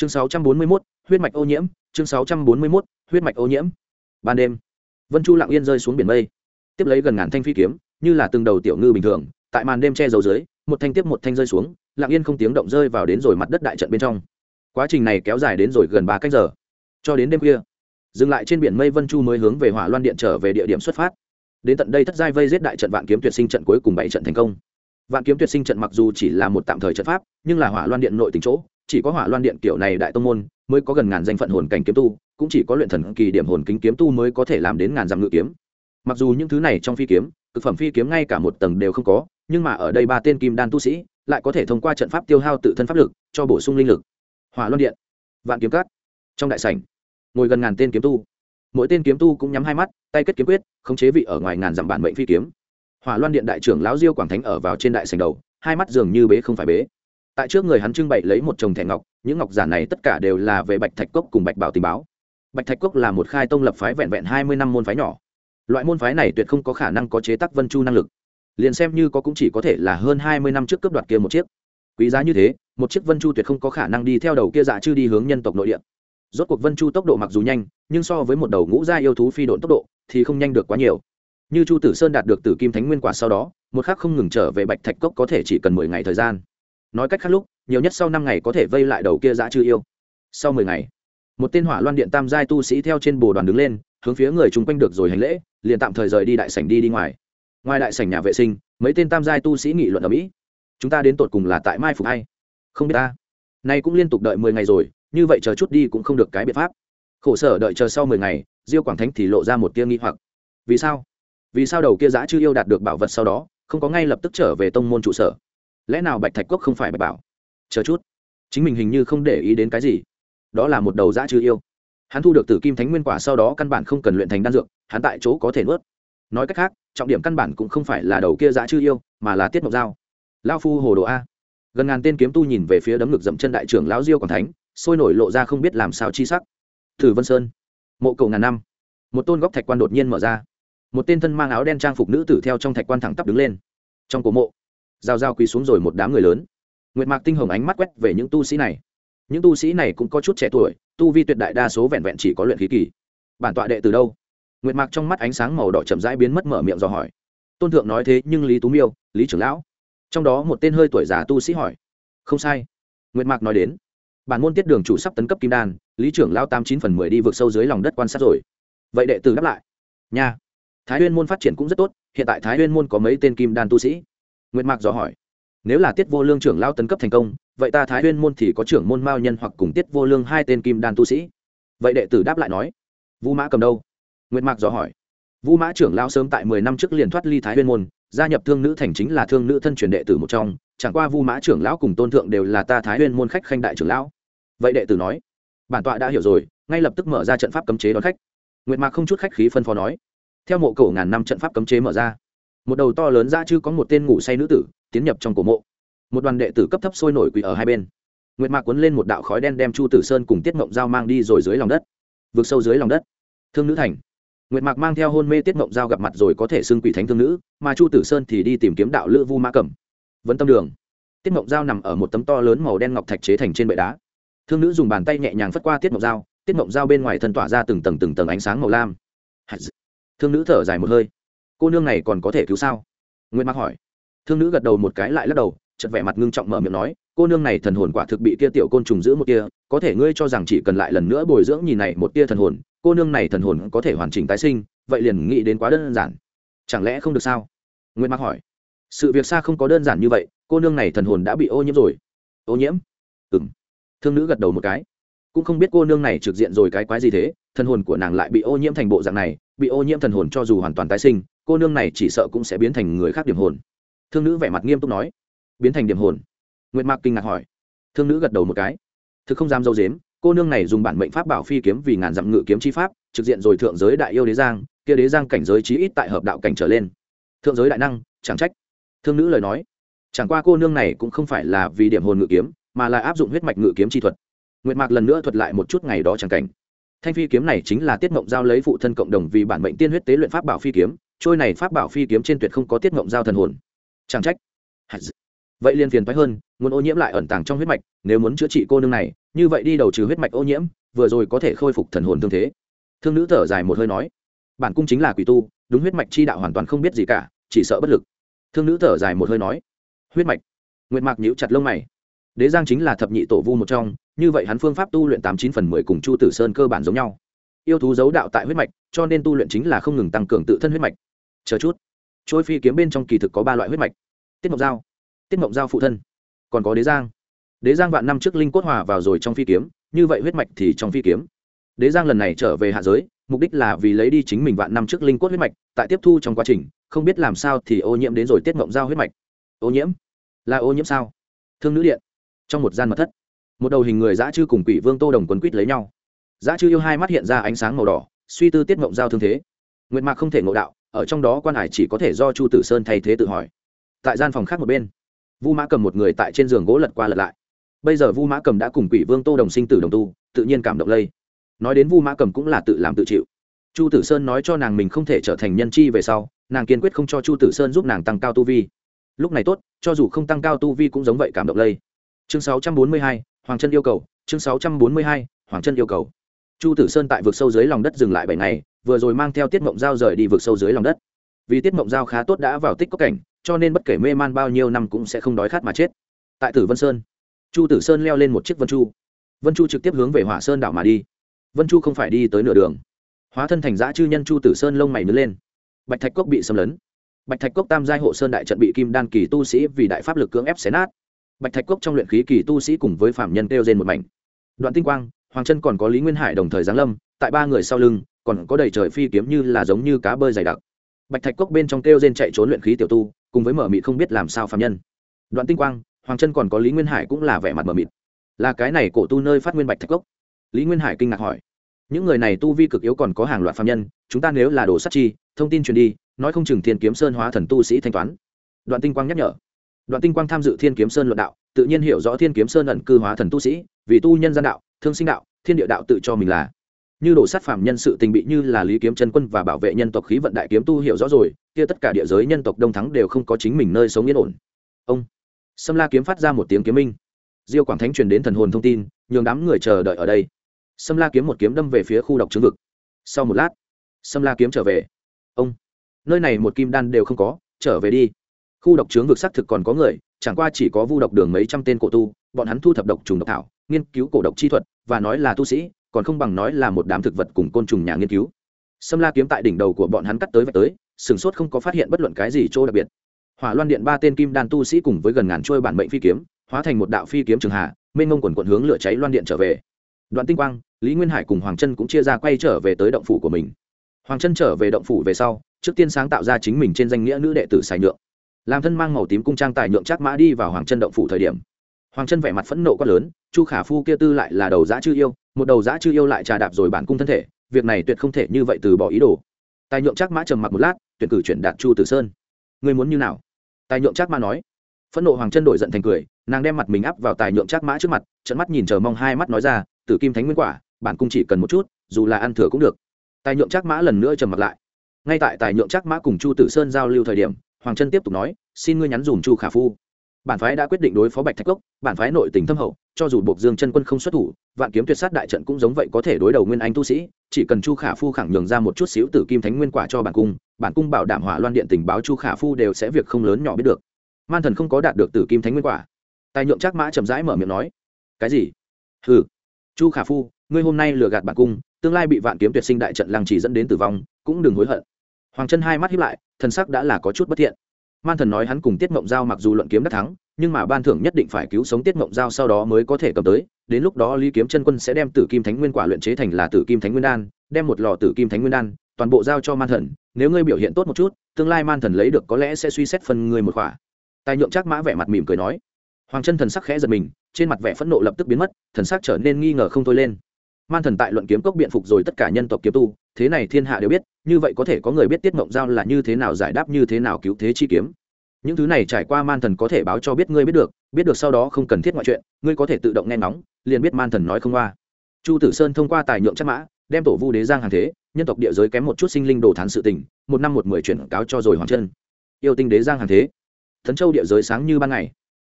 chương 641, huyết mạch ô nhiễm chương 641, huyết mạch ô nhiễm. Ban đêm vân chu lặng yên rơi xuống biển mây. Tiếp lấy gần ngàn thanh phi kiếm như là từng đầu tiểu ngư bình thường tại màn đêm che dầu dưới một thanh tiếp một thanh rơi xuống lặng yên không tiếng động rơi vào đến rồi mặt đất đại trận bên trong. Quá trình này kéo dài đến rồi gần ba cách giờ. Cho đến đêm khuya dừng lại trên biển mây vân chu mới hướng về hỏa loan điện trở về địa điểm xuất phát. Đến tận đây thất giai vây giết đại trận vạn kiếm tuyệt sinh trận cuối cùng bảy trận thành công. Vạn kiếm tuyệt sinh trận mặc dù chỉ là một tạm thời trận pháp nhưng là hỏa loan điện nội tình chỗ chỉ có hỏa loan điện kiểu này đại tông môn mới có gần ngàn danh phận hồn cảnh kiếm tu, cũng chỉ có luyện thần kỳ điểm hồn kính kiếm tu mới có thể làm đến ngàn dặm ngự kiếm. Mặc dù những thứ này trong phi kiếm thực phẩm phi kiếm ngay cả một tầng đều không có, nhưng mà ở đây ba tên kim đan tu sĩ lại có thể thông qua trận pháp tiêu hao tự thân pháp lực, cho bổ sung linh lực. Hỏa loan điện, vạn kiếm cát trong đại sảnh, ngồi gần ngàn tên kiếm tu. Mỗi tên kiếm tu cũng nhắm hai mắt, tay kết kiếm quyết, khống chế vị ở ngoài ngàn dặm bản mệnh phi kiếm. Hỏa loan điện đại trưởng lão diêu quảng thánh ở vào trên đại sảnh đầu, hai mắt dường như bế không phải bế tại trước người hắn trưng bày lấy một chồng thẻ ngọc, những ngọc giả này tất cả đều là về bạch thạch cốc cùng bạch bảo tình báo. Bạch thạch cốc là một khai tông lập phái vẹn vẹn hai mươi năm môn phái nhỏ. Loại môn phái này tuyệt không có khả năng có chế tác vân chu năng lực. Liền xem như có cũng chỉ có thể là hơn hai mươi năm trước cướp đoạt kia một chiếc. Quý giá như thế, một chiếc vân chu tuyệt không có khả năng đi theo đầu kia dạ chư đi hướng nhân tộc nội địa. Rốt cuộc vân chu tốc độ mặc dù nhanh, nhưng so với một đầu ngũ gia yêu thú phi độn tốc độ thì không nhanh được quá nhiều. Như chu tử sơn đạt được tử kim thánh nguyên quả sau đó, một khác không ngừng trở về bạch thạch cốc có thể chỉ cần mười ngày thời gian nói cách khác lúc, nhiều nhất sau năm ngày có thể vây lại đầu kia dã chư yêu. Sau mười ngày, một tên hỏa loan điện tam giai tu sĩ theo trên bồ đoàn đứng lên, hướng phía người chung quanh được rồi hành lễ, liền tạm thời rời đi đại sảnh đi đi ngoài. Ngoài đại sảnh nhà vệ sinh, mấy tên tam giai tu sĩ nghị luận ở mỹ. Chúng ta đến tột cùng là tại mai phục hay? Không biết ta. Nay cũng liên tục đợi mười ngày rồi, như vậy chờ chút đi cũng không được cái biện pháp. Khổ sở đợi chờ sau mười ngày, diêu quảng thánh thì lộ ra một tia nghi hoặc. Vì sao? Vì sao đầu kia giã chưa yêu đạt được bảo vật sau đó, không có ngay lập tức trở về tông môn trụ sở? Lẽ nào bạch thạch quốc không phải bạch bảo? Chờ chút. Chính mình hình như không để ý đến cái gì. Đó là một đầu giã chư yêu. Hắn thu được tử kim thánh nguyên quả sau đó căn bản không cần luyện thành đan dược, hắn tại chỗ có thể nuốt. Nói cách khác, trọng điểm căn bản cũng không phải là đầu kia giã chư yêu, mà là tiết mộc dao. Lao phu hồ đồ a. Gần ngàn tên kiếm tu nhìn về phía đấm ngực dậm chân đại trưởng lão diêu còn thánh, sôi nổi lộ ra không biết làm sao chi sắc. Thử vân sơn. Mộ cầu ngàn năm. Một tôn góc thạch quan đột nhiên mở ra. Một tên thân mang áo đen trang phục nữ tử theo trong thạch quan thẳng tắp đứng lên. Trong cổ mộ giao giao quỳ xuống rồi một đám người lớn. Nguyệt mạc tinh hồng ánh mắt quét về những tu sĩ này. Những tu sĩ này cũng có chút trẻ tuổi, tu vi tuyệt đại đa số vẹn vẹn chỉ có luyện khí kỳ. Bản tọa đệ từ đâu? Nguyệt mạc trong mắt ánh sáng màu đỏ chậm rãi biến mất mở miệng dò hỏi. Tôn thượng nói thế, nhưng lý tú miêu, lý trưởng lão. Trong đó một tên hơi tuổi già tu sĩ hỏi. Không sai. Nguyệt mạc nói đến. Bản môn tiết đường chủ sắp tấn cấp kim đan, lý trưởng lao tám chín phần mười đi vượt sâu dưới lòng đất quan sát rồi. Vậy đệ tử đáp lại. Nha. Thái huyên môn phát triển cũng rất tốt, hiện tại thái huyên môn có mấy tên kim đan tu sĩ? Nguyệt mạc dò hỏi. Nếu là tiết vô lương trưởng lao tấn cấp thành công, vậy ta thái huyên môn thì có trưởng môn mao nhân hoặc cùng tiết vô lương hai tên kim đan tu sĩ. Vậy đệ tử đáp lại nói. Vu mã cầm đâu? Nguyệt mạc dò hỏi. Vu mã trưởng lao sớm tại mười năm trước liền thoát ly thái huyên môn, gia nhập thương nữ thành chính là thương nữ thân truyền đệ tử một trong, chẳng qua vu mã trưởng lão cùng tôn thượng đều là ta thái huyên môn khách khanh đại trưởng lão. Vậy đệ tử nói. Bản tọa đã hiểu rồi, ngay lập tức mở ra trận pháp cấm chế đón khách. Nguyệt mạc không chút khách khí phân phó nói. Theo mộ cổ ngàn năm trận pháp cấm chế mở ra một đầu to lớn ra chứ có một tên ngủ say nữ tử, tiến nhập trong cổ mộ. Một đoàn đệ tử cấp thấp sôi nổi quỳ ở hai bên. Nguyệt mạc cuốn lên một đạo khói đen đem chu tử sơn cùng tiết mộng giao mang đi rồi dưới lòng đất. Vượt sâu dưới lòng đất. Thương nữ thành. Nguyệt mạc mang theo hôn mê tiết mộng giao gặp mặt rồi có thể xưng quỷ thánh thương nữ, mà chu tử sơn thì đi tìm kiếm đạo lữ vu ma cẩm. Vẫn tâm đường. Tiết mộng giao nằm ở một tấm to lớn màu đen ngọc thạch chế thành trên bệ đá. Thương nữ dùng bàn tay nhẹ nhàng phất qua tiết mộng dao tiết mộng dao bên ngoài thân tỏa ra từng tầng từng tầng ánh sáng màu lam. Thương nữ thở dài một hơi cô nương này còn có thể cứu sao? Nguyên mạc hỏi. Thương nữ gật đầu một cái lại lắc đầu chật vẻ mặt ngưng trọng mở miệng nói, cô nương này thần hồn quả thực bị kia tiểu côn trùng giữ một kia có thể ngươi cho rằng chỉ cần lại lần nữa bồi dưỡng nhìn này một tia thần hồn, cô nương này thần hồn có thể hoàn chỉnh tái sinh, vậy liền nghĩ đến quá đơn giản. Chẳng lẽ không được sao? Nguyên mạc hỏi. Sự việc xa không có đơn giản như vậy, cô nương này thần hồn đã bị ô nhiễm rồi. Ô nhiễm? Ừ m thương nữ gật đầu một cái. Cũng không biết cô nương này trực diện rồi cái quái gì thế, thần hồn của nàng lại bị ô nhiễm thành bộ dạng này, bị ô nhiễm thần hồn cho dù hoàn toàn tái sinh cô nương này chỉ sợ cũng sẽ biến thành người khác điểm hồn. Thương nữ vẻ mặt nghiêm túc nói. Biến thành điểm hồn? Nguyệt mạc kinh ngạc hỏi. Thương nữ gật đầu một cái. Thực không dám dâu dếm, cô nương này dùng bản mệnh pháp bảo phi kiếm vì ngàn dặm ngự kiếm chi pháp, trực diện rồi thượng giới đại yêu đế giang, kia đế giang cảnh giới chí ít tại hợp đạo cảnh trở lên. Thượng giới đại năng, chẳng trách. Thương nữ lời nói. Chẳng qua cô nương này cũng không phải là vì điểm hồn ngự kiếm, mà là áp dụng huyết mạch ngự kiếm chi thuật. Nguyệt mạc lần nữa thuật lại một chút ngày đó chẳng cảnh. Thanh phi kiếm này chính là tiết mộng giao lấy phụ thân cộng đồng vì bản mệnh tiên huyết tế luyện pháp bảo phi kiếm trôi này pháp bảo phi kiếm trên tuyệt không có tiết ngộng giao thần hồn. Chẳng trách. Vậy liền phiền thoái hơn, nguồn ô nhiễm lại ẩn tàng trong huyết mạch, nếu muốn chữa trị cô nương này, như vậy đi đầu trừ huyết mạch ô nhiễm, vừa rồi có thể khôi phục thần hồn thương thế. Thương nữ thở dài một hơi nói, bản cung chính là quỷ tu, đúng huyết mạch chi đạo hoàn toàn không biết gì cả, chỉ sợ bất lực. Thương nữ thở dài một hơi nói, huyết mạch. Nguyệt mạc nhíu chặt lông mày. Đế giang chính là thập nhị tổ vu một trong, như vậy hắn phương pháp tu luyện tám chín phần mười cùng chu tử sơn cơ bản giống nhau. Yêu thú giấu đạo tại huyết mạch, cho nên tu luyện chính là không ngừng tăng cường tự thân huyết mạch chờ chút. Trôi phi kiếm bên trong kỳ thực có ba loại huyết mạch. Tiết mộng dao tiết mộng dao phụ thân, còn có đế giang. Đế giang vạn năm trước linh cốt hòa vào rồi trong phi kiếm, như vậy huyết mạch thì trong phi kiếm. Đế giang lần này trở về hạ giới, mục đích là vì lấy đi chính mình vạn năm trước linh cốt huyết mạch, tại tiếp thu trong quá trình, không biết làm sao thì ô nhiễm đến rồi tiết mộng dao huyết mạch. Ô nhiễm? Là ô nhiễm sao? Thương nữ điện. Trong một gian mật thất, một đầu hình người dã chư cùng quỷ vương tô đồng quấn quýt lấy nhau. Dã chư yêu hai mắt hiện ra ánh sáng màu đỏ, suy tư tiết mộng giao thương thế. Nguyệt mạc không thể ngộ đạo ở trong đó quan hải chỉ có thể do chu tử sơn thay thế tự hỏi. Tại gian phòng khác một bên vu mã cầm một người tại trên giường gỗ lật qua lật lại. Bây giờ vu mã cầm đã cùng quỷ vương tô đồng sinh tử đồng tu tự nhiên cảm động lây. Nói đến vu mã cầm cũng là tự làm tự chịu. Chu tử sơn nói cho nàng mình không thể trở thành nhân chi về sau nàng kiên quyết không cho chu tử sơn giúp nàng tăng cao tu vi. Lúc này tốt cho dù không tăng cao tu vi cũng giống vậy cảm động lây. Chương 642, hoàng trân yêu cầu chương 642, hoàng trân yêu cầu. Chu tử sơn tại vực sâu dưới lòng đất dừng lại bảy ngày vừa rồi mang theo tiết mộng giao rời đi vực sâu dưới lòng đất. Vì tiết mộng giao khá tốt đã vào tích có cảnh, cho nên bất kể mê man bao nhiêu năm cũng sẽ không đói khát mà chết. Tại tử vân sơn, chu tử sơn leo lên một chiếc vân chu. Vân chu trực tiếp hướng về hỏa sơn đảo mà đi. Vân chu không phải đi tới nửa đường. Hóa thân thành giã chư nhân chu tử sơn lông mày nứt lên. Bạch thạch cốc bị xâm lấn. Bạch thạch cốc tam giai hộ sơn đại trận bị kim đan kỳ tu sĩ vì đại pháp lực cưỡng ép xé nát. Bạch thạch cốc trong luyện khí kỳ tu sĩ cùng với phạm nhân kêu trên một mảnh. Đoạn tinh quang, hoàng chân còn có lý nguyên hải đồng thời giáng lâm, tại ba người sau lưng còn có đầy trời phi kiếm như là giống như cá bơi dày đặc. Bạch thạch cốc bên trong kêu rên chạy trốn luyện khí tiểu tu, cùng với mở mịt không biết làm sao phạm nhân. Đoạn tinh quang, hoàng chân còn có lý nguyên hải cũng là vẻ mặt mở mịt. Là cái này cổ tu nơi phát nguyên bạch thạch cốc? Lý nguyên hải kinh ngạc hỏi. Những người này tu vi cực yếu còn có hàng loạt phạm nhân, chúng ta nếu là đồ sắt chi, thông tin truyền đi, nói không chừng thiên kiếm sơn hóa thần tu sĩ thanh toán. Đoạn tinh quang nhắc nhở. Đoạn tinh quang tham dự thiên kiếm sơn luận đạo, tự nhiên hiểu rõ thiên kiếm sơn ẩn cư hóa thần tu sĩ, vì tu nhân gian đạo, thương sinh đạo, thiên địa đạo tự cho mình là như đổ sát phạm nhân sự tình bị như là lý kiếm chân quân và bảo vệ nhân tộc khí vận đại kiếm tu hiểu rõ rồi, kia tất cả địa giới nhân tộc đông thắng đều không có chính mình nơi sống yên ổn. Ông, sâm la kiếm phát ra một tiếng kiếm minh. Diêu quảng thánh truyền đến thần hồn thông tin, nhường đám người chờ đợi ở đây. Sâm la kiếm một kiếm đâm về phía khu độc trướng vực. Sau một lát, sâm la kiếm trở về. Ông, nơi này một kim đan đều không có, trở về đi. Khu độc trướng vực xác thực còn có người, chẳng qua chỉ có vu độc đường mấy trăm tên cổ tu, bọn hắn thu thập độc trùng độc thảo, nghiên cứu cổ độc chi thuật, và nói là tu sĩ còn không bằng nói là một đám thực vật cùng côn trùng nhà nghiên cứu. Sâm la kiếm tại đỉnh đầu của bọn hắn cắt tới và tới, sừng sốt không có phát hiện bất luận cái gì chỗ đặc biệt. Hỏa loan điện ba tên kim đan tu sĩ cùng với gần ngàn trôi bản mệnh phi kiếm, hóa thành một đạo phi kiếm trường hạ, mênh mông quần quận hướng lửa cháy loan điện trở về. Đoạn tinh quang, lý nguyên hải cùng hoàng trân cũng chia ra quay trở về tới động phủ của mình. Hoàng trân trở về động phủ về sau, trước tiên sáng tạo ra chính mình trên danh nghĩa nữ đệ tử xài nhượng. Làm thân mang màu tím cung trang tài nhượng chắc mã đi vào hoàng trân động phủ thời điểm hoàng trân vẻ mặt phẫn nộ quá lớn, chu khả phu kia tư lại là đầu giã chư yêu, một đầu giã chư yêu lại trà đạp rồi bản cung thân thể, việc này tuyệt không thể như vậy từ bỏ ý đồ. Tài nhượng chắc mã trầm mặc một lát, tuyển cử chuyển đạt chu tử sơn. Người muốn như nào? Tài nhượng chắc mã nói. Phẫn nộ hoàng chân đổi giận thành cười, nàng đem mặt mình áp vào tài nhượng chắc mã trước mặt trận mắt nhìn chờ mong hai mắt nói ra, tử kim thánh nguyên quả, bản cung chỉ cần một chút, dù là ăn thừa cũng được. Tài nhượng chắc mã lần nữa trầm mặt lại. Ngay tại tài nhượng chắc mã cùng chu tử sơn giao lưu thời điểm, hoàng trân tiếp tục nói, xin ngươi nhắn dùm chu khả phu bản phái đã quyết định đối phó bạch thạch cốc, bản phái nội tình thâm hậu, cho dù buộc dương chân quân không xuất thủ, vạn kiếm tuyệt sát đại trận cũng giống vậy có thể đối đầu nguyên anh tu sĩ, chỉ cần chu khả phu khẳng nhường ra một chút xíu tử kim thánh nguyên quả cho bản cung bản cung bảo đảm hỏa loan điện tình báo chu khả phu đều sẽ việc không lớn nhỏ biết được. Man thần không có đạt được tử kim thánh nguyên quả. Tài nhượng trác mã chậm rãi mở miệng nói, cái gì? Ừ chu khả phu, ngươi hôm nay lừa gạt bản cung, tương lai bị vạn kiếm tuyệt sinh đại trận lăng trì dẫn đến tử vong, cũng đừng hối hận. Hoàng chân hai mắt hiếp lại, thần sắc đã là có chút bất thiện man thần nói hắn cùng tiết mộng giao mặc dù luận kiếm đắc thắng, nhưng mà ban thưởng nhất định phải cứu sống tiết mộng giao sau đó mới có thể cầm tới. Đến lúc đó lý kiếm chân quân sẽ đem tử kim thánh nguyên quả luyện chế thành là tử kim thánh nguyên đan, đem một lò tử kim thánh nguyên đan, toàn bộ giao cho man thần. Nếu ngươi biểu hiện tốt một chút, tương lai man thần lấy được có lẽ sẽ suy xét phần ngươi một khỏa tài nhượng chắc mã vẻ mặt mỉm cười nói. Hoàng chân thần sắc khẽ giật mình, trên mặt vẻ phẫn nộ lập tức biến mất, thần sắc trở nên nghi ngờ không thôi lên man thần tại luận kiếm cốc biện phục rồi tất cả nhân tộc kiếm tu, thế này thiên hạ đều biết, như vậy có thể có người biết tiết mộng giao là như thế nào giải đáp, như thế nào cứu thế chi kiếm. Những thứ này trải qua man thần có thể báo cho biết ngươi biết được biết được sau đó không cần thiết ngoại chuyện, ngươi có thể tự động nghe ngóng, liền biết man thần nói không qua. Chu tử sơn thông qua tài nhượng chắc mã, đem tổ vu đế giang hàng thế, nhân tộc địa giới kém một chút sinh linh đồ thán sự tình, một năm một mười chuyển cáo cho rồi hoàng chân. Yêu tinh đế giang hàng thế. Thần châu địa giới sáng như ban ngày.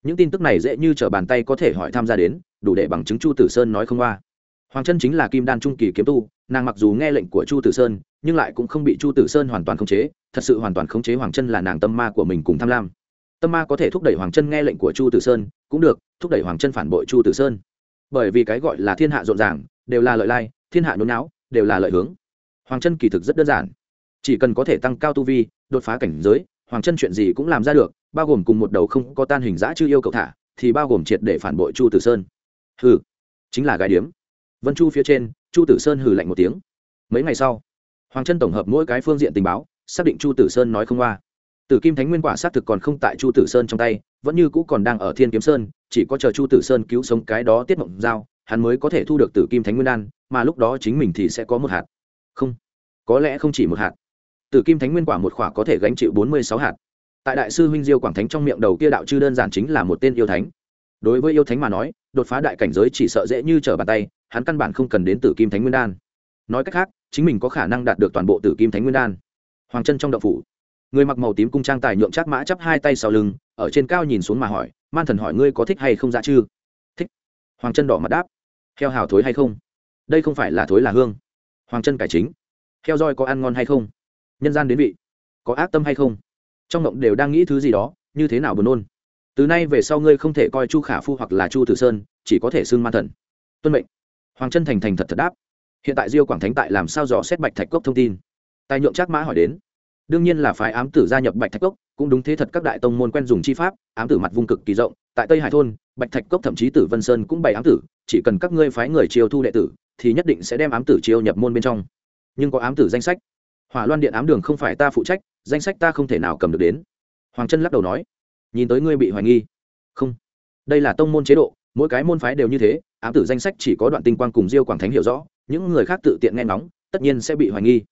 Những tin tức này dễ như t r ở bàn tay có thể hỏi tham gia đến, đủ để bằng chứng chu tử sơn nói không qua hoàng chân chính là kim đan trung kỳ kiếm tu, nàng mặc dù nghe lệnh của chu tử sơn, nhưng lại cũng không bị chu tử sơn hoàn toàn khống chế, thật sự hoàn toàn khống chế hoàng chân là nàng tâm ma của mình cùng tham lam. Tâm ma có thể thúc đẩy hoàng chân nghe lệnh của chu tử sơn, cũng được, thúc đẩy hoàng chân phản bội chu tử sơn. Bởi vì cái gọi là thiên hạ rộn ràng, đều là lợi lai, thiên hạ nhốn não đều là lợi hướng. Hoàng chân kỳ thực rất đơn giản. Chỉ cần có thể tăng cao tu vi, đột phá cảnh giới, hoàng chân chuyện gì cũng làm ra được, bao gồm cùng một đầu không có tan hình dã chưa yêu cầu thả, thì bao gồm triệt để phản bội chu tử sơn. Ừ chính là gái điếm vân chu phía trên, chu tử sơn hừ lạnh một tiếng. Mấy ngày sau, hoàng chân tổng hợp mỗi cái phương diện tình báo, xác định chu tử sơn nói không qua. Tử kim thánh nguyên quả xác thực còn không tại chu tử sơn trong tay, vẫn như cũ còn đang ở thiên kiếm sơn, chỉ có chờ chu tử sơn cứu sống cái đó tiết mộng giao, hắn mới có thể thu được tử kim thánh nguyên đan, mà lúc đó chính mình thì sẽ có một hạt. Không, có lẽ không chỉ một hạt. Tử kim thánh nguyên quả một khỏa có thể gánh chịu bốn mươi sáu hạt. Tại đại sư huynh diêu quảng thánh trong miệng đầu kia đạo chư đơn giản chính là một tên yêu thánh. Đối với yêu thánh mà nói, đột phá đại cảnh giới chỉ sợ dễ như trở bàn tay hắn căn bản không cần đến tử kim thánh nguyên đan. Nói cách khác, chính mình có khả năng đạt được toàn bộ tử kim thánh nguyên đan. Hoàng chân trong đậu phủ, người mặc màu tím cung trang tài nhượng chắc mã chắp hai tay sau lưng, ở trên cao nhìn xuống mà hỏi, man thần hỏi ngươi có thích hay không dạ chư? Thích. Hoàng chân đỏ mặt đáp, heo hào thối hay không? Đây không phải là thối là hương. Hoàng chân cải chính, heo roi có ăn ngon hay không? Nhân gian đến vị, có ác tâm hay không? Trong mộng đều đang nghĩ thứ gì đó, như thế nào buồn nôn? Từ nay về sau ngươi không thể coi chu khả phu hoặc là chu tử sơn, chỉ có thể xưng man thần. Tuân mệnh hoàng chân thành thành thật thật đáp. Hiện tại diêu quảng thánh tại làm sao dò xét bạch thạch cốc thông tin? Tài nhượng trác mã hỏi đến. Đương nhiên là phái ám tử gia nhập bạch thạch cốc, cũng đúng thế thật các đại tông môn quen dùng chi pháp, ám tử mặt vung cực kỳ rộng, tại tây hải thôn, bạch thạch cốc thậm chí tử vân sơn cũng bày ám tử, chỉ cần các ngươi phái người chiêu thu đệ tử, thì nhất định sẽ đem ám tử chiêu nhập môn bên trong. Nhưng có ám tử danh sách. Hỏa loan điện ám đường không phải ta phụ trách, danh sách ta không thể nào cầm được đến. Hoàng trân lắc đầu nói. Nhìn tới ngươi bị hoài nghi. Không. Đây là tông môn chế độ, mỗi cái môn phái đều như thế ám tử danh sách chỉ có đoạn tinh quang cùng diêu quảng thánh hiểu rõ những người khác tự tiện nghe ngóng tất nhiên sẽ bị hoài nghi.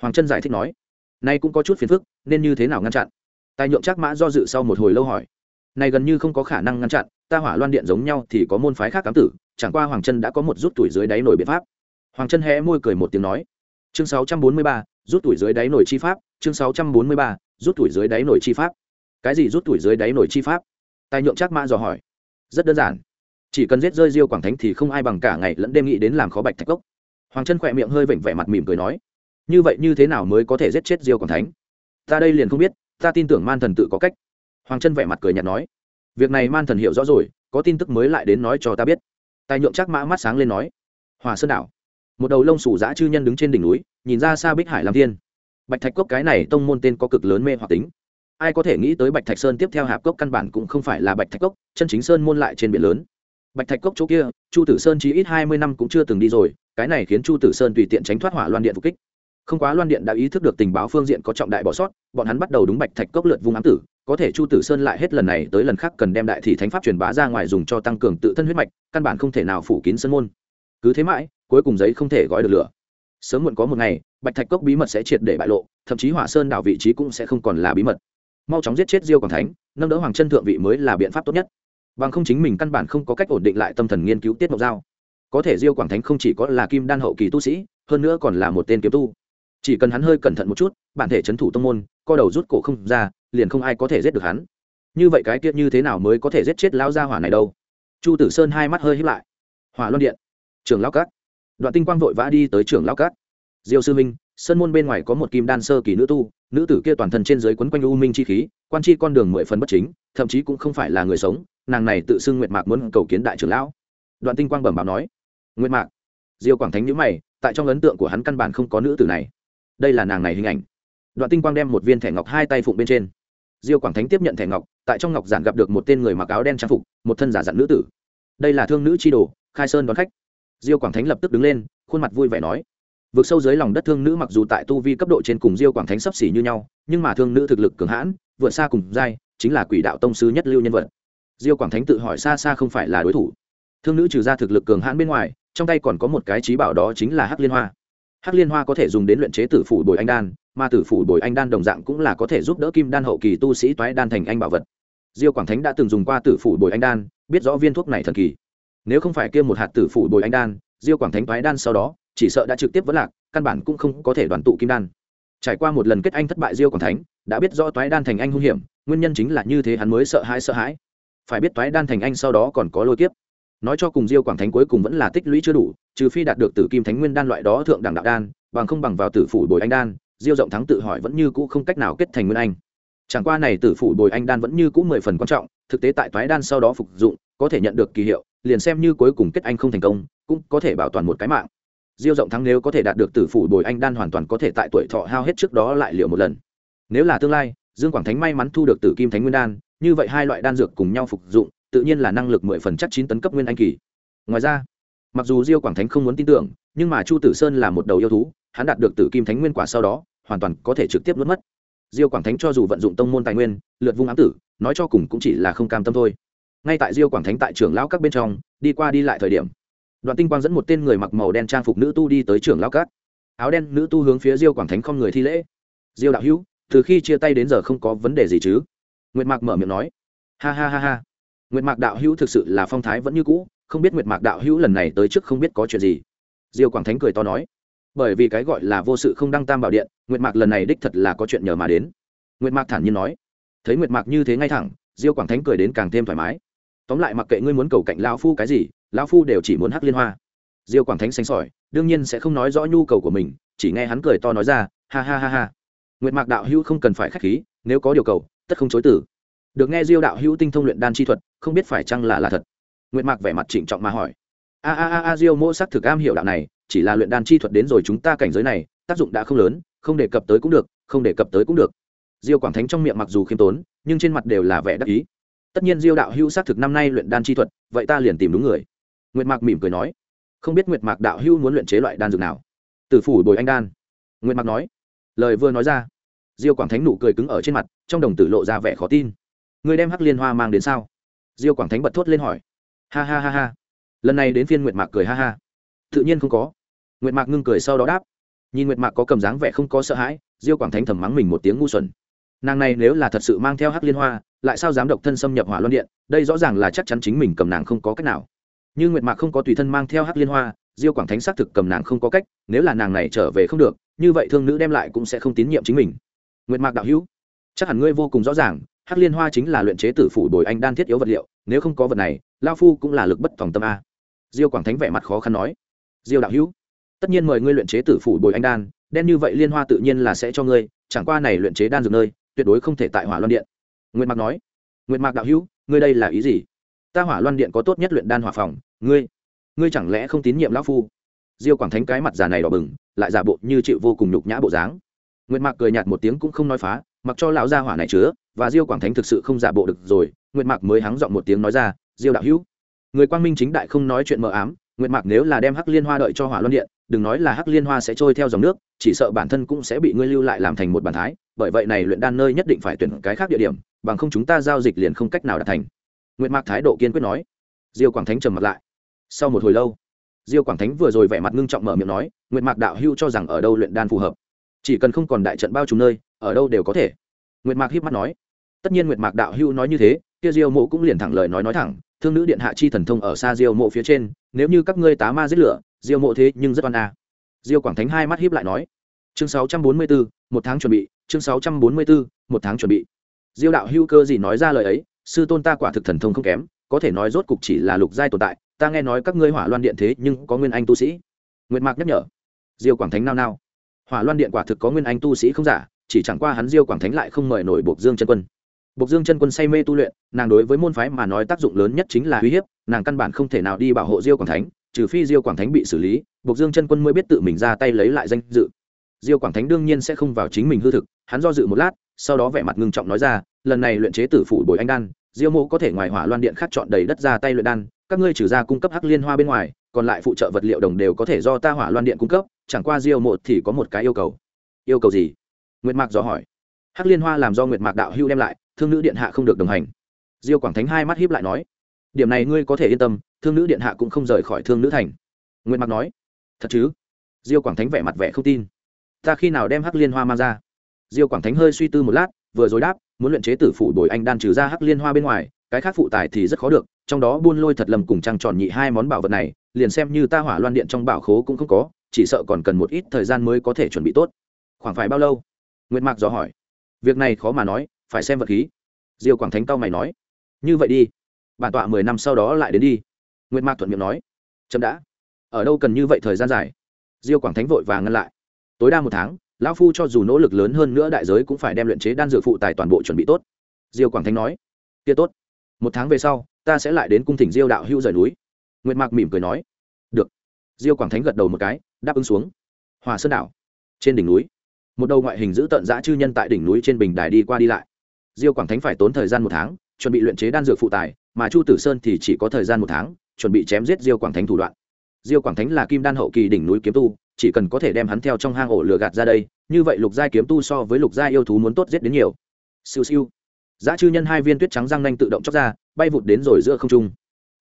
Hoàng trân giải thích nói nay cũng có chút phiền phức nên như thế nào ngăn chặn? Tài nhượng Trác mã do dự sau một hồi lâu hỏi này gần như không có khả năng ngăn chặn ta hỏa loan điện giống nhau thì có môn phái khác cám tử chẳng qua hoàng trân đã có một rút tuổi dưới đáy nổi biện pháp. Hoàng trân hé môi cười một tiếng nói chương 643, rút tuổi dưới đáy nổi chi pháp chương 643, rút tuổi dưới đáy nổi chi pháp. Cái gì rút tuổi dưới đáy nổi chi pháp? Tài nhượng Trác mã dò hỏi rất đơn giản chỉ cần giết rơi diêu quảng thánh thì không ai bằng cả ngày lẫn đêm nghĩ đến làm khó bạch thạch cốc. Hoàng chân khỏe miệng hơi vểnh vẻ mặt mỉm cười nói, như vậy như thế nào mới có thể giết chết diêu quảng thánh? Ta đây liền không biết, ta tin tưởng man thần tự có cách. Hoàng chân vẻ mặt cười nhạt nói, việc này man thần hiểu rõ rồi, có tin tức mới lại đến nói cho ta biết. Tài nhượng chắc mã mắt sáng lên nói, hòa sơn đảo. Một đầu lông sủ dã chư nhân đứng trên đỉnh núi, nhìn ra xa bích hải làm thiên. Bạch thạch cốc cái này tông môn tên có cực lớn mê hoặc tính. Ai có thể nghĩ tới bạch thạch sơn tiếp theo hạp cốc căn bản cũng không phải là bạch thạch cốc, chân chính sơn môn lại trên biển lớn bạch thạch cốc chỗ kia, chu tử sơn chỉ ít hai mươi năm cũng chưa từng đi rồi, cái này khiến chu tử sơn tùy tiện tránh thoát hỏa loan điện phục kích. Không quá loan điện đã ý thức được tình báo phương diện có trọng đại bỏ sót, bọn hắn bắt đầu đúng bạch thạch cốc lượt vung ám tử, có thể chu tử sơn lại hết lần này tới lần khác cần đem đại thị thánh pháp truyền bá ra ngoài dùng cho tăng cường tự thân huyết mạch, căn bản không thể nào phủ kín sân môn. Cứ thế mãi, cuối cùng giấy không thể gói được lửa. Sớm muộn có một ngày, bạch thạch cốc bí mật sẽ triệt để bại lộ, thậm chí hỏa sơn đảo vị trí cũng sẽ không còn là bí mật. Mau chóng giết chết diêu quảng thánh, nâng đỡ hoàng chân thượng vị mới là biện pháp tốt nhất bằng không chính mình căn bản không có cách ổn định lại tâm thần nghiên cứu tiết mộc giao. Có thể diêu quảng thánh không chỉ có là kim đan hậu kỳ tu sĩ, hơn nữa còn là một tên kiếm tu. Chỉ cần hắn hơi cẩn thận một chút, bản thể c h ấ n thủ tông môn, co đầu rút cổ không ra, liền không ai có thể giết được hắn. Như vậy cái tiết như thế nào mới có thể giết chết lão gia hỏa này đâu? Chu tử sơn hai mắt hơi hiếp lại. Hỏa luân điện. Trường lao cát. Đoạn tinh quang vội vã đi tới trường lao cát. Diêu sư minh sơn môn bên ngoài có một kim đan sơ kỳ nữ tu, nữ tử kia toàn thân trên dưới quấn quanh u minh chi khí, quan chi con đường mười phần bất chính, thậm chí cũng không phải là người sống, nàng này tự xưng nguyệt mạc muốn cầu kiến đại trưởng lão. Đoạn tinh quang bẩm báo nói, nguyệt mạc. Diêu quảng thánh nhữ mày, tại trong ấn tượng của hắn căn bản không có nữ tử này. Đây là nàng này hình ảnh. Đoạn tinh quang đem một viên thẻ ngọc hai tay phụng bên trên. Diêu quảng thánh tiếp nhận thẻ ngọc, tại trong ngọc giản gặp được một tên người mặc áo đen trang phục, một thân giả dặn nữ tử. Đây là thương nữ chi đồ, khai sơn đón khách. Diêu quảng thánh lập tức đứng lên, khuôn mặt vui vẻ nói vượt sâu dưới lòng đất thương nữ mặc dù tại tu vi cấp độ trên cùng diêu quảng thánh sấp xỉ như nhau, nhưng mà thương nữ thực lực cường hãn, vượt xa cùng giai, chính là quỷ đạo tông sư nhất lưu nhân vật. Diêu quảng thánh tự hỏi xa xa không phải là đối thủ. Thương nữ trừ ra thực lực cường hãn bên ngoài, trong tay còn có một cái trí bảo đó chính là hắc liên hoa. Hắc liên hoa có thể dùng đến luyện chế tử phủ bồi anh đan, mà tử phủ bồi anh đan đồng dạng cũng là có thể giúp đỡ kim đan hậu kỳ tu sĩ toái đan thành anh bảo vật. Diêu quảng thánh đã từng dùng qua tử phủ bồi anh đan, biết rõ viên thuốc này thần kỳ. Nếu không phải kia một hạt tử phủ bồi anh đan diêu quảng thánh toái đan sau đó, chỉ sợ đã trực tiếp vẫn lạc, căn bản cũng không có thể đoàn tụ kim đan. Trải qua một lần kết anh thất bại diêu quảng thánh, đã biết rõ toái đan thành anh hung hiểm, nguyên nhân chính là như thế hắn mới sợ hãi sợ hãi. Phải biết toái đan thành anh sau đó còn có lôi kiếp. Nói cho cùng diêu quảng thánh cuối cùng vẫn là tích lũy chưa đủ, trừ phi đạt được tử kim thánh nguyên đan loại đó thượng đẳng đạo đan, bằng không bằng vào tử phủ bồi anh đan, diêu rộng thắng tự hỏi vẫn như cũ không cách nào kết thành nguyên anh. Chẳng qua này tử phủ bồi anh đan vẫn như cũ mười phần quan trọng, thực tế tại toái đan sau đó phục dụng có thể nhận được kỳ hiệu, liền xem như cuối cùng kết anh không thành công, cũng có thể bảo toàn một cái mạng. Diêu rộng thắng nếu có thể đạt được tử phủ bồi anh đan hoàn toàn có thể tại tuổi thọ hao hết trước đó lại liệu một lần. Nếu là tương lai, dương quảng thánh may mắn thu được tử kim thánh nguyên đan, như vậy hai loại đan dược cùng nhau phục dụng, tự nhiên là năng lực mười phần chắc chín tấn cấp nguyên anh kỳ. Ngoài ra, mặc dù diêu quảng thánh không muốn tin tưởng, nhưng mà chu tử sơn là một đầu yêu thú, hắn đạt được tử kim thánh nguyên quả sau đó, hoàn toàn có thể trực tiếp nuốt mất. Diêu quảng thánh cho dù vận dụng tông môn tài nguyên, lượt vung ám tử, nói cho cùng cũng chỉ là không cam tâm thôi ngay tại diêu quảng thánh tại trưởng lão các bên trong, đi qua đi lại thời điểm, đoạn tinh quang dẫn một tên người mặc màu đen trang phục nữ tu đi tới trưởng lão các. Áo đen nữ tu hướng phía diêu quảng thánh không người thi lễ. Diêu đạo hữu, từ khi chia tay đến giờ không có vấn đề gì chứ? Nguyệt mạc mở miệng nói. Ha ha ha ha. Nguyệt mạc đạo hữu thực sự là phong thái vẫn như cũ, không biết nguyệt mạc đạo hữu lần này tới trước không biết có chuyện gì. Diêu quảng thánh cười to nói. Bởi vì cái gọi là vô sự không đăng tam bảo điện, nguyệt mạc lần này đích thật là có chuyện nhờ mà đến. Nguyệt mạc thản nhiên nói. Thấy nguyệt mạc như thế ngay thẳng, diêu quảng thánh cười đến càng thêm thoải mái tóm lại mặc kệ ngươi muốn cầu cạnh lao phu cái gì lao phu đều chỉ muốn hắc liên hoa. Diêu quảng thánh xanh sỏi, đương nhiên sẽ không nói rõ nhu cầu của mình, chỉ nghe hắn cười to nói ra, ha ha ha ha. Nguyệt mạc đạo hữu không cần phải k h á c h khí, nếu có điều cầu, tất không chối tử được nghe diêu đạo hữu tinh thông luyện đan chi thuật, không biết phải chăng là là thật. Nguyệt mạc vẻ mặt trịnh trọng mà hỏi. A a a a, diêu mỗ sắc thực am hiểu đạo này, chỉ là luyện đan chi thuật đến rồi chúng ta cảnh giới này, tác dụng đã không lớn, không đề cập tới cũng được, không đề cập tới cũng được. Diêu quảng thánh trong miệng mặc dù khiêm tốn, nhưng trên mặt đều là vẻ đắc ý tất nhiên diêu đạo hữu xác thực năm nay luyện đan chi thuật, vậy ta liền tìm đúng người. Nguyệt mạc mỉm cười nói. Không biết nguyệt mạc đạo hữu muốn luyện chế loại đan dược nào? Từ phủ bồi anh đan. Nguyệt mạc nói. Lời vừa nói ra, diêu quảng thánh nụ cười cứng ở trên mặt, trong đồng tử lộ ra vẻ khó tin. Người đem hắc liên hoa mang đến sao? Diêu quảng thánh bật thốt lên hỏi. Ha ha ha ha. Lần này đến phiên nguyệt mạc cười ha ha. Tự nhiên không có. Nguyệt mạc ngưng cười sau đó đáp. Nhìn nguyệt mạc có cầm dáng vẻ không có sợ hãi, diêu quảng thánh thầm mắng mình một tiếng ngu xuẩn. Nàng này nếu là thật sự mang theo hắc liên hoa lại sao dám độc thân xâm nhập hỏa loan điện, đây rõ ràng là chắc chắn chính mình cầm nàng không có cách nào. Như nguyệt mạc không có tùy thân mang theo hắc liên hoa, diêu quảng thánh xác thực cầm nàng không có cách, nếu là nàng này trở về không được, như vậy thương nữ đem lại cũng sẽ không tín nhiệm chính mình. Nguyệt mạc đạo hữu, chắc hẳn ngươi vô cùng rõ ràng, hắc liên hoa chính là luyện chế tử phủ bồi anh đan thiết yếu vật liệu, nếu không có vật này lao phu cũng là lực bất tòng tâm a. Diêu quảng thánh vẻ mặt khó khăn nói, diêu đạo hữu, tất nhiên mời ngươi luyện chế tử phủ bồi anh đan, đen như vậy liên hoa tự nhiên là sẽ cho ngươi, chẳng qua này luyện chế đan dược nơi, tuyệt đối không thể tại hỏa loan điện nguyệt mạc nói, nguyệt mạc đạo hữu, ngươi đây là ý gì? Ta hỏa loan điện có tốt nhất luyện đan hỏa phòng, ngươi ngươi chẳng lẽ không tín nhiệm lão phu? Diêu quảng thánh cái mặt già này đỏ bừng, lại giả bộ như chịu vô cùng nhục nhã bộ dáng. Nguyệt mạc cười nhạt một tiếng cũng không nói phá, mặc cho lão gia hỏa này chứa, và diêu quảng thánh thực sự không giả bộ được rồi, nguyệt mạc mới hắng giọng một tiếng nói ra, diêu đạo hữu, người quang minh chính đại không nói chuyện mờ ám, nguyệt mạc nếu là đem hắc liên hoa đợi cho hỏa loan điện, đừng nói là hắc liên hoa sẽ trôi theo dòng nước, chỉ sợ bản thân cũng sẽ bị ngươi lưu lại làm thành một bản thái, bởi vậy này luyện đan nơi nhất định phải tuyển cái khác địa điểm bằng không chúng ta giao dịch liền không cách nào đạt thành. Nguyệt mạc thái độ kiên quyết nói. Diêu quảng thánh trầm mặt lại. Sau một hồi lâu, diêu quảng thánh vừa rồi vẻ mặt ngưng trọng mở miệng nói, nguyệt mạc đạo hưu cho rằng ở đâu luyện đan phù hợp. Chỉ cần không còn đại trận bao trùm nơi, ở đâu đều có thể. Nguyệt mạc hiếp mắt nói. Tất nhiên nguyệt mạc đạo hưu nói như thế, kia diêu mộ cũng liền thẳng lời nói nói thẳng, thương nữ điện hạ chi thần thông ở xa diêu mộ phía trên, nếu như các ngươi tá ma giết lửa, diêu mộ thế nhưng rất oan a. Diêu quảng thánh hai mắt hiếp lại nói. Chương sáu trăm bốn mươi bốn một tháng chuẩn bị, chương sáu trăm bốn mươi bốn một tháng chuẩn bị diêu đạo hưu cơ gì nói ra lời ấy, sư tôn ta quả thực thần thông không kém, có thể nói rốt cục chỉ là lục giai tồn tại, ta nghe nói các ngươi hỏa loan điện thế nhưng có nguyên anh tu sĩ. Nguyệt mạc nhắc nhở. Diêu quảng thánh nao nao. Hỏa loan điện quả thực có nguyên anh tu sĩ không giả, chỉ chẳng qua hắn diêu quảng thánh lại không mời nổi buộc dương chân quân. Buộc dương chân quân say mê tu luyện, nàng đối với môn phái mà nói tác dụng lớn nhất chính là uy hiếp, nàng căn bản không thể nào đi bảo hộ diêu quảng thánh, trừ phi diêu quảng thánh bị xử lý buộc dương chân quân mới biết tự mình ra tay lấy lại danh dự. Diêu quảng thánh đương nhiên sẽ không vào chính mình hư thực, hắn do dự một lát sau đó vẻ mặt ngưng trọng nói ra, lần này luyện chế tử phủ bồi anh đan, diêu mộ có thể ngoài hỏa loan điện khác chọn đầy đất ra tay luyện đan, các ngươi trừ ra cung cấp hắc liên hoa bên ngoài, còn lại phụ trợ vật liệu đồng đều có thể do ta hỏa loan điện cung cấp, chẳng qua diêu mộ thì có một cái yêu cầu. Yêu cầu gì? Nguyệt mạc dò hỏi. Hắc liên hoa làm do nguyệt mạc đạo hưu đem lại, thương nữ điện hạ không được đồng hành. Diêu quảng thánh hai mắt hiếp lại nói. Điểm này ngươi có thể yên tâm, thương nữ điện hạ cũng không rời khỏi thương nữ thành. Nguyệt mạc nói. Thật chứ? Diêu quảng thánh vẻ mặt vẻ không tin. Ta khi nào đem hắc liên hoa mang ra? Diêu quảng thánh hơi suy tư một lát, vừa rồi đáp, muốn luyện chế tử phụ bồi anh đan trừ ra hắc liên hoa bên ngoài, cái khác phụ tài thì rất khó được, trong đó buôn lôi thật lầm cùng trăng tròn nhị hai món bảo vật này, liền xem như ta hỏa loan điện trong bảo khố cũng không có, chỉ sợ còn cần một ít thời gian mới có thể chuẩn bị tốt. Khoảng phải bao lâu? Nguyệt mạc dò hỏi. Việc này khó mà nói, phải xem vật khí. Diêu quảng thánh cao mày nói. Như vậy đi. Bản tọa mười năm sau đó lại đến đi. Nguyệt mạc thuận miệng nói. Chậm đã. Ở đâu cần như vậy thời gian dài? Diêu quảng thánh vội và ngăn lại. Tối đa một tháng lão phu cho dù nỗ lực lớn hơn nữa đại giới cũng phải đem luyện chế đan dược phụ tài toàn bộ chuẩn bị tốt. Diêu quảng Thanh nói, kia tốt. Một tháng về sau, ta sẽ lại đến cung thỉnh diêu đạo hữu rời núi. Nguyệt mạc mỉm cười nói, được. Diêu quảng thánh gật đầu một cái, đáp ứng xuống. Hòa sơn đảo, trên đỉnh núi, một đầu ngoại hình giữ tận giã chư nhân tại đỉnh núi trên bình đài đi qua đi lại. Diêu quảng thánh phải tốn thời gian một tháng, chuẩn bị luyện chế đan dược phụ tài, mà chu tử sơn thì chỉ có thời gian một tháng, chuẩn bị chém giết diêu quảng thánh thủ đoạn. Diêu quảng thánh là kim đan hậu kỳ đỉnh núi kiếm tu chỉ cần có thể đem hắn theo trong hang ổ lửa gạt ra đây, như vậy lục giai kiếm tu so với lục giai yêu thú muốn tốt giết đến nhiều. Siêu siêu. Giá chư nhân hai viên tuyết trắng răng nanh tự động chóc ra, bay vụt đến rồi giữa không trung.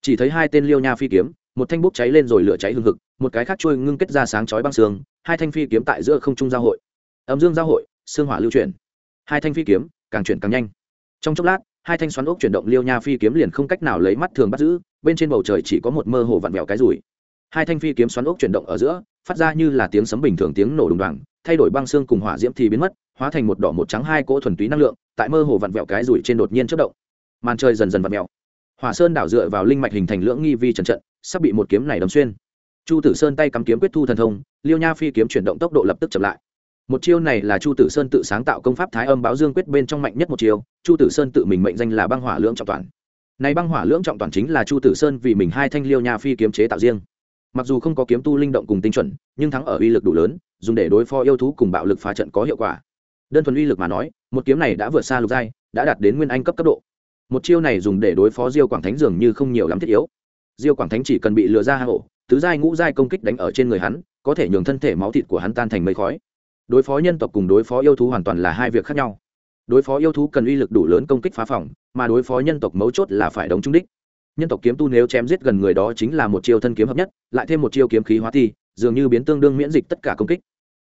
Chỉ thấy hai tên liêu nha phi kiếm, một thanh bốc cháy lên rồi lửa cháy hừng hực, một cái khác trôi ngưng kết ra sáng chói băng sương. hai thanh phi kiếm tại giữa không trung giao hội. Âm dương giao hội xương hỏa lưu chuyển. Hai thanh phi kiếm, càng chuyển càng nhanh. Trong chốc lát, hai thanh xoắn ốc chuyển động liêu nha phi kiếm liền không cách nào lấy mắt thường bắt giữ, bên trên bầu trời chỉ có một mơ hồ vặn vẹo cái rủi hai thanh phi kiếm xoắn ốc chuyển động ở giữa, phát ra như là tiếng sấm bình thường tiếng nổ đùng đoàng, thay đổi băng xương cùng hỏa diễm thì biến mất, hóa thành một đỏ một trắng hai cỗ thuần túy năng lượng, tại mơ hồ vặn vẹo cái rủi trên đột nhiên chất động. Màn trời dần dần vặn vẹo hỏa sơn đảo dựa vào linh mạch hình thành lưỡng nghi vi trần trận, sắp bị một kiếm này đâm xuyên. Chu tử sơn tay cắm kiếm quyết thu thần thông, liêu nha phi kiếm chuyển động tốc độ lập tức chậm lại. Một chiêu này là chu tử sơn tự sáng tạo công pháp thái âm báo dương quyết bên trong mạnh nhất một chiêu, chu tử sơn tự mình mệnh danh là băng hỏa lưỡng trọng toàn. Này băng hỏa lưỡng trọng toàn chính là chu tử sơn vì mình hai thanh liêu nha phi kiếm chế tạo riêng mặc dù không có kiếm tu linh động cùng tinh chuẩn, nhưng thắng ở uy lực đủ lớn, dùng để đối phó yêu thú cùng bạo lực phá trận có hiệu quả. Đơn thuần uy lực mà nói, một kiếm này đã vượt xa lục giai, đã đạt đến nguyên anh cấp cấp độ. Một chiêu này dùng để đối phó diêu quảng thánh dường như không nhiều lắm thiết yếu. Diêu quảng thánh chỉ cần bị lừa ra hạ hộ tứ giai ngũ giai công kích đánh ở trên người hắn, có thể nhường thân thể máu thịt của hắn tan thành mây khói. Đối phó nhân tộc cùng đối phó yêu thú hoàn toàn là hai việc khác nhau. Đối phó yêu thú cần uy lực đủ lớn công kích phá phòng, mà đối phó nhân tộc mấu chốt là phải đóng trung đích nhân tộc kiếm tu nếu chém giết gần người đó chính là một chiêu thân kiếm hợp nhất, lại thêm một chiêu kiếm khí hóa thi, dường như biến tương đương miễn dịch tất cả công kích.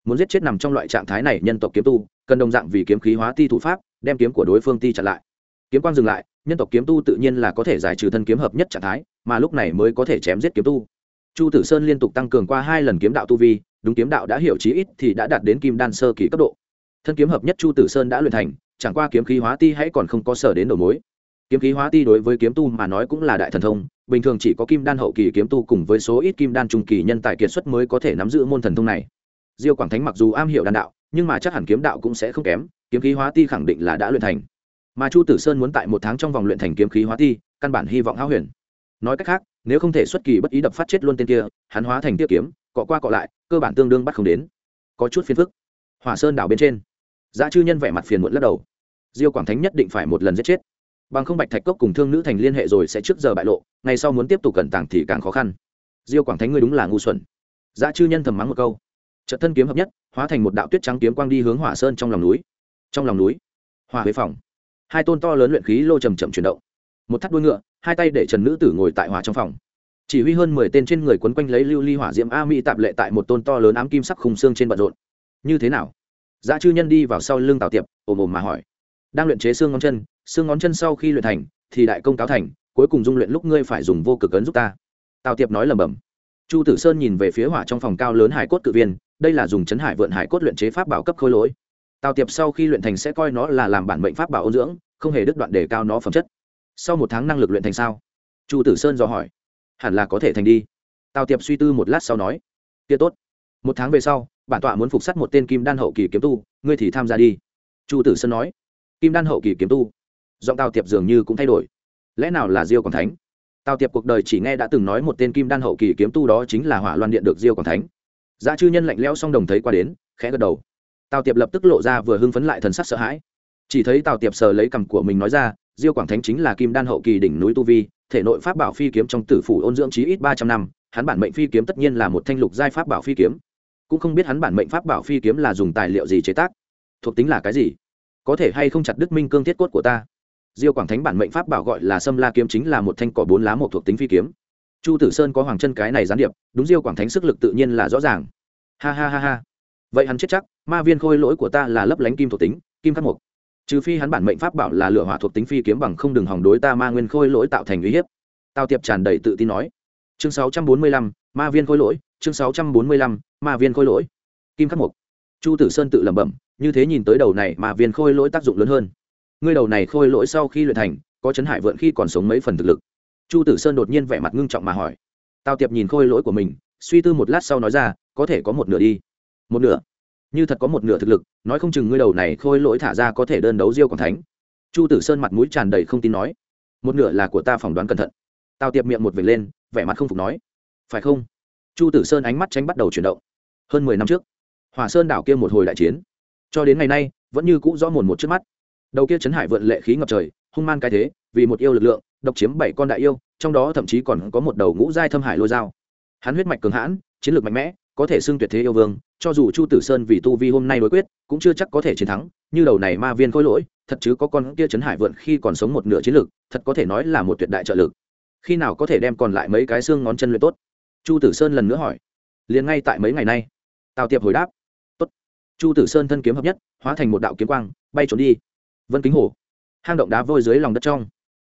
Muốn giết chết nằm trong loại trạng thái này nhân tộc kiếm tu, cần đồng dạng vì kiếm khí hóa thi thủ pháp, đem kiếm của đối phương ti chặn lại. Kiếm quang dừng lại, nhân tộc kiếm tu tự nhiên là có thể giải trừ thân kiếm hợp nhất trạng thái, mà lúc này mới có thể chém giết kiếm tu. Chu tử sơn liên tục tăng cường qua hai lần kiếm đạo tu vi, đúng kiếm đạo đã hiểu chí ít thì đã đạt đến kim đan sơ kỳ cấp độ. Thân kiếm hợp nhất chu tử sơn đã luyện thành, chẳng qua kiếm khí hóa ti hãy còn không có sở đến đầu mối kiếm khí hóa ti đối với kiếm tu mà nói cũng là đại thần thông, bình thường chỉ có kim đan hậu kỳ kiếm tu cùng với số ít kim đan trung kỳ nhân tài kiệt xuất mới có thể nắm giữ môn thần thông này. Diêu quảng thánh mặc dù am hiểu đan đạo, nhưng mà chắc hẳn kiếm đạo cũng sẽ không kém, kiếm khí hóa ti khẳng định là đã luyện thành. Mà chu tử sơn muốn tại một tháng trong vòng luyện thành kiếm khí hóa ti, căn bản hy vọng háo huyền. Nói cách khác, nếu không thể xuất kỳ bất ý đập phát chết luôn tên kia, hắn hóa thành tiết kiếm, cọ qua cọ lại, cơ bản tương đương bắt không đến. Có chút phiền phức. Hỏa sơn đảo bên trên. Giá chư nhân vẻ mặt phiền muộn lắc đầu. Diêu quảng thánh nhất định phải một lần giết chết bằng không bạch thạch cốc cùng thương nữ thành liên hệ rồi sẽ trước giờ bại lộ, ngày sau muốn tiếp tục cẩn tàng thì càng khó khăn. Diêu quảng thánh ngươi đúng là ngu xuẩn. Giá chư nhân thầm mắng một câu. Trận thân kiếm hợp nhất, hóa thành một đạo tuyết trắng kiếm quang đi hướng hỏa sơn trong lòng núi. Trong lòng núi, hỏa huế phòng. Hai tôn to lớn luyện khí lô chầm chậm chuyển động. Một thắt đuôi ngựa, hai tay để trần nữ tử ngồi tại hỏa trong phòng. Chỉ huy hơn mười tên trên người quấn quanh lấy lưu ly hỏa diễm a mỹ tạp lệ tại một tôn to lớn ám kim sắc khung xương trên bận rộn. Như thế nào? Giá chư nhân đi vào sau lưng tào tiệp, ồm ồm mà hỏi. Đang luyện chế xương ngón chân xương ngón chân sau khi luyện thành, thì đại công cáo thành, cuối cùng dung luyện lúc ngươi phải dùng vô cực ấn giúp ta. Tào tiệp nói lẩm bẩm. chu tử sơn nhìn về phía hỏa trong phòng cao lớn hải cốt cự viên, đây là dùng chấn hải vượn hải cốt luyện chế pháp bảo cấp khôi lỗi. Tào tiệp sau khi luyện thành sẽ coi nó là làm bản mệnh pháp bảo ôn dưỡng, không hề đứt đoạn đề cao nó phẩm chất. Sau một tháng năng lực luyện thành sao? Chu tử sơn dò hỏi. Hẳn là có thể thành đi. Tào tiệp suy tư một lát sau nói. Tia tốt. Một tháng về sau, bản tọa muốn phục sắt một tên kim đan hậu kỳ kiếm tu, ngươi thì tham gia đi. Chu tử sơn nói. Kim đan hậu kỳ kiếm tu giọng tào tiệp dường như cũng thay đổi. Lẽ nào là diêu quảng thánh? Tào tiệp cuộc đời chỉ nghe đã từng nói một tên kim đan hậu kỳ kiếm tu đó chính là hỏa loan điện được diêu quảng thánh. Giá chư nhân lạnh lẽo song đồng thấy qua đến, khẽ gật đầu. Tào tiệp lập tức lộ ra vừa hưng phấn lại thần sắc sợ hãi. Chỉ thấy tào tiệp sờ lấy cằm của mình nói ra, diêu quảng thánh chính là kim đan hậu kỳ đỉnh núi tu vi, thể nội pháp bảo phi kiếm trong tử phủ ôn dưỡng chí ít ba trăm năm, hắn bản mệnh phi kiếm tất nhiên là một thanh lục giai pháp bảo phi kiếm. Cũng không biết hắn bản mệnh pháp bảo phi kiếm là dùng tài liệu gì chế tác, thuộc tính là cái gì? Có thể hay không chặt đứt minh cương thiết cốt của ta? Diêu quảng thánh bản mệnh pháp bảo gọi là sâm la kiếm chính là một thanh cỏ bốn lá một thuộc tính phi kiếm. Chu tử sơn có hoàng chân cái này gián điệp đúng diêu quảng thánh sức lực tự nhiên là rõ ràng. Ha ha ha ha. Vậy hắn chết chắc ma viên khôi lỗi của ta là lấp lánh kim thuộc tính kim khắc mục. Trừ phi hắn bản mệnh pháp bảo là lửa hỏa thuộc tính phi kiếm bằng không đừng hòng đối ta ma nguyên khôi lỗi tạo thành uy hiếp. Tao tiệp tràn đầy tự tin nói. Chương 645, ma viên khôi lỗi chương 645, ma viên khôi lỗi kim khắc mục. Chu tử sơn tự lẩm bẩm như thế nhìn tới đầu này ma viên khôi lỗi tác dụng lớn hơn ngươi đầu này khôi lỗi sau khi luyện thành, có chấn hải vượn khi còn sống mấy phần thực lực. Chu tử sơn đột nhiên vẻ mặt ngưng trọng mà hỏi. Tao tiệp nhìn khôi lỗi của mình, suy tư một lát sau nói ra, có thể có một nửa đi. Một nửa? Như thật có một nửa thực lực, nói không chừng ngươi đầu này khôi lỗi thả ra có thể đơn đấu diêu còn thánh. Chu tử sơn mặt mũi tràn đầy không tin nói. Một nửa là của ta phỏng đoán cẩn thận. Tào tiệp miệng một vệt lên, vẻ mặt không phục nói. Phải không? Chu tử sơn ánh mắt tránh bắt đầu chuyển động. Hơn mười năm trước hòa sơn đảo kia một hồi đại chiến. Cho đến ngày nay, vẫn như cũ rõ mồn một trước mắt đầu kia chấn hải vượn lệ khí ngập trời, hung man cái thế, vì một yêu lực lượng, độc chiếm bảy con đại yêu, trong đó thậm chí còn có một đầu ngũ giai thâm hải lôi dao. Hắn huyết mạch cường hãn, chiến lược mạnh mẽ, có thể xưng tuyệt thế yêu vương, cho dù chu tử sơn vì tu vi hôm nay đối quyết, cũng chưa chắc có thể chiến thắng, như đầu này ma viên khôi lỗi, thật chứ có con kia chấn hải vượn khi còn sống một nửa chiến lược, thật có thể nói là một tuyệt đại trợ lực. Khi nào có thể đem còn lại mấy cái xương ngón chân luyện tốt? Chu tử sơn lần nữa hỏi. Liền ngay tại mấy ngày nay. Tào tiệp hồi đáp. Tốt. chu tử sơn thân kiếm hợp nhất, hóa thành một đạo kiếm quang, bay trốn đi vân kính hồ. Hang động đá vôi dưới lòng đất trong,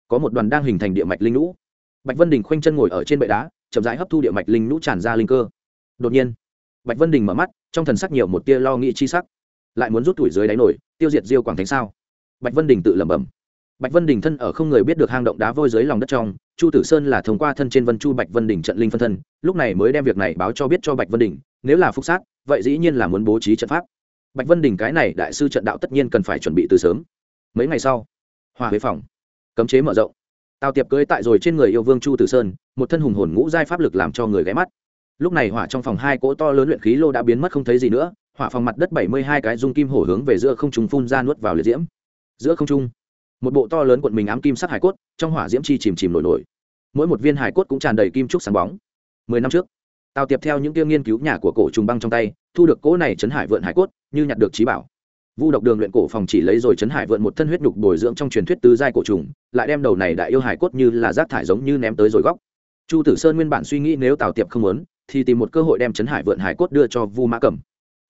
có một đoàn đang hình thành địa mạch linh lũ. Bạch vân đình khoanh chân ngồi ở trên bệ đá, chậm rãi hấp thu địa mạch linh lũ tràn ra linh cơ. Đột nhiên, bạch vân đình mở mắt, trong thần sắc nhiều một tia lo nghĩ chi sắc. Lại muốn rút tuổi dưới đáy nổi, tiêu diệt diêu quảng thánh sao? Bạch vân đình tự lẩm bẩm. Bạch vân đình thân ở không người biết được hang động đá vôi dưới lòng đất trong, chu tử sơn là thông qua thân trên vân chu bạch vân đình trận linh phân thân, lúc này mới đem việc này báo cho biết cho bạch vân đình, nếu là phúc sát, vậy dĩ nhiên là muốn bố trí trận pháp. Bạch vân đình cái này đại sư trận đạo tất nhiên cần phải chuẩn bị từ sớm mấy ngày sau, hòa huế phòng, cấm chế mở rộng. Tào tiệp cưới tại rồi trên người yêu vương chu tử sơn, một thân hùng hồn ngũ giai pháp lực làm cho người ghé mắt. Lúc này hỏa trong phòng hai cỗ to lớn luyện khí lô đã biến mất không thấy gì nữa, hỏa phòng mặt đất bảy mươi hai cái dung kim hổ hướng về giữa không trung phun ra nuốt vào liệt diễm. Giữa không trung, một bộ to lớn quận mình ám kim sắc hải cốt, trong hỏa diễm chi chìm chìm nổi nổi. Mỗi một viên hải cốt cũng tràn đầy kim trúc sáng bóng. Mười năm trước, tào tiệp theo những tiêu nghiên cứu nhà của cổ trùng băng trong tay, thu được cỗ này chấn hải vượn hải cốt, như nhặt được trí bảo vu độc đường luyện cổ phòng chỉ lấy rồi chấn hải vượn một thân huyết nhục bồi dưỡng trong truyền thuyết tứ giai cổ trùng, lại đem đầu này đại yêu hải cốt như là rác thải giống như ném tới rồi góc. Chu tử sơn nguyên bản suy nghĩ nếu tào tiệp không muốn, thì tìm một cơ hội đem chấn hải vượn hải cốt đưa cho vu mã cầm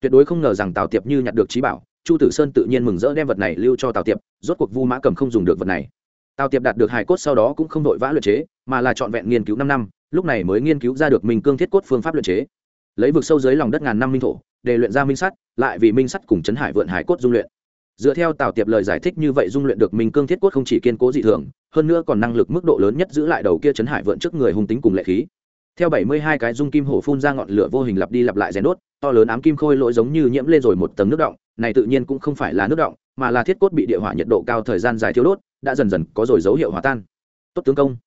tuyệt đối không ngờ rằng tào tiệp như nhặt được trí bảo, chu tử sơn tự nhiên mừng rỡ đem vật này lưu cho tào tiệp, rốt cuộc vu mã cầm không dùng được vật này. Tào tiệp đạt được hải cốt sau đó cũng không đội vã luyện chế, mà là trọn vẹn nghiên cứu năm năm, lúc này mới nghiên cứu ra được minh cương thiết cốt phương pháp luyện chế lấy vực sâu dưới lòng đất ngàn năm minh thổ, để luyện ra minh sắt, lại vì minh sắt cùng chấn hải vượn hải cốt dung luyện. Dựa theo tào tiệp lời giải thích như vậy dung luyện được minh cương thiết cốt không chỉ kiên cố dị thường, hơn nữa còn năng lực mức độ lớn nhất giữ lại đầu kia chấn hải vượn trước người hung tính cùng lệ khí. Theo bảy mươi hai cái dung kim hổ phun ra ngọn lửa vô hình lặp đi lặp lại rèn đốt, to lớn ám kim khôi lỗi giống như nhiễm lên rồi một tầng nước động, này tự nhiên cũng không phải là nước động, mà là thiết cốt bị địa hỏa nhiệt độ cao thời gian dài thiếu đốt, đã dần dần có rồi dấu hiệu hòa tan. Tốt tướng công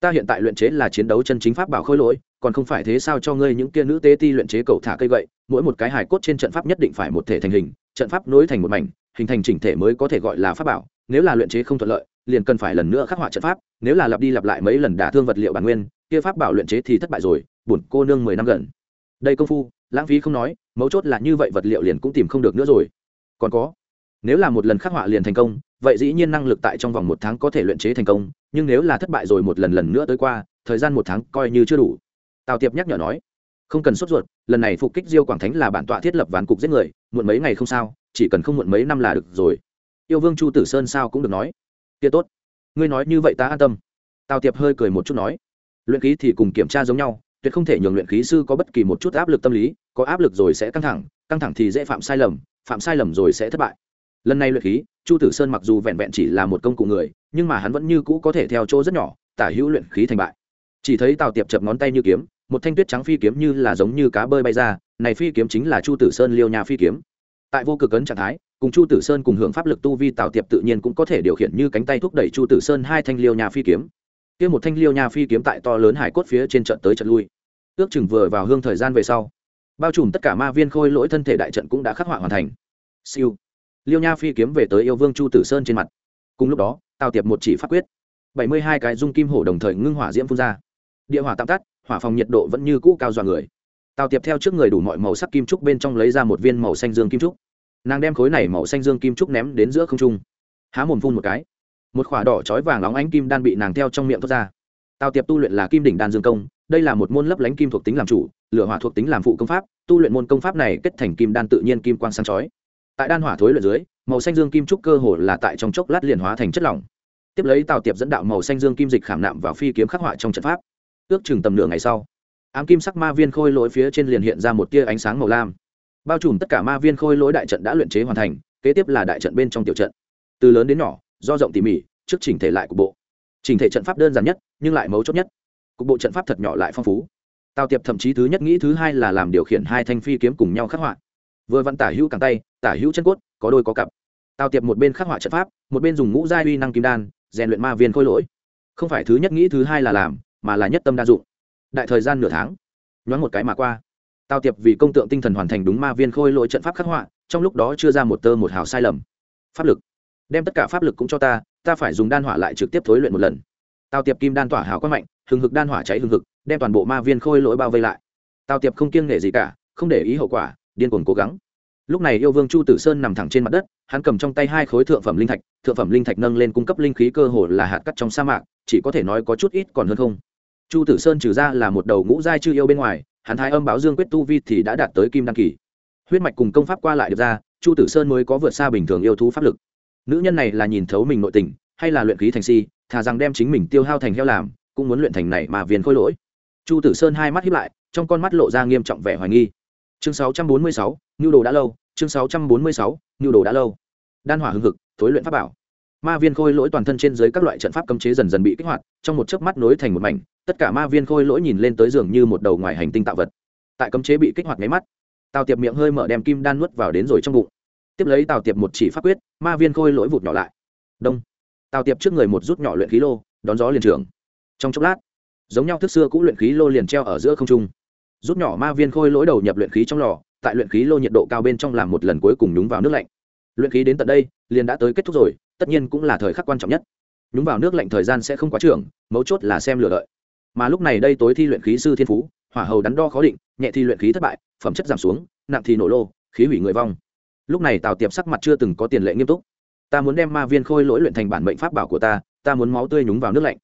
ta hiện tại luyện chế là chiến đấu chân chính pháp bảo khôi lỗi, còn không phải thế sao cho ngươi những kia nữ tế ti luyện chế cầu thả cây gậy, mỗi một cái hài cốt trên trận pháp nhất định phải một thể thành hình, trận pháp nối thành một mảnh, hình thành chỉnh thể mới có thể gọi là pháp bảo, nếu là luyện chế không thuận lợi, liền cần phải lần nữa khắc họa trận pháp, nếu là lặp đi lặp lại mấy lần đả thương vật liệu bản nguyên, kia pháp bảo luyện chế thì thất bại rồi, buồn cô nương mười năm gần. Đây công phu, lãng phí không nói, mấu chốt là như vậy vật liệu liền cũng tìm không được nữa rồi. Còn có nếu là một lần khắc họa liền thành công, vậy dĩ nhiên năng lực tại trong vòng một tháng có thể luyện chế thành công, nhưng nếu là thất bại rồi một lần lần nữa tới qua, thời gian một tháng coi như chưa đủ. Tào tiệp nhắc nhở nói, không cần sốt ruột, lần này phục kích diêu quảng thánh là bản tọa thiết lập ván cục giết người, muộn mấy ngày không sao, chỉ cần không muộn mấy năm là được rồi. Yêu vương chu tử sơn sao cũng được nói, kia tốt, ngươi nói như vậy ta an tâm. Tào tiệp hơi cười một chút nói, luyện khí thì cùng kiểm tra giống nhau, tuyệt không thể nhường luyện khí sư có bất kỳ một chút áp lực tâm lý, có áp lực rồi sẽ căng thẳng căng thẳng thì dễ phạm sai lầm, phạm sai lầm rồi sẽ thất bại lần này luyện khí, chu tử sơn mặc dù vẹn vẹn chỉ là một công cụ người, nhưng mà hắn vẫn như cũ có thể theo chỗ rất nhỏ, tả hữu luyện khí thành bại. Chỉ thấy tào tiệp chập ngón tay như kiếm, một thanh tuyết trắng phi kiếm như là giống như cá bơi bay ra, này phi kiếm chính là chu tử sơn liêu nhà phi kiếm. Tại vô cực ấn trạng thái, cùng chu tử sơn cùng hưởng pháp lực tu vi tào tiệp tự nhiên cũng có thể điều khiển như cánh tay thúc đẩy chu tử sơn hai thanh liêu nhà phi kiếm. Kia một thanh liêu nhà phi kiếm tại to lớn hải cốt phía trên trận tới trận lui. Ước chừng vừa vào hương thời gian về sau, bao trùm tất cả ma viên khôi lỗi thân thể đại trận cũng đã khắc họa hoàn thành. Siêu liêu nha phi kiếm về tới yêu vương chu tử sơn trên mặt. Cùng lúc đó, tào tiệp một chỉ phát quyết. Bảy mươi hai cái dung kim hổ đồng thời ngưng hỏa diễm phun ra. Địa hỏa tạm tắt, hỏa phòng nhiệt độ vẫn như cũ cao dọa người. Tào tiệp theo trước người đủ mọi màu sắc kim trúc bên trong lấy ra một viên màu xanh dương kim trúc. Nàng đem khối này màu xanh dương kim trúc ném đến giữa không trung. Há mồm phun một cái. Một khỏa đỏ chói vàng óng ánh kim đan bị nàng theo trong miệng thoát ra. Tào tiệp tu luyện là kim đỉnh đan dương công, đây là một môn lấp lánh kim thuộc tính làm chủ, lửa hỏa thuộc tính làm phụ công pháp, tu luyện môn công pháp này kết thành kim đan tự nhiên kim quang sáng chói tại đan hỏa thối luyện dưới, màu xanh dương kim trúc cơ hồ là tại trong chốc lát liền hóa thành chất lỏng. Tiếp lấy tào tiệp dẫn đạo màu xanh dương kim dịch khảm nạm vào phi kiếm khắc họa trong trận pháp. Ước chừng tầm nửa ngày sau, ám kim sắc ma viên khôi lỗi phía trên liền hiện ra một tia ánh sáng màu lam. Bao trùm tất cả ma viên khôi lỗi đại trận đã luyện chế hoàn thành, kế tiếp là đại trận bên trong tiểu trận. Từ lớn đến nhỏ, do rộng tỉ mỉ, trước chỉnh thể lại của bộ. Chỉnh thể trận pháp đơn giản nhất, nhưng lại mấu chốt nhất. Cục bộ trận pháp thật nhỏ lại phong phú. Tào tiệp thậm chí thứ nhất nghĩ thứ hai là làm điều khiển hai thanh phi kiếm cùng nhau khắc họa vừa vặn tả hữu cẳng tay, tả hữu chân cốt, có đôi có cặp. Tào tiệp một bên khắc họa trận pháp, một bên dùng ngũ gia uy năng kim đan, rèn luyện ma viên khôi lỗi. Không phải thứ nhất nghĩ thứ hai là làm, mà là nhất tâm đa dụng. Đại thời gian nửa tháng, nhoáng một cái mà qua. Tào tiệp vì công tượng tinh thần hoàn thành đúng ma viên khôi lỗi trận pháp khắc họa, trong lúc đó chưa ra một tơ một hào sai lầm. Pháp lực. Đem tất cả pháp lực cũng cho ta ta phải dùng đan hỏa lại trực tiếp thối luyện một lần. Tào tiệp kim đan tỏa hào quát mạnh, hừng hực đan hỏa cháy hừng hực, đem toàn bộ ma viên khôi lỗi bao vây lại. Tào tiệp không kiêng nể gì cả, không để ý hậu quả điên cuồng cố gắng. Lúc này yêu vương chu tử sơn nằm thẳng trên mặt đất, hắn cầm trong tay hai khối thượng phẩm linh thạch, thượng phẩm linh thạch nâng lên cung cấp linh khí cơ hồ là hạt cắt trong sa mạc, chỉ có thể nói có chút ít còn hơn không. Chu tử sơn trừ ra là một đầu ngũ giai chư yêu bên ngoài, hắn thái âm báo dương quyết tu vi thì đã đạt tới kim đăng kỳ. Huyết mạch cùng công pháp qua lại được ra, chu tử sơn mới có vượt xa bình thường yêu thú pháp lực. Nữ nhân này là nhìn thấu mình nội tình, hay là luyện khí thành si, thà rằng đem chính mình tiêu hao thành heo làm, cũng muốn luyện thành này mà viên khôi lỗi. Chu tử sơn hai mắt hiếp lại, trong con mắt lộ ra nghiêm trọng vẻ hoài nghi chương 646, nhu đồ đã lâu chương 646, nhu đồ đã lâu. Đan hỏa hưng hực thối luyện pháp bảo. Ma viên khôi lỗi toàn thân trên dưới các loại trận pháp cấm chế dần dần bị kích hoạt trong một chớp mắt nối thành một mảnh tất cả ma viên khôi lỗi nhìn lên tới giường như một đầu ngoài hành tinh tạo vật. Tại cấm chế bị kích hoạt máy mắt tào tiệp miệng hơi mở đem kim đan nuốt vào đến rồi trong bụng. Tiếp lấy tào tiệp một chỉ pháp quyết ma viên khôi lỗi vụt nhỏ lại. Đông. Tào tiệp trước người một rút nhỏ luyện khí lô đón gió liền trường trong chốc lát giống nhau thức xưa cũ luyện khí lô liền treo ở giữa không trung rút nhỏ ma viên khôi lỗi đầu nhập luyện khí trong lò, tại luyện khí lô nhiệt độ cao bên trong làm một lần cuối cùng nhúng vào nước lạnh. Luyện khí đến tận đây, liền đã tới kết thúc rồi, tất nhiên cũng là thời khắc quan trọng nhất. Nhúng vào nước lạnh thời gian sẽ không quá trưởng, mấu chốt là xem lựa đợi. Mà lúc này đây tối thi luyện khí sư thiên phú, hỏa hầu đắn đo khó định, nhẹ thi luyện khí thất bại, phẩm chất giảm xuống, nặng thì nổ lô, khí hủy người vong. Lúc này tào tiệp sắc mặt chưa từng có tiền lệ nghiêm túc. Ta muốn đem ma viên khôi lỗi luyện thành bản mệnh pháp bảo của ta ta muốn máu tươi nhúng vào nước lạnh.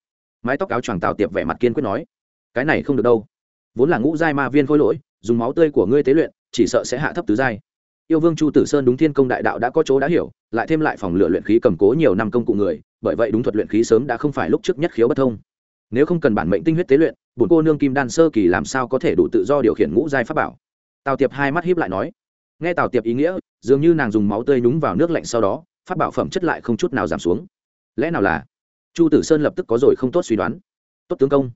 Mái tóc áo choàng tào tiệp vẻ mặt kiên quyết nói. Cái này không được đâu vốn là ngũ giai ma viên khôi lỗi, dùng máu tươi của ngươi tế luyện, chỉ sợ sẽ hạ thấp tứ giai. Yêu vương chu tử sơn đúng thiên công đại đạo đã có chỗ đã hiểu, lại thêm lại phòng lựa luyện khí cầm cố nhiều năm công cụ người, bởi vậy đúng thuật luyện khí sớm đã không phải lúc trước nhất khiếu bất thông. Nếu không cần bản mệnh tinh huyết tế luyện, bổn cô nương kim đan sơ kỳ làm sao có thể đủ tự do điều khiển ngũ giai pháp bảo? Tào tiệp hai mắt hiếp lại nói. Nghe tào tiệp ý nghĩa, dường như nàng dùng máu tươi nhúng vào nước lạnh sau đó, pháp bảo phẩm chất lại không chút nào giảm xuống. Lẽ nào là? Chu tử sơn lập tức có rồi không tốt suy đoán. Tốt tướng công,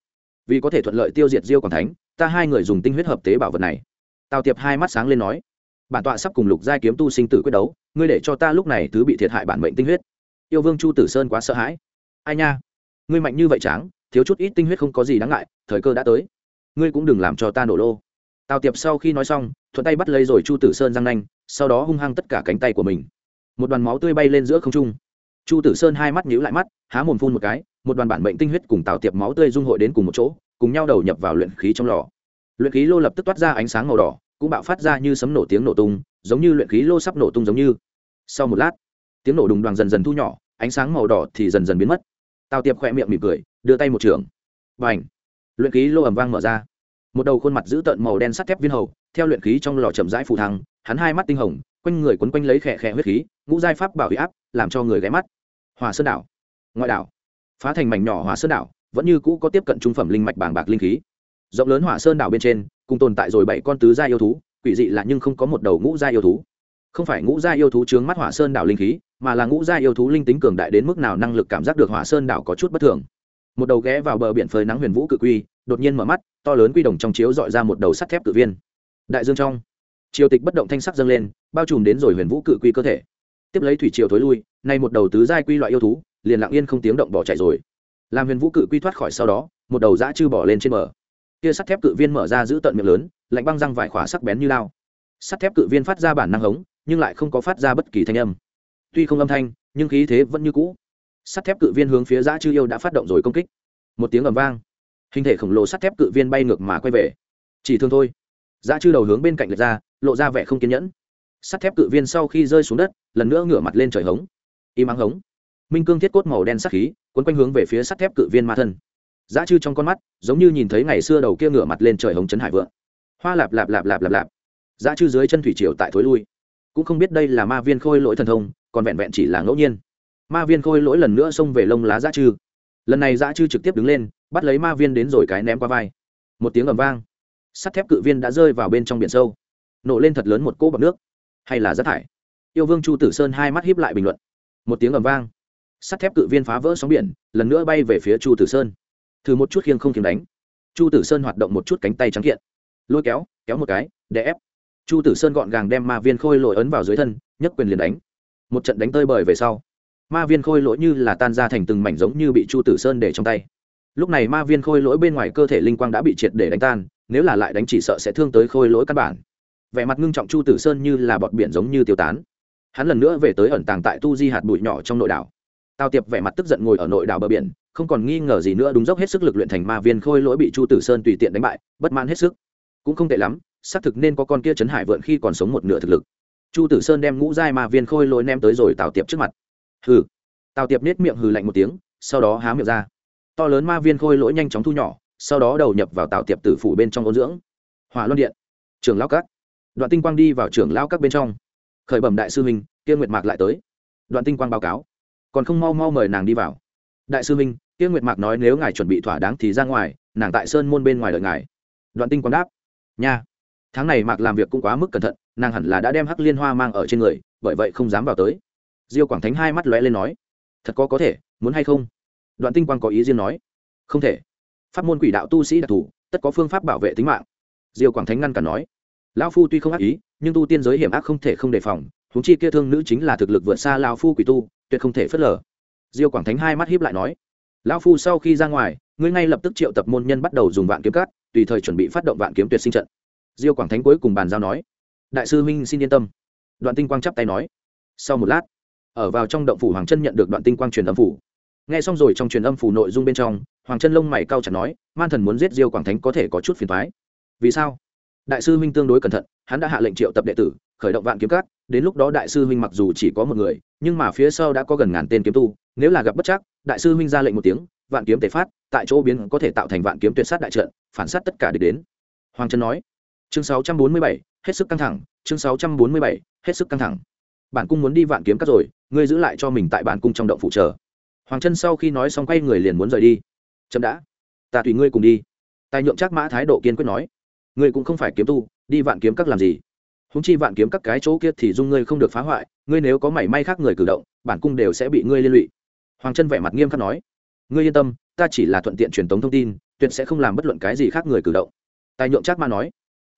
vì có thể thuận lợi tiêu diệt diêu quảng thánh ta hai người dùng tinh huyết hợp tế bảo vật này. Tào tiệp hai mắt sáng lên nói, bản tọa sắp cùng lục giai kiếm tu sinh tử quyết đấu, ngươi để cho ta lúc này thứ bị thiệt hại bản mệnh tinh huyết. Yêu vương chu tử sơn quá sợ hãi. Ai nha, ngươi mạnh như vậy tráng thiếu chút ít tinh huyết không có gì đáng ngại, thời cơ đã tới. Ngươi cũng đừng làm cho ta nổ lô. Tào tiệp sau khi nói xong, thuận tay bắt lấy rồi chu tử sơn răng nanh, sau đó hung hăng tất cả cánh tay của mình. Một đoàn máu tươi bay lên giữa không trung. Chu tử sơn hai mắt nhíu lại mắt, há mồm phun một cái, một đoàn bản mệnh tinh huyết cùng tào tiệp máu tươi dung hội đến cùng một chỗ cùng nhau đầu nhập vào luyện khí trong lò. Luyện khí lô lập tức toát ra ánh sáng màu đỏ, cũng bạo phát ra như sấm nổ tiếng nổ tung, giống như luyện khí lô sắp nổ tung giống như. Sau một lát, tiếng nổ đùng đoàn dần dần thu nhỏ, ánh sáng màu đỏ thì dần dần biến mất. Tào tiệp khỏe miệng mỉm cười, đưa tay một trường. B à n h luyện khí lô ẩm vang mở ra. Một đầu khuôn mặt giữ tợn màu đen sắt thép viên hầu, theo luyện khí trong lò chậm rãi phù thăng, hắn hai mắt tinh hồng, quanh người quấn quanh lấy khẽ khẽ huyết khí, ngũ giai pháp bảo huy áp, làm cho người ghé mắt. Hòa sơn đảo. Ngoại đảo. Phá thành mảnh nhỏ hòa sơn đảo vẫn như cũ có tiếp cận trung phẩm linh mạch bàng bạc linh khí. Rộng lớn hỏa sơn đảo bên trên, cùng tồn tại rồi bảy con tứ gia yêu thú, quỷ dị là nhưng không có một đầu ngũ gia yêu thú. Không phải ngũ gia yêu thú chướng mắt hỏa sơn đảo linh khí, mà là ngũ gia yêu thú linh tính cường đại đến mức nào năng lực cảm giác được hỏa sơn đảo có chút bất thường. Một đầu ghé vào bờ biển phơi nắng huyền vũ cự quy, đột nhiên mở mắt, to lớn quy đồng trong chiếu dọi ra một đầu sắt thép cự viên. Đại dương trong, triều tịch bất động thanh sắc dâng lên, bao trùm đến rồi huyền vũ cự quy cơ thể. Tiếp lấy thủy triều thối lui, nay một đầu tứ giai quy loại yêu thú, liền lặng yên không tiếng động bỏ chạy rồi làm huyền vũ cự quy thoát khỏi sau đó, một đầu dã chư bỏ lên trên bờ. Kia sắt thép cự viên mở ra giữ tận miệng lớn, lạnh băng răng vải khỏa sắc bén như lao. Sắt thép cự viên phát ra bản năng hống, nhưng lại không có phát ra bất kỳ thanh âm. Tuy không âm thanh, nhưng khí thế vẫn như cũ. Sắt thép cự viên hướng phía dã chư yêu đã phát động rồi công kích. Một tiếng ầm vang, hình thể khổng lồ sắt thép cự viên bay ngược mà quay về. Chỉ thương thôi. Dã chư đầu hướng bên cạnh lệch ra, lộ ra vẻ không kiên nhẫn. Sắt thép cự viên sau khi rơi xuống đất, lần nữa ngửa mặt lên trời hống. Im ắng hống minh cương thiết cốt màu đen sắc khí quấn quanh hướng về phía sắt thép cự viên ma thân. Giá chư trong con mắt, giống như nhìn thấy ngày xưa đầu kia ngửa mặt lên trời hồng trấn hải vượng. Hoa lạp lạp lạp lạp lạp lạp. Giá chư dưới chân thủy triều tại thối lui. Cũng không biết đây là ma viên khôi lỗi thần thông, còn vẹn vẹn chỉ là ngẫu nhiên. Ma viên khôi lỗi lần nữa xông về lông lá Giá chư. Lần này Giá chư trực tiếp đứng lên, bắt lấy ma viên đến rồi cái ném qua vai. Một tiếng ầm vang. Sắt thép cự viên đã rơi vào bên trong biển sâu. Nổ lên thật lớn một cỗ bọc nước. Hay là rác thải. Yêu vương chu tử sơn hai mắt hiếp lại bình luận. Một tiếng ầm vang sắt thép cự viên phá vỡ sóng biển, lần nữa bay về phía chu tử sơn. Thử một chút khiêng không khiêng đánh. Chu tử sơn hoạt động một chút cánh tay trắng kiện. Lôi kéo kéo một cái để ép. Chu tử sơn gọn gàng đem ma viên khôi lội ấn vào dưới thân, nhấc quyền liền đánh. Một trận đánh tơi bời về sau, ma viên khôi lỗi như là tan ra thành từng mảnh giống như bị chu tử sơn để trong tay. Lúc này ma viên khôi lỗi bên ngoài cơ thể linh quang đã bị triệt để đánh tan, nếu là lại đánh chỉ sợ sẽ thương tới khôi lỗi căn bản. Vẻ mặt ngưng trọng chu tử sơn như là bọt biển giống như tiêu tán. Hắn lần nữa về tới ẩn tàng tại tu di hạt bụi nhỏ trong nội đảo tào tiệp vẻ mặt tức giận ngồi ở nội đảo bờ biển, không còn nghi ngờ gì nữa, đúng dốc hết sức lực luyện thành ma viên khôi lỗi bị chu tử sơn tùy tiện đánh bại, bất mãn hết sức. Cũng không tệ lắm, xác thực nên có con kia chấn hải vượn khi còn sống một nửa thực lực. Chu tử sơn đem ngũ giai ma viên khôi lỗi ném tới rồi tào tiệp trước mặt. Hừ. Tào tiệp nết miệng hừ lạnh một tiếng, sau đó há miệng ra. To lớn ma viên khôi lỗi nhanh chóng thu nhỏ, sau đó đầu nhập vào tào tiệp tử phủ bên trong ôn dưỡng. Hỏa luân điện. Trường lao các. Đoạn tinh quang đi vào trường lao các bên trong. Khởi bẩm đại sư huynh, kia nguyệt mạc lại tới. Đoạn tinh quang báo cáo còn không mau mau mời nàng đi vào. Đại sư minh tiêu nguyệt mạc nói nếu ngài chuẩn bị thỏa đáng thì ra ngoài, nàng tại sơn môn bên ngoài đợi ngài. Đoạn tinh quang đáp, nha, tháng này mạc làm việc cũng quá mức cẩn thận, nàng hẳn là đã đem hắc liên hoa mang ở trên người, bởi vậy không dám vào tới. Diêu quảng thánh hai mắt lóe lên nói, thật có có thể, muốn hay không? Đoạn tinh quang có ý riêng nói, không thể. Pháp môn quỷ đạo tu sĩ đặc thù, tất có phương pháp bảo vệ tính mạng. Diêu quảng thánh ngăn cản nói, lão phu tuy không ác ý, nhưng tu tiên giới hiểm ác không thể không đề phòng húng chi kia thương nữ chính là thực lực vượt xa lão phu quỷ tu tuyệt không thể phớt lờ. Diêu quảng thánh hai mắt hiếp lại nói, lão phu sau khi ra ngoài, ngươi ngay lập tức triệu tập môn nhân bắt đầu dùng vạn kiếm cát tùy thời chuẩn bị phát động vạn kiếm tuyệt sinh trận. Diêu quảng thánh cuối cùng bàn giao nói, đại sư minh xin yên tâm. Đoạn tinh quang chắp tay nói, sau một lát, ở vào trong động phủ hoàng chân nhận được đoạn tinh quang truyền âm phủ. Nghe xong rồi trong truyền âm phủ nội dung bên trong, hoàng chân lông mày cao chặt nói, man thần muốn giết diêu quảng thánh có thể có chút phiền thoái vì sao? Đại sư huynh tương đối cẩn thận, hắn đã hạ lệnh triệu tập đệ tử khởi động vạn kiếm cát đến lúc đó đại sư huynh mặc dù chỉ có một người nhưng mà phía sau đã có gần ngàn tên kiếm tu nếu là gặp bất chắc đại sư huynh ra lệnh một tiếng vạn kiếm tề phát tại chỗ biến có thể tạo thành vạn kiếm tuyệt sát đại trận phản sát tất cả địch đến. Hoàng trân nói. Chương 647, hết sức căng thẳng chương 647, hết sức căng thẳng. Bản cung muốn đi vạn kiếm cắt rồi ngươi giữ lại cho mình tại bản cung trong động phụ trợ hoàng trân sau khi nói xong quay người liền muốn rời đi. Chậm đã. Ta tùy ngươi cùng đi. Tài nhượng chắc mã thái độ kiên quyết nói. Ngươi cũng không phải kiếm tu đi vạn kiếm các làm gì? Húng chi vạn kiếm các cái chỗ kia thì dung ngươi không được phá hoại, ngươi nếu có mảy may khác người cử động, bản cung đều sẽ bị ngươi liên lụy. Hoàng trân vẻ mặt nghiêm khắc nói. Ngươi yên tâm, ta chỉ là thuận tiện truyền tống thông tin, tuyệt sẽ không làm bất luận cái gì khác người cử động. Tài nhượng chắc ma nói.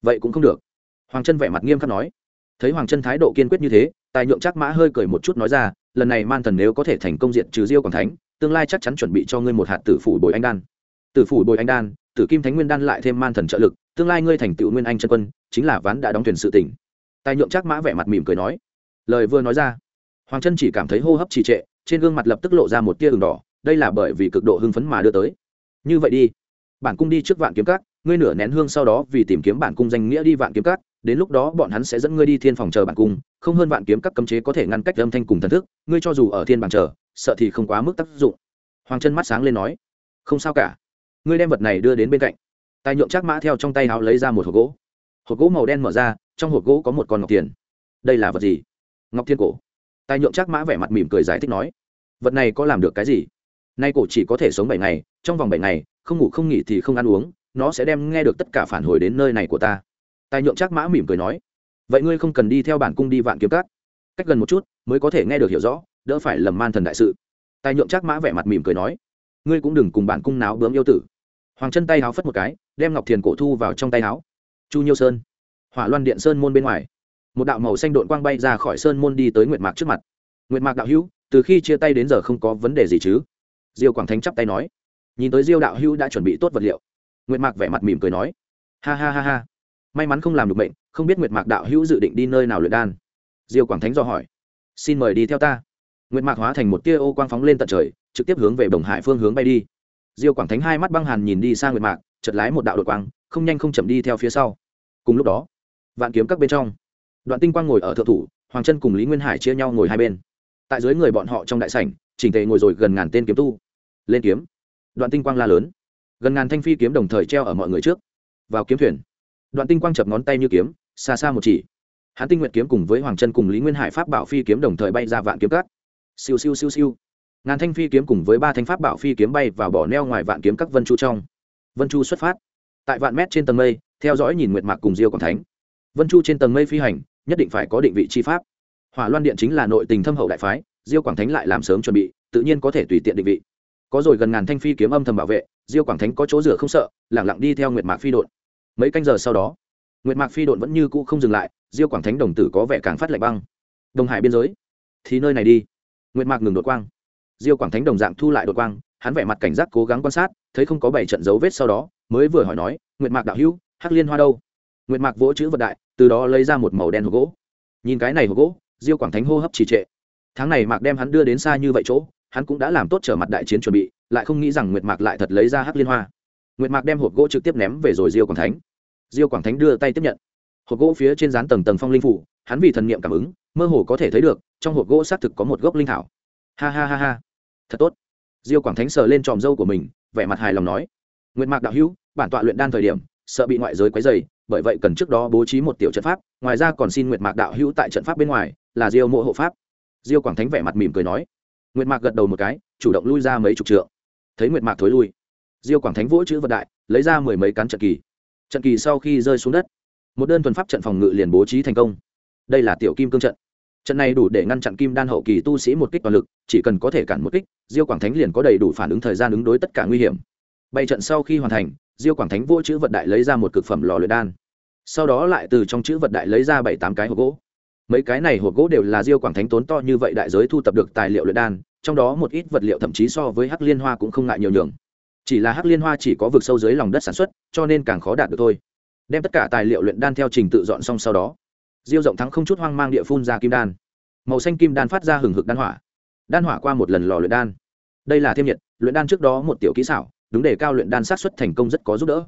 Vậy cũng không được. Hoàng trân vẻ mặt nghiêm khắc nói. Thấy hoàng trân thái độ kiên quyết như thế, tài nhượng chắc mã hơi cười một chút nói ra, lần này man thần nếu có thể thành công diện trừ diêu quảng thánh, tương lai chắc chắn chuẩn bị cho ngươi một hạt tử phủ bồi anh đan. Tử phủ bồi anh đan, tử kim thánh nguyên đan lại thêm man thần trợ lực tương lai ngươi thành tựu nguyên anh chân quân, chính là ván đã đóng thuyền sự tỉnh tài nhượng trác mã vẻ mặt mỉm cười nói. Lời vừa nói ra, hoàng chân chỉ cảm thấy hô hấp trì trệ, trên gương mặt lập tức lộ ra một tia đường đỏ, đây là bởi vì cực độ hưng phấn mà đưa tới. Như vậy đi, bản cung đi trước vạn kiếm cát ngươi nửa nén hương sau đó vì tìm kiếm bản cung danh nghĩa đi vạn kiếm cát đến lúc đó bọn hắn sẽ dẫn ngươi đi thiên phòng chờ bản cung, không hơn vạn kiếm các cấm chế có thể ngăn cách âm thanh cùng thần thức, ngươi cho dù ở thiên bản chờ, sợ thì không quá mức tác dụng. Hoàng chân mắt sáng lên nói, không sao cả, ngươi đem vật này đưa đến bên cạnh tài nhượng chắc mã theo trong tay áo lấy ra một hộp gỗ. Hộp gỗ màu đen mở ra, trong hộp gỗ có một con ngọc tiền đây là vật gì? Ngọc thiên cổ. Tài nhượng chắc mã vẻ mặt mỉm cười giải thích nói, vật này có làm được cái gì? Nay cổ chỉ có thể sống bảy ngày, trong vòng bảy ngày, không ngủ không nghỉ thì không ăn uống, nó sẽ đem nghe được tất cả phản hồi đến nơi này của ta. Tài nhượng chắc mã mỉm cười nói, vậy ngươi không cần đi theo bản cung đi vạn kiếm cát cách gần một chút mới có thể nghe được hiểu rõ, đỡ phải lầm man thần đại sự. Tài nhượng chắc mã vẻ mặt mỉm cười nói, ngươi cũng đừng cùng bản cung náo bướm yêu tử hoàng chân tay háo phất một cái, đem ngọc thiền cổ thu vào trong tay háo. Chu nhiêu sơn. Hỏa loan điện sơn môn bên ngoài. Một đạo màu xanh đội quang bay ra khỏi sơn môn đi tới nguyệt mạc trước mặt. Nguyệt mạc đạo hữu, từ khi chia tay đến giờ không có vấn đề gì chứ? Diêu quảng thánh chắp tay nói. Nhìn tới diêu đạo hữu đã chuẩn bị tốt vật liệu. Nguyệt mạc vẻ mặt mỉm cười nói. Ha ha ha ha. May mắn không làm được bệnh, không biết nguyệt mạc đạo hữu dự định đi nơi nào luyện đan. Diêu quảng thánh do hỏi. Xin mời đi theo ta. Nguyệt mạc hóa thành một tia ô quang phóng lên tận trời, trực tiếp hướng về đồng hải phương hướng bay đi diêu quảng thánh hai mắt băng hàn nhìn đi sang nguyệt mạc chật lái một đạo đội quang không nhanh không chậm đi theo phía sau. Cùng lúc đó vạn kiếm các bên trong đoạn tinh quang ngồi ở thượng thủ hoàng chân cùng lý nguyên hải chia nhau ngồi hai bên. Tại dưới người bọn họ trong đại sảnh chỉnh tề ngồi rồi gần ngàn tên kiếm tu. Lên kiếm. Đoạn tinh quang la lớn. Gần ngàn thanh phi kiếm đồng thời treo ở mọi người trước. Vào kiếm thuyền. Đoạn tinh quang chập ngón tay như kiếm xa xa một chỉ. Hán tinh nguyệt kiếm cùng với hoàng chân cùng lý nguyên hải pháp bảo phi kiếm đồng thời bay ra vạn kiếm các, siêu siêu siêu siêu ngàn thanh phi kiếm cùng với ba thanh pháp bảo phi kiếm bay vào bỏ neo ngoài vạn kiếm các vân chu trong. Vân chu xuất phát. Tại vạn mét trên tầng mây, theo dõi nhìn nguyệt mạc cùng diêu quảng thánh. Vân chu trên tầng mây phi hành, nhất định phải có định vị chi pháp. Hỏa loan điện chính là nội tình thâm hậu đại phái, diêu quảng thánh lại làm sớm chuẩn bị, tự nhiên có thể tùy tiện định vị. Có rồi gần ngàn thanh phi kiếm âm thầm bảo vệ, diêu quảng thánh có chỗ rửa không sợ lẳng lặng đi theo nguyệt mạc phi đột mấy canh giờ sau đó, nguyệt mạc phi đột vẫn như cũ không dừng lại, diêu quảng thánh đồng tử có vẻ càng phát lạnh băng. Đồng hải biên giới, thì nơi này đi. Nguyệt mạc ngừng đột quang diêu quảng thánh đồng dạng thu lại đột quang, hắn vẻ mặt cảnh giác cố gắng quan sát, thấy không có bảy trận dấu vết sau đó, mới vừa hỏi nói, nguyệt mạc đạo hữu, hắc liên hoa đâu? Nguyệt mạc vỗ chữ vật đại, từ đó lấy ra một màu đen hộp gỗ. Nhìn cái này hộp gỗ, diêu quảng thánh hô hấp trì trệ. Tháng này mạc đem hắn đưa đến xa như vậy chỗ, hắn cũng đã làm tốt trở mặt đại chiến chuẩn bị, lại không nghĩ rằng nguyệt mạc lại thật lấy ra hắc liên hoa. Nguyệt mạc đem hộp gỗ trực tiếp ném về rồi diêu quảng thánh. Diêu quảng thánh đưa tay tiếp nhận. Hộp gỗ phía trên dán tầng tầng phong linh phủ, hắn vì thần niệm cảm ứng, mơ hồ có thể thấy được, trong hộp gỗ xác thực có một gốc linh thảo. Ha ha ha ha thật tốt. Diêu quảng thánh sờ lên tròm dâu của mình, vẻ mặt hài lòng nói, nguyệt mạc đạo hữu, bản tọa luyện đan thời điểm, sợ bị ngoại giới quấy dày bởi vậy cần trước đó bố trí một tiểu trận pháp, ngoài ra còn xin nguyệt mạc đạo hữu tại trận pháp bên ngoài, là diêu mộ hộ pháp. Diêu quảng thánh vẻ mặt mỉm cười nói. Nguyệt mạc gật đầu một cái, chủ động lui ra mấy chục trượng. Thấy nguyệt mạc thối lui, diêu quảng thánh vỗ chữ vật đại, lấy ra mười mấy cán trận kỳ. Trận kỳ sau khi rơi xuống đất, một đơn thuần pháp trận phòng ngự liền bố trí thành công. Đây là tiểu kim cương trận trận này đủ để ngăn chặn kim đan hậu kỳ tu sĩ một kích toàn lực, chỉ cần có thể cản một kích, diêu quảng thánh liền có đầy đủ phản ứng thời gian ứng đối tất cả nguy hiểm. Bảy trận sau khi hoàn thành, diêu quảng thánh vô chữ vật đại lấy ra một cực phẩm lò luyện đan. Sau đó lại từ trong chữ vật đại lấy ra bảy tám cái hộp gỗ. Mấy cái này hộp gỗ đều là diêu quảng thánh tốn to như vậy đại giới thu tập được tài liệu luyện đan, trong đó một ít vật liệu thậm chí so với hắc liên hoa cũng không ngại nhiều nhường. Chỉ là hắc liên hoa chỉ có vực sâu dưới lòng đất sản xuất, cho nên càng khó đạt được thôi. Đem tất cả tài liệu luyện đan theo trình tự dọn xong sau đó diêu rộng thắng không chút hoang mang địa phun ra kim đan. Màu xanh kim đan phát ra hừng hực đan hỏa. Đan hỏa qua một lần lò luyện đan. Đây là thêm nhiệt, luyện đan trước đó một tiểu kỹ xảo, đúng để cao luyện đan sát xuất thành công rất có giúp đỡ.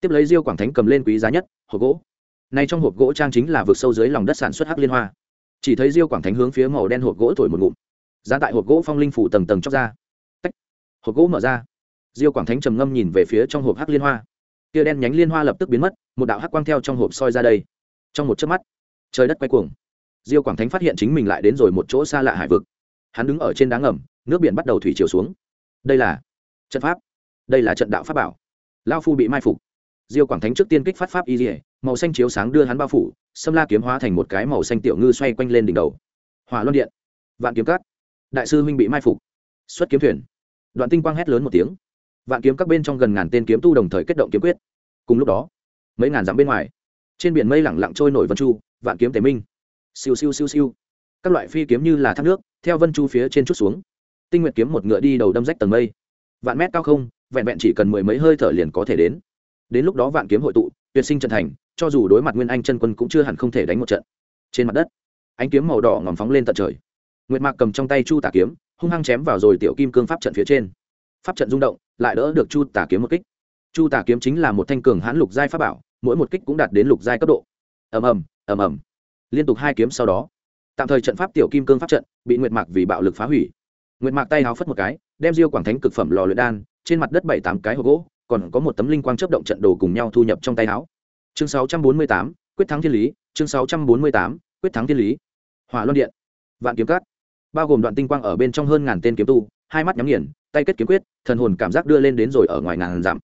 Tiếp lấy diêu quảng thánh cầm lên quý giá nhất, hộp gỗ. Nay trong hộp gỗ trang chính là vực sâu dưới lòng đất sản xuất hắc liên hoa. Chỉ thấy diêu quảng thánh hướng phía màu đen hộp gỗ thổi một ngụm. Giá tại hộp gỗ phong linh phủ tầng tầng chóc ra. Tách. Hộp gỗ mở ra. Diêu quảng thánh trầm ngâm nhìn về phía trong hộp hắc liên hoa. Tia đen nhánh liên hoa lập tức biến mất, một đạo hắc quang theo trong hộp soi ra đây. Trong một chớp mắt trời đất quay cuồng. Diêu quảng thánh phát hiện chính mình lại đến rồi một chỗ xa lạ hải vực. Hắn đứng ở trên đá ngầm, nước biển bắt đầu thủy chiều xuống. Đây là trận pháp. Đây là trận đạo pháp bảo. Lao phu bị mai phục. Diêu quảng thánh trước tiên kích phát pháp y dỉa màu xanh chiếu sáng đưa hắn bao phủ, xâm la kiếm hóa thành một cái màu xanh tiểu ngư xoay quanh lên đỉnh đầu. Hỏa luân điện. Vạn kiếm cắt đại sư huynh bị mai phục. Xuất kiếm thuyền. Đoạn tinh quang hét lớn một tiếng. Vạn kiếm các bên trong gần ngàn tên kiếm tu đồng thời kết động kiếm quyết. Cùng lúc đó, mấy ngàn dặm bên ngoài, trên biển mây lẳng lặng trôi nổi vân chu vạn kiếm tề minh. Siêu siêu siêu siêu. Các loại phi kiếm như là thác nước, theo vân chu phía trên chút xuống. Tinh nguyệt kiếm một ngựa đi đầu đâm rách tầng mây. Vạn mét cao không, vẹn vẹn chỉ cần mười mấy hơi thở liền có thể đến. Đến lúc đó vạn kiếm hội tụ, tuyệt sinh trận thành, cho dù đối mặt nguyên anh chân quân cũng chưa hẳn không thể đánh một trận. Trên mặt đất, ánh kiếm màu đỏ ngòm phóng lên tận trời. Nguyệt mạc cầm trong tay chu tà kiếm, hung hăng chém vào rồi tiểu kim cương pháp trận phía trên. Pháp trận rung động, lại đỡ được chu tà kiếm một kích. Chu tà kiếm chính là một thanh cường hãn lục giai pháp bảo, mỗi một kích cũng đạt đến lục giai cấp độ ầm ầm ầm ầm. Liên tục hai kiếm sau đó tạm thời trận pháp tiểu kim cương pháp trận bị nguyệt mạc vì bạo lực phá hủy. Nguyệt mạc tay háo phất một cái đem diêu quảng thánh cực phẩm lò luyện đan trên mặt đất bảy tám cái hộp gỗ còn có một tấm linh quang chấp động trận đồ cùng nhau thu nhập trong tay háo. chương 648, quyết thắng thiên lý chương 648, quyết thắng thiên lý. Hỏa luân điện vạn kiếm cát bao gồm đoạn tinh quang ở bên trong hơn ngàn tên kiếm tu hai mắt nhắm nghiền tay kết kiếm quyết thần hồn cảm giác đưa lên đến rồi ở ngoài ngàn dặm.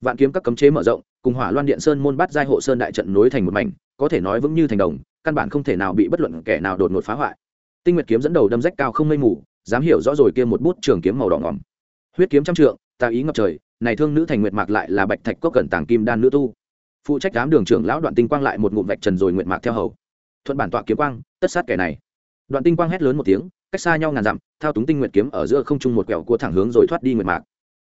Vạn kiếm các cấm chế mở rộng cùng hỏa loan điện sơn môn bắt giai hộ sơn đại trận nối thành một mảnh có thể nói vững như thành đồng, căn bản không thể nào bị bất luận kẻ nào đột ngột phá hoại. Tinh nguyệt kiếm dẫn đầu đâm rách cao không mây mù, dám hiểu rõ rồi kia một bút trường kiếm màu đỏ ngỏm. Huyết kiếm trăm trượng tà ý ngập trời, này thương nữ thành nguyệt mạc lại là bạch thạch cốc cẩn tàng kim đan nữ tu. Phụ trách đám đường trưởng lão đoạn tinh quang lại một ngụm vạch trần rồi nguyệt mạc theo hầu. Thuận bản tọa kiếm quang, tất sát kẻ này. Đoạn tinh quang hét lớn một tiếng, cách xa nhau ngàn dặm, thao túng tinh nguyệt kiếm ở giữa không trung một quẹo cua thẳng hướng rồi thoát đi nguyệt mạc.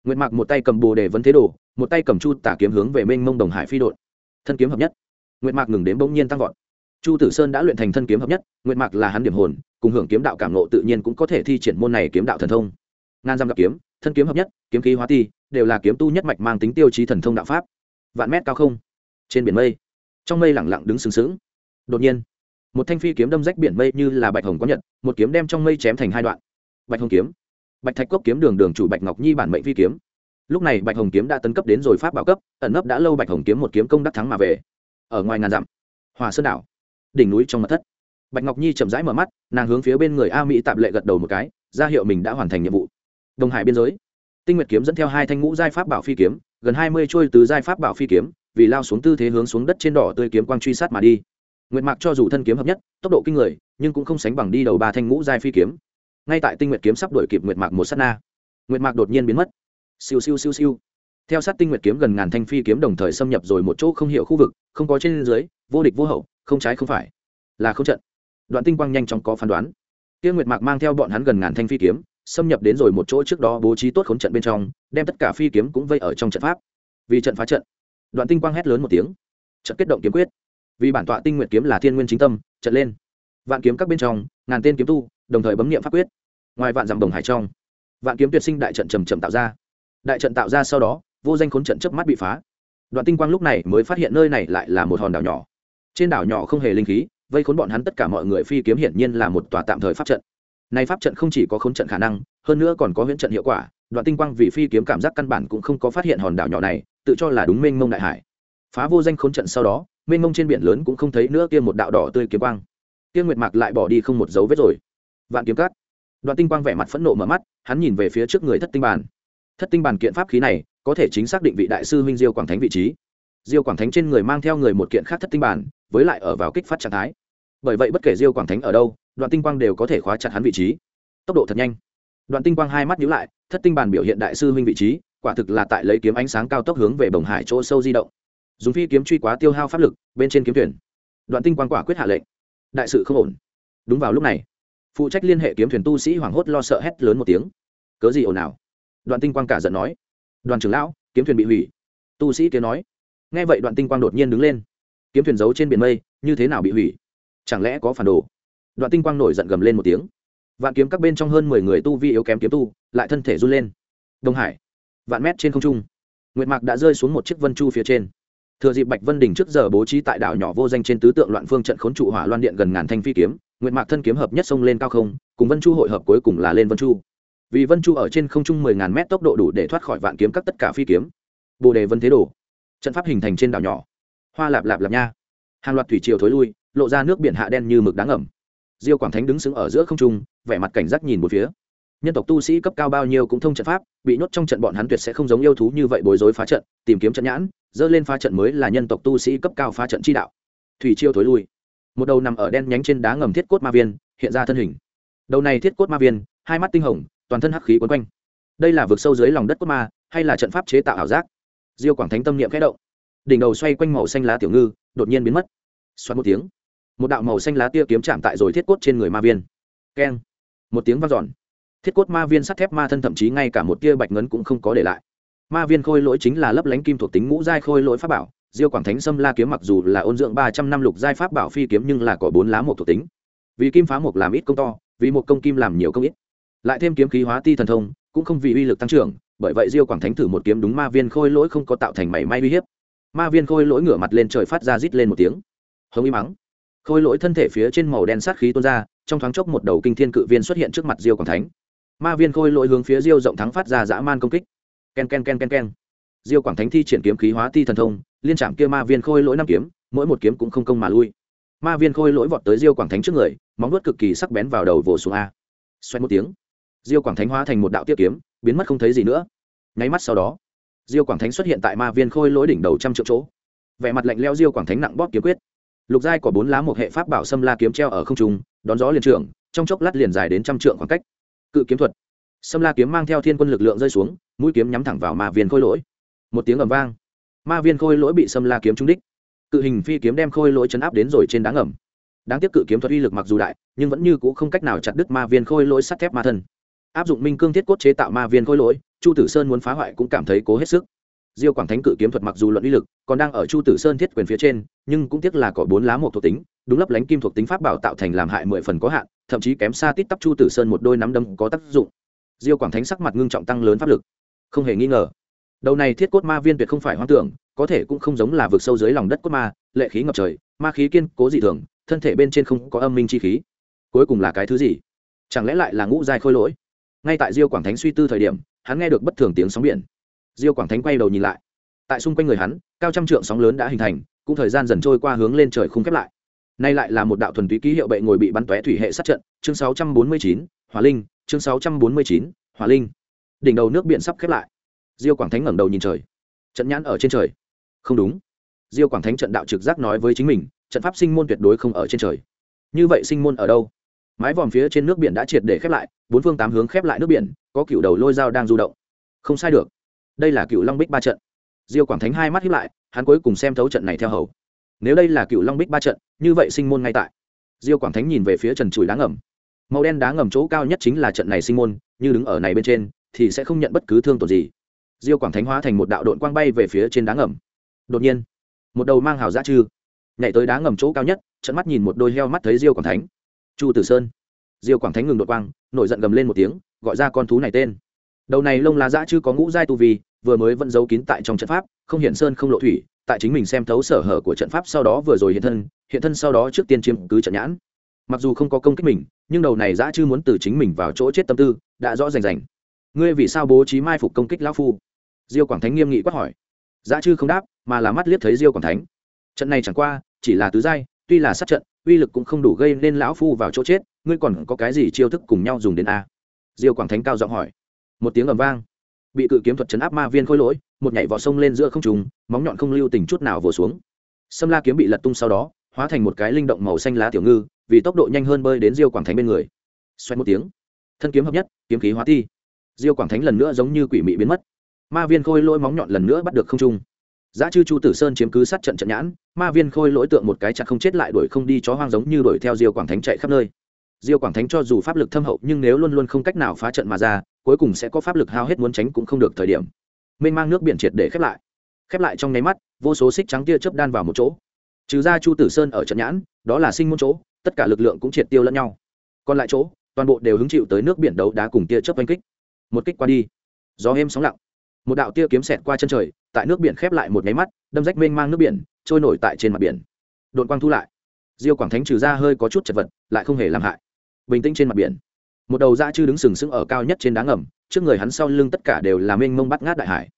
Nguyệt mạc một tay cầm bồ đề vấn thế đồ, một tay cầm chu tả kiếm hướng về mênh mông đồng hải phi đội thân kiếm hợp nhất nguyệt mạc ngừng đến bỗng nhiên tăng vọt. Chu tử sơn đã luyện thành thân kiếm hợp nhất, nguyệt mạc là hắn điểm hồn, cùng hưởng kiếm đạo cảm nộ tự nhiên cũng có thể thi triển môn này kiếm đạo thần thông. Ngàn Giang gặp kiếm, thân kiếm hợp nhất, kiếm khí hóa ti, đều là kiếm tu nhất mạch mang tính tiêu chí thần thông đạo pháp. Vạn mét cao không, trên biển mây. Trong mây lẳng lặng đứng sừng sững. Đột nhiên, một thanh phi kiếm đâm rách biển mây như là bạch hồng có nhận một kiếm đem trong mây chém thành hai đoạn. Bạch hồng kiếm. Bạch thạch cốc kiếm đường đường chủ bạch ngọc nhi bản mệnh phi kiếm. Lúc này bạch hồng kiếm đã tấn cấp đến rồi pháp bảo cấp, ẩn nấp đã lâu bạch hồng kiếm một kiếm công đắc thắng mà về ở ngoài ngàn dặm. Hòa sơn đảo, đỉnh núi trong mặt thất. Bạch ngọc nhi chậm rãi mở mắt, nàng hướng phía bên người a mỹ tạm lệ gật đầu một cái, ra hiệu mình đã hoàn thành nhiệm vụ. Đồng hải biên giới. Tinh nguyệt kiếm dẫn theo hai thanh ngũ giai pháp bảo phi kiếm, gần hai mươi trôi từ giai pháp bảo phi kiếm, vì lao xuống tư thế hướng xuống đất trên đỏ tươi kiếm quang truy sát mà đi. Nguyệt mạc cho dù thân kiếm hợp nhất, tốc độ kinh người, nhưng cũng không sánh bằng đi đầu ba thanh ngũ giai phi kiếm. Ngay tại tinh nguyệt kiếm sắp đuổi kịp nguyệt mạc một s á t na, nguyệt mạc đột nhiên biến mất. Siêu siêu siêu siêu theo sát tinh nguyệt kiếm gần ngàn thanh phi kiếm đồng thời xâm nhập rồi một chỗ không hiểu khu vực, không có trên dưới, vô địch vô hậu, không trái không phải. Là không trận. Đoạn tinh quang nhanh chóng có phán đoán. Tiêu nguyệt mạc mang theo bọn hắn gần ngàn thanh phi kiếm, xâm nhập đến rồi một chỗ trước đó bố trí tốt khốn trận bên trong, đem tất cả phi kiếm cũng vây ở trong trận pháp. Vì trận phá trận, đoạn tinh quang hét lớn một tiếng. Trận kết động kiếm quyết. Vì bản tọa tinh nguyệt kiếm là thiên nguyên chính tâm, trận lên. Vạn kiếm các bên trong, ngàn tên kiếm tu, đồng thời bấm nghiệm pháp quyết. Ngoài vạn dặm đồng hải trong, vạn kiếm tuyệt sinh đại trận trầm trầm tạo ra. Đại trận tạo ra sau đó vô danh khốn trận chớp mắt bị phá. Đoạn tinh quang lúc này mới phát hiện nơi này lại là một hòn đảo nhỏ. Trên đảo nhỏ không hề linh khí, vây khốn bọn hắn tất cả mọi người phi kiếm hiển nhiên là một tòa tạm thời pháp trận. Này pháp trận không chỉ có khốn trận khả năng, hơn nữa còn có huyễn trận hiệu quả, đoạn tinh quang vì phi kiếm cảm giác căn bản cũng không có phát hiện hòn đảo nhỏ này, tự cho là đúng mênh mông đại hải. Phá vô danh khốn trận sau đó, mênh mông trên biển lớn cũng không thấy nữa kia một đạo đỏ tươi kiếm quang. Kia nguyệt mạc lại bỏ đi không một dấu vết rồi. Vạn kiếm cát. Đoạn tinh quang vẻ mặt phẫn nộ mở mắt, hắn nhìn về phía trước người thất tinh bàn. Thất tinh bàn kiện pháp khí này có thể chính xác định vị đại sư huynh diêu quảng thánh vị trí. Diêu quảng thánh trên người mang theo người một kiện khác thất tinh bản, với lại ở vào kích phát trạng thái. Bởi vậy bất kể diêu quảng thánh ở đâu, đoạn tinh quang đều có thể khóa chặt hắn vị trí. Tốc độ thật nhanh. Đoạn tinh quang hai mắt nhíu lại, thất tinh bản biểu hiện đại sư huynh vị trí, quả thực là tại lấy kiếm ánh sáng cao tốc hướng về bồng hải chỗ sâu di động. Dùng phi kiếm truy quá tiêu hao pháp lực, bên trên kiếm thuyền. Đoạn tinh quang quả quyết hạ lệnh. Đại sự không ổn. Đúng vào lúc này, phụ trách liên hệ kiếm thuyền tu sĩ hoảng hốt lo sợ hét lớn một tiếng. Cớ gì ồn ào? Đoạn tinh quang cả giận nói đoàn trưởng lão, kiếm thuyền bị hủy. Tu sĩ kia nói. Nghe vậy đoạn tinh quang đột nhiên đứng lên. Kiếm thuyền giấu trên biển mây, như thế nào bị hủy? Chẳng lẽ có phản đồ? Đoạn tinh quang nổi giận gầm lên một tiếng. Vạn kiếm các bên trong hơn mười người tu vi yếu kém kiếm tu, lại thân thể run lên. Đông hải, vạn mét trên không trung. Nguyệt mạc đã rơi xuống một chiếc vân chu phía trên. Thừa dịp bạch vân đình trước giờ bố trí tại đảo nhỏ vô danh trên tứ tượng loạn phương trận khốn trụ hỏa loan điện gần ngàn thanh phi kiếm, nguyệt mạc thân kiếm hợp nhất sông lên cao không, cùng vân chu hội hợp cuối cùng là lên vân chu vì vân chu ở trên không trung mười ngàn mét tốc độ đủ để thoát khỏi vạn kiếm các tất cả phi kiếm. Bồ đề vân thế đồ. Trận pháp hình thành trên đảo nhỏ. Hoa lạp lạp lạp nha. Hàng loạt thủy triều thối lui, lộ ra nước biển hạ đen như mực đáng ẩm diêu quảng thánh đứng sững ở giữa không trung, vẻ mặt cảnh giác nhìn một phía. Nhân tộc tu sĩ cấp cao bao nhiêu cũng thông trận pháp, bị nhốt trong trận bọn hắn tuyệt sẽ không giống yêu thú như vậy bối rối phá trận, tìm kiếm trận nhãn, dơ lên phá trận mới là nhân tộc tu sĩ cấp cao phá trận chi đạo. Thủy chiêu thối lui. Một đầu nằm ở đen nhánh trên đá ngầm thiết cốt ma viên, hiện ra thân hình. Đầu này thiết cốt ma viên, hai mắt tinh hồng toàn thân hắc khí quấn quanh. Đây là vực sâu dưới lòng đất cốt ma, hay là trận pháp chế tạo ảo giác? Diêu quảng thánh tâm niệm khẽ động. Đỉnh đầu xoay quanh màu xanh lá tiểu ngư, đột nhiên biến mất. Xoắn một tiếng, một đạo màu xanh lá tia kiếm chạm tại rồi thiết cốt trên người ma viên. Keng, một tiếng vang dọn. Thiết cốt ma viên sắt thép ma thân thậm chí ngay cả một tia bạch ngấn cũng không có để lại. Ma viên khôi lỗi chính là lấp lánh kim thuộc tính ngũ giai khôi lỗi pháp bảo. Diêu quảng thánh sâm la kiếm mặc dù là ôn dưỡng ba trăm năm lục giai pháp bảo phi kiếm nhưng là có bốn lá một thuộc tính. Vì kim phá một làm ít công to, vì một công kim làm nhiều công ít lại thêm kiếm khí hóa ti thần thông, cũng không vì uy lực tăng trưởng, bởi vậy diêu quảng thánh thử một kiếm đúng ma viên khôi lỗi không có tạo thành mảy may uy hiếp. Ma viên khôi lỗi ngửa mặt lên trời phát ra rít lên một tiếng. Hống y mắng. Khôi lỗi thân thể phía trên màu đen sát khí tuôn ra, trong thoáng chốc một đầu kinh thiên cự viên xuất hiện trước mặt diêu quảng thánh. Ma viên khôi lỗi hướng phía diêu rộng thắng phát ra dã man công kích. Ken ken ken ken ken. Diêu quảng thánh thi triển kiếm khí hóa ti thần thông, liên trạm kia ma viên khôi lỗi năm kiếm, mỗi một kiếm cũng không công mà lui. Ma viên khôi lỗi vọt tới diêu quảng thánh trước người, móng vuốt cực kỳ sắc bén vào đầu vồ xuống a. Xoay một tiếng diêu quảng thánh hóa thành một đạo tiết kiếm, biến mất không thấy gì nữa. Nháy mắt sau đó, diêu quảng thánh xuất hiện tại ma viên khôi lỗi đỉnh đầu trăm triệu chỗ. Vẻ mặt lạnh leo diêu quảng thánh nặng bóp kiếm quyết. Lục giai có bốn lá một hệ pháp bảo xâm la kiếm treo ở không trung, đón gió liền trưởng, trong chốc lát liền dài đến trăm trượng khoảng cách. Cự kiếm thuật. Xâm la kiếm mang theo thiên quân lực lượng rơi xuống, mũi kiếm nhắm thẳng vào ma viên khôi lỗi. Một tiếng ầm vang. Ma viên khôi lỗi bị xâm la kiếm trúng đích. Cự hình phi kiếm đem khôi lỗi chấn áp đến rồi trên đá ngầm đáng tiếc cự kiếm thuật uy lực mặc dù đại, nhưng vẫn như c ũ không cách nào chặt đứt ma viên khôi lỗi sắt thép ma thân áp dụng minh cương thiết cốt chế tạo ma viên khôi lỗi, chu tử sơn muốn phá hoại cũng cảm thấy cố hết sức. Diêu quảng thánh cự kiếm thuật mặc dù luận uy lực, còn đang ở chu tử sơn thiết quyền phía trên, nhưng cũng tiếc là có bốn lá một thuộc tính, đúng lấp lánh kim thuộc tính pháp bảo tạo thành làm hại mười phần có hạn, thậm chí kém xa tít tắp chu tử sơn một đôi nắm đấm có tác dụng. Diêu quảng thánh sắc mặt ngưng trọng tăng lớn pháp lực. Không hề nghi ngờ, đầu này thiết cốt ma viên tuyệt không phải hoang tưởng, có thể cũng không giống là vực sâu dưới lòng đất cốt ma, lệ khí ngập trời, ma khí kiên cố dị thường, thân thể bên trên không có âm minh chi khí. Cuối cùng là cái thứ gì? Chẳng lẽ lại là ngũ giai khôi lỗi? Ngay tại diêu quảng thánh suy tư thời điểm hắn nghe được bất thường tiếng sóng biển. Diêu quảng thánh quay đầu nhìn lại. Tại xung quanh người hắn cao trăm trượng sóng lớn đã hình thành cũng thời gian dần trôi qua hướng lên trời khung khép lại. Nay lại là một đạo thuần túy ký hiệu bệ ngồi bị bắn tóe thủy hệ sát trận chương 649, hỏa linh chương 649, hỏa linh. Đỉnh đầu nước biển sắp khép lại. Diêu quảng thánh ngẩng đầu nhìn trời. Trận nhãn ở trên trời. Không đúng. Diêu quảng thánh trận đạo trực giác nói với chính mình trận pháp sinh môn tuyệt đối không ở trên trời. Như vậy sinh môn ở đâu? Mái vòm phía trên nước biển đã triệt để khép lại, bốn phương tám hướng khép lại nước biển, có cựu đầu lôi dao đang du động. Không sai được. Đây là cựu long bích ba trận. Diêu quảng thánh hai mắt hiếp lại, hắn cuối cùng xem thấu trận này theo hầu. Nếu đây là cựu long bích ba trận, như vậy sinh môn ngay tại. Diêu quảng thánh nhìn về phía trần chùi đá ngầm. Màu đen đá ngầm chỗ cao nhất chính là trận này sinh môn, như đứng ở này bên trên, thì sẽ không nhận bất cứ thương tổn gì. Diêu quảng thánh hóa thành một đạo đội quang bay về phía trên đá ngầm. Đột nhiên, một đầu mang hào dã chư nhảy tới đá ngầm chỗ cao nhất, trận mắt nhìn một đôi heo mắt thấy diêu quảng thánh chu tử sơn. Diêu quảng thánh ngừng đột quang, nổi giận gầm lên một tiếng, gọi ra con thú này tên. Đầu này lông lá dã chưa có ngũ giai tu vi, vừa mới vẫn giấu kín tại trong trận pháp, không hiện sơn không lộ thủy, tại chính mình xem thấu sở hở của trận pháp sau đó vừa rồi hiện thân hiện thân sau đó trước tiên chiếm cứ trận nhãn. Mặc dù không có công kích mình, nhưng đầu này dã chưa muốn từ chính mình vào chỗ chết tâm tư, đã rõ rành rành. Ngươi vì sao bố trí mai phục công kích lão phu? Diêu quảng thánh nghiêm nghị quát hỏi. Dã chư không đáp, mà là mắt liếc thấy diêu quảng thánh. Trận này chẳng qua, chỉ là tứ giai, tuy là sát trận uy lực cũng không đủ gây nên lão phu vào chỗ chết, ngươi còn có cái gì chiêu thức cùng nhau dùng đến a? Diêu quảng thánh cao giọng hỏi. Một tiếng ầm vang. Bị cự kiếm thuật chấn áp ma viên khôi lỗi, một nhảy vỏ sông lên giữa không trùng móng nhọn không lưu tình chút nào vồ xuống. Sâm la kiếm bị lật tung sau đó, hóa thành một cái linh động màu xanh lá tiểu ngư, vì tốc độ nhanh hơn bơi đến diêu quảng thánh bên người. Xoay một tiếng. Thân kiếm hợp nhất, kiếm khí hóa thi diêu quảng thánh lần nữa giống như quỷ mị biến mất. Ma viên khôi lỗi móng nhọn lần nữa bắt được không trung giá chư chu tử sơn chiếm cứ sát trận trận nhãn, ma viên khôi lỗi tượng một cái chặt không chết lại đuổi không đi, chó hoang giống như đuổi theo diêu quảng thánh chạy khắp nơi. Diêu quảng thánh cho dù pháp lực thâm hậu, nhưng nếu luôn luôn không cách nào phá trận mà ra, cuối cùng sẽ có pháp lực hao hết muốn tránh cũng không được thời điểm. Mênh mang nước biển triệt để khép lại. Khép lại trong nháy mắt, vô số xích trắng tia chớp đan vào một chỗ. Trừ ra chu tử sơn ở trận nhãn, đó là sinh môn chỗ, tất cả lực lượng cũng triệt tiêu lẫn nhau. Còn lại chỗ, toàn bộ đều hứng chịu tới nước biển đấu đá cùng tia chớp oanh kích. Một kích qua đi, gió êm sóng lặng một đạo tia kiếm xẹt qua chân trời, tại nước biển khép lại một nháy mắt, đâm rách mênh mang nước biển, trôi nổi tại trên mặt biển. Đội quang thu lại. Diêu quảng thánh trừ ra hơi có chút chật vật, lại không hề làm hại. Bình tĩnh trên mặt biển. Một đầu da chư đứng sừng sững ở cao nhất trên đá ngầm, trước người hắn sau lưng tất cả đều là mênh mông bắt ngát đại hải.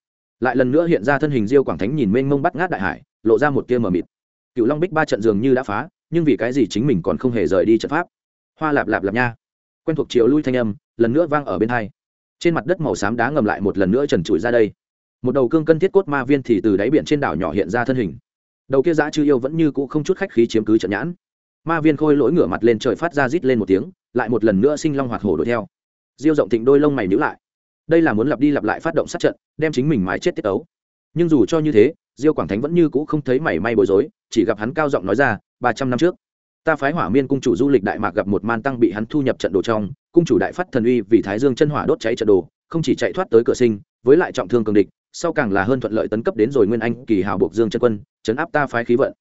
Lại lần nữa hiện ra thân hình diêu quảng thánh nhìn mênh mông bắt ngát đại hải, lộ ra một tia mờ mịt. Cựu long bích ba trận dường như đã phá, nhưng vì cái gì chính mình còn không hề rời đi trận pháp? Hoa lạp lạp lạp nha. Quen thuộc chiều lui thanh âm, lần nữa vang ở bên hai trên mặt đất màu xám đá ngầm lại một lần nữa trần trụi ra đây. Một đầu cương cân thiết cốt ma viên thì từ đáy biển trên đảo nhỏ hiện ra thân hình. Đầu kia giã chư yêu vẫn như cũ không chút khách khí chiếm cứ trận nhãn. Ma viên khôi lỗi ngửa mặt lên trời phát ra rít lên một tiếng, lại một lần nữa sinh long hoạt hổ đuổi theo. Diêu rộng thịnh đôi lông mày nhữ lại. Đây là muốn lặp đi lặp lại phát động sát trận, đem chính mình mái chết tiết ấu nhưng dù cho như thế, diêu quảng thánh vẫn như cũ không thấy mảy may bối rối, chỉ gặp hắn cao giọng nói ra, ba trăm năm trước ta phái hỏa miên cung chủ du lịch đại mạc gặp một man tăng bị hắn thu nhập trận đồ trong, cung chủ đại phát thần uy vì thái dương chân hỏa đốt cháy trận đồ, không chỉ chạy thoát tới cửa sinh, với lại trọng thương cường địch, sau càng là hơn thuận lợi tấn cấp đến rồi nguyên anh kỳ hào buộc dương chân quân, chấn áp ta phái khí vận.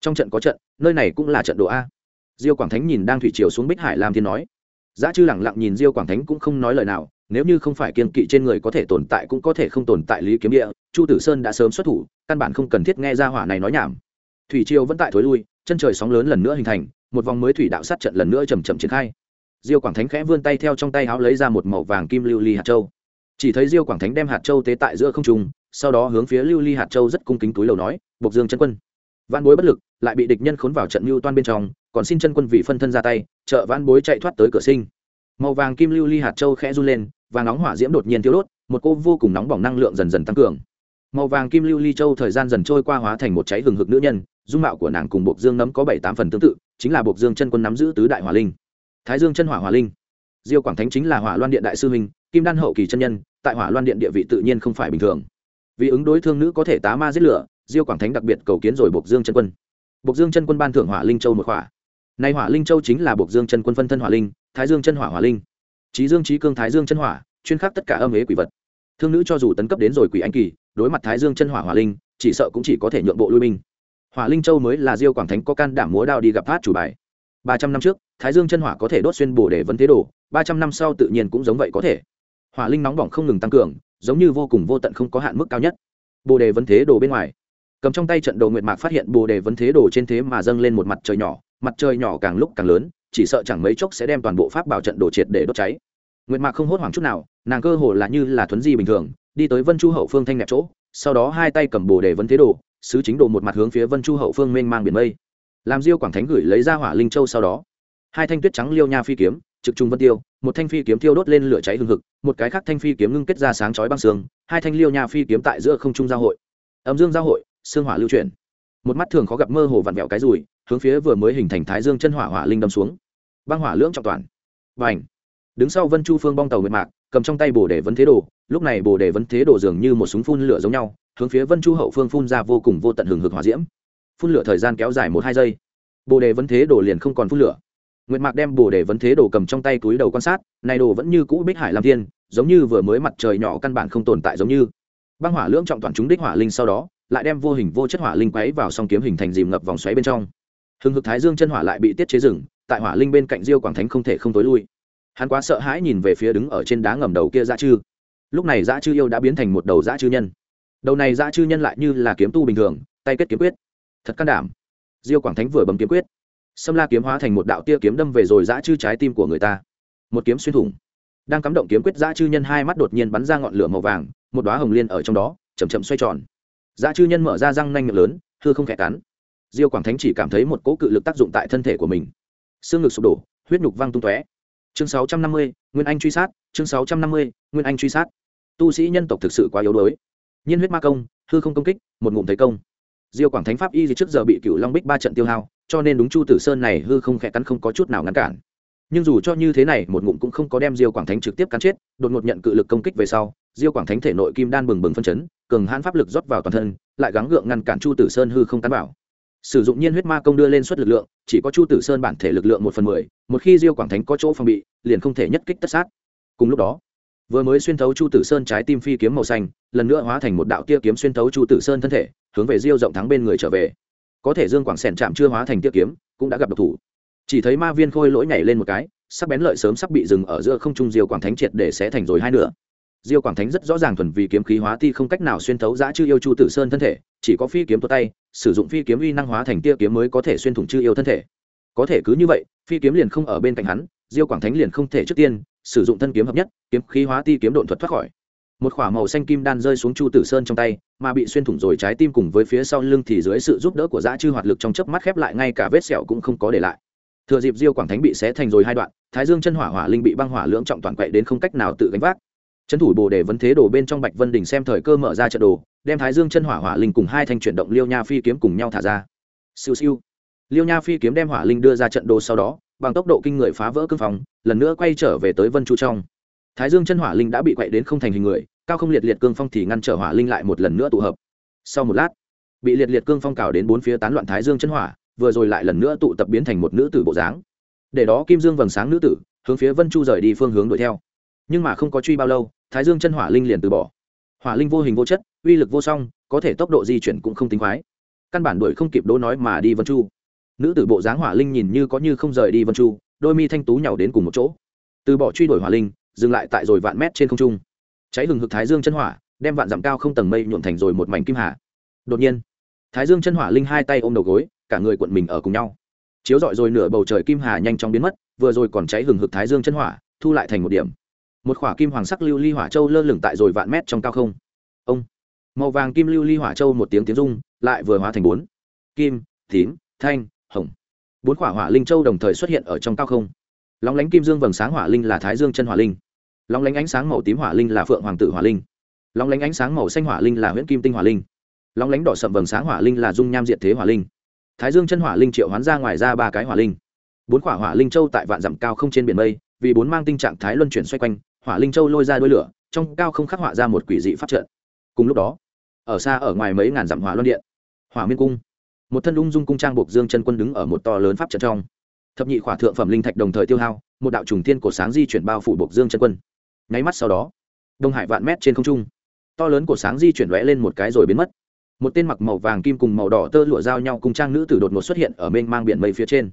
Trong trận có trận, nơi này cũng là trận đồ a. Diêu quảng thánh nhìn đang thủy chiều xuống bích hải làm thiên nói. Giá chư lẳng lặng nhìn diêu quảng thánh cũng không nói lời nào, nếu như không phải kiên kỵ trên người có thể tồn tại cũng có thể không tồn tại lý kiếm địa, chu tử sơn đã sớm xuất thủ, căn bản không cần thiết nghe ra hỏa này nói nhảm. Thủy triều vẫn tại thối lui chân trời sóng lớn lần nữa hình thành, một vòng mới thủy đạo sát trận lần nữa chầm chậm triển khai. Diêu quảng thánh khẽ vươn tay theo trong tay áo lấy ra một màu vàng kim lưu ly hạt châu. Chỉ thấy diêu quảng thánh đem hạt châu tế tại giữa không trung, sau đó hướng phía lưu ly hạt châu rất cung kính túi lầu nói, bộc dương chân quân. Văn bối bất lực, lại bị địch nhân khốn vào trận mưu toan bên trong, còn xin chân quân vị phân thân ra tay, trợ văn bối chạy thoát tới cửa sinh. Màu vàng kim lưu ly hạt châu khẽ run lên và nóng hỏa diễm đột nhiên thiếu đốt, một cô vô cùng nóng bỏng năng lượng dần dần tăng cường. Màu vàng kim lưu ly châu thời gian dần trôi qua hóa thành một cháy hừng hực nữ nhân dung mạo của nàng cùng bộc dương nấm có bảy tám phần tương tự, chính là bộc dương chân quân nắm giữ tứ đại hỏa linh. Thái dương chân hỏa hỏa linh. Diêu quảng thánh chính là hỏa loan điện đại sư huynh, kim đan hậu kỳ chân nhân, tại hỏa loan điện địa vị tự nhiên không phải bình thường. Vì ứng đối thương nữ có thể tá ma giết lửa, diêu quảng thánh đặc biệt cầu kiến rồi bộc dương chân quân. Bộc dương chân quân ban thưởng hỏa linh châu một khỏa. Nay hỏa linh châu chính là bộc dương chân quân phân thân hỏa linh, thái dương chân hỏa hỏa linh. Trí dương trí cương thái dương chân hỏa, chuyên khắc tất cả âm ế quỷ vật. Thương nữ cho dù tấn cấp đến rồi quỷ anh kỳ, đối mặt thái dương chân hỏa hỏa linh, chỉ sợ cũng chỉ có thể nhượng bộ lui binh hỏa linh châu mới là diêu quảng thánh có can đảm múa đao đi gặp hát chủ bài. Ba trăm năm trước, thái dương chân hỏa có thể đốt xuyên bồ để vấn thế đồ, ba trăm năm sau tự nhiên cũng giống vậy có thể. Hỏa linh nóng bỏng không ngừng tăng cường, giống như vô cùng vô tận không có hạn mức cao nhất. Bồ đề vấn thế đồ bên ngoài. Cầm trong tay trận đồ nguyệt mạc phát hiện bồ đề vấn thế đồ trên thế mà dâng lên một mặt trời nhỏ, mặt trời nhỏ càng lúc càng lớn, chỉ sợ chẳng mấy chốc sẽ đem toàn bộ pháp bảo trận đồ triệt để đốt cháy. Nguyệt mạc không hốt hoảng chút nào, nàng cơ hồ là như là thuấn di bình thường, đi tới vân chu hậu phương thanh nẹp chỗ, sau đó hai tay cầm bồ đề vấn thế đồ sứ chính đồ một mặt hướng phía vân chu hậu phương mênh mang biển mây làm diêu quảng thánh gửi lấy ra hỏa linh châu sau đó hai thanh tuyết trắng liêu nha phi kiếm trực trung vân tiêu một thanh phi kiếm thiêu đốt lên lửa cháy hừng hực một cái khác thanh phi kiếm ngưng kết ra sáng chói băng sương hai thanh liêu nha phi kiếm tại giữa không trung giao hội âm dương giao hội xương hỏa lưu chuyển một mắt thường khó gặp mơ hồ vặn vẹo cái rùi hướng phía vừa mới hình thành thái dương chân hỏa hỏa linh đâm xuống băng hỏa lưỡng trọng toàn và ảnh đứng sau vân chu phương bong tàu nguyệt mạc cầm trong tay bổ để vấn thế đồ lúc này bồ đề vấn thế đổ dường như một súng phun lửa giống nhau, hướng phía vân chu hậu phương phun ra vô cùng vô tận hừng hực hỏa diễm. Phun lửa thời gian kéo dài một hai giây. Bồ đề vấn thế đổ liền không còn phun lửa. Nguyệt mạc đem bồ đề vấn thế đổ cầm trong tay túi đầu quan sát, này đồ vẫn như cũ bích hải lam thiên, giống như vừa mới mặt trời nhỏ căn bản không tồn tại giống như. Băng hỏa lưỡng trọng toàn chúng đích hỏa linh sau đó, lại đem vô hình vô chất hỏa linh quấy vào song kiếm hình thành dìm ngập vòng xoáy bên trong. Hừng hực thái dương chân hỏa lại bị tiết chế rừng, tại hỏa linh bên cạnh diêu quảng thánh không thể không tối lui. Hắn quá sợ hãi nhìn về phía đứng ở trên đá ngầm đầu kia ra chư lúc này dã chư yêu đã biến thành một đầu dã chư nhân. Đầu này dã chư nhân lại như là kiếm tu bình thường tay kết kiếm quyết. Thật can đảm. Diêu quảng thánh vừa bấm kiếm quyết xâm la kiếm hóa thành một đạo tia kiếm đâm về rồi dã chư trái tim của người ta. Một kiếm xuyên thủng. Đang cắm động kiếm quyết dã chư nhân hai mắt đột nhiên bắn ra ngọn lửa màu vàng một đoá hồng liên ở trong đó chầm chậm xoay tròn. Dã chư nhân mở ra răng nanh miệng lớn thưa không khẽ cắn. Diêu quảng thánh chỉ cảm thấy một cỗ cự lực tác dụng tại thân thể của mình. Xương ngực sụp đổ huyết nhục văng tung tóe. Chương 650, nguyên anh truy sát chương 650, nguyên anh truy sát tu sĩ nhân tộc thực sự quá yếu đuối. Nhiên huyết ma công, hư không công kích, một ngụm thấy công. Diêu quảng thánh pháp y gì trước giờ bị cựu long bích ba trận tiêu hao, cho nên đúng chu tử sơn này hư không khẽ cắn không có chút nào ngăn cản. Nhưng dù cho như thế này, một ngụm cũng không có đem diêu quảng thánh trực tiếp cắn chết, đột ngột nhận cự lực công kích về sau, diêu quảng thánh thể nội kim đan bừng bừng phân chấn, cường hãn pháp lực rót vào toàn thân, lại gắng gượng ngăn cản chu tử sơn hư không cắn vào. Sử dụng nhiên huyết ma công đưa lên suất lực lượng, chỉ có chu tử sơn bản thể lực lượng một phần mười, một khi diêu quảng thánh có chỗ phòng bị, liền không thể nhất kích tất sát. Cùng lúc đó vừa mới xuyên thấu chu tử sơn trái tim phi kiếm màu xanh, lần nữa hóa thành một đạo tia kiếm xuyên thấu chu tử sơn thân thể, hướng về diêu rộng thắng bên người trở về. Có thể dương quảng sẻn chạm chưa hóa thành tia kiếm, cũng đã gặp độc thủ. Chỉ thấy ma viên khôi lỗi nhảy lên một cái, sắc bén lợi sớm sắp bị dừng ở giữa không trung diêu quảng thánh triệt để xé thành rồi hai nửa. Diêu quảng thánh rất rõ ràng thuần vì kiếm khí hóa ti không cách nào xuyên thấu giã chư yêu chu tử sơn thân thể, chỉ có phi kiếm tuột tay, sử dụng phi kiếm uy năng hóa thành tia kiếm mới có thể xuyên thủng chư yêu thân thể. Có thể cứ như vậy, phi kiếm liền không ở bên cạnh hắn diêu quảng thánh liền không thể trước tiên sử dụng thân kiếm hợp nhất, kiếm khí hóa ti kiếm độn thuật thoát khỏi. Một k h ỏ a màu xanh kim đan rơi xuống chu tử sơn trong tay, mà bị xuyên thủng rồi trái tim cùng với phía sau lưng thì dưới sự giúp đỡ của dã chư hoạt lực trong chớp mắt khép lại, ngay cả vết sẹo cũng không có để lại. Thừa dịp diêu quảng thánh bị xé thành rồi hai đoạn, thái dương chân hỏa hỏa linh bị băng hỏa lưỡng trọng toàn quậy đến không cách nào tự gánh vác. Trấn thủ bồ đề vấn thế đồ bên trong bạch vân đình xem thời cơ mở ra trận đồ, đem thái dương chân hỏa hỏa linh cùng hai thanh chuyển động liêu nha phi kiếm cùng nhau thả ra. Siêu siêu. Liêu nha phi kiếm đem hỏa linh đưa ra trận đồ sau đó bằng tốc độ kinh người phá vỡ cương phòng, lần nữa quay trở về tới vân chu trong. Thái dương chân hỏa linh đã bị quậy đến không thành hình người, cao không liệt liệt cương phong thì ngăn trở hỏa linh lại một lần nữa tụ hợp. Sau một lát, bị liệt liệt cương phong cào đến bốn phía tán loạn thái dương chân hỏa, vừa rồi lại lần nữa tụ tập biến thành một nữ tử bộ dáng. Để đó kim dương vầng sáng nữ tử, hướng phía vân chu rời đi phương hướng đuổi theo. Nhưng mà không có truy bao lâu, thái dương chân hỏa linh liền từ bỏ. Hỏa linh vô hình vô chất, uy lực vô song, có thể tốc độ di chuyển cũng không tính khoái. Căn bản đuổi không kịp đố nói mà đi vân chu nữ tử bộ dáng hỏa linh nhìn như có như không rời đi vân chu, đôi mi thanh tú nhàu đến cùng một chỗ. Từ bỏ truy đuổi hỏa linh, dừng lại tại rồi vạn mét trên không trung. Cháy hừng hực thái dương chân hỏa, đem vạn dặm cao không tầng mây nhuộm thành rồi một mảnh kim hà. Đột nhiên, thái dương chân hỏa linh hai tay ôm đầu gối, cả người cuộn mình ở cùng nhau. Chiếu dọi rồi nửa bầu trời kim hà nhanh chóng biến mất, vừa rồi còn cháy hừng hực thái dương chân hỏa, thu lại thành một điểm. Một khỏa kim hoàng sắc lưu ly hỏa châu lơ lửng tại rồi vạn mét trong cao không. Ông, màu vàng kim lưu ly hỏa châu một tiếng tiếng rung, lại vừa hóa thành bốn. Kim, tím, thanh hồng. Bốn quả hỏa linh châu đồng thời xuất hiện ở trong cao không. Lóng lánh kim dương vầng sáng hỏa linh là thái dương chân hỏa linh. Lóng lánh ánh sáng màu tím hỏa linh là phượng hoàng tử hỏa linh. Lóng lánh ánh sáng màu xanh hỏa linh là huyễn kim tinh hỏa linh. Lóng lánh đỏ sậm vầng sáng hỏa linh là dung nham diệt thế hỏa linh. Thái dương chân hỏa linh triệu hoán ra ngoài ra ba cái hỏa linh. Bốn quả hỏa linh châu tại vạn dặm cao không trên biển mây, vì bốn mang tình trạng thái luân chuyển xoay quanh, hỏa linh châu lôi ra đuôi lửa, trong cao không khắc họa ra một quỷ dị phát trận. Cùng lúc đó, ở xa ở ngoài mấy ngàn dặm hỏa luân điện, hỏa miên cung một thân ung dung cung trang buộc dương chân quân đứng ở một to lớn pháp trận trong thập nhị khỏa thượng phẩm linh thạch đồng thời tiêu hao một đạo trùng thiên cổ sáng di chuyển bao phủ buộc dương chân quân nháy mắt sau đó đông hải vạn mét trên không trung to lớn cổ sáng di chuyển lóe lên một cái rồi biến mất một tên mặc màu vàng kim cùng màu đỏ tơ lụa giao nhau cung trang nữ tử đột ngột xuất hiện ở mênh mang biển mây phía trên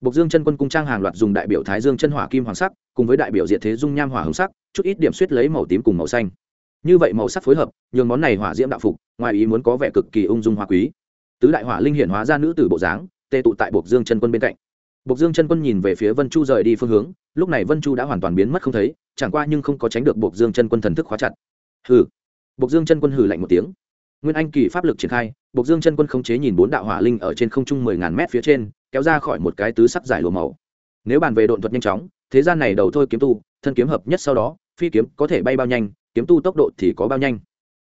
Bộc Dương chân quân cung trang hàng loạt dùng đại biểu Thái Dương chân hỏa kim hoàng sắc, cùng với đại biểu diệt thế dung nham hỏa hồng sắc, chút ít điểm xuyết lấy màu tím cùng màu xanh. Như vậy màu sắc phối hợp, nhường món này hỏa diễm đạo phục, ngoài ý muốn có vẻ cực kỳ ung dung hoa quý. Tứ đại hỏa linh hiển hóa ra nữ tử bộ dáng, tê tụ tại Bộc Dương chân quân bên cạnh. Bộc Dương chân quân nhìn về phía Vân Chu rời đi phương hướng, lúc này Vân Chu đã hoàn toàn biến mất không thấy, chẳng qua nhưng không có tránh được Bộc Dương chân quân thần thức khóa chặt. Hừ. Bộc Dương chân quân hừ lạnh một tiếng. Nguyên Anh kỳ pháp lực triển khai, Bộc Dương chân quân khống chế nhìn bốn đạo hỏa linh ở trên không trung mười ngàn mét phía trên, kéo ra khỏi một cái tứ sắc giải lùa màu nếu bàn về độn thuật nhanh chóng thế gian này đầu thôi kiếm tu thân kiếm hợp nhất sau đó phi kiếm có thể bay bao nhanh kiếm tu tốc độ thì có bao nhanh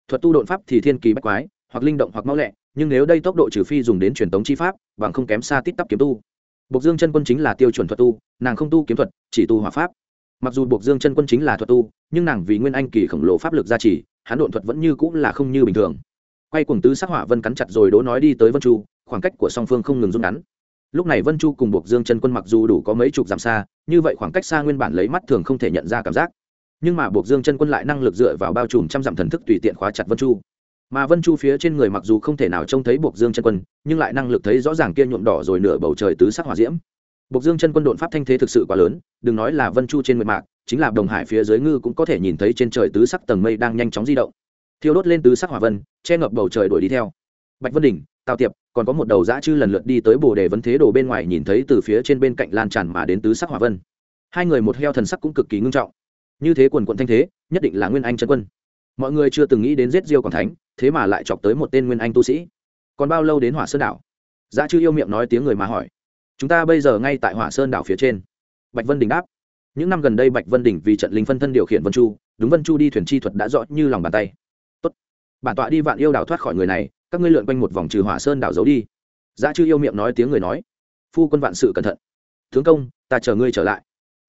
thuật tu độn pháp thì thiên kỳ bách quái hoặc linh động hoặc mau lẹ nhưng nếu đây tốc độ trừ phi dùng đến truyền tống chi pháp bằng không kém xa tít tắp kiếm tu. Bộc Dương chân quân chính là tiêu chuẩn thuật tu, nàng không tu kiếm thuật, chỉ tu hỏa pháp. mặc dù buộc dương chân quân chính là thuật tu nhưng nàng vì nguyên anh kỳ khổng lồ pháp lực gia trì hắn độn thuật vẫn như cũng là không như bình thường. Quay cùng tứ sắc hỏa vân cắn chặt rồi đố nói đi tới vân chu khoảng cách của song phương không ngừng rút ngắn. Lúc này vân chu cùng buộc dương chân quân mặc dù đủ có mấy chục dặm xa như vậy khoảng cách xa nguyên bản lấy mắt thường không thể nhận ra cảm giác. Nhưng mà buộc dương chân quân lại năng lực dựa vào bao trùm trăm dặm thần thức tùy tiện khóa chặt vân chu mà vân chu phía trên người mặc dù không thể nào trông thấy buộc dương chân quân nhưng lại năng lực thấy rõ ràng kia nhuộm đỏ rồi nửa bầu trời tứ sắc hỏa diễm buộc dương chân quân đột pháp thanh thế thực sự quá lớn đừng nói là vân chu trên nguyệt mạc chính là đồng hải phía dưới ngư cũng có thể nhìn thấy trên trời tứ sắc tầng mây đang nhanh chóng di động thiêu đốt lên tứ sắc hỏa vân che ngập bầu trời đuổi đi theo bạch vân đỉnh tào tiệp còn có một đầu dã chư lần lượt đi tới bồ đề vấn thế đồ bên ngoài nhìn thấy từ phía trên bên cạnh lan tràn mà đến tứ sắc hỏa vân hai người một heo thần sắc cũng cực kỳ ngưng trọng như thế quần quận thanh thế nhất định là nguyên anh chân quân mọi người chưa từng nghĩ đến giết diêu quảng thánh thế mà lại chọc tới một tên nguyên anh tu sĩ. Còn bao lâu đến hỏa sơn đảo? Giá chư yêu miệng nói tiếng người mà hỏi. Chúng ta bây giờ ngay tại hỏa sơn đảo phía trên. Bạch vân đình đáp. Những năm gần đây bạch vân đình vì trận linh phân thân điều khiển vân chu, đúng vân chu đi thuyền chi thuật đã rõ như lòng bàn tay. Tốt. bản tọa đi vạn yêu đảo thoát khỏi người này, các ngươi lượn quanh một vòng trừ hỏa sơn đảo giấu đi. Giá chư yêu miệng nói tiếng người nói. Phu quân vạn sự cẩn thận. Tướng công, ta chờ ngươi trở lại.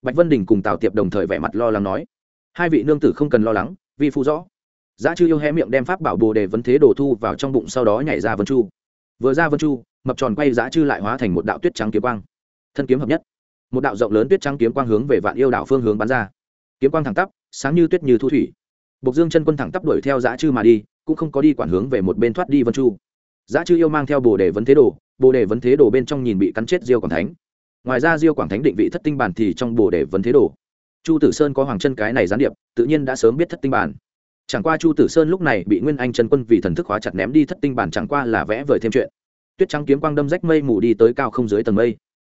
Bạch vân đình cùng tào tiệp đồng thời vẻ mặt lo lắng nói. Hai vị nương tử không cần lo lắng vì phu rõ giá chư yêu hé miệng đem pháp bảo bồ đề vấn thế đồ thu vào trong bụng sau đó nhảy ra vân chu. Vừa ra vân chu, mập tròn quay giá chư lại hóa thành một đạo tuyết trắng kiếm quang. Thân kiếm hợp nhất. Một đạo rộng lớn tuyết trắng kiếm quang hướng về vạn yêu đảo phương hướng bắn ra. Kiếm quang thẳng tắp, sáng như tuyết như thu thủy. Bộc dương chân quân thẳng tắp đuổi theo giá chư mà đi, cũng không có đi quản hướng về một bên thoát đi vân chu. Giá chư yêu mang theo bồ đề vấn thế đồ, bồ đề vấn thế đồ bên trong nhìn bị cắn chết diêu quảng thánh. Ngoài ra diêu quảng thánh định vị thất tinh bản thì trong bồ đề vấn thế đồ. Chu tử sơn có hoàng chân cái này gián điệp, tự nhiên đã sớm biết thất tinh bản chẳng qua chu tử sơn lúc này bị nguyên anh Trần quân vì thần thức hóa chặt ném đi thất tinh bản chẳng qua là vẽ vời thêm chuyện. Tuyết trắng kiếm quang đâm rách mây mù đi tới cao không dưới tầng mây.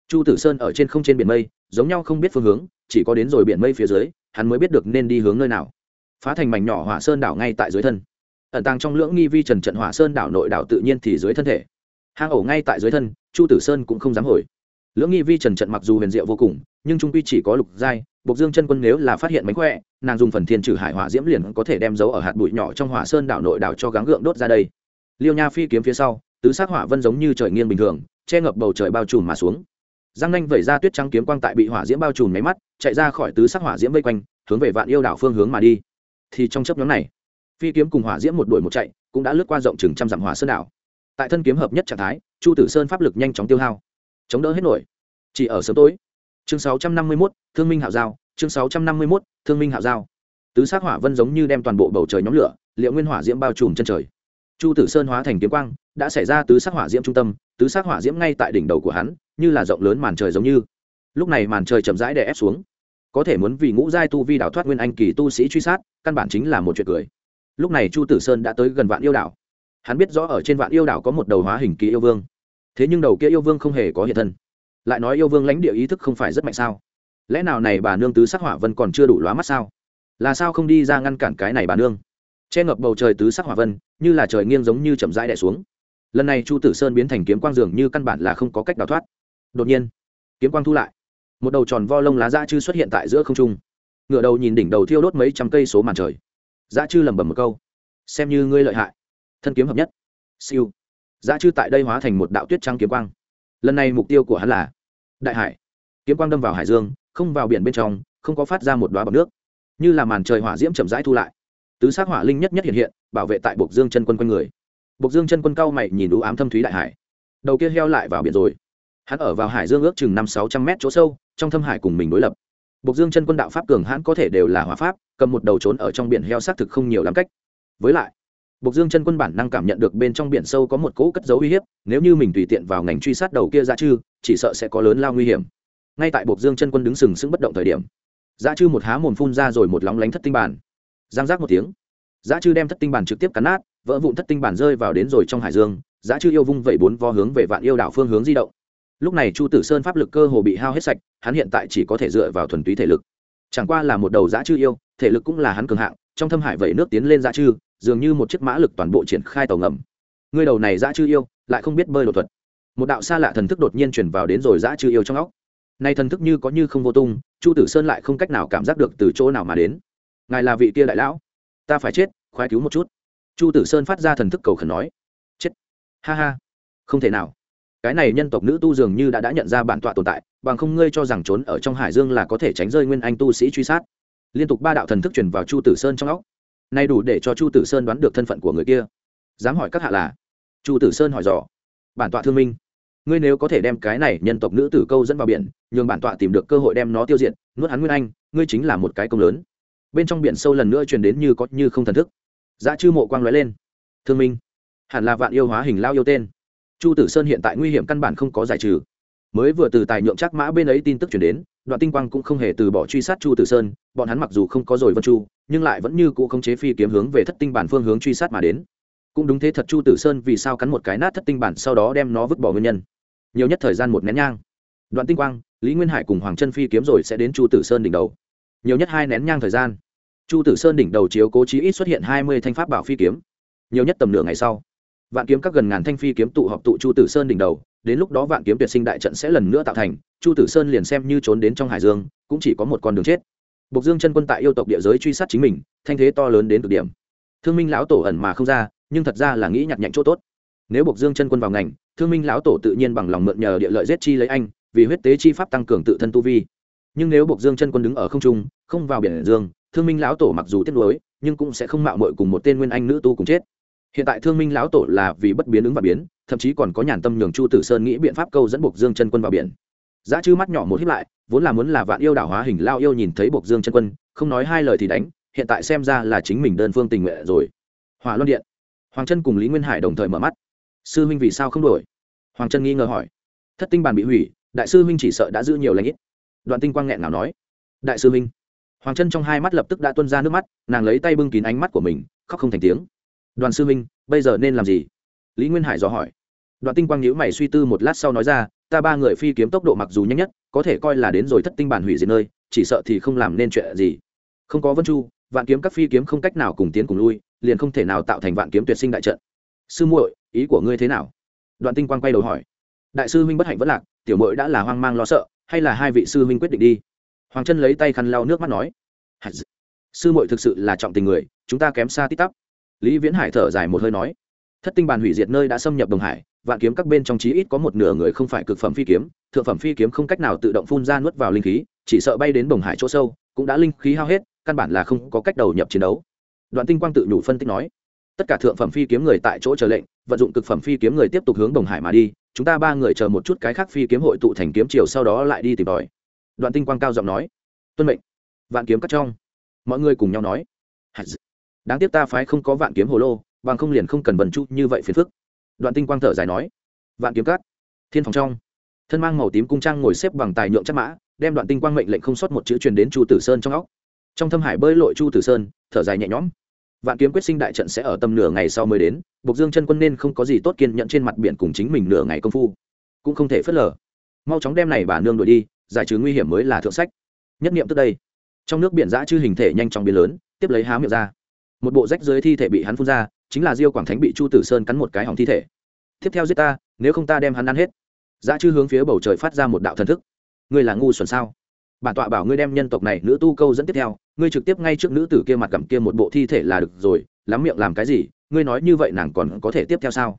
Chu tử sơn ở trên không trên biển mây, giống nhau không biết phương hướng, chỉ có đến rồi biển mây phía dưới, hắn mới biết được nên đi hướng nơi nào. Phá thành mảnh nhỏ hỏa sơn đảo ngay tại dưới thân. Ẩn tàng trong lưỡng nghi vi trần trận hỏa sơn đảo nội đảo tự nhiên thì dưới thân thể. Hang ổ ngay tại dưới thân, chu tử sơn cũng không dám hồi. Lưỡng nghi vi trần trận mặc dù huyền diệu vô cùng, nhưng trung quy chỉ có lục giai bộc dương chân quân nếu là phát hiện mánh khỏe, nàng dùng phần thiên trừ hải hỏa diễm liền có thể đem dấu ở hạt bụi nhỏ trong hỏa sơn đảo nội đảo cho gắng gượng đốt ra đây. Liêu nha phi kiếm phía sau, tứ sắc hỏa vân giống như trời nghiêng bình thường, che ngập bầu trời bao trùm mà xuống. Giang nanh vẩy ra tuyết trắng kiếm quang tại bị hỏa diễm bao trùm mấy mắt, chạy ra khỏi tứ sắc hỏa diễm vây quanh, hướng về vạn yêu đảo phương hướng mà đi. Thì trong chớp nhoáng này, phi kiếm cùng hỏa diễm một đuổi một chạy, cũng đã lướt qua rộng chừng trăm dặm hỏa sơn đảo. Tại thân kiếm hợp nhất trạng thái, chu tử sơn pháp lực nhanh chóng tiêu hao, chống đỡ hết nổi. Chỉ ở sớm tối chương 651, thương minh hạo giao chương 651, thương minh hạo giao. Tứ sát hỏa vân giống như đem toàn bộ bầu trời nhóm lửa liệu nguyên hỏa diễm bao trùm chân trời. Chu tử sơn hóa thành kiếm quang đã xảy ra tứ sát hỏa diễm trung tâm tứ sát hỏa diễm ngay tại đỉnh đầu của hắn như là rộng lớn màn trời giống như. Lúc này màn trời chậm rãi đè ép xuống. Có thể muốn vì ngũ giai tu vi đảo thoát nguyên anh kỳ tu sĩ truy sát căn bản chính là một chuyện cười. Lúc này chu tử sơn đã tới gần vạn yêu đảo. Hắn biết rõ ở trên vạn yêu đảo có một đầu hóa hình kỳ yêu vương. Thế nhưng đầu kia yêu vương không hề có hiện thân lại nói yêu vương lãnh địa ý thức không phải rất mạnh sao? Lẽ nào này bà nương tứ sắc hỏa vân còn chưa đủ lóa mắt sao? Là sao không đi ra ngăn cản cái này bà nương? Che ngập bầu trời tứ sắc hỏa vân, như là trời nghiêng giống như chậm rãi đẻ xuống. Lần này chu tử sơn biến thành kiếm quang dường như căn bản là không có cách đào thoát. Đột nhiên, kiếm quang thu lại. Một đầu tròn vo lông lá dã chư xuất hiện tại giữa không trung. Ngựa đầu nhìn đỉnh đầu thiêu đốt mấy trăm cây số màn trời. Dã chư lẩm bẩm một câu. Xem như ngươi lợi hại. Thân kiếm hợp nhất. Siêu. Dã chư tại đây hóa thành một đạo tuyết trăng kiếm quang lần này mục tiêu của hắn là đại hải. Kiếm quang đâm vào hải dương, không vào biển bên trong, không có phát ra một đoá bọc nước. Như là màn trời hỏa diễm chậm rãi thu lại. Tứ sắc hỏa linh nhất nhất hiện hiện, bảo vệ tại bộc dương chân quân quanh người. Bộc dương chân quân cao mày nhìn đủ ám thâm thúy đại hải. Đầu kia heo lại vào biển rồi. Hắn ở vào hải dương ước chừng năm sáu trăm mét chỗ sâu, trong thâm hải cùng mình đối lập. Bộc dương chân quân đạo pháp cường hãn có thể đều là hỏa pháp, cầm một đầu trốn ở trong biển heo xác thực không nhiều lắm cách. Với lại bộc dương chân quân bản năng cảm nhận được bên trong biển sâu có một cỗ cất dấu uy hiếp, nếu như mình tùy tiện vào ngành truy sát đầu kia ra chư, chỉ sợ sẽ có lớn lao nguy hiểm. Ngay tại bộc dương chân quân đứng sừng sững bất động thời điểm giá chư một há mồm phun ra rồi một lóng lánh thất tinh bản giang giác một tiếng giá chư đem thất tinh bản trực tiếp cắn nát, vỡ vụn thất tinh bản rơi vào đến rồi trong hải dương giá chư yêu vung vẩy bốn vo hướng về vạn yêu đảo phương hướng di động. Lúc này chu tử sơn pháp lực cơ hồ bị hao hết sạch, hắn hiện tại chỉ có thể dựa vào thuần túy thể lực. Chẳng qua là một đầu giá chư yêu, thể lực cũng là hắn cường hạng, trong thâm hải vẩy nước tiến lên giá chư dường như một chiếc mã lực toàn bộ triển khai tàu ngầm. Ngươi đầu này dã chư yêu, lại không biết bơi đột thuật. Một đạo xa lạ thần thức đột nhiên chuyển vào đến rồi dã chư yêu trong óc. Nay thần thức như có như không vô tung, chu tử sơn lại không cách nào cảm giác được từ chỗ nào mà đến. Ngài là vị kia đại lão. Ta phải chết, khoái cứu một chút. Chu tử sơn phát ra thần thức cầu khẩn nói. Chết. Ha ha. Không thể nào. Cái này nhân tộc nữ tu dường như đã đã nhận ra bản tọa tồn tại, bằng không ngươi cho rằng trốn ở trong hải dương là có thể tránh rơi nguyên anh tu sĩ truy sát. Liên tục ba đạo thần thức truyền vào chu tử sơn trong óc nay đủ để cho chu tử sơn đoán được thân phận của người kia. Dám hỏi các hạ là? Chu tử sơn hỏi dò. Bản tọa thương minh. Ngươi nếu có thể đem cái này nhân tộc nữ tử câu dẫn vào biển, nhường bản tọa tìm được cơ hội đem nó tiêu diệt, nuốt hắn nguyên anh, ngươi chính là một cái công lớn. Bên trong biển sâu lần nữa truyền đến như có như không thần thức. Dã chư mộ quang lóe lên. Thương minh. Hẳn là vạn yêu hóa hình lao yêu tên. Chu tử sơn hiện tại nguy hiểm căn bản không có giải trừ. Mới vừa từ tài nhượng chắc mã bên ấy tin tức chuyển đến đoạn tinh quang cũng không hề từ bỏ truy sát chu tử sơn, bọn hắn mặc dù không có rồi vân chu, nhưng lại vẫn như cũ không chế phi kiếm hướng về thất tinh bản phương hướng truy sát mà đến. Cũng đúng thế thật chu tử sơn vì sao cắn một cái nát thất tinh bản sau đó đem nó vứt bỏ nguyên nhân. Nhiều nhất thời gian một nén nhang. Đoạn tinh quang, lý nguyên hải cùng hoàng chân phi kiếm rồi sẽ đến chu tử sơn đỉnh đầu. Nhiều nhất hai nén nhang thời gian. Chu tử sơn đỉnh đầu chiếu cố chí ít xuất hiện hai mươi thanh pháp bảo phi kiếm. Nhiều nhất tầm nửa ngày sau, vạn kiếm các gần ngàn thanh phi kiếm tụ họp tụ chu tử sơn đỉnh đầu đến lúc đó vạn kiếm tuyệt sinh đại trận sẽ lần nữa tạo thành, chu tử sơn liền xem như trốn đến trong hải dương, cũng chỉ có một con đường chết. Bộc dương chân quân tại yêu tộc địa giới truy sát chính mình, thanh thế to lớn đến cực điểm. Thương minh lão tổ ẩn mà không ra, nhưng thật ra là nghĩ nhặt nhạnh chỗ tốt. Nếu bộc dương chân quân vào ngành, thương minh lão tổ tự nhiên bằng lòng mượn nhờ địa lợi giết chi lấy anh, vì huyết tế chi pháp tăng cường tự thân tu vi. Nhưng nếu bộc dương chân quân đứng ở không trung, không vào biển dương, thương minh lão tổ mặc dù tiếc nuối, nhưng cũng sẽ không mạo mội cùng một tên nguyên anh nữ tu cùng chết. Hiện tại thương minh lão tổ là vì bất biến ứng và biến thậm chí còn có nhàn tâm nhường chu tử sơn nghĩ biện pháp câu dẫn buộc dương chân quân vào biển. Giá chư mắt nhỏ một hiếp lại, vốn là muốn là vạn yêu đảo hóa hình lao yêu nhìn thấy buộc dương chân quân, không nói hai lời thì đánh, hiện tại xem ra là chính mình đơn phương tình nguyện rồi. Hỏa luân điện. Hoàng chân cùng lý nguyên hải đồng thời mở mắt. Sư huynh vì sao không đổi hoàng chân nghi ngờ hỏi. Thất tinh bàn bị hủy, đại sư huynh chỉ sợ đã giữ nhiều lãnh ít. Đoạn tinh quang nghẹn nào nói. Đại sư huynh. Hoàng chân trong hai mắt lập tức đã tuân ra nước mắt, nàng lấy tay bưng kín ánh mắt của mình, khóc không thành tiếng. Đoàn sư huynh, bây giờ nên làm gì? Lý nguyên hải dò hỏi. Đoạn tinh quang nhữ mày suy tư một lát sau nói ra, ta ba người phi kiếm tốc độ mặc dù nhanh nhất, có thể coi là đến rồi thất tinh bản hủy diệt nơi, chỉ sợ thì không làm nên chuyện gì. Không có vân chu, vạn kiếm các phi kiếm không cách nào cùng tiến cùng lui, liền không thể nào tạo thành vạn kiếm tuyệt sinh đại trận. Sư muội, ý của ngươi thế nào? Đoạn tinh quang quay đầu hỏi. Đại sư huynh bất hạnh vẫn lạc, tiểu muội đã là hoang mang lo sợ, hay là hai vị sư huynh quyết định đi? Hoàng chân lấy tay khăn lau nước mắt nói. Sư muội thực sự là trọng tình người, chúng ta kém xa tít tắp. Lý viễn hải thở dài một hơi nói thất tinh bàn hủy diệt nơi đã xâm nhập đồng hải, vạn kiếm các bên trong chí ít có một nửa người không phải cực phẩm phi kiếm, thượng phẩm phi kiếm không cách nào tự động phun ra nuốt vào linh khí, chỉ sợ bay đến đồng hải chỗ sâu, cũng đã linh khí hao hết, căn bản là không có cách đầu nhập chiến đấu. Đoạn tinh quang tự nhủ phân tích nói, tất cả thượng phẩm phi kiếm người tại chỗ chờ lệnh, vận dụng cực phẩm phi kiếm người tiếp tục hướng đồng hải mà đi, chúng ta ba người chờ một chút cái khác phi kiếm hội tụ thành kiếm chiều sau đó lại đi tìm tòi. Đoạn tinh quang cao giọng nói, tuân mệnh, vạn kiếm cắt trong. Mọi người cùng nhau nói đáng tiếc ta phái không có vạn kiếm hồ lô bằng không liền không cần vần chu như vậy phiền phức. Đoạn tinh quang thở dài nói, vạn kiếm cát thiên phòng trong. Thân mang màu tím cung trang ngồi xếp bằng tài nhượng chắc mã, đem đoạn tinh quang mệnh lệnh không sót một chữ truyền đến chu tử sơn trong óc. Trong thâm hải bơi lội chu tử sơn, thở dài nhẹ nhõm. Vạn kiếm quyết sinh đại trận sẽ ở tầm nửa ngày sau mới đến, bộc dương chân quân nên không có gì tốt kiên nhận trên mặt biển cùng chính mình nửa ngày công phu. Cũng không thể phớt lờ. Mau chóng đem này bà nương đuổi đi, giải trừ nguy hiểm mới là thượng sách. Nhất niệm tức đây. Trong nước biển giã chư hình thể nhanh chóng biến lớn, tiếp lấy há miệng ra. Một bộ rách dưới thi thể bị hắn phun ra chính là diêu quảng thánh bị chu tử sơn cắn một cái hỏng thi thể. Tiếp theo giết ta, nếu không ta đem hắn ăn hết. Giã chư hướng phía bầu trời phát ra một đạo thần thức. Ngươi là ngu xuẩn sao? Bản tọa bảo ngươi đem nhân tộc này nữ tu câu dẫn tiếp theo, ngươi trực tiếp ngay trước nữ tử kia mặt cầm kia một bộ thi thể là được rồi, lắm miệng làm cái gì, ngươi nói như vậy nàng còn có thể tiếp theo sao?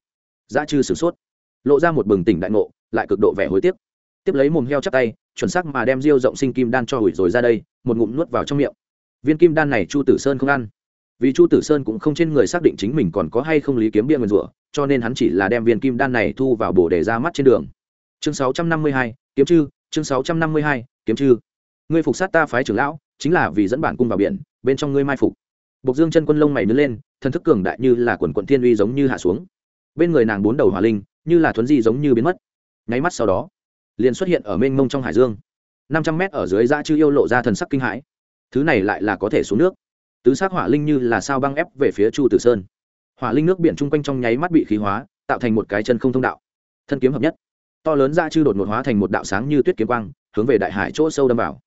Dã chư sửng sốt, lộ ra một bừng tỉnh đại ngộ, lại cực độ vẻ hối tiếc. Tiếp lấy mồm heo chắc tay, chuẩn xác mà đem diêu rộng sinh kim đan cho hủi rồi ra đây, một ngụm nuốt vào trong miệng. Viên kim đan này chu tử sơn không ăn vì chu tử sơn cũng không trên người xác định chính mình còn có hay không lý kiếm bia nguyên rủa cho nên hắn chỉ là đem viên kim đan này thu vào bổ để ra mắt trên đường. Chương 652, kiếm chư chương 652, kiếm chư. Ngươi phục sát ta phái trưởng lão chính là vì dẫn bản cung vào biển bên trong ngươi mai phục. Bộc dương chân quân lông mày nứt lên thần thức cường đại như là quần quận thiên uy giống như hạ xuống. Bên người nàng bốn đầu hỏa linh như là thuấn di giống như biến mất. Nháy mắt sau đó liền xuất hiện ở mênh mông trong hải dương. năm trăm mét ở dưới da chư yêu lộ ra thần sắc kinh hãi. Thứ này lại là có thể xuống nước tứ xác hỏa linh như là sao băng ép về phía chu tử sơn. Hỏa linh nước biển chung quanh trong nháy mắt bị khí hóa, tạo thành một cái chân không thông đạo. Thân kiếm hợp nhất. To lớn ra chư đột ngột hóa thành một đạo sáng như tuyết kiếm quang, hướng về đại hải chỗ sâu đâm vào.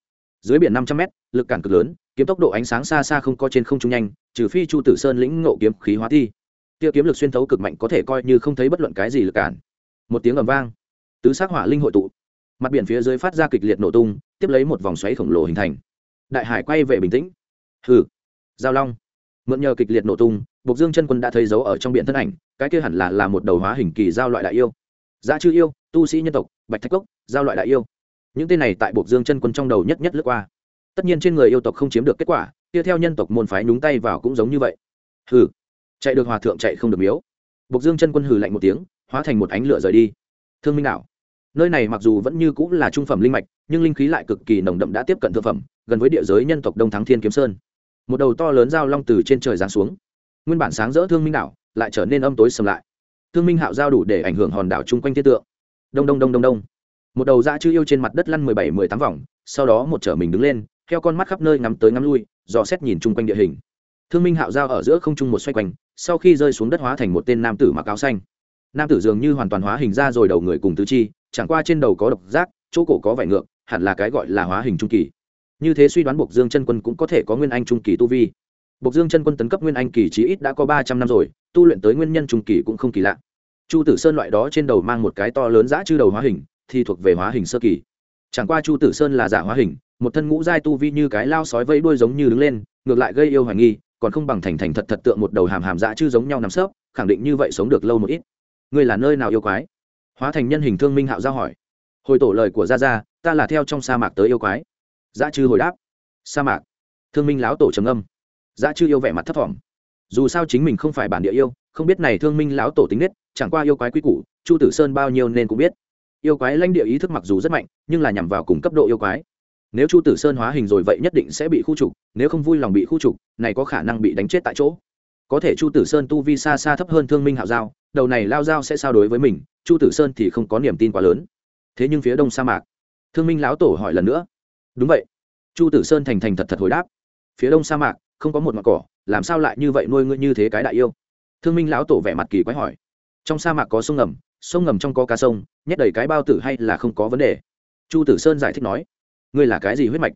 Dưới biển năm trăm mét, lực cản cực lớn, kiếm tốc độ ánh sáng xa xa không có trên không trung nhanh, trừ phi chu tử sơn lĩnh ngộ kiếm khí hóa thi. Tiêu kiếm lực xuyên thấu cực mạnh có thể coi như không thấy bất luận cái gì lực cản. Một tiếng ầm vang. Tứ sắc hỏa linh hội tụ. Mặt biển phía dưới phát ra kịch liệt nổ tung, tiếp lấy một vòng xoáy khổng lồ hình thành. Đại hải quay về bình tĩnh. Hừ giao long. Mượn nhờ kịch liệt nổ tung, bộc dương chân quân đã thấy dấu ở trong biển thân ảnh, cái kia hẳn là là một đầu hóa hình kỳ giao loại đại yêu. Giá chư yêu, tu sĩ nhân tộc, bạch thạch cốc, giao loại đại yêu. Những tên này tại Bộc dương chân quân trong đầu nhất nhất lướt qua. Tất nhiên trên người yêu tộc không chiếm được kết quả kia theo nhân tộc môn phái nhúng tay vào cũng giống như vậy. Hừ, chạy được hòa thượng chạy không được miếu. Bộc dương chân quân hừ lạnh một tiếng, hóa thành một ánh lửa rời đi. Thương minh đạo, nơi này mặc dù vẫn như cũng là trung phẩm linh mạch, nhưng linh khí lại cực kỳ nồng đậm đã tiếp cận thượng phẩm, gần với địa giới nhân tộc đông thắng thiên kiếm sơn một đầu to lớn dao long từ trên trời giáng xuống. Nguyên bản sáng rỡ thương minh đảo lại trở nên âm tối sầm lại. Thương minh hạo giao đủ để ảnh hưởng hòn đảo chung quanh thiết tượng. Đông đông đông đông đông. Một đầu dã chư yêu trên mặt đất lăn mười bảy, mười tám vòng, sau đó một trở mình đứng lên, theo con mắt khắp nơi ngắm tới ngắm lui, dò xét nhìn chung quanh địa hình. Thương minh hạo giao ở giữa không trung một xoay quanh, sau khi rơi xuống đất hóa thành một tên nam tử mặc áo xanh. Nam tử dường như hoàn toàn hóa hình ra rồi đầu người cùng tứ chi, chẳng qua trên đầu có độc giác, chỗ cổ có vải ngược, hẳn là cái gọi là hóa hình trung kỳ như thế suy đoán Bộc dương chân quân cũng có thể có nguyên anh trung kỳ tu vi. Bộc dương chân quân tấn cấp nguyên anh kỳ chí ít đã có ba trăm năm rồi, tu luyện tới nguyên nhân trung kỳ cũng không kỳ lạ. Chu tử sơn loại đó trên đầu mang một cái to lớn giã chư đầu hóa hình, thì thuộc về hóa hình sơ kỳ. Chẳng qua chu tử sơn là giả hóa hình, một thân ngũ giai tu vi như cái lao sói vẫy đuôi giống như đứng lên, ngược lại gây yêu hoài nghi, còn không bằng thành thành thật thật tượng một đầu hàm hàm dã chư giống nhau nằm sấp, khẳng định như vậy sống được lâu một ít. Ngươi là nơi nào yêu quái? Hóa thành nhân hình thương minh hạo ra hỏi. Hồi tổ lời của gia gia, ta là theo trong sa mạc tới yêu quái dã chư hồi đáp. Sa mạc. Thương minh lão tổ trầm âm dã chư yêu vẻ mặt thấp thỏm. Dù sao chính mình không phải bản địa yêu, không biết này thương minh lão tổ tính nết, chẳng qua yêu quái quý củ, chu tử sơn bao nhiêu nên cũng biết. Yêu quái lãnh địa ý thức mặc dù rất mạnh, nhưng là nhằm vào cùng cấp độ yêu quái. Nếu chu tử sơn hóa hình rồi vậy nhất định sẽ bị khu trục, nếu không vui lòng bị khu trục, này có khả năng bị đánh chết tại chỗ. Có thể chu tử sơn tu vi xa xa thấp hơn thương minh hạo giao, đầu này lao giao sẽ sao đối với mình, chu tử sơn thì không có niềm tin quá lớn. Thế nhưng phía đông sa mạc, thương minh lão tổ hỏi lần nữa đúng vậy. Chu tử sơn thành thành thật thật hồi đáp. Phía đông sa mạc, không có một mặt cỏ, làm sao lại như vậy nuôi ngươi như thế cái đại yêu? Thương minh lão tổ vẻ mặt kỳ quái hỏi. Trong sa mạc có sông ngầm sông ngầm trong có cá sông, nhét đầy cái bao tử hay là không có vấn đề? Chu tử sơn giải thích nói. Ngươi là cái gì huyết mạch?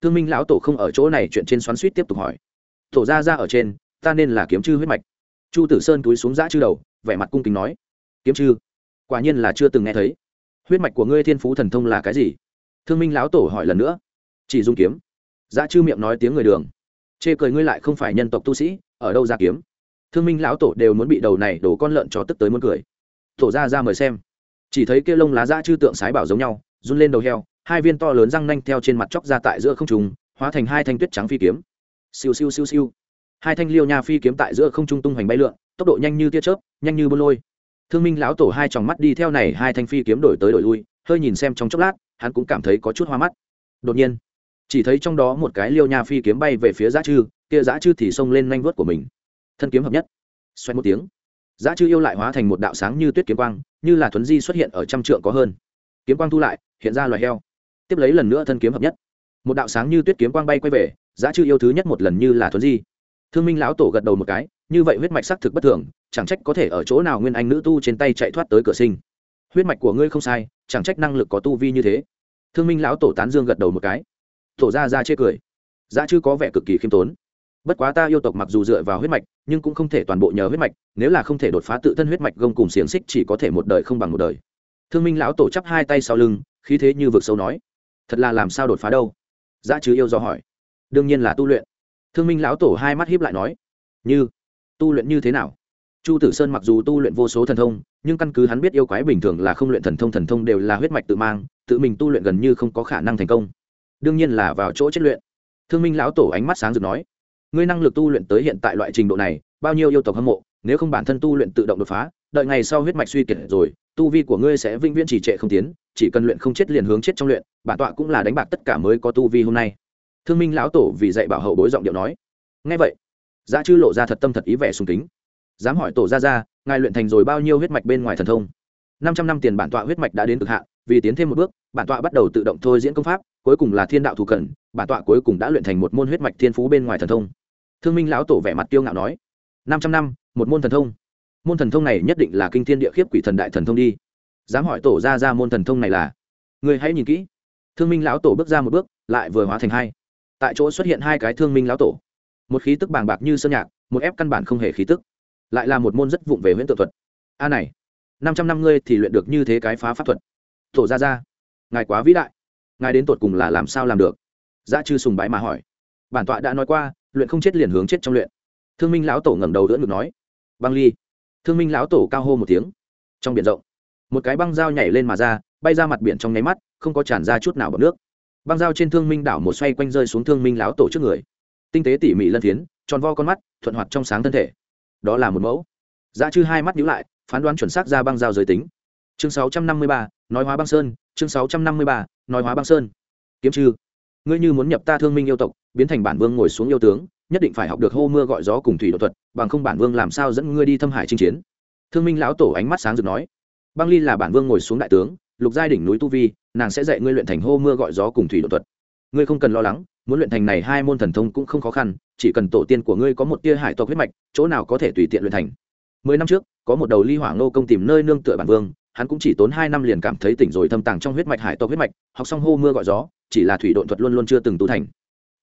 Thương minh lão tổ không ở chỗ này chuyện trên xoắn suýt tiếp tục hỏi. Tổ ra ra ở trên, ta nên là kiếm chư huyết mạch. Chu tử sơn túi xuống giã chư đầu, vẻ mặt cung kính nói. Kiếm chư? Quả nhiên là chưa từng nghe thấy. Huyết mạch của ngươi thiên phú thần thông là cái gì? Thương minh lão tổ hỏi lần nữa chỉ dung kiếm. Dã chư miệng nói tiếng người đường. Chê cười ngươi lại không phải nhân tộc tu sĩ, ở đâu ra kiếm? Thương minh lão tổ đều muốn bị đầu này đổ con lợn cho tức tới muốn cười. Tổ ra ra mời xem. Chỉ thấy kia lông lá dã chư tượng sái bảo giống nhau, run lên đầu heo, hai viên to lớn răng nanh theo trên mặt chóc ra tại giữa không trùng hóa thành hai thanh tuyết trắng phi kiếm. Siêu siêu siêu siêu. Hai thanh liêu nha phi kiếm tại giữa không trung tung hoành bay lượn, tốc độ nhanh như tia chớp, nhanh như bô lôi. Thương minh lão tổ hai tròng mắt đi theo này hai thanh phi kiếm đổi tới đổi lui, hơi nhìn xem trong chốc lát, hắn cũng cảm thấy có chút hoa mắt. Đột nhiên chỉ thấy trong đó một cái liêu nha phi kiếm bay về phía giã chư, kia giã chư thì xông lên nhanh vớt của mình. Thân kiếm hợp nhất. Xoay một tiếng. Giã chư yêu lại hóa thành một đạo sáng như tuyết kiếm quang, như là thuấn di xuất hiện ở trăm trượng có hơn. Kiếm quang thu lại, hiện ra loài heo. Tiếp lấy lần nữa thân kiếm hợp nhất. Một đạo sáng như tuyết kiếm quang bay quay về giá chư yêu thứ nhất một lần như là thuấn di. Thương minh lão tổ gật đầu một cái, như vậy huyết mạch xác thực bất thường, chẳng trách có thể ở chỗ nào nguyên anh nữ tu trên tay chạy thoát tới cửa sinh. Huyết mạch của ngươi không sai, chẳng trách năng lực có tu vi như thế. Thương minh lão tổ tán dương gật đầu một cái thổ ra ra chê cười. Dã chư có vẻ cực kỳ khiêm tốn. Bất quá ta yêu tộc mặc dù dựa vào huyết mạch, nhưng cũng không thể toàn bộ nhờ huyết mạch, nếu là không thể đột phá tự thân huyết mạch gông cùng xiềng xích chỉ có thể một đời không bằng một đời. Thương minh lão tổ chắp hai tay sau lưng, khí thế như vực sâu nói, thật là làm sao đột phá đâu? Dã chứ yêu do hỏi. Đương nhiên là tu luyện. Thương minh lão tổ hai mắt hiếp lại nói, như, tu luyện như thế nào? Chu tử sơn mặc dù tu luyện vô số thần thông, nhưng căn cứ hắn biết yêu quái bình thường là không luyện thần thông thần thông đều là huyết mạch tự mang, tự mình tu luyện gần như không có khả năng thành công đương nhiên là vào chỗ chết luyện. Thương minh lão tổ ánh mắt sáng rực nói, ngươi năng lực tu luyện tới hiện tại loại trình độ này, bao nhiêu yêu tộc hâm mộ, nếu không bản thân tu luyện tự động đột phá, đợi ngày sau huyết mạch suy kiệt rồi, tu vi của ngươi sẽ vĩnh viễn chỉ trệ không tiến, chỉ cần luyện không chết liền hướng chết trong luyện, bản tọa cũng là đánh bạc tất cả mới có tu vi hôm nay. Thương minh lão tổ vì dạy bảo hậu bối giọng điệu nói ngay vậy, giá chư lộ ra thật tâm thật ý vẻ sùng kính. Dám hỏi tổ ra ra ngài luyện thành rồi bao nhiêu huyết mạch bên ngoài thần thông? Năm trăm năm tiền bản tọa huyết mạch đã đến cực hạn vì tiến thêm một bước, bản tọa bắt đầu tự động thôi diễn công pháp, cuối cùng là thiên đạo thủ cần, bản tọa cuối cùng đã luyện thành một môn huyết mạch thiên phú bên ngoài thần thông. Thương minh lão tổ vẻ mặt tiêu ngạo nói, năm trăm năm, một môn thần thông. Môn thần thông này nhất định là kinh thiên địa khiếp quỷ thần đại thần thông đi. Dám hỏi tổ ra ra môn thần thông này là? Người hãy nhìn kỹ. Thương minh lão tổ bước ra một bước, lại vừa hóa thành hai. Tại chỗ xuất hiện hai cái thương minh lão tổ. Một khí tức bàng bạc như sơn nhạc, một ép căn bản không hề khí tức. Lại là một môn rất vụng về huyễn tự thuật. A này, năm trăm năm ngươi thì luyện được như thế cái phá pháp thuật tổ ra ra ngài quá vĩ đại. Ngài đến tột cùng là làm sao làm được? Dạ Giá chư sùng bái mà hỏi. Bản tọa đã nói qua luyện không chết liền hướng chết trong luyện. Thương minh lão tổ ngẩng đầu đỡ ngực nói. Băng ly. Thương minh lão tổ cao hô một tiếng. Trong biển rộng một cái băng dao nhảy lên mà ra bay ra mặt biển trong nháy mắt không có tràn ra chút nào bọc nước. Băng dao trên thương minh đảo một xoay quanh rơi xuống thương minh Lão tổ trước người. Tinh tế tỉ mỉ lân thiến, tròn vo con mắt thuận hoạt trong sáng thân thể. Đó là một mẫu. Dạ Giá chư hai mắt nhíu lại phán đoán chuẩn xác ra băng dao giới tính chương 653, nói hóa băng sơn chương 653, nói hóa băng sơn. Kiếm trừ. Ngươi như muốn nhập ta thương minh yêu tộc biến thành bản vương ngồi xuống yêu tướng nhất định phải học được hô mưa gọi gió cùng thủy độ thuật bằng không bản vương làm sao dẫn ngươi đi thâm hải chinh chiến. Thương minh lão tổ ánh mắt sáng rực nói băng ly là bản vương ngồi xuống đại tướng lục giai đỉnh núi tu vi nàng sẽ dạy ngươi luyện thành hô mưa gọi gió cùng thủy độ thuật. Ngươi không cần lo lắng muốn luyện thành này hai môn thần thông cũng không khó khăn chỉ cần tổ tiên của ngươi có một tia hải tộc huyết mạch chỗ nào có thể tùy tiện luyện thành. Mười năm trước có một đầu ly hỏa ngô công tìm nơi nương tựa bản vương hắn cũng chỉ tốn hai năm liền cảm thấy tỉnh rồi thâm tàng trong huyết mạch, hải tộc huyết mạch, học xong hô mưa gọi gió, chỉ là thủy độn thuật luôn luôn chưa từng tu thành.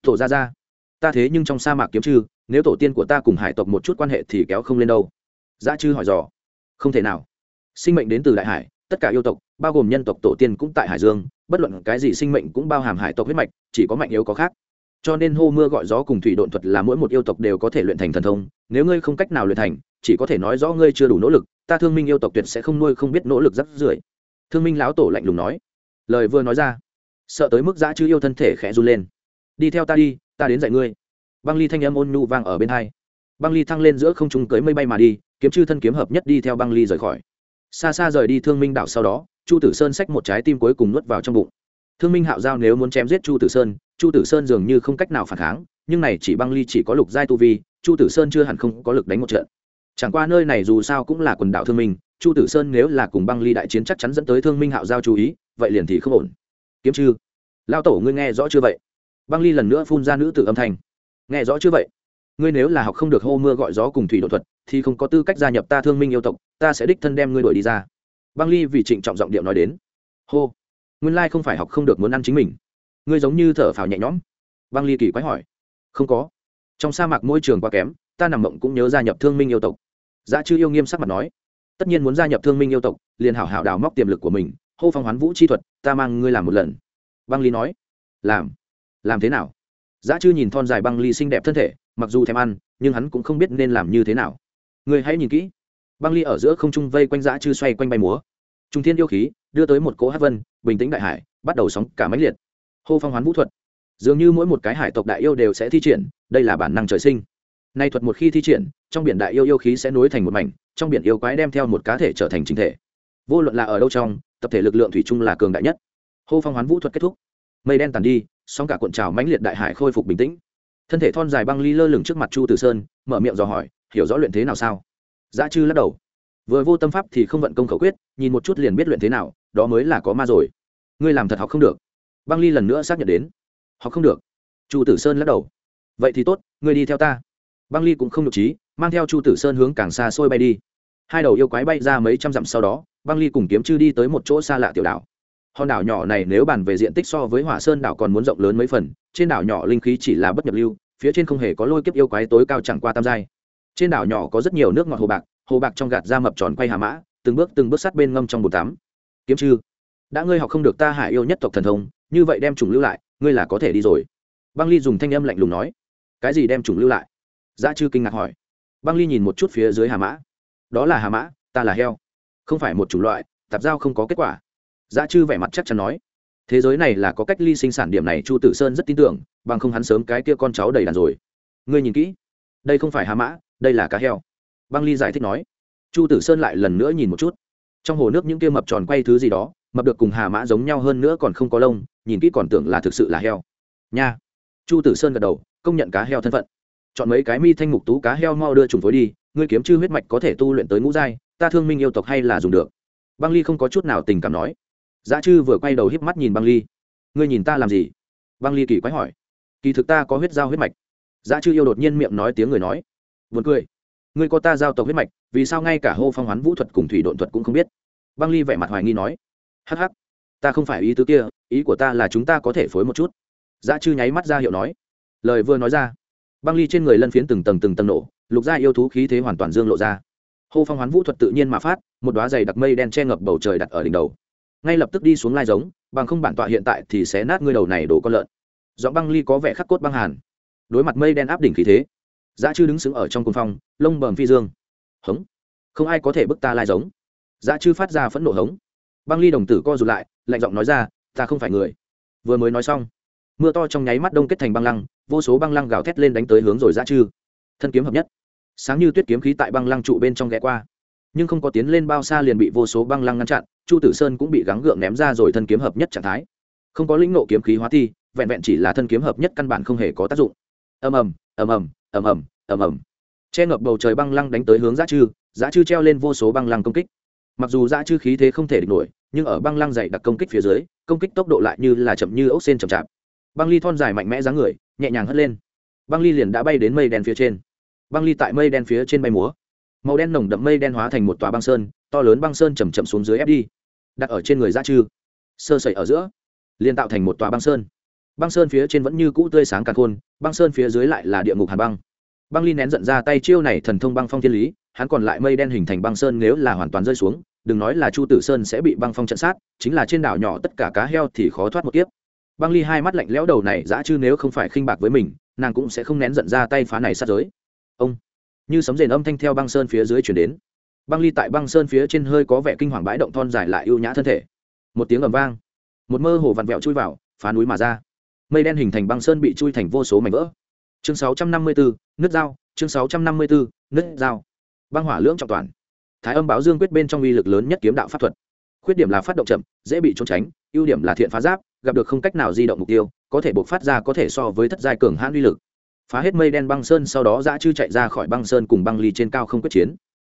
Tổ ra ra, ta thế nhưng trong sa mạc kiếm chư, nếu tổ tiên của ta cùng hải tộc một chút quan hệ thì kéo không lên đâu. Dã chư hỏi dò. Không thể nào. Sinh mệnh đến từ đại hải, tất cả yêu tộc, bao gồm nhân tộc tổ tiên cũng tại hải dương, bất luận cái gì sinh mệnh cũng bao hàm hải tộc huyết mạch, chỉ có mạnh yếu có khác. Cho nên hô mưa gọi gió cùng thủy độn thuật là mỗi một yêu tộc đều có thể luyện thành thần thông, nếu ngươi không cách nào luyện thành, chỉ có thể nói rõ ngươi chưa đủ nỗ lực ta thương minh yêu tộc tuyệt sẽ không nuôi không biết nỗ lực rắc rưởi. Thương minh lão tổ lạnh lùng nói. Lời vừa nói ra, sợ tới mức dã chư yêu thân thể khẽ run lên. Đi theo ta đi, ta đến dạy ngươi. Băng ly thanh âm ôn nhu vang ở bên hai. Băng ly thăng lên giữa không trung cưới mây bay mà đi, kiếm chư thân kiếm hợp nhất đi theo băng ly rời khỏi. Xa xa rời đi thương minh đảo sau đó, chu tử sơn xách một trái tim cuối cùng nuốt vào trong bụng. Thương minh hạo giao nếu muốn chém giết chu tử sơn, chu tử sơn dường như không cách nào phản kháng, nhưng này chỉ băng ly chỉ có lục giai tu vi, chu tử sơn chưa hẳn không có lực đánh một trận chẳng qua nơi này dù sao cũng là quần đảo thương minh, chu tử sơn nếu là cùng băng ly đại chiến chắc chắn dẫn tới thương minh hạo giao chú ý, vậy liền thì không ổn. Kiếm chư lao tổ ngươi nghe rõ chưa vậy? Băng ly lần nữa phun ra nữ tử âm thanh. Nghe rõ chưa vậy? Ngươi nếu là học không được hô mưa gọi gió cùng thủy độ thuật, thì không có tư cách gia nhập ta thương minh yêu tộc, ta sẽ đích thân đem ngươi đuổi đi ra. Băng ly vì trịnh trọng giọng điệu nói đến. Hô, nguyên lai không phải học không được muốn ăn chính mình. Ngươi giống như thở phào nhẹ nhõm. Băng ly kỳ quái hỏi. Không có. Trong sa mạc môi trường quá kém, ta nằm mộng cũng nhớ gia nhập thương minh yêu tộc giá chư yêu nghiêm sắc mặt nói, tất nhiên muốn gia nhập thương minh yêu tộc, liền hảo hảo đào móc tiềm lực của mình, hô phong hoán vũ chi thuật, ta mang ngươi làm một lần. Băng ly nói, làm? Làm thế nào? Giá chư nhìn thon dài băng ly xinh đẹp thân thể, mặc dù thèm ăn, nhưng hắn cũng không biết nên làm như thế nào. Ngươi hãy nhìn kỹ. Băng ly ở giữa không trung vây quanh dã chư xoay quanh bay múa. Trung thiên yêu khí, đưa tới một cỗ hất vân, bình tĩnh đại hải, bắt đầu sóng cả máy liệt. Hô phong hoán vũ thuật. Dường như mỗi một cái hải tộc đại yêu đều sẽ thi triển, đây là bản năng trời sinh. Nay thuật một khi thi triển trong biển đại yêu yêu khí sẽ nối thành một mảnh, trong biển yêu quái đem theo một cá thể trở thành chính thể. Vô luận là ở đâu trong, tập thể lực lượng thủy chung là cường đại nhất. Hô phong hoán vũ thuật kết thúc. Mây đen tàn đi, sóng cả cuộn trào mãnh liệt đại hải khôi phục bình tĩnh. Thân thể thon dài băng ly lơ lửng trước mặt chu tử sơn, mở miệng dò hỏi, hiểu rõ luyện thế nào sao? Dã chư lắc đầu. Vừa vô tâm pháp thì không vận công khẩu quyết, nhìn một chút liền biết luyện thế nào, đó mới là có ma rồi. Ngươi làm thật học không được. Băng ly lần nữa xác nhận đến. Học không được. Chu tử sơn lắc đầu. Vậy thì tốt, ngươi đi theo ta. Băng ly cũng không được trí mang theo chu tử sơn hướng càng xa xôi bay đi. Hai đầu yêu quái bay ra mấy trăm dặm sau đó, băng ly cùng kiếm chư đi tới một chỗ xa lạ tiểu đảo. Hòn đảo nhỏ này nếu bàn về diện tích so với hỏa sơn đảo còn muốn rộng lớn mấy phần, trên đảo nhỏ linh khí chỉ là bất nhập lưu, phía trên không hề có lôi kiếp yêu quái tối cao chẳng qua tam giai. Trên đảo nhỏ có rất nhiều nước ngọt hồ bạc hồ bạc trong gạt ra mập tròn quay hà mã, từng bước từng bước sát bên ngâm trong bồn tắm. Kiếm chư, đã ngươi học không được ta hải yêu nhất tộc thần thông, như vậy đem chủng lưu lại, ngươi là có thể đi rồi. Băng ly dùng thanh âm lạnh lùng nói. Cái gì đem chủng lưu lại? Dã chư kinh ngạc hỏi băng ly nhìn một chút phía dưới hà mã. Đó là hà mã, ta là heo. Không phải một chủng loại, tạp giao không có kết quả. Dã chư vẻ mặt chắc chắn nói. Thế giới này là có cách ly sinh sản điểm này chu tử sơn rất tin tưởng, bằng không hắn sớm cái kia con cháu đầy đàn rồi. Ngươi nhìn kỹ. Đây không phải hà mã, đây là cá heo. Băng ly giải thích nói. Chu tử sơn lại lần nữa nhìn một chút. Trong hồ nước những kia mập tròn quay thứ gì đó, mập được cùng hà mã giống nhau hơn nữa còn không có lông, nhìn kỹ còn tưởng là thực sự là heo. Nha. Chu tử sơn gật đầu, công nhận cá heo thân phận chọn mấy cái mi thanh mục tú cá heo mau đưa trùng phối đi, ngươi kiếm chư huyết mạch có thể tu luyện tới ngũ giai, ta thương minh yêu tộc hay là dùng được? Băng ly không có chút nào tình cảm nói. Giá chư vừa quay đầu híp mắt nhìn băng ly. Ngươi nhìn ta làm gì? Băng ly kỳ quái hỏi. Kỳ thực ta có huyết giao huyết mạch. Giá chư yêu đột nhiên miệng nói tiếng người nói. Vượt cười. Ngươi có ta giao tộc huyết mạch, vì sao ngay cả hô phong hoán vũ thuật cùng thủy độn thuật cũng không biết? Băng ly vẻ mặt hoài nghi nói. Hắc hắc. Ta không phải ý tứ kia, ý của ta là chúng ta có thể phối một chút. Giá chư nháy mắt ra hiệu nói. Lời vừa nói ra băng ly trên người lân phiến từng tầng từng tầng nổ, lục gia yêu thú khí thế hoàn toàn dương lộ ra. Hô phong hoán vũ thuật tự nhiên mà phát, một đoá dày đặc mây đen che ngập bầu trời đặt ở đỉnh đầu. Ngay lập tức đi xuống lai giống, bằng không bản tọa hiện tại thì sẽ nát ngươi đầu này đổ con lợn. Giọng băng ly có vẻ khắc cốt băng hàn. Đối mặt mây đen áp đỉnh khí thế, dã chư đứng sững ở trong cung phong, lông bờm phi dương. Hống. Không ai có thể bức ta lai giống. Dã chư phát ra phẫn nộ hống. Băng ly đồng tử co rụt lại, lạnh giọng nói ra, ta không phải người. Vừa mới nói xong mưa to trong nháy mắt đông kết thành băng lăng, vô số băng lăng gào thét lên đánh tới hướng rồi ra chư thân kiếm hợp nhất, sáng như tuyết kiếm khí tại băng lăng trụ bên trong ghé qua. Nhưng không có tiến lên bao xa liền bị vô số băng lăng ngăn chặn, chu tử sơn cũng bị gắng gượng ném ra rồi thân kiếm hợp nhất trạng thái. Không có lĩnh nộ kiếm khí hóa thi, vẹn vẹn chỉ là thân kiếm hợp nhất căn bản không hề có tác dụng. Ầm ầm ầm ầm ầm ầm ầm ầm. Che ngập bầu trời băng lăng đánh tới hướng dã chư dã chư treo lên vô số băng lăng công kích. Mặc dù dã chư khí thế không thể địch nổi, nhưng ở băng lăng dày đặc công kích phía dưới, công kích tốc độ lại như là chậm như ốc sen chậm chạp băng ly thon dài mạnh mẽ dáng người, nhẹ nhàng hất lên. Băng ly liền đã bay đến mây đen phía trên. Băng ly tại mây đen phía trên bay múa. Màu đen nồng đậm mây đen hóa thành một tòa băng sơn, to lớn băng sơn chầm chậm xuống dưới ép đi. Đặt ở trên người dạ ra chư sơ sẩy ở giữa, liền tạo thành một tòa băng sơn. Băng sơn phía trên vẫn như cũ tươi sáng càng khôn, băng sơn phía dưới lại là địa ngục hàn băng. Băng ly nén giận ra tay chiêu này thần thông băng phong thiên lý, hắn còn lại mây đen hình thành băng sơn nếu là hoàn toàn rơi xuống, đừng nói là chu tử sơn sẽ bị băng phong trận sát, chính là trên đảo nhỏ tất cả cá heo thì khó thoát một kiếp băng ly hai mắt lạnh lẽo đầu này dã chư nếu không phải khinh bạc với mình nàng cũng sẽ không nén giận ra tay phá này sát giới. Ông như sấm rền âm thanh theo băng sơn phía dưới chuyển đến. Băng ly tại băng sơn phía trên hơi có vẻ kinh hoàng bãi động thon dài lại ưu nhã thân thể. Một tiếng ầm vang một mơ hồ vặn vẹo chui vào phá núi mà ra. Mây đen hình thành băng sơn bị chui thành vô số mảnh vỡ. Chương 654, nước dao chương 654, nước dao. Băng hỏa lưỡng trọng toàn. Thái âm báo dương quyết bên trong uy lực lớn nhất kiếm đạo pháp thuật. Khuyết điểm là phát động chậm dễ bị trốn tránh ưu điểm là thiện phá giáp gặp được không cách nào di động mục tiêu, có thể buộc phát ra có thể so với thất giai cường hãn uy lực. Phá hết mây đen băng sơn sau đó dã chư chạy ra khỏi băng sơn cùng băng ly trên cao không quyết chiến.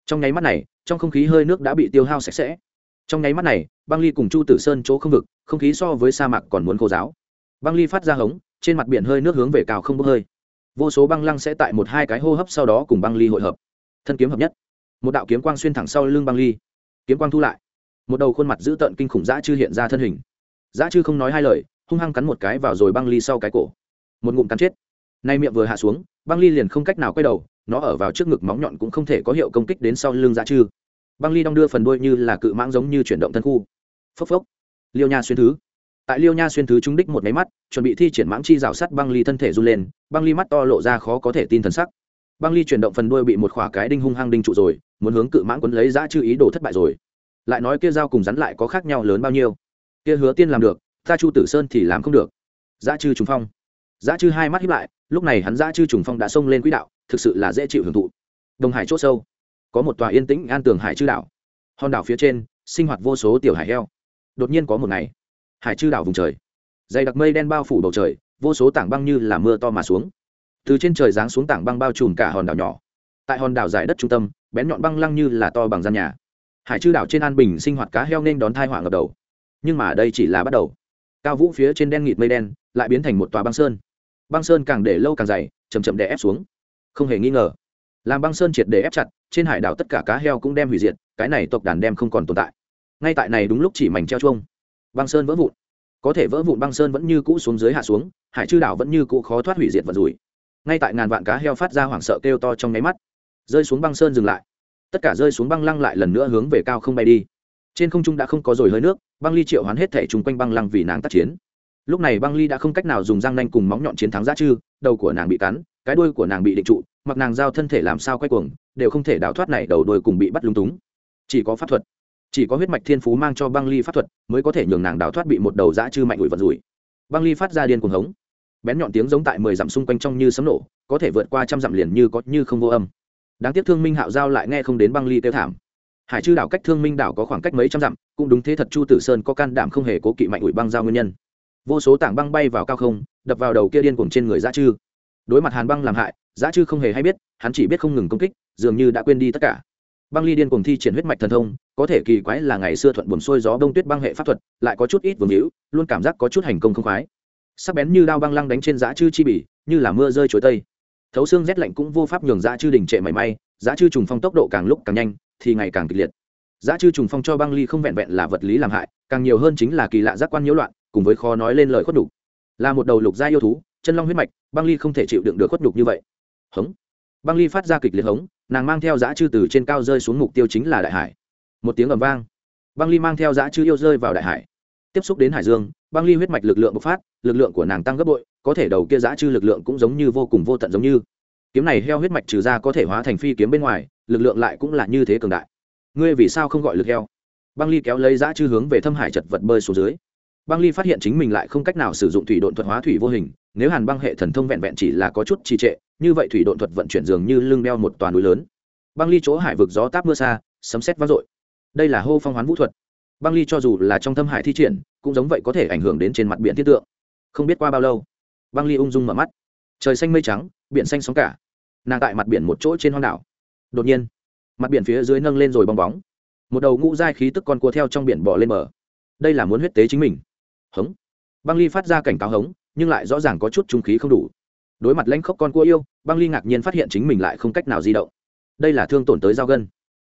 Trong nháy mắt này, trong không khí hơi nước đã bị tiêu hao sạch sẽ. Trong nháy mắt này, băng ly cùng chu tử sơn chỗ không vực, không khí so với sa mạc còn muốn khô giáo. Băng ly phát ra hống, trên mặt biển hơi nước hướng về cao không bốc hơi. Vô số băng lăng sẽ tại một hai cái hô hấp sau đó cùng băng ly hội hợp. Thân kiếm hợp nhất. Một đạo kiếm quang xuyên thẳng sau lưng băng ly. Kiếm quang thu lại. Một đầu khuôn mặt dữ tợn kinh khủng dã chư hiện ra thân hình dã chư không nói hai lời, hung hăng cắn một cái vào rồi băng ly sau cái cổ. Một ngụm cắn chết. Nay miệng vừa hạ xuống, băng ly liền không cách nào quay đầu, nó ở vào trước ngực móng nhọn cũng không thể có hiệu công kích đến sau lưng dã chư. Băng ly đong đưa phần đuôi như là cự mãng giống như chuyển động thân khu. Phốc phốc. Liêu nha xuyên thứ. Tại liêu nha xuyên thứ trúng đích một máy mắt, chuẩn bị thi triển mãng chi rào sắt băng ly thân thể run lên, băng ly mắt to lộ ra khó có thể tin thần sắc. Băng ly chuyển động phần đuôi bị một khỏa cái đinh hung hăng đinh trụ rồi, muốn hướng cự mãng quấn lấy dã chư ý đồ thất bại rồi. Lại nói kia dao cùng rắn lại có khác nhau lớn bao nhiêu? Kia hứa tiên làm được, ta chu tử sơn thì làm không được. Giá chư trùng phong. Giá chư hai mắt hiếp lại, lúc này hắn Giá chư trùng phong đã xông lên quỹ đạo, thực sự là dễ chịu hưởng thụ. Đông hải c h ỗ sâu, có một tòa yên tĩnh an tường hải chư đảo. Hòn đảo phía trên, sinh hoạt vô số tiểu hải heo. Đột nhiên có một ngày, hải chư đảo vùng trời. Dày đặc mây đen bao phủ bầu trời, vô số tảng băng như là mưa to mà xuống. Từ trên trời giáng xuống tảng băng bao trùm cả hòn đảo nhỏ. Tại hòn đảo dài đất trung tâm, bén nhọn băng lăng như là to bằng gian nhà. Hải chư đảo trên an bình sinh hoạt cá heo nên đón thai họa ngập đầu nhưng mà đây chỉ là bắt đầu. Cao vũ phía trên đen nghịt mây đen, lại biến thành một tòa băng sơn. Băng sơn càng để lâu càng dày chầm chậm đè ép xuống. Không hề nghi ngờ, làm băng sơn triệt để ép chặt, trên hải đảo tất cả cá heo cũng đem hủy diệt, cái này tộc đàn đem không còn tồn tại. Ngay tại này đúng lúc chỉ mảnh treo chuông. Băng sơn vỡ vụn. Có thể vỡ vụn băng sơn vẫn như cũ xuống dưới hạ xuống, hải chư đảo vẫn như cũ khó thoát hủy diệt vật rủi. Ngay tại ngàn vạn cá heo phát ra hoảng sợ kêu to trong nháy mắt, rơi xuống băng sơn dừng lại. Tất cả rơi xuống băng lăng lại lần nữa hướng về cao không bay đi trên không trung đã không có rồi hơi nước, băng ly triệu hoán hết thể chung quanh băng lăng vì nàng tác chiến. Lúc này băng ly đã không cách nào dùng răng nanh cùng móng nhọn chiến thắng giá chư, đầu của nàng bị cắn, cái đuôi của nàng bị định trụ, mặc nàng giao thân thể làm sao quay cuồng, đều không thể đào thoát này, đầu đuôi cùng bị bắt lung túng. Chỉ có pháp thuật, chỉ có huyết mạch thiên phú mang cho băng ly pháp thuật mới có thể nhường nàng đào thoát bị một đầu dã chư mạnh ủi vật rủi. Băng ly phát ra điên cuồng hống. Bén nhọn tiếng giống tại mười dặm xung quanh trong như sấm nổ, có thể vượt qua trăm dặm liền như có như không vô âm. Đáng tiếc thương minh hạo giao lại nghe không đến băng ly kêu thảm hải chư đảo cách thương minh đảo có khoảng cách mấy trăm dặm, cũng đúng thế thật chu tử sơn có can đảm không hề cố kỵ mạnh ủi băng giao nguyên nhân. Vô số tảng băng bay vào cao không, đập vào đầu kia điên cuồng trên người dã chư. Đối mặt hàn băng làm hại dã chư không hề hay biết, hắn chỉ biết không ngừng công kích, dường như đã quên đi tất cả. Băng ly điên cuồng thi triển huyết mạch thần thông, có thể kỳ quái là ngày xưa thuận buồn xuôi gió đông tuyết băng hệ pháp thuật, lại có chút ít vương hữu, luôn cảm giác có chút hành công không khoái. Sắc bén như đao băng lăng đánh trên dã chư chi bỉ, như là mưa rơi chuối tây. Thấu xương rét lạnh cũng vô pháp nhường dã chư đình trệ mảy may dã chư trùng phong tốc độ càng lúc càng nhanh thì ngày càng kịch liệt. Giá chư trùng phong cho băng ly không vẹn vẹn là vật lý làm hại, càng nhiều hơn chính là kỳ lạ giác quan nhiễu loạn, cùng với khó nói lên lời khuất đục là một đầu lục gia yêu thú, chân long huyết mạch, băng ly không thể chịu đựng được khuất đục như vậy. Hống. Băng ly phát ra kịch liệt hống, nàng mang theo Giá chư từ trên cao rơi xuống mục tiêu chính là đại hải. Một tiếng ầm vang. Băng ly mang theo Giá chư yêu rơi vào đại hải. Tiếp xúc đến hải dương, băng ly huyết mạch lực lượng bộc phát, lực lượng của nàng tăng gấp bội, có thể đầu kia Giá chư lực lượng cũng giống như vô cùng vô tận giống như. Kiếm này heo huyết mạch trừ ra có thể hóa thành phi kiếm bên ngoài lực lượng lại cũng là như thế cường đại. Ngươi vì sao không gọi lực heo? Băng ly kéo lấy dã chư hướng về thâm hải chật vật bơi xuống dưới. Băng ly phát hiện chính mình lại không cách nào sử dụng thủy độn thuật hóa thủy vô hình, nếu hàn băng hệ thần thông vẹn vẹn chỉ là có chút trì trệ, như vậy thủy độn thuật vận chuyển dường như lưng đeo một toàn núi lớn. Băng ly chỗ hải vực gió táp mưa xa, sấm xét vang dội. Đây là hô phong hoán vũ thuật. Băng ly cho dù là trong thâm hải thi triển, cũng giống vậy có thể ảnh hưởng đến trên mặt biển thiết tượng. Không biết qua bao lâu, băng ly ung dung mở mắt. Trời xanh mây trắng, biển xanh sóng cả. Nàng tại mặt biển một chỗ trên hoang đảo đột nhiên, mặt biển phía dưới nâng lên rồi bong bóng. Một đầu ngũ dai khí tức con cua theo trong biển bỏ lên bờ. Đây là muốn huyết tế chính mình. Hống. Băng ly phát ra cảnh cáo hống, nhưng lại rõ ràng có chút trung khí không đủ. Đối mặt lãnh khốc con cua yêu, băng ly ngạc nhiên phát hiện chính mình lại không cách nào di động. Đây là thương tổn tới dao gân.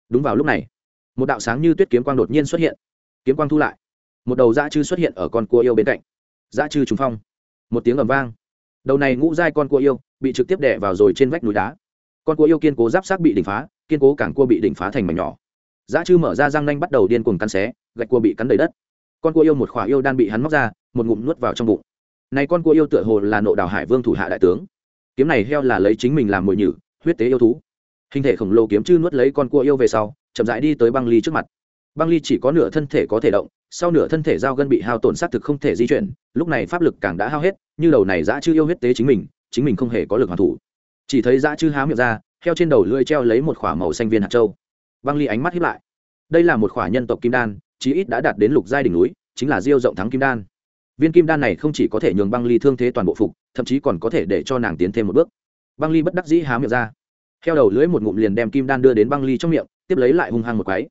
Đúng vào lúc này, một đạo sáng như tuyết kiếm quang đột nhiên xuất hiện. Kiếm quang thu lại. Một đầu dã chư xuất hiện ở con cua yêu bên cạnh. Dã chư trúng phong. Một tiếng ầm vang. Đầu này ngũ dai con cua yêu bị trực tiếp đẻ vào rồi trên vách núi đá con cua yêu kiên cố giáp sát bị đỉnh phá, kiên cố cảng cua bị đỉnh phá thành mảnh nhỏ. Giá chư mở ra răng nanh bắt đầu điên cuồng cắn xé, gạch cua bị cắn đầy đất. Con cua yêu một khỏa yêu đan bị hắn móc ra, một ngụm nuốt vào trong bụng. Này con cua yêu tựa hồ là nộ đào hải vương thủ hạ đại tướng. Kiếm này heo là lấy chính mình làm mồi nhử, huyết tế yêu thú. Hình thể khổng lồ kiếm chư nuốt lấy con cua yêu về sau, chậm rãi đi tới băng ly trước mặt. Băng ly chỉ có nửa thân thể có thể động, sau nửa thân thể dao gân bị hao tổn sát thực không thể di chuyển, lúc này pháp lực càng đã hao hết, như đầu này giá chư yêu huyết tế chính mình chính mình không hề có lực hoàn thủ chỉ thấy dã chư há miệng ra heo trên đầu lưỡi treo lấy một khỏa màu xanh viên hạt châu. Băng ly ánh mắt hiếp lại. Đây là một khỏa nhân tộc kim đan, chí ít đã đạt đến lục giai đỉnh núi, chính là diêu rộng thắng kim đan. Viên kim đan này không chỉ có thể nhường băng ly thương thế toàn bộ phục, thậm chí còn có thể để cho nàng tiến thêm một bước. Băng ly bất đắc dĩ há miệng ra. Heo đầu lưỡi một ngụm liền đem kim đan đưa đến băng ly trong miệng, tiếp lấy lại hung hăng một cái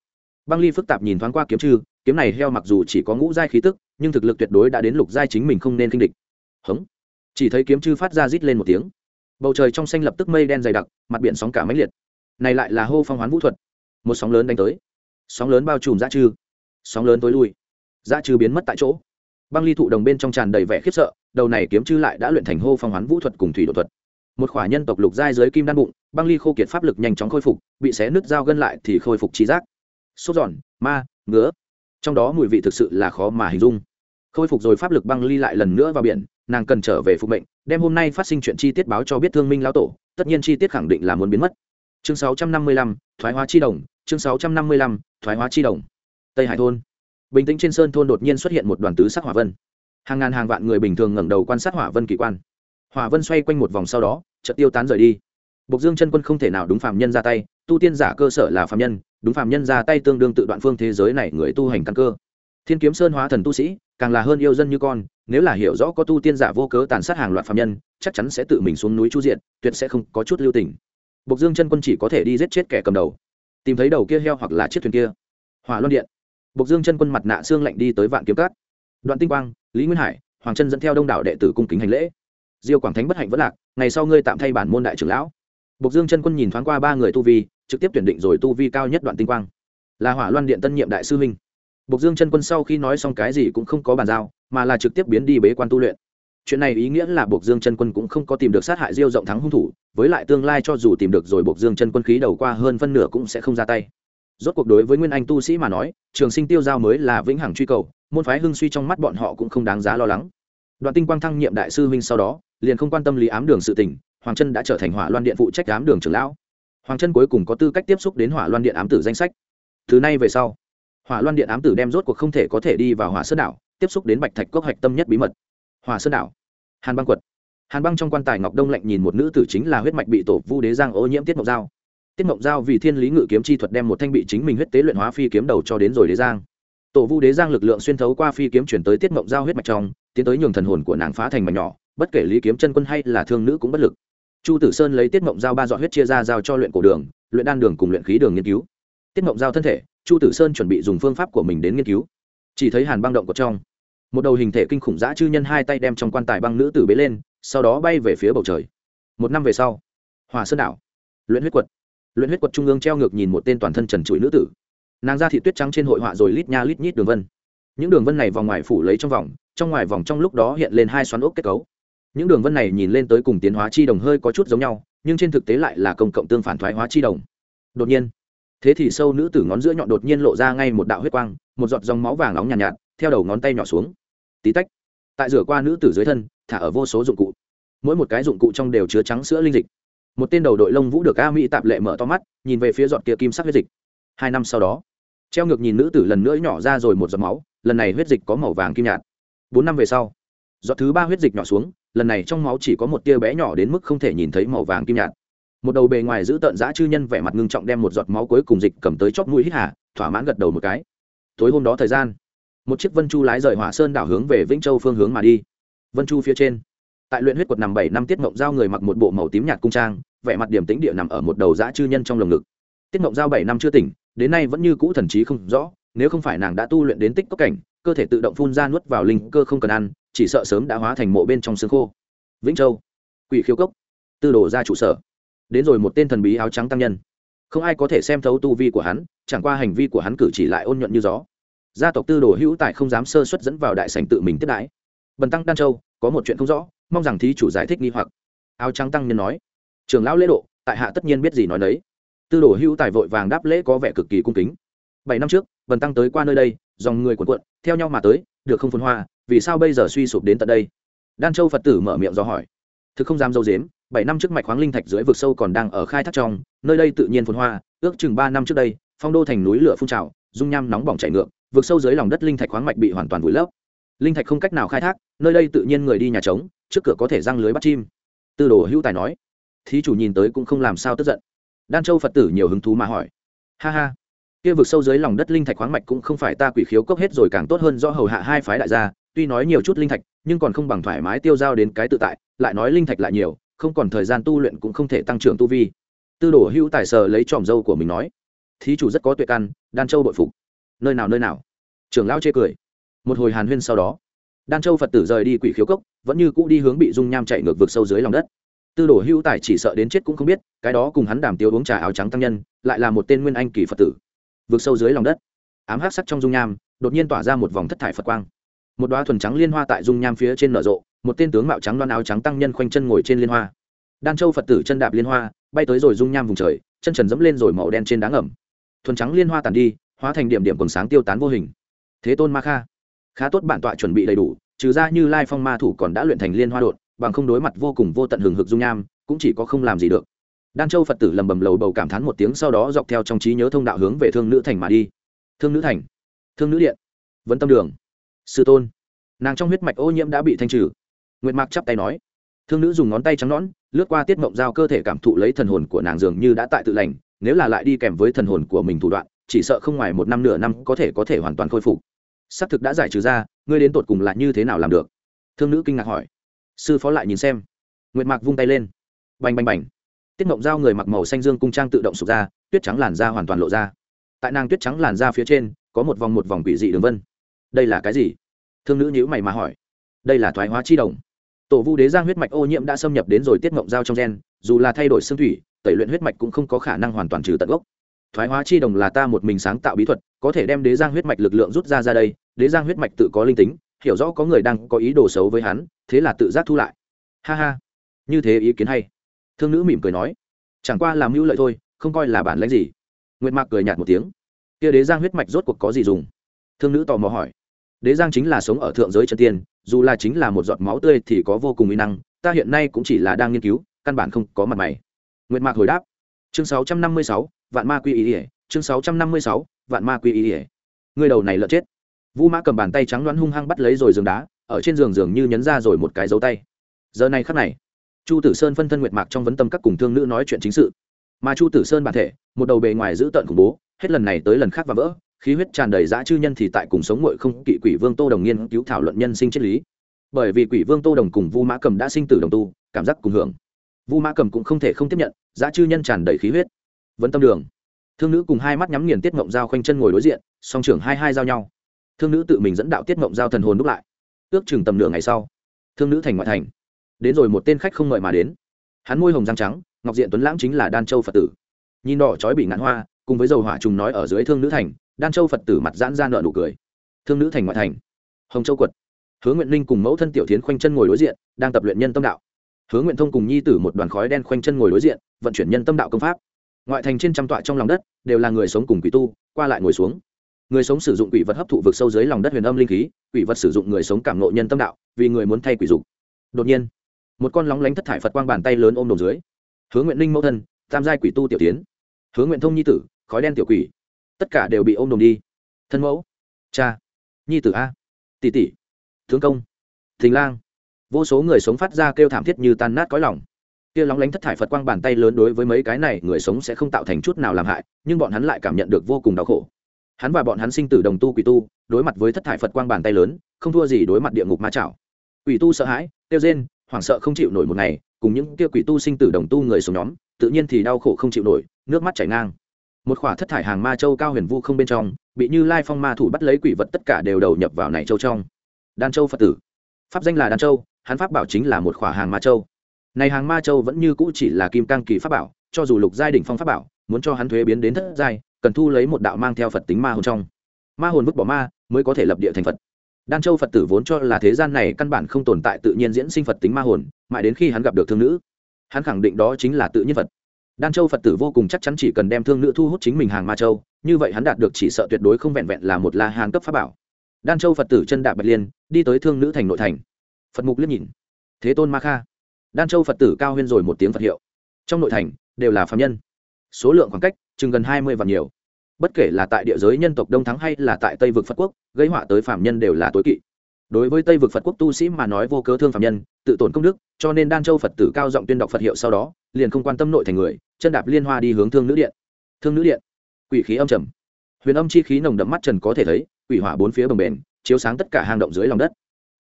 băng ly phức tạp nhìn thoáng qua kiếm chư kiếm này heo mặc dù chỉ có ngũ giai khí tức, nhưng thực lực tuyệt đối đã đến lục giai chính mình không nên kinh địch. Hống. Chỉ thấy kiếm chư phát ra rít lên một tiếng bầu trời trong xanh lập tức mây đen dày đặc, mặt biển sóng cả máy liệt. Này lại là hô phong hoán vũ thuật. Một sóng lớn đánh tới. Sóng lớn bao trùm dã trư. Sóng lớn tối lui. Dã trư biến mất tại chỗ. Băng ly thụ đồng bên trong tràn đầy vẻ khiếp sợ, đầu này kiếm chư lại đã luyện thành hô phong hoán vũ thuật cùng thủy độ thuật. Một khỏa nhân tộc lục giai dưới kim đan bụng, băng ly khô kiệt pháp lực nhanh chóng khôi phục, bị xé nứt dao gân lại thì khôi phục trí giác. Sốt giòn, ma, ngứa. Trong đó mùi vị thực sự là khó mà hình dung. Khôi phục rồi pháp lực băng ly lại lần nữa vào biển, nàng cần trở về phục mệnh đem hôm nay phát sinh chuyện chi tiết báo cho biết thương minh lão tổ tất nhiên chi tiết khẳng định là muốn biến mất. Chương 655, thoái hóa chi đồng chương 655, thoái hóa chi đồng. Tây hải thôn. Bình tĩnh trên sơn thôn đột nhiên xuất hiện một đoàn tứ sắc hỏa vân. Hàng ngàn hàng vạn người bình thường ngẩng đầu quan sát hỏa vân kỳ quan. Hỏa vân xoay quanh một vòng sau đó chợt tiêu tán rời đi. Bộc Dương chân quân không thể nào đúng phạm nhân ra tay, tu tiên giả cơ sở là phạm nhân, đúng phạm nhân ra tay tương đương tự đoạn phương thế giới này người tu hành căn cơ. Thiên kiếm sơn hóa thần tu sĩ, càng là hơn yêu dân như con, nếu là hiểu rõ có tu tiên giả vô cớ tàn sát hàng loạt phàm nhân, chắc chắn sẽ tự mình xuống núi chu diện, tuyệt sẽ không có chút lưu tình. Bộc Dương chân quân chỉ có thể đi giết chết kẻ cầm đầu, tìm thấy đầu kia heo hoặc là chiếc thuyền kia. Hỏa Luân Điện. Bộc Dương chân quân mặt nạ xương lạnh đi tới Vạn Kiếm Cát. Đoạn Tinh Quang, Lý Nguyên Hải, Hoàng Chân dẫn theo đông đảo đệ tử cung kính hành lễ. Diêu Quảng Thánh bất hạnh vẫn lạc, ngày sau ngươi tạm thay bản môn đại trưởng lão Bộc Dương chân quân nhìn thoáng qua ba người tu vi, trực tiếp tuyển định rồi tu vi cao nhất đoạn tinh quang, là Hỏa Loan Điện tân nhiệm đại sư huynh. Bộc Dương chân quân sau khi nói xong cái gì cũng không có bàn giao, mà là trực tiếp biến đi bế quan tu luyện. Chuyện này ý nghĩa là Bộc Dương chân quân cũng không có tìm được sát hại Diêu rộng thắng hung thủ, với lại tương lai cho dù tìm được rồi Bộc Dương chân quân khí đầu qua hơn phân nửa cũng sẽ không ra tay. Rốt cuộc đối với Nguyên Anh tu sĩ mà nói, trường sinh tiêu giao mới là vĩnh hằng truy cầu, môn phái hưng suy trong mắt bọn họ cũng không đáng giá lo lắng. Đoạn Tinh Quang thăng nhiệm đại sư huynh sau đó, liền không quan tâm lý ám đường sự tình, hoàng chân đã trở thành hỏa loan điện phụ trách ám đường trưởng lão hoàng chân cuối cùng có tư cách tiếp xúc đến hỏa loan điện ám tử danh sách Thứ nay về sau hỏa loan điện ám tử đem rốt cuộc không thể có thể đi vào hỏa sơn đảo, tiếp xúc đến bạch thạch cốc hạch tâm nhất bí mật. Hỏa sơn đảo. Hàn băng quật. Hàn băng trong quan tài ngọc đông lạnh nhìn một nữ tử chính là huyết mạch bị tổ vu đế giang ô nhiễm tiết mộng dao. tiết mộng dao vì thiên lý ngự kiếm chi thuật đem một thanh bị chính mình huyết tế luyện hóa phi kiếm đầu cho đến rồi đế giang. Tổ vu đế giang lực lượng xuyên thấu qua phi kiếm chuyển tới tiết mộng dao huyết mạch trong, tiến tới nhường thần hồn của nàng phá thành mảnh nhỏ, bất kể lý kiếm chân quân hay là thương nữ cũng bất lực. Chu tử sơn lấy tiết mộng dao ba dọn huyết chia ra giao cho luyện cổ đường, luyện đan đường cùng luyện khí đường nghiên cứu. Tiết mộng dao thân thể chu tử sơn chuẩn bị dùng phương pháp của mình đến nghiên cứu. Chỉ thấy hàn băng động có trong. Một đầu hình thể kinh khủng dã chư nhân hai tay đem trong quan tài băng nữ tử bế lên, sau đó bay về phía bầu trời. Một năm về sau, hòa sơn đảo, luyện huyết quật. Luyện huyết quật trung ương treo ngược nhìn một tên toàn thân trần trụi nữ tử. Nàng ra thị tuyết trắng trên hội họa rồi lít nha lít nhít đường vân. Những đường vân này vòng ngoài phủ lấy trong vòng, trong ngoài vòng trong lúc đó hiện lên hai xoắn ốc kết cấu. Những đường vân này nhìn lên tới cùng tiến hóa chi đồng hơi có chút giống nhau, nhưng trên thực tế lại là công cộng tương phản thoái hóa chi đồng. Đột nhiên thế thì sâu nữ tử ngón giữa nhọn đột nhiên lộ ra ngay một đạo huyết quang một giọt dòng máu vàng nóng nhàn nhạt, nhạt theo đầu ngón tay nhỏ xuống. Tí tách tại rửa qua nữ tử dưới thân thả ở vô số dụng cụ. Mỗi một cái dụng cụ trong đều chứa trắng sữa linh dịch. Một tên đầu đội lông vũ được a mỹ tạp lệ mở to mắt nhìn về phía giọt kia kim sắc huyết dịch. Hai năm sau đó treo ngược nhìn nữ tử lần nữa nhỏ ra rồi một giọt máu lần này huyết dịch có màu vàng kim nhạt. Bốn năm về sau giọt thứ ba huyết dịch nhỏ xuống lần này trong máu chỉ có một tia bé nhỏ đến mức không thể nhìn thấy màu vàng kim nhạt một đầu bề ngoài giữ tợn giã chư nhân vẻ mặt ngưng trọng đem một giọt máu cuối cùng dịch cầm tới chóp mũi hít hà, thỏa mãn gật đầu một cái. Tối hôm đó thời gian, một chiếc vân chu lái rời hỏa sơn đảo hướng về vĩnh châu phương hướng mà đi. Vân chu phía trên, tại luyện huyết quật nằm bảy năm tiết mộng giao người mặc một bộ màu tím nhạt cung trang, vẻ mặt điểm tính địa nằm ở một đầu dã chư nhân trong lồng ngực. Tiết mộng giao bảy năm chưa tỉnh, đến nay vẫn như cũ thần trí không rõ, nếu không phải nàng đã tu luyện đến tích cốc cảnh, cơ thể tự động phun ra nuốt vào linh cơ không cần ăn, chỉ sợ sớm đã hóa thành mộ bên trong xương khô. Vĩnh châu, quỷ khiếu cốc, tư đồ ra trụ sở đến rồi một tên thần bí áo trắng tăng nhân. Không ai có thể xem thấu tu vi của hắn, chẳng qua hành vi của hắn cử chỉ lại ôn nhuận như gió. Gia tộc tư đồ hữu tại không dám sơ xuất dẫn vào đại sảnh tự mình tiếp đãi. Bần tăng đan châu, có một chuyện không rõ, mong rằng thí chủ giải thích nghi hoặc. Áo trắng tăng nhân nói, trường lão lễ độ, tại hạ tất nhiên biết gì nói đấy tư đồ hữu tài vội vàng đáp lễ có vẻ cực kỳ cung kính. Bảy năm trước, bần tăng tới qua nơi đây, dòng người cuộn cuộn, theo nhau mà tới, được không phun hoa, vì sao bây giờ suy sụp đến tận đây? Đan châu phật tử mở miệng do hỏi, thực không dám dâu dếm bảy năm trước mạch khoáng linh thạch dưới vực sâu còn đang ở khai thác trong, nơi đây tự nhiên phồn hoa, ước chừng ba năm trước đây, phong đô thành núi lửa phun trào, dung nham nóng bỏng chảy ngược, vực sâu dưới lòng đất linh thạch khoáng mạch bị hoàn toàn vùi lấp. Linh thạch không cách nào khai thác, nơi đây tự nhiên người đi nhà trống, trước cửa có thể răng lưới bắt chim. Tư đồ hữu tài nói. Thí chủ nhìn tới cũng không làm sao tức giận. Đan châu phật tử nhiều hứng thú mà hỏi. Ha ha. Kia vực sâu dưới lòng đất linh thạch khoáng mạch cũng không phải ta quỷ khiếu cốc hết rồi càng tốt hơn do hầu hạ hai phái đại gia, tuy nói nhiều chút linh thạch, nhưng còn không bằng thoải mái tiêu dao đến cái tự tại, lại nói linh thạch lại nhiều không còn thời gian tu luyện cũng không thể tăng trưởng tu vi. Tư đồ hữu tài sờ lấy tròm dâu của mình nói, thí chủ rất có tuệ căn, đan châu bội phục. Nơi nào nơi nào? Trưởng lão chê cười. Một hồi hàn huyên sau đó, đan châu phật tử rời đi quỷ khiếu cốc, vẫn như cũ đi hướng bị dung nham chạy ngược vực sâu dưới lòng đất. Tư đồ hữu tài chỉ sợ đến chết cũng không biết, cái đó cùng hắn đàm tiếu uống trà áo trắng tăng nhân, lại là một tên nguyên anh kỳ phật tử. Vực sâu dưới lòng đất, ám hát sắc trong dung nham, đột nhiên tỏa ra một vòng thất thải phật quang một đoá thuần trắng liên hoa tại dung nham phía trên nở rộ, một tên tướng mạo trắng loan áo trắng tăng nhân khoanh chân ngồi trên liên hoa. Đan châu phật tử chân đạp liên hoa, bay tới rồi dung nham vùng trời, chân trần dẫm lên rồi màu đen trên đá ngầm. Thuần trắng liên hoa tàn đi, hóa thành điểm điểm còn sáng tiêu tán vô hình. Thế tôn ma kha, khá tốt bản tọa chuẩn bị đầy đủ, trừ ra như lai phong ma thủ còn đã luyện thành liên hoa đột, bằng không đối mặt vô cùng vô tận hừng hực dung nham, cũng chỉ có không làm gì được. Đan châu phật tử lầm bầm lầu bầu cảm thán một tiếng sau đó dọc theo trong trí nhớ thông đạo hướng về thương nữ thành mà đi. Thương nữ thành, thương nữ điện vẫn tâm đường sư tôn. Nàng trong huyết mạch ô nhiễm đã bị thanh trừ. Nguyệt mạc chắp tay nói. Thương nữ dùng ngón tay trắng nõn, lướt qua tiết mộng giao cơ thể cảm thụ lấy thần hồn của nàng dường như đã tại tự lành, nếu là lại đi kèm với thần hồn của mình thủ đoạn, chỉ sợ không ngoài một năm nửa năm có thể có thể hoàn toàn khôi phục. Xác thực đã giải trừ ra, ngươi đến tột cùng là như thế nào làm được? Thương nữ kinh ngạc hỏi. Sư phó lại nhìn xem. Nguyệt mạc vung tay lên. Bành bành bành. Tiết mộng giao người mặc màu xanh dương cung trang tự động sụp ra, tuyết trắng làn da hoàn toàn lộ ra. Tại nàng tuyết trắng làn da phía trên, có một vòng một vòng quỷ dị đường vân đây là cái gì? Thương nữ nhữ mày mà hỏi. Đây là thoái hóa chi đồng. Tổ vu đế giang huyết mạch ô nhiễm đã xâm nhập đến rồi tiết mộng giao trong gen, dù là thay đổi xương thủy, tẩy luyện huyết mạch cũng không có khả năng hoàn toàn trừ tận gốc. Thoái hóa chi đồng là ta một mình sáng tạo bí thuật, có thể đem đế giang huyết mạch lực lượng rút ra ra đây, đế giang huyết mạch tự có linh tính, hiểu rõ có người đang có ý đồ xấu với hắn, thế là tự giác thu lại. Ha ha. Như thế ý kiến hay. Thương nữ mỉm cười nói. Chẳng qua làm mưu lợi thôi, không coi là bản lãnh gì. Nguyệt mạc cười nhạt một tiếng. Kia đế giang huyết mạch rốt cuộc có gì dùng? Thương nữ tò mò hỏi đế giang chính là sống ở thượng giới chân tiên dù là chính là một giọt máu tươi thì có vô cùng uy năng ta hiện nay cũng chỉ là đang nghiên cứu căn bản không có mặt mày. Nguyệt mạc hồi đáp. Chương 656, vạn ma quy ý ỉa chương 656, vạn ma quy ý ỉa người đầu này lợn chết. Vũ mã cầm bàn tay trắng đoán hung hăng bắt lấy rồi giường đá ở trên giường giường như nhấn ra rồi một cái dấu tay. Giờ này khắc này chu tử sơn phân thân nguyệt mạc trong vấn tâm các cùng thương nữ nói chuyện chính sự. Mà chu tử sơn bản thể một đầu bề ngoài giữ tợn khủng bố hết lần này tới lần khác và vỡ khí huyết tràn đầy dã chư nhân thì tại cùng sống muội không kỵ quỷ vương tô đồng nghiên cứu thảo luận nhân sinh triết lý. Bởi vì quỷ vương tô đồng cùng vu mã cầm đã sinh tử đồng tu, cảm giác cùng hưởng. Vu mã cầm cũng không thể không tiếp nhận, dã chư nhân tràn đầy khí huyết. Vẫn tâm đường. Thương nữ cùng hai mắt nhắm nghiền tiết mộng dao khoanh chân ngồi đối diện, song trưởng hai hai giao nhau. Thương nữ tự mình dẫn đạo tiết mộng dao thần hồn đúc lại. Ước chừng tầm nửa ngày sau, thương nữ thành ngoại thành. Đến rồi một tên khách không mời mà đến. Hắn môi hồng răng trắng, ngọc diện tuấn lãng chính là đan châu phật tử. Nhìn đỏ trói bị ngạn hoa cùng với dầu hỏa trùng nói ở dưới thương nữ thành, đan châu phật tử mặt giãn ra nợ nụ cười. Thương nữ thành ngoại thành, hồng châu quật hứa nguyện linh cùng mẫu thân tiểu tiến khoanh chân ngồi đối diện, đang tập luyện nhân tâm đạo. Hứa nguyện thông cùng nhi tử một đoàn khói đen khoanh chân ngồi đối diện, vận chuyển nhân tâm đạo công pháp. Ngoại thành trên trăm tọa trong lòng đất, đều là người sống cùng quỷ tu, qua lại ngồi xuống. Người sống sử dụng quỷ vật hấp thụ vực sâu dưới lòng đất huyền âm linh khí, quỷ vật sử dụng người sống cảm nộ nhân tâm đạo, vì người muốn thay quỷ dục. Đột nhiên, một con lóng lánh thất thải phật quang bàn tay lớn ôm đồn dưới. Hướng nguyện ninh mẫu thân, tam giai quỷ tu tiểu tiến hướng nguyện thông nhi tử, khói đen tiểu quỷ. Tất cả đều bị ôm đồm đi. Thân mẫu. Cha. Nhi tử a. Tỷ tỷ. Thương công. Thình lang. Vô số người sống phát ra kêu thảm thiết như tan nát cõi lòng. Kia lóng lánh thất thải phật quang bàn tay lớn đối với mấy cái này người sống sẽ không tạo thành chút nào làm hại, nhưng bọn hắn lại cảm nhận được vô cùng đau khổ. Hắn và bọn hắn sinh tử đồng tu quỷ tu, đối mặt với thất thải phật quang bàn tay lớn, không thua gì đối mặt địa ngục ma chảo. Quỷ tu sợ hãi tiêu rên, hoảng sợ không chịu nổi một ngày, cùng những kia quỷ tu sinh tử đồng tu người sống nhóm, tự nhiên thì đau khổ không chịu nổi nước mắt chảy ngang. Một khỏa thất thải hàng ma châu cao huyền vu không bên trong, bị như lai phong ma thủ bắt lấy quỷ vật tất cả đều đầu nhập vào này châu trong. Đan châu phật tử. Pháp danh là đan châu, hắn pháp bảo chính là một khỏa hàng ma châu. Này hàng ma châu vẫn như cũ chỉ là kim cang kỳ pháp bảo, cho dù lục giai đỉnh phong pháp bảo, muốn cho hắn thuế biến đến thất giai, cần thu lấy một đạo mang theo phật tính ma hồn trong. Ma hồn vứt bỏ ma, mới có thể lập địa thành phật. Đan châu phật tử vốn cho là thế gian này căn bản không tồn tại tự nhiên diễn sinh phật tính ma hồn, mãi đến khi hắn gặp được thương nữ. Hắn khẳng định đó chính là tự nhiên phật đan châu phật tử vô cùng chắc chắn chỉ cần đem thương nữ thu hút chính mình hàng ma châu, như vậy hắn đạt được chỉ sợ tuyệt đối không vẹn vẹn là một la hàng cấp pháp bảo. Đan châu phật tử chân đạp bạch liên, đi tới thương nữ thành nội thành. Phật mục liếc nhìn. Thế tôn ma kha. Đan châu phật tử cao huyên rồi một tiếng phật hiệu. Trong nội thành, đều là phạm nhân. Số lượng khoảng cách, chừng gần hai mươi và nhiều. Bất kể là tại địa giới nhân tộc đông thắng hay là tại tây vực phật quốc, gây họa tới phạm nhân đều là tối kỵ. Đối với tây vực phật quốc tu sĩ mà nói vô cớ thương phạm nhân, tự tổn công đức, cho nên đan châu phật tử cao giọng tuyên đọc phật hiệu sau đó, liền không quan tâm nội thành người chân đạp liên hoa đi hướng thương nữ điện. Thương nữ điện. Quỷ khí âm trầm. Huyền âm chi khí nồng đậm mắt trần có thể thấy, quỷ hỏa bốn phía bồng bềnh, chiếu sáng tất cả hang động dưới lòng đất.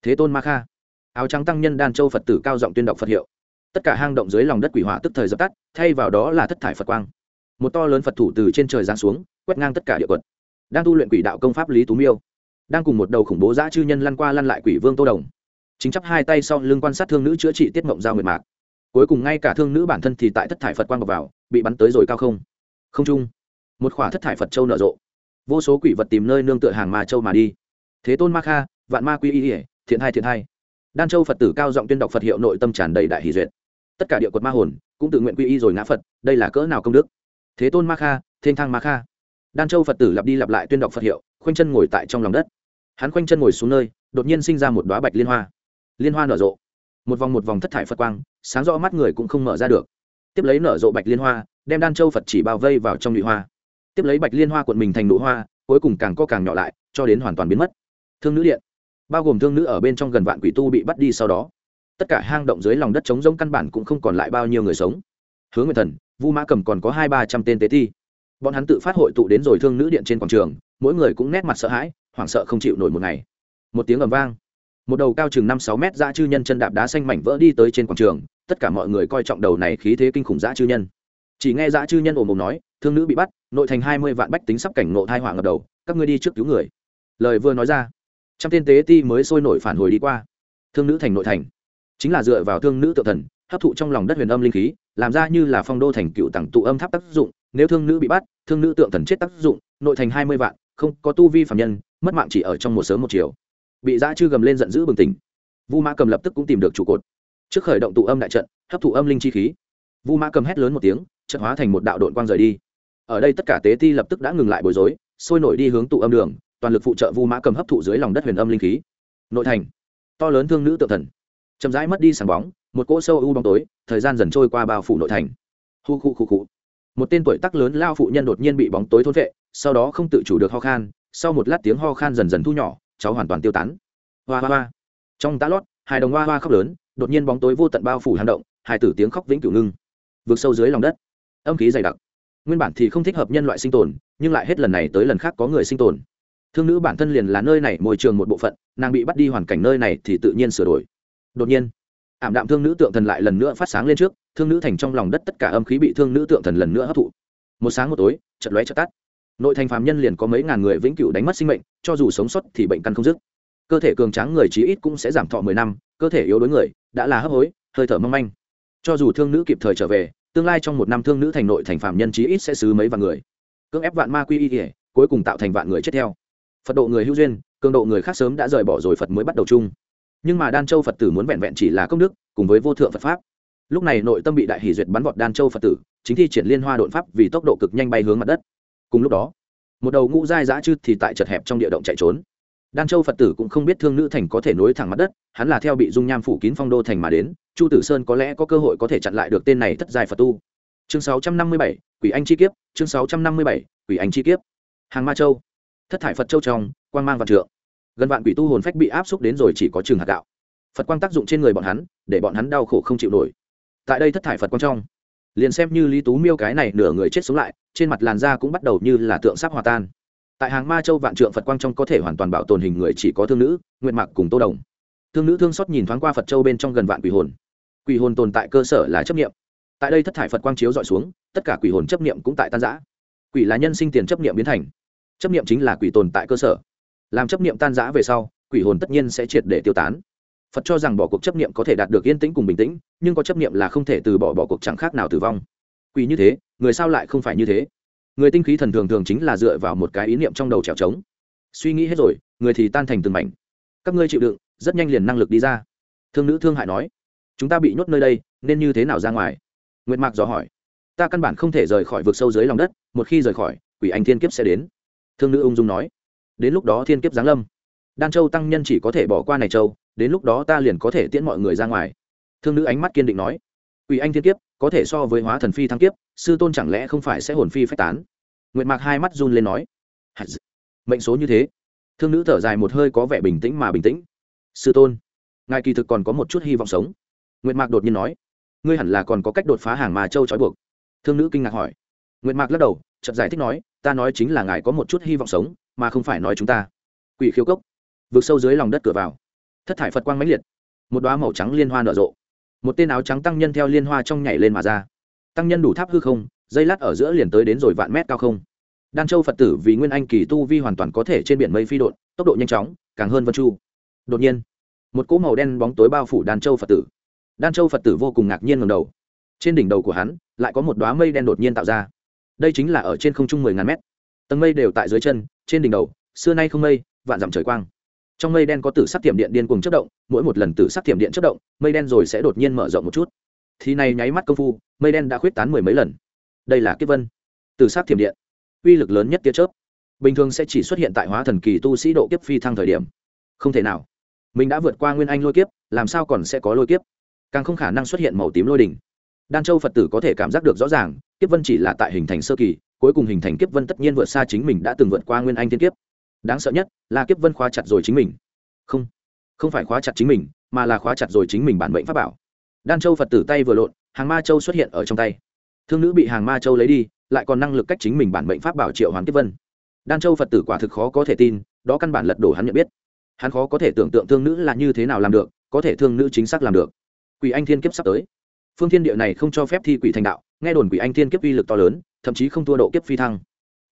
Thế tôn ma kha. Áo trắng tăng nhân đan châu phật tử cao giọng tuyên đọc phật hiệu. Tất cả hang động dưới lòng đất quỷ hỏa tức thời dập tắt, thay vào đó là thất thải phật quang. Một to lớn phật thủ từ trên trời giáng xuống, quét ngang tất cả địa quật. Đang tu luyện quỷ đạo công pháp lý tú miêu. Đang cùng một đầu khủng bố dã chư nhân lăn qua lăn lại quỷ vương tô đồng. Chính chắp hai tay sau lưng quan sát thương nữ chữa trị tiết mộng giao nguyệt mạc cuối cùng ngay cả thương nữ bản thân thì tại thất thải phật quang bọc vào, bị bắn tới rồi cao không? Không trung một khỏa thất thải phật châu nở rộ. Vô số quỷ vật tìm nơi nương tựa hàng mà châu mà đi. Thế tôn ma kha, vạn ma quy y ỉa thiện hai thiện hai. Đan châu phật tử cao giọng tuyên đọc phật hiệu nội tâm tràn đầy đại hỷ duyệt. Tất cả địa quật ma hồn cũng tự nguyện quy y rồi ngã phật, đây là cỡ nào công đức? Thế tôn ma kha thiên thang ma kha. Đan châu phật tử lặp đi lặp lại tuyên đọc phật hiệu, khoanh chân ngồi tại trong lòng đất. Hắn khoanh chân ngồi xuống nơi, đột nhiên sinh ra một đoá bạch liên hoa. Liên hoa nở rộ một vòng một vòng thất thải phật quang, sáng rõ mắt người cũng không mở ra được. Tiếp lấy nở rộ bạch liên hoa, đem đan châu phật chỉ bao vây vào trong nhụy hoa. Tiếp lấy bạch liên hoa cuộn mình thành nụ hoa, cuối cùng càng co càng nhỏ lại, cho đến hoàn toàn biến mất. Thương nữ điện, bao gồm thương nữ ở bên trong gần vạn quỷ tu bị bắt đi sau đó. Tất cả hang động dưới lòng đất trống rông căn bản cũng không còn lại bao nhiêu người sống. Hướng nguyện thần, vu mã cầm còn có hai ba trăm tên tế thi. Bọn hắn tự phát hội tụ đến rồi thương nữ điện trên quảng trường, mỗi người cũng nét mặt sợ hãi, hoảng sợ không chịu nổi một ngày. Một tiếng ầm vang một đầu cao chừng năm sáu mét dã chư nhân chân đạp đá xanh mảnh vỡ đi tới trên quảng trường, tất cả mọi người coi trọng đầu này khí thế kinh khủng dã chư nhân. Chỉ nghe dã chư nhân ồm ồm nói, thương nữ bị bắt, nội thành hai mươi vạn bách tính sắp cảnh nộ thai hỏa ngập đầu, các ngươi đi trước cứu người. Lời vừa nói ra, trăm tên tế ti mới sôi nổi phản hồi đi qua. Thương nữ thành nội thành, chính là dựa vào thương nữ tự thần, hấp thụ trong lòng đất huyền âm linh khí, làm ra như là phong đô thành cựu tặng tụ âm tháp tác dụng, nếu thương nữ bị bắt, thương nữ tượng thần chết tác dụng, nội thành hai mươi vạn, không có tu vi phạm nhân, mất mạng chỉ ở trong một sớm một chiều bị dã chư gầm lên giận dữ bừng tỉnh. Vu mã cầm lập tức cũng tìm được trụ cột. Trước khởi động tụ âm đại trận, hấp thụ âm linh chi khí. Vu mã cầm hét lớn một tiếng, trận hóa thành một đạo đội quang rời đi. Ở đây tất cả tế ti lập tức đã ngừng lại bối rối, sôi nổi đi hướng tụ âm đường, toàn lực phụ trợ vu mã cầm hấp thụ dưới lòng đất huyền âm linh khí. Nội thành, to lớn thương nữ tự thần. Chậm rãi mất đi sáng bóng, một cỗ sâu u bóng tối, thời gian dần trôi qua bao phủ nội thành. Hu khu khu khu. Một tên tuổi tắc lớn lao phụ nhân đột nhiên bị bóng tối thôn vệ, sau đó không tự chủ được ho khan, sau một lát tiếng ho khan dần dần thu nhỏ cháu hoàn toàn tiêu tán. Hoa hoa hoa. Trong tã lót, hai đồng hoa hoa khóc lớn, đột nhiên bóng tối vô tận bao phủ hang động, hai tử tiếng khóc vĩnh cửu ngưng. Vượt sâu dưới lòng đất. Âm khí dày đặc. Nguyên bản thì không thích hợp nhân loại sinh tồn, nhưng lại hết lần này tới lần khác có người sinh tồn. Thương nữ bản thân liền là nơi này môi trường một bộ phận, nàng bị bắt đi hoàn cảnh nơi này thì tự nhiên sửa đổi. Đột nhiên, ảm đạm thương nữ tượng thần lại lần nữa phát sáng lên trước, thương nữ thành trong lòng đất tất cả âm khí bị thương nữ tượng thần lần nữa hấp thụ. Một sáng một tối chật lóe chật tắt. Nội thành phàm nhân liền có mấy ngàn người vĩnh cửu đánh mất sinh mệnh cho dù sống sót thì bệnh căn không dứt. Cơ thể cường tráng người chí ít cũng sẽ giảm thọ mười năm, cơ thể yếu đối người đã là hấp hối, hơi thở mong manh. Cho dù thương nữ kịp thời trở về, tương lai trong một năm thương nữ thành nội thành phạm nhân chí ít sẽ xứ mấy vạn người. Cưỡng ép vạn ma quy y kể cuối cùng tạo thành vạn người chết theo. Phật độ người hữu duyên, cường độ người khác sớm đã rời bỏ rồi phật mới bắt đầu chung. Nhưng mà đan châu phật tử muốn vẹn vẹn chỉ là công đức, cùng với vô thượng phật pháp. Lúc này nội tâm bị đại hỷ duyệt bắn vọt đan châu phật tử, chính thi triển liên hoa đột pháp vì tốc độ cực nhanh bay hướng mặt đất. Cùng lúc đó một đầu ngũ giai giã chư thì tại chật hẹp trong địa động chạy trốn. Đan châu phật tử cũng không biết thương nữ thành có thể nối thẳng mặt đất hắn là theo bị dung nham phủ kín phong đô thành mà đến chu tử sơn có lẽ có cơ hội có thể chặn lại được tên này thất giai phật tu. Chương 657, quỷ anh chi kiếp chương 657, quỷ anh chi kiếp. Hàng ma châu. Thất thải phật châu trong quang mang vạn trượng. Gần vạn quỷ tu hồn phách bị áp xúc đến rồi chỉ có trường hạt gạo. Phật quang tác dụng trên người bọn hắn để bọn hắn đau khổ không chịu nổi. Tại đây thất thải phật quang trong liền xem như lý tú miêu cái này nửa người chết sống lại, trên mặt làn da cũng bắt đầu như là tượng sắp hòa tan. Tại hàng ma châu vạn trượng phật quang trong có thể hoàn toàn bảo tồn hình người chỉ có thương nữ nguyện mạc cùng tô đồng. Thương nữ thương xót nhìn thoáng qua phật châu bên trong gần vạn quỷ hồn. Quỷ hồn tồn tại cơ sở là chấp nghiệm tại đây thất thải phật quang chiếu dọi xuống, tất cả quỷ hồn chấp nghiệm cũng tại tan giã quỷ là nhân sinh tiền chấp nghiệm biến thành. Chấp nghiệm chính là quỷ tồn tại cơ sở. Làm chấp nghiệm tan giã về sau, quỷ hồn tất nhiên sẽ triệt để tiêu tán phật cho rằng bỏ cuộc chấp nghiệm có thể đạt được yên tĩnh cùng bình tĩnh, nhưng có chấp nghiệm là không thể từ bỏ bỏ cuộc chẳng khác nào tử vong. Quỷ như thế, người sao lại không phải như thế? Người tinh khí thần thường thường chính là dựa vào một cái ý niệm trong đầu trèo trống. Suy nghĩ hết rồi, người thì tan thành từng mảnh. Các ngươi chịu đựng, rất nhanh liền năng lực đi ra. Thương nữ thương hại nói, chúng ta bị nhốt nơi đây, nên như thế nào ra ngoài? Nguyệt mạc dò hỏi, ta căn bản không thể rời khỏi vực sâu dưới lòng đất, một khi rời khỏi, quỷ anh thiên kiếp sẽ đến. Thương nữ ung dung nói, đến lúc đó thiên kiếp giáng lâm. Đan châu tăng nhân chỉ có thể bỏ qua này châu đến lúc đó ta liền có thể tiễn mọi người ra ngoài. Thương nữ ánh mắt kiên định nói. Quỷ anh thiên kiếp, có thể so với hóa thần phi thăng kiếp, sư tôn chẳng lẽ không phải sẽ hồn phi phách tán? Nguyệt mạc hai mắt run lên nói. Mệnh số như thế. Thương nữ thở dài một hơi có vẻ bình tĩnh mà bình tĩnh. Sư tôn, ngài kỳ thực còn có một chút hy vọng sống. Nguyệt mạc đột nhiên nói. Ngươi hẳn là còn có cách đột phá hàng mà châu trói buộc. Thương nữ kinh ngạc hỏi. Nguyệt mạc lắc đầu, chợt giải thích nói, ta nói chính là ngài có một chút hy vọng sống, mà không phải nói chúng ta. Quỷ khiếu cốc. Vượt sâu dưới lòng đất cửa vào thất thải phật quang mãnh liệt một đoá màu trắng liên hoa nở rộ một tên áo trắng tăng nhân theo liên hoa trong nhảy lên mà ra tăng nhân đủ tháp hư không dây lát ở giữa liền tới đến rồi vạn mét cao không đan châu phật tử vì nguyên anh kỳ tu vi hoàn toàn có thể trên biển mây phi đột tốc độ nhanh chóng càng hơn vân chu đột nhiên một cỗ màu đen bóng tối bao phủ đan châu phật tử đan châu phật tử vô cùng ngạc nhiên ngầm đầu trên đỉnh đầu của hắn lại có một đoá mây đen đột nhiên tạo ra đây chính là ở trên không trung mười ngàn mét tầng mây đều tại dưới chân trên đỉnh đầu xưa nay không mây vạn dặm trời quang trong mây đen có tử sắc tiệm điện điên cuồng chất động, mỗi một lần tử sắc tiệm điện chất động, mây đen rồi sẽ đột nhiên mở rộng một chút. Thì này nháy mắt công phu, mây đen đã khuyết tán mười mấy lần. Đây là kiếp vân. Tử sắc tiệm điện. Uy lực lớn nhất tia chớp. Bình thường sẽ chỉ xuất hiện tại hóa thần kỳ tu sĩ độ kiếp phi thăng thời điểm. Không thể nào. Mình đã vượt qua nguyên anh lôi kiếp, làm sao còn sẽ có lôi kiếp? Càng không khả năng xuất hiện màu tím lôi đỉnh. Đan châu phật tử có thể cảm giác được rõ ràng, kiếp vân chỉ là tại hình thành sơ kỳ, cuối cùng hình thành kiếp vân tất nhiên vượt xa chính mình đã từng vượt qua nguyên anh thiên kiếp đáng sợ nhất là kiếp vân khóa chặt rồi chính mình. Không không phải khóa chặt chính mình, mà là khóa chặt rồi chính mình bản mệnh pháp bảo. Đan châu phật tử tay vừa lộn, hàng ma châu xuất hiện ở trong tay. Thương nữ bị hàng ma châu lấy đi, lại còn năng lực cách chính mình bản mệnh pháp bảo triệu hoàn kiếp vân. Đan châu phật tử quả thực khó có thể tin, đó căn bản lật đổ hắn nhận biết. Hắn khó có thể tưởng tượng thương nữ là như thế nào làm được, có thể thương nữ chính xác làm được. Quỷ anh thiên kiếp sắp tới. Phương thiên địa này không cho phép thi quỷ thành đạo, nghe đồn quỷ anh thiên kiếp uy lực to lớn, thậm chí không thua độ kiếp phi thăng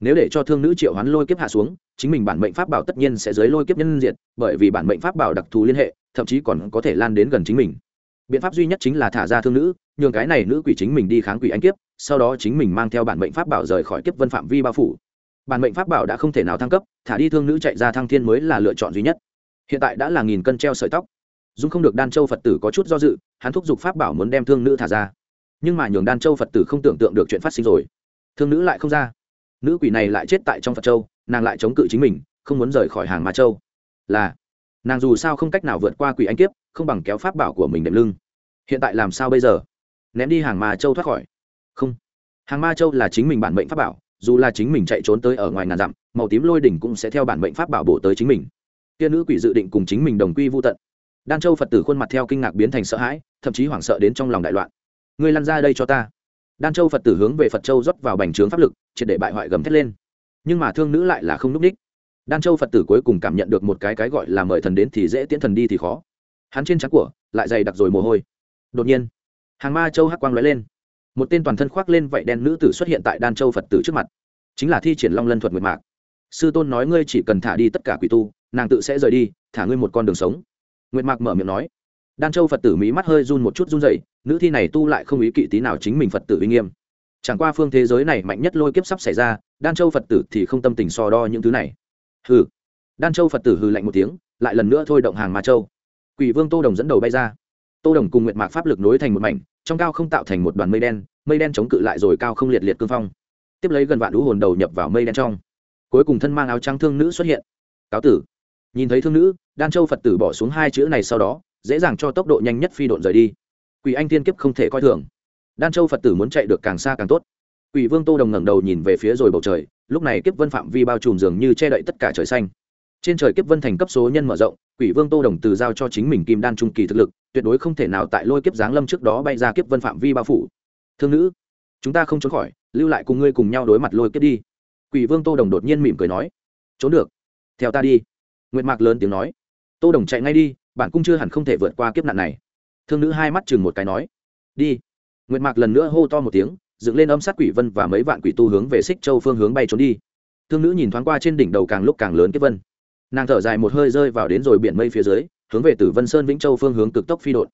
nếu để cho thương nữ triệu hoán lôi kiếp hạ xuống, chính mình bản mệnh pháp bảo tất nhiên sẽ dưới lôi kiếp nhân diện bởi vì bản mệnh pháp bảo đặc thù liên hệ, thậm chí còn có thể lan đến gần chính mình. Biện pháp duy nhất chính là thả ra thương nữ, nhường cái này nữ quỷ chính mình đi kháng quỷ anh kiếp, sau đó chính mình mang theo bản mệnh pháp bảo rời khỏi kiếp vân phạm vi bao phủ. Bản mệnh pháp bảo đã không thể nào thăng cấp, thả đi thương nữ chạy ra thăng thiên mới là lựa chọn duy nhất. Hiện tại đã là nghìn cân treo sợi tóc. Dung không được đan châu phật tử có chút do dự, hắn thúc giục pháp bảo muốn đem thương nữ thả ra. Nhưng mà nhường đan châu phật tử không tưởng tượng được chuyện phát sinh rồi. Thương nữ lại không ra nữ quỷ này lại chết tại trong phật châu, nàng lại chống cự chính mình, không muốn rời khỏi hàng ma châu. Là, nàng dù sao không cách nào vượt qua quỷ anh kiếp, không bằng kéo pháp bảo của mình đệm lưng. Hiện tại làm sao bây giờ? Ném đi hàng ma châu thoát khỏi. Không. Hàng ma châu là chính mình bản mệnh pháp bảo, dù là chính mình chạy trốn tới ở ngoài ngàn dặm, màu tím lôi đỉnh cũng sẽ theo bản mệnh pháp bảo bổ tới chính mình. Kia nữ quỷ dự định cùng chính mình đồng quy vô tận. Đan châu phật tử khuôn mặt theo kinh ngạc biến thành sợ hãi, thậm chí hoảng sợ đến trong lòng đại loạn. Ngươi lăn ra đây cho ta đan châu phật tử hướng về phật châu rót vào bành trướng pháp lực, triệt để bại hoại gầm thét lên. Nhưng mà thương nữ lại là không núp ních đan châu phật tử cuối cùng cảm nhận được một cái cái gọi là mời thần đến thì dễ tiễn thần đi thì khó. Hắn trên trắng của lại dày đặc rồi mồ hôi. Đột nhiên, hàng ma châu hắc quang lóe lên. Một tên toàn thân khoác lên vảy đen nữ tử xuất hiện tại đan châu phật tử trước mặt. Chính là thi triển long lân thuật nguyệt mạc. Sư tôn nói ngươi chỉ cần thả đi tất cả quỷ tu, nàng tự sẽ rời đi, thả ngươi một con đường sống. Nguyệt mạc mở miệng nói đan châu phật tử mỹ mắt hơi run một chút run dậy nữ thi này tu lại không ý kỵ tí nào chính mình phật tử uy nghiêm. Chẳng qua phương thế giới này mạnh nhất lôi kiếp sắp xảy ra, đan châu phật tử thì không tâm tình so đo những thứ này. Hừ. Đan châu phật tử hừ lạnh một tiếng, lại lần nữa thôi động hàng mà châu. Quỷ vương tô đồng dẫn đầu bay ra. Tô đồng cùng nguyệt mạc pháp lực nối thành một mảnh, trong cao không tạo thành một đoàn mây đen mây đen chống cự lại rồi cao không liệt liệt cương phong. Tiếp lấy gần vạn lũ hồn đầu nhập vào mây đen trong. Cuối cùng thân mang áo trắng thương nữ xuất hiện. Cáo tử. Nhìn thấy thương nữ, đan châu phật tử bỏ xuống hai chữ này sau đó dễ dàng cho tốc độ nhanh nhất phi độn rời đi. Quỷ anh thiên kiếp không thể coi thường. Đan châu phật tử muốn chạy được càng xa càng tốt. Quỷ vương tô đồng ngẩng đầu nhìn về phía rồi bầu trời, lúc này kiếp vân phạm vi bao trùm dường như che đậy tất cả trời xanh. Trên trời kiếp vân thành cấp số nhân mở rộng, quỷ vương tô đồng từ giao cho chính mình kim đan trung kỳ thực lực, tuyệt đối không thể nào tại lôi kiếp giáng lâm trước đó bay ra kiếp vân phạm vi bao phủ. Thương nữ, chúng ta không trốn khỏi, lưu lại cùng ngươi cùng nhau đối mặt lôi kiếp đi. Quỷ vương tô đồng đột nhiên mỉm cười nói, trốn được, theo ta đi. Nguyệt mạc lớn tiếng nói, tô đồng chạy ngay đi bản cung chưa hẳn không thể vượt qua kiếp nạn này. Thương nữ hai mắt chừng một cái nói, đi. Nguyệt mạc lần nữa hô to một tiếng, dựng lên âm sát quỷ vân và mấy vạn quỷ tu hướng về xích châu phương hướng bay trốn đi. Thương nữ nhìn thoáng qua trên đỉnh đầu càng lúc càng lớn kiếp vân. Nàng thở dài một hơi rơi vào đến rồi biển mây phía dưới, hướng về từ vân sơn vĩnh châu phương hướng cực tốc phi đột.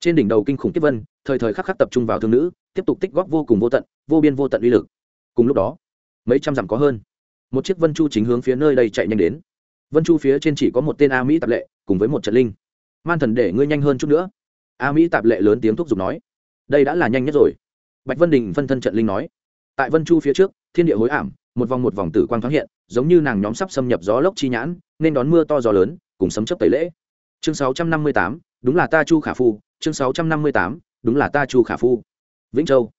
Trên đỉnh đầu kinh khủng kiếp vân, thời thời khắc khắc tập trung vào thương nữ, tiếp tục tích góp vô cùng vô tận, vô biên vô tận uy lực. Cùng lúc đó, mấy trăm dặm có hơn, một chiếc vân chu chính hướng phía nơi đây chạy nhanh đến. Vân chu phía trên chỉ có một tên a mỹ tập lệ, cùng với một trận linh man thần để ngươi nhanh hơn chút nữa. A mỹ tạp lệ lớn tiếng thúc giục nói. Đây đã là nhanh nhất rồi. Bạch vân đình phân thân trận linh nói. Tại vân chu phía trước, thiên địa hối ảm, một vòng một vòng tử quang thoáng hiện, giống như nàng nhóm sắp xâm nhập gió lốc chi nhãn, nên đón mưa to gió lớn, cùng sấm chấp tẩy lễ. Chương sáu trăm năm mươi tám, đúng là ta chu khả phu, chương sáu trăm năm mươi tám, đúng là ta chu khả phu. Vĩnh châu,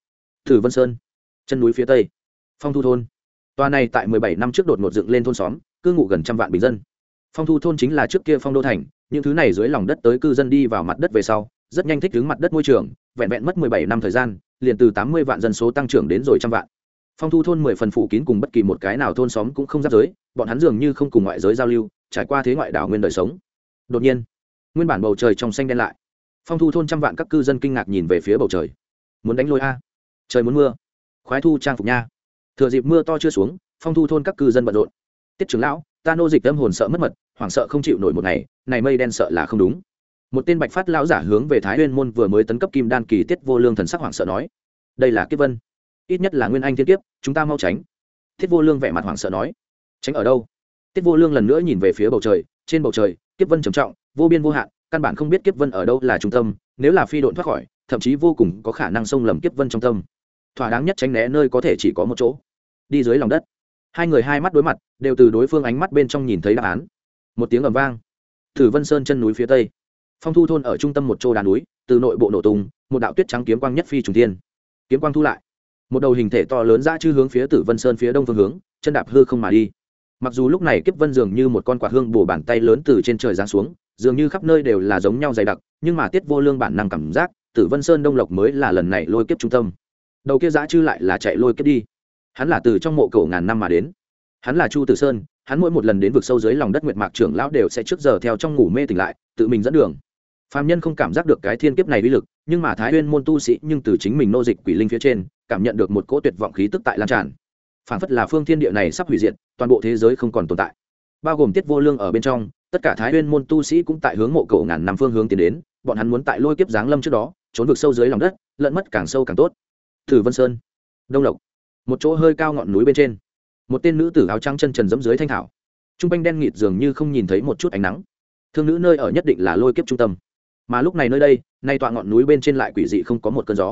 thử vân sơn, chân núi phía tây, phong thu thôn. Tòa này tại mười bảy năm trước đột ngột dựng lên thôn xóm, cư ngụ gần trăm vạn bình dân. Phong thu thôn chính là trước kia phong đô thành những thứ này dưới lòng đất tới cư dân đi vào mặt đất về sau, rất nhanh thích ứng mặt đất môi trường, vẹn vẹn mất mười bảy năm thời gian, liền từ tám mươi vạn dân số tăng trưởng đến rồi trăm vạn. Phong thu thôn mười phần phủ kín cùng bất kỳ một cái nào thôn xóm cũng không giáp giới, bọn hắn dường như không cùng ngoại giới giao lưu, trải qua thế ngoại đảo nguyên đời sống. Đột nhiên, nguyên bản bầu trời trong xanh đen lại. Phong thu thôn trăm vạn các cư dân kinh ngạc nhìn về phía bầu trời. Muốn đánh lôi a. Trời muốn mưa. Khoái thu trang phục nha. Thừa dịp mưa to chưa xuống, phong thu thôn các cư dân bận rộn. Tiết trưởng lão ta nô dịch tâm hồn sợ mất mật, hoảng sợ không chịu nổi một ngày, này mây đen sợ là không đúng. Một tên bạch phát lão giả hướng về thái nguyên môn vừa mới tấn cấp kim đan kỳ tiết vô lương thần sắc hoảng sợ nói, đây là kiếp vân, ít nhất là nguyên anh thiên kiếp, chúng ta mau tránh. Thiết vô lương vẻ mặt hoảng sợ nói, tránh ở đâu? Tiết vô lương lần nữa nhìn về phía bầu trời, trên bầu trời, kiếp vân trầm trọng, vô biên vô hạn, căn bản không biết kiếp vân ở đâu là trung tâm, nếu là phi độn thoát khỏi, thậm chí vô cùng có khả năng xông lầm kiếp vân trong tâm. Thỏa đáng nhất tránh né nơi có thể chỉ có một chỗ. Đi dưới lòng đất hai người hai mắt đối mặt, đều từ đối phương ánh mắt bên trong nhìn thấy đáp án. Một tiếng ầm vang. Thử vân sơn chân núi phía tây. Phong thu thôn ở trung tâm một chỗ đá núi, từ nội bộ nổ tung, một đạo tuyết trắng kiếm quang nhất phi trùng tiên kiếm quang thu lại. Một đầu hình thể to lớn dã chư hướng phía tử vân sơn phía đông phương hướng, chân đạp hư không mà đi. Mặc dù lúc này kiếp vân dường như một con quạt hương bổ bàn tay lớn từ trên trời giáng xuống, dường như khắp nơi đều là giống nhau dày đặc, nhưng mà tiết vô lương bản năng cảm giác, tử vân sơn đông lộc mới là lần này lôi kiếp trung tâm. Đầu kia dã chư lại là chạy lôi kiếp đi hắn là từ trong mộ cổ ngàn năm mà đến. Hắn là chu tử sơn, hắn mỗi một lần đến vực sâu dưới lòng đất nguyệt mạc trưởng lão đều sẽ trước giờ theo trong ngủ mê tỉnh lại, tự mình dẫn đường. Phạm nhân không cảm giác được cái thiên kiếp này uy lực, nhưng mà thái Uyên môn tu sĩ nhưng từ chính mình nô dịch quỷ linh phía trên, cảm nhận được một cỗ tuyệt vọng khí tức tại lan tràn. Phản phất là phương thiên địa này sắp hủy diệt, toàn bộ thế giới không còn tồn tại. Bao gồm tiết vô lương ở bên trong, tất cả thái Uyên môn tu sĩ cũng tại hướng mộ cầu ngàn năm phương hướng tiến đến, bọn hắn muốn tại lôi kiếp giáng lâm trước đó, trốn vực sâu dưới lòng đất, lẫn mất càng sâu càng tốt. Thử vân sơn. Đông lộc một chỗ hơi cao ngọn núi bên trên. Một tên nữ tử áo trắng chân trần dẫm dưới thanh thảo. T r u n g quanh đen nghịt dường như không nhìn thấy một chút ánh nắng. Thương nữ nơi ở nhất định là lôi kiếp trung tâm. Mà lúc này nơi đây, nay tọa ngọn núi bên trên lại quỷ dị không có một cơn gió.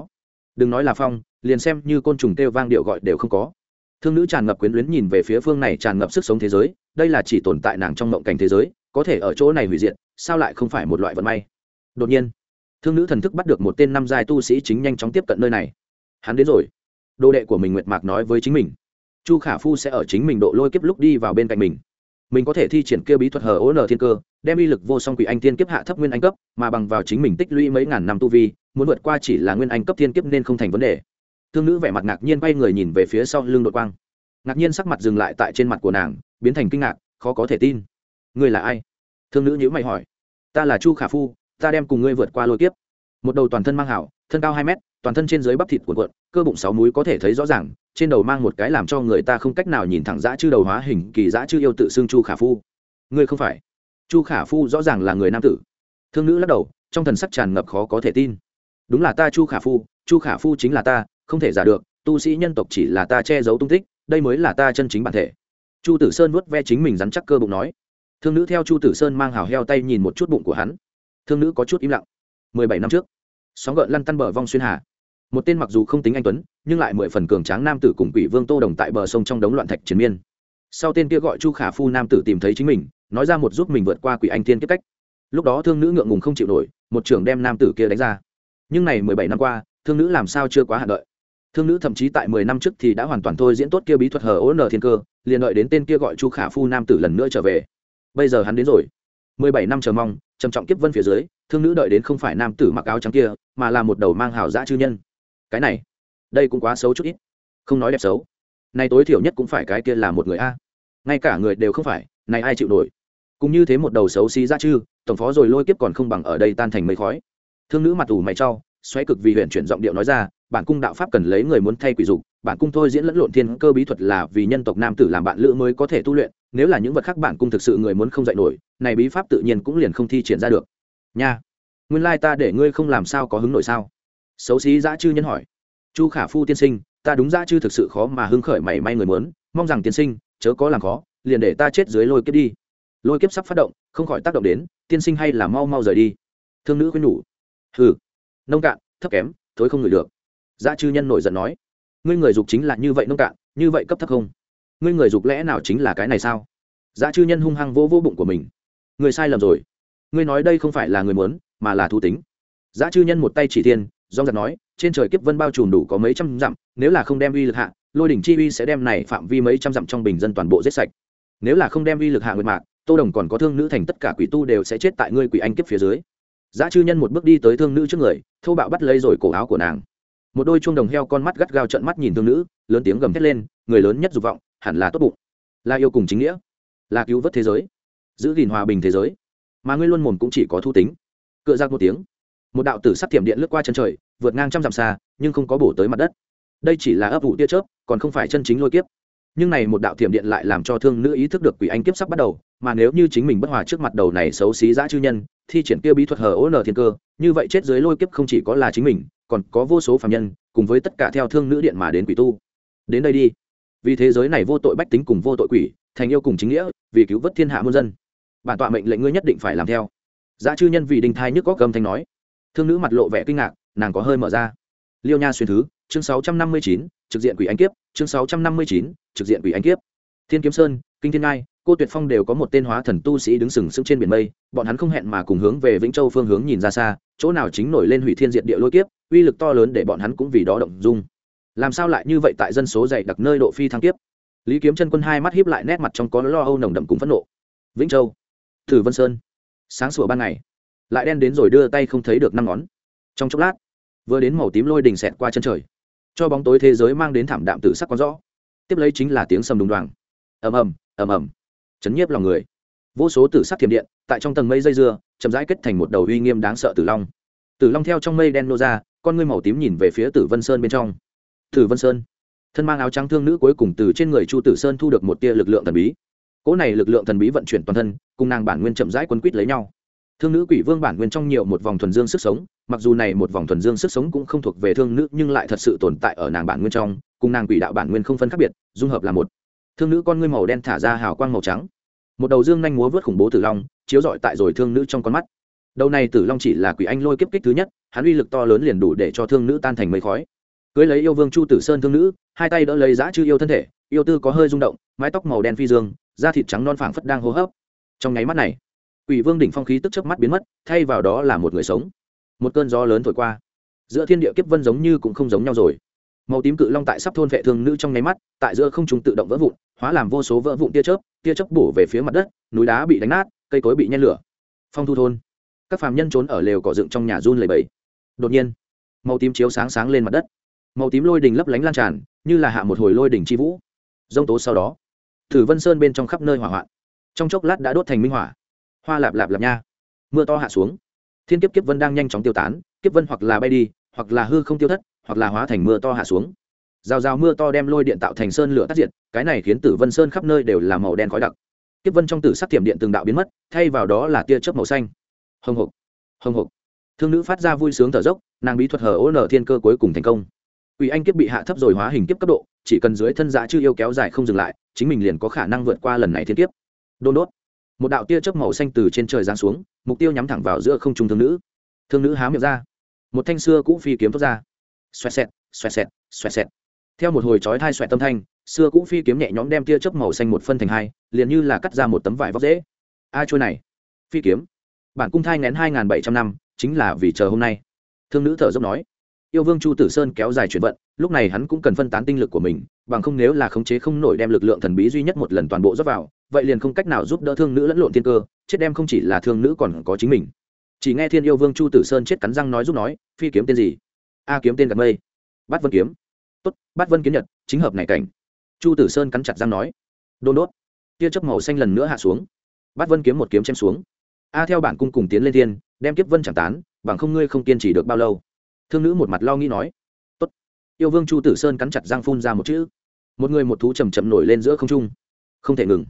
Đừng nói là phong, liền xem như côn trùng kêu vang điệu gọi đều không có. Thương nữ tràn ngập quyến luyến nhìn về phía phương này tràn ngập sức sống thế giới, đây là chỉ tồn tại nàng trong mộng cảnh thế giới, có thể ở chỗ này hủy diệt, sao lại không phải một loại vận may? Đột nhiên, thương nữ thần thức bắt được một tên năm giai tu sĩ chính nhanh chóng tiếp cận nơi này. Hắn đến rồi đồ đệ của mình nguyệt mạc nói với chính mình. Chu khả phu sẽ ở chính mình độ lôi kiếp lúc đi vào bên cạnh mình. Mình có thể thi triển kêu bí thuật hờ ố nở thiên cơ, đem uy lực vô song quỷ anh thiên kiếp hạ thấp nguyên anh cấp, mà bằng vào chính mình tích lũy mấy ngàn năm tu vi, muốn vượt qua chỉ là nguyên anh cấp thiên kiếp nên không thành vấn đề. Thương nữ vẻ mặt ngạc nhiên bay người nhìn về phía sau lưng đội quang. Ngạc nhiên sắc mặt dừng lại tại trên mặt của nàng, biến thành kinh ngạc, khó có thể tin. Ngươi là ai? Thương nữ nhữ mày hỏi. Ta là chu khả phu, ta đem cùng ngươi vượt qua lôi kiếp. Một đầu toàn thân mang hảo, thân cao hai mét toàn thân trên dưới bắp thịt cuộn cuộn, cơ bụng sáu múi có thể thấy rõ ràng, trên đầu mang một cái làm cho người ta không cách nào nhìn thẳng dã chư đầu hóa hình kỳ dã chư yêu tự xưng chu khả phu. Ngươi không phải. Chu khả phu rõ ràng là người nam tử. Thương nữ lắc đầu, trong thần sắc tràn ngập khó có thể tin. Đúng là ta chu khả phu, chu khả phu chính là ta, không thể giả được, tu sĩ nhân tộc chỉ là ta che giấu tung tích, đây mới là ta chân chính bản thể. Chu tử sơn vuốt ve chính mình rắn chắc cơ bụng nói. Thương nữ theo chu tử sơn mang hào heo tay nhìn một chút bụng của hắn. Thương nữ có chút im lặng. Mười bảy năm trước, sóng gợn lăn tăn bờ vong xuyên hà một tên mặc dù không tính anh tuấn, nhưng lại mười phần cường tráng nam tử cùng quỷ vương tô đồng tại bờ sông trong đống loạn thạch chiến miên. Sau tên kia gọi chu khả phu nam tử tìm thấy chính mình, nói ra một giúp mình vượt qua quỷ anh thiên kiếp cách. Lúc đó thương nữ ngượng ngùng không chịu nổi, một trưởng đem nam tử kia đánh ra. Nhưng này mười bảy năm qua, thương nữ làm sao chưa quá hạn đợi. Thương nữ thậm chí tại mười năm trước thì đã hoàn toàn thôi diễn tốt kia bí thuật hờ ố nờ thiên cơ, liền đợi đến tên kia gọi chu khả phu nam tử lần nữa trở về. Bây giờ hắn đến rồi. Mười bảy năm chờ mong, trầm trọng kiếp vân phía dưới, thương nữ đợi đến không phải nam tử mặc áo trắng kia, mà là một đầu mang hào dã chư nhân cái này, đây cũng quá xấu chút ít. Không nói đẹp xấu. Nay tối thiểu nhất cũng phải cái kia là một người a. Ngay cả người đều không phải, này ai chịu nổi? Cũng như thế một đầu xấu xí ra chư, tổng phó rồi lôi kiếp còn không bằng ở đây tan thành mây khói. Thương nữ mặt ủ mày trao, xoáy cực vì huyện chuyển giọng điệu nói ra, bản cung đạo pháp cần lấy người muốn thay quỷ dục, bản cung thôi diễn lẫn lộn thiên cơ bí thuật là vì nhân tộc nam tử làm bạn lữ mới có thể tu luyện, nếu là những vật khác bản cung thực sự người muốn không dạy nổi, này bí pháp tự nhiên cũng liền không thi triển ra được. Nha, nguyên lai ta để ngươi không làm sao có hứng nổi sao? Xấu xí dã chư nhân hỏi. Chu khả phu tiên sinh, ta đúng dã chư thực sự khó mà hưng khởi mảy may người muốn, mong rằng tiên sinh, chớ có làm khó, liền để ta chết dưới lôi kiếp đi. Lôi kiếp sắp phát động, không khỏi tác động đến, tiên sinh hay là mau mau rời đi. Thương nữ khuyên nhủ. Hừ. Nông cạn, thấp kém, thối không ngửi được. Dã chư nhân nổi giận nói. Ngươi người dục chính là như vậy nông cạn, như vậy cấp thấp không? Ngươi người dục lẽ nào chính là cái này sao? Dã chư nhân hung hăng vô vỗ bụng của mình. Người sai lầm rồi. Ngươi nói đây không phải là người muốn, mà là thú tính. Dã chư nhân một tay chỉ thiên dong giật nói, trên trời kiếp vân bao trùm đủ có mấy trăm dặm, nếu là không đem uy lực hạ, lôi đỉnh chi uy sẽ đem này phạm vi mấy trăm dặm trong bình dân toàn bộ giết sạch. Nếu là không đem uy lực hạ nguyệt mạc, tô đồng còn có thương nữ thành tất cả quỷ tu đều sẽ chết tại ngươi quỷ anh kiếp phía dưới. Giá chư nhân một bước đi tới thương nữ trước người thâu bạo bắt lấy rồi cổ áo của nàng. Một đôi chuông đồng heo con mắt gắt gao trận mắt nhìn thương nữ, lớn tiếng gầm thét lên, người lớn nhất dục vọng, hẳn là tốt bụng. Là yêu cùng chính nghĩa. Là cứu vớt thế giới. Giữ gìn hòa bình thế giới. Mà ngươi luôn mồm cũng chỉ có thu tính. Cựa ra một tiếng một đạo tử sắc thiểm điện lướt qua chân trời, vượt ngang trăm dặm xa, nhưng không có bổ tới mặt đất. Đây chỉ là ấp ủ tia chớp, còn không phải chân chính lôi kiếp. Nhưng này một đạo thiểm điện lại làm cho thương nữ ý thức được quỷ anh kiếp sắp bắt đầu, mà nếu như chính mình bất hòa trước mặt đầu này xấu xí dã chư nhân, thi triển kia bí thuật hờ ố nở thiên cơ, như vậy chết dưới lôi kiếp không chỉ có là chính mình, còn có vô số phạm nhân, cùng với tất cả theo thương nữ điện mà đến quỷ tu. Đến đây đi. Vì thế giới này vô tội bách tính cùng vô tội quỷ, thành yêu cùng chính nghĩa, vì cứu vớt thiên hạ muôn dân. Bản tọa mệnh lệnh ngươi nhất định phải làm theo. Dã chư nhân vì đình thai nhức có cầm thanh nói thương nữ mặt lộ vẻ kinh ngạc, nàng có hơi mở ra. Liêu nha xuyên thứ, chương sáu trăm năm mươi chín, trực diện quỷ anh kiếp, chương sáu trăm năm mươi chín, trực diện quỷ anh kiếp. Thiên kiếm sơn, kinh thiên ngai, cô tuyệt phong đều có một tên hóa thần tu sĩ đứng sừng sững trên biển mây, bọn hắn không hẹn mà cùng hướng về vĩnh châu phương hướng nhìn ra xa, chỗ nào chính nổi lên hủy thiên diện địa lôi kiếp, uy lực to lớn để bọn hắn cũng vì đó động dung. Làm sao lại như vậy tại dân số dày đặc nơi độ phi thăng kiếp? Lý kiếm chân quân hai mắt hiếp lại nét mặt trong có lo âu nồng đậm cùng phẫn nộ. Vĩnh châu, thử vân sơn. Sáng sủa ban ngày lại đen đến rồi đưa tay không thấy được năm ngón. Trong chốc lát, vừa đến màu tím lôi đình xẹt qua chân trời, cho bóng tối thế giới mang đến thảm đạm tử sắc con rõ. Tiếp lấy chính là tiếng sầm đùng đoàng. Ầm ầm ầm ầm. Chấn nhiếp lòng người. Vô số tử sắc thiểm điện tại trong tầng mây dây dưa, chậm rãi kết thành một đầu uy nghiêm đáng sợ tử long. Tử long theo trong mây đen nô ra, con ngươi màu tím nhìn về phía tử vân sơn bên trong. Tử vân sơn. Thân mang áo trắng thương nữ cuối cùng từ trên người chu tử sơn thu được một tia lực lượng thần bí. Cỗ này lực lượng thần bí vận chuyển toàn thân, cùng nàng bản nguyên chậm rãi quấn quýt lấy nhau thương nữ quỷ vương bản nguyên trong nhiều một vòng thuần dương sức sống, mặc dù này một vòng thuần dương sức sống cũng không thuộc về thương nữ, nhưng lại thật sự tồn tại ở nàng bản nguyên trong, cùng nàng quỷ đạo bản nguyên không phân khác biệt, dung hợp là một. Thương nữ con ngươi màu đen thả ra hào quang màu trắng. Một đầu dương nhanh múa vớt khủng bố tử long, chiếu rọi tại rồi thương nữ trong con mắt. Đầu này tử long chỉ là quỷ anh lôi kiếp kích thứ nhất, hắn uy lực to lớn liền đủ để cho thương nữ tan thành mây khói. Cưới lấy yêu vương chu tử sơn thương nữ, hai tay đỡ lấy giã chư yêu thân thể, yêu tư có hơi rung động, mái tóc màu đen phi dương, da thịt trắng non phảng phất đang hô hấp. Trong nháy mắt này quỷ vương đỉnh phong khí tức chớp mắt biến mất, thay vào đó là một người sống. Một cơn gió lớn thổi qua. Giữa thiên địa kiếp vân giống như cũng không giống nhau rồi. Màu tím cự long tại sắp thôn vệ thương nữ trong nháy mắt, tại giữa không trung tự động vỡ vụn, hóa làm vô số vỡ vụn tia chớp tia chớp bổ về phía mặt đất, núi đá bị đánh nát, cây cối bị nhen lửa. Phong thu thôn. Các phàm nhân trốn ở lều cỏ dựng trong nhà run lầy bầy đột nhiên, màu tím chiếu sáng sáng lên mặt đất. Màu tím lôi đình lấp lánh lan tràn, như là hạ một hồi lôi đình chi vũ. Dông tố sau đó, thử vân sơn bên trong khắp nơi hỏa hoạn. Trong chốc lát đã đốt thành minh hỏa hoa lạp lạp lạp nha. Mưa to hạ xuống. Thiên kiếp kiếp vân đang nhanh chóng tiêu tán, kiếp vân hoặc là bay đi, hoặc là hư không tiêu thất, hoặc là hóa thành mưa to hạ xuống. Rào rào mưa to đem lôi điện tạo thành sơn lửa tắt diệt, cái này khiến tử vân sơn khắp nơi đều là màu đen khói đặc. Kiếp vân trong tử sắc tiềm điện từng đạo biến mất, thay vào đó là tia chớp màu xanh. Hồng hộc hồng hộc. Thương nữ phát ra vui sướng thở dốc, nàng bí thuật hở ố nở thiên cơ cuối cùng thành công. Quỷ anh kiếp bị hạ thấp rồi hóa hình kiếp cấp độ, chỉ cần dưới thân giá chưa yêu kéo dài không dừng lại, chính mình liền có khả năng vượt qua lần này thiên kiếp. Đôn đốt một đạo tia chớp màu xanh từ trên trời giáng xuống, mục tiêu nhắm thẳng vào giữa không trung thương nữ. Thương nữ há miệng ra. Một thanh xưa cũ phi kiếm thoát ra. Xoẹt xẹt xoẹt xẹt xoẹt xẹt. Theo một hồi chói thai xoẹt tâm thanh, xưa cũ phi kiếm nhẹ nhõm đem tia chớp màu xanh một phân thành hai, liền như là cắt ra một tấm vải vóc dễ. A trôi này. Phi kiếm. Bản cung thai ngén hai bảy trăm năm, chính là vì chờ hôm nay. Thương nữ thở dốc nói. Yêu vương chu tử sơn kéo dài chuyển vận, lúc này hắn cũng cần phân tán tinh lực của mình, bằng không nếu là khống chế không nổi đem lực lượng thần bí duy nhất một lần toàn bộ dốc vào vậy liền không cách nào giúp đỡ thương nữ lẫn lộn thiên cơ, chết đem không chỉ là thương nữ còn có chính mình. Chỉ nghe thiên yêu vương chu tử sơn chết cắn răng nói giúp nói, phi kiếm tên gì? A kiếm tên gạt mây. Bát vân kiếm. Tốt, bát vân kiếm nhật, chính hợp này cảnh. Chu tử sơn cắn chặt răng nói, đôn đốt. Tia chớp màu xanh lần nữa hạ xuống. Bát vân kiếm một kiếm chém xuống. A, theo bản cung cùng tiến lên thiên, đem kiếp vân chẳng tán, bằng không ngươi không kiên trì được bao lâu. Thương nữ một mặt lo nghĩ nói, tốt. Yêu vương chu tử sơn cắn chặt răng phun ra một chữ. Một người một thú chầm chậm nổi lên giữa không trung. Không thể ngừng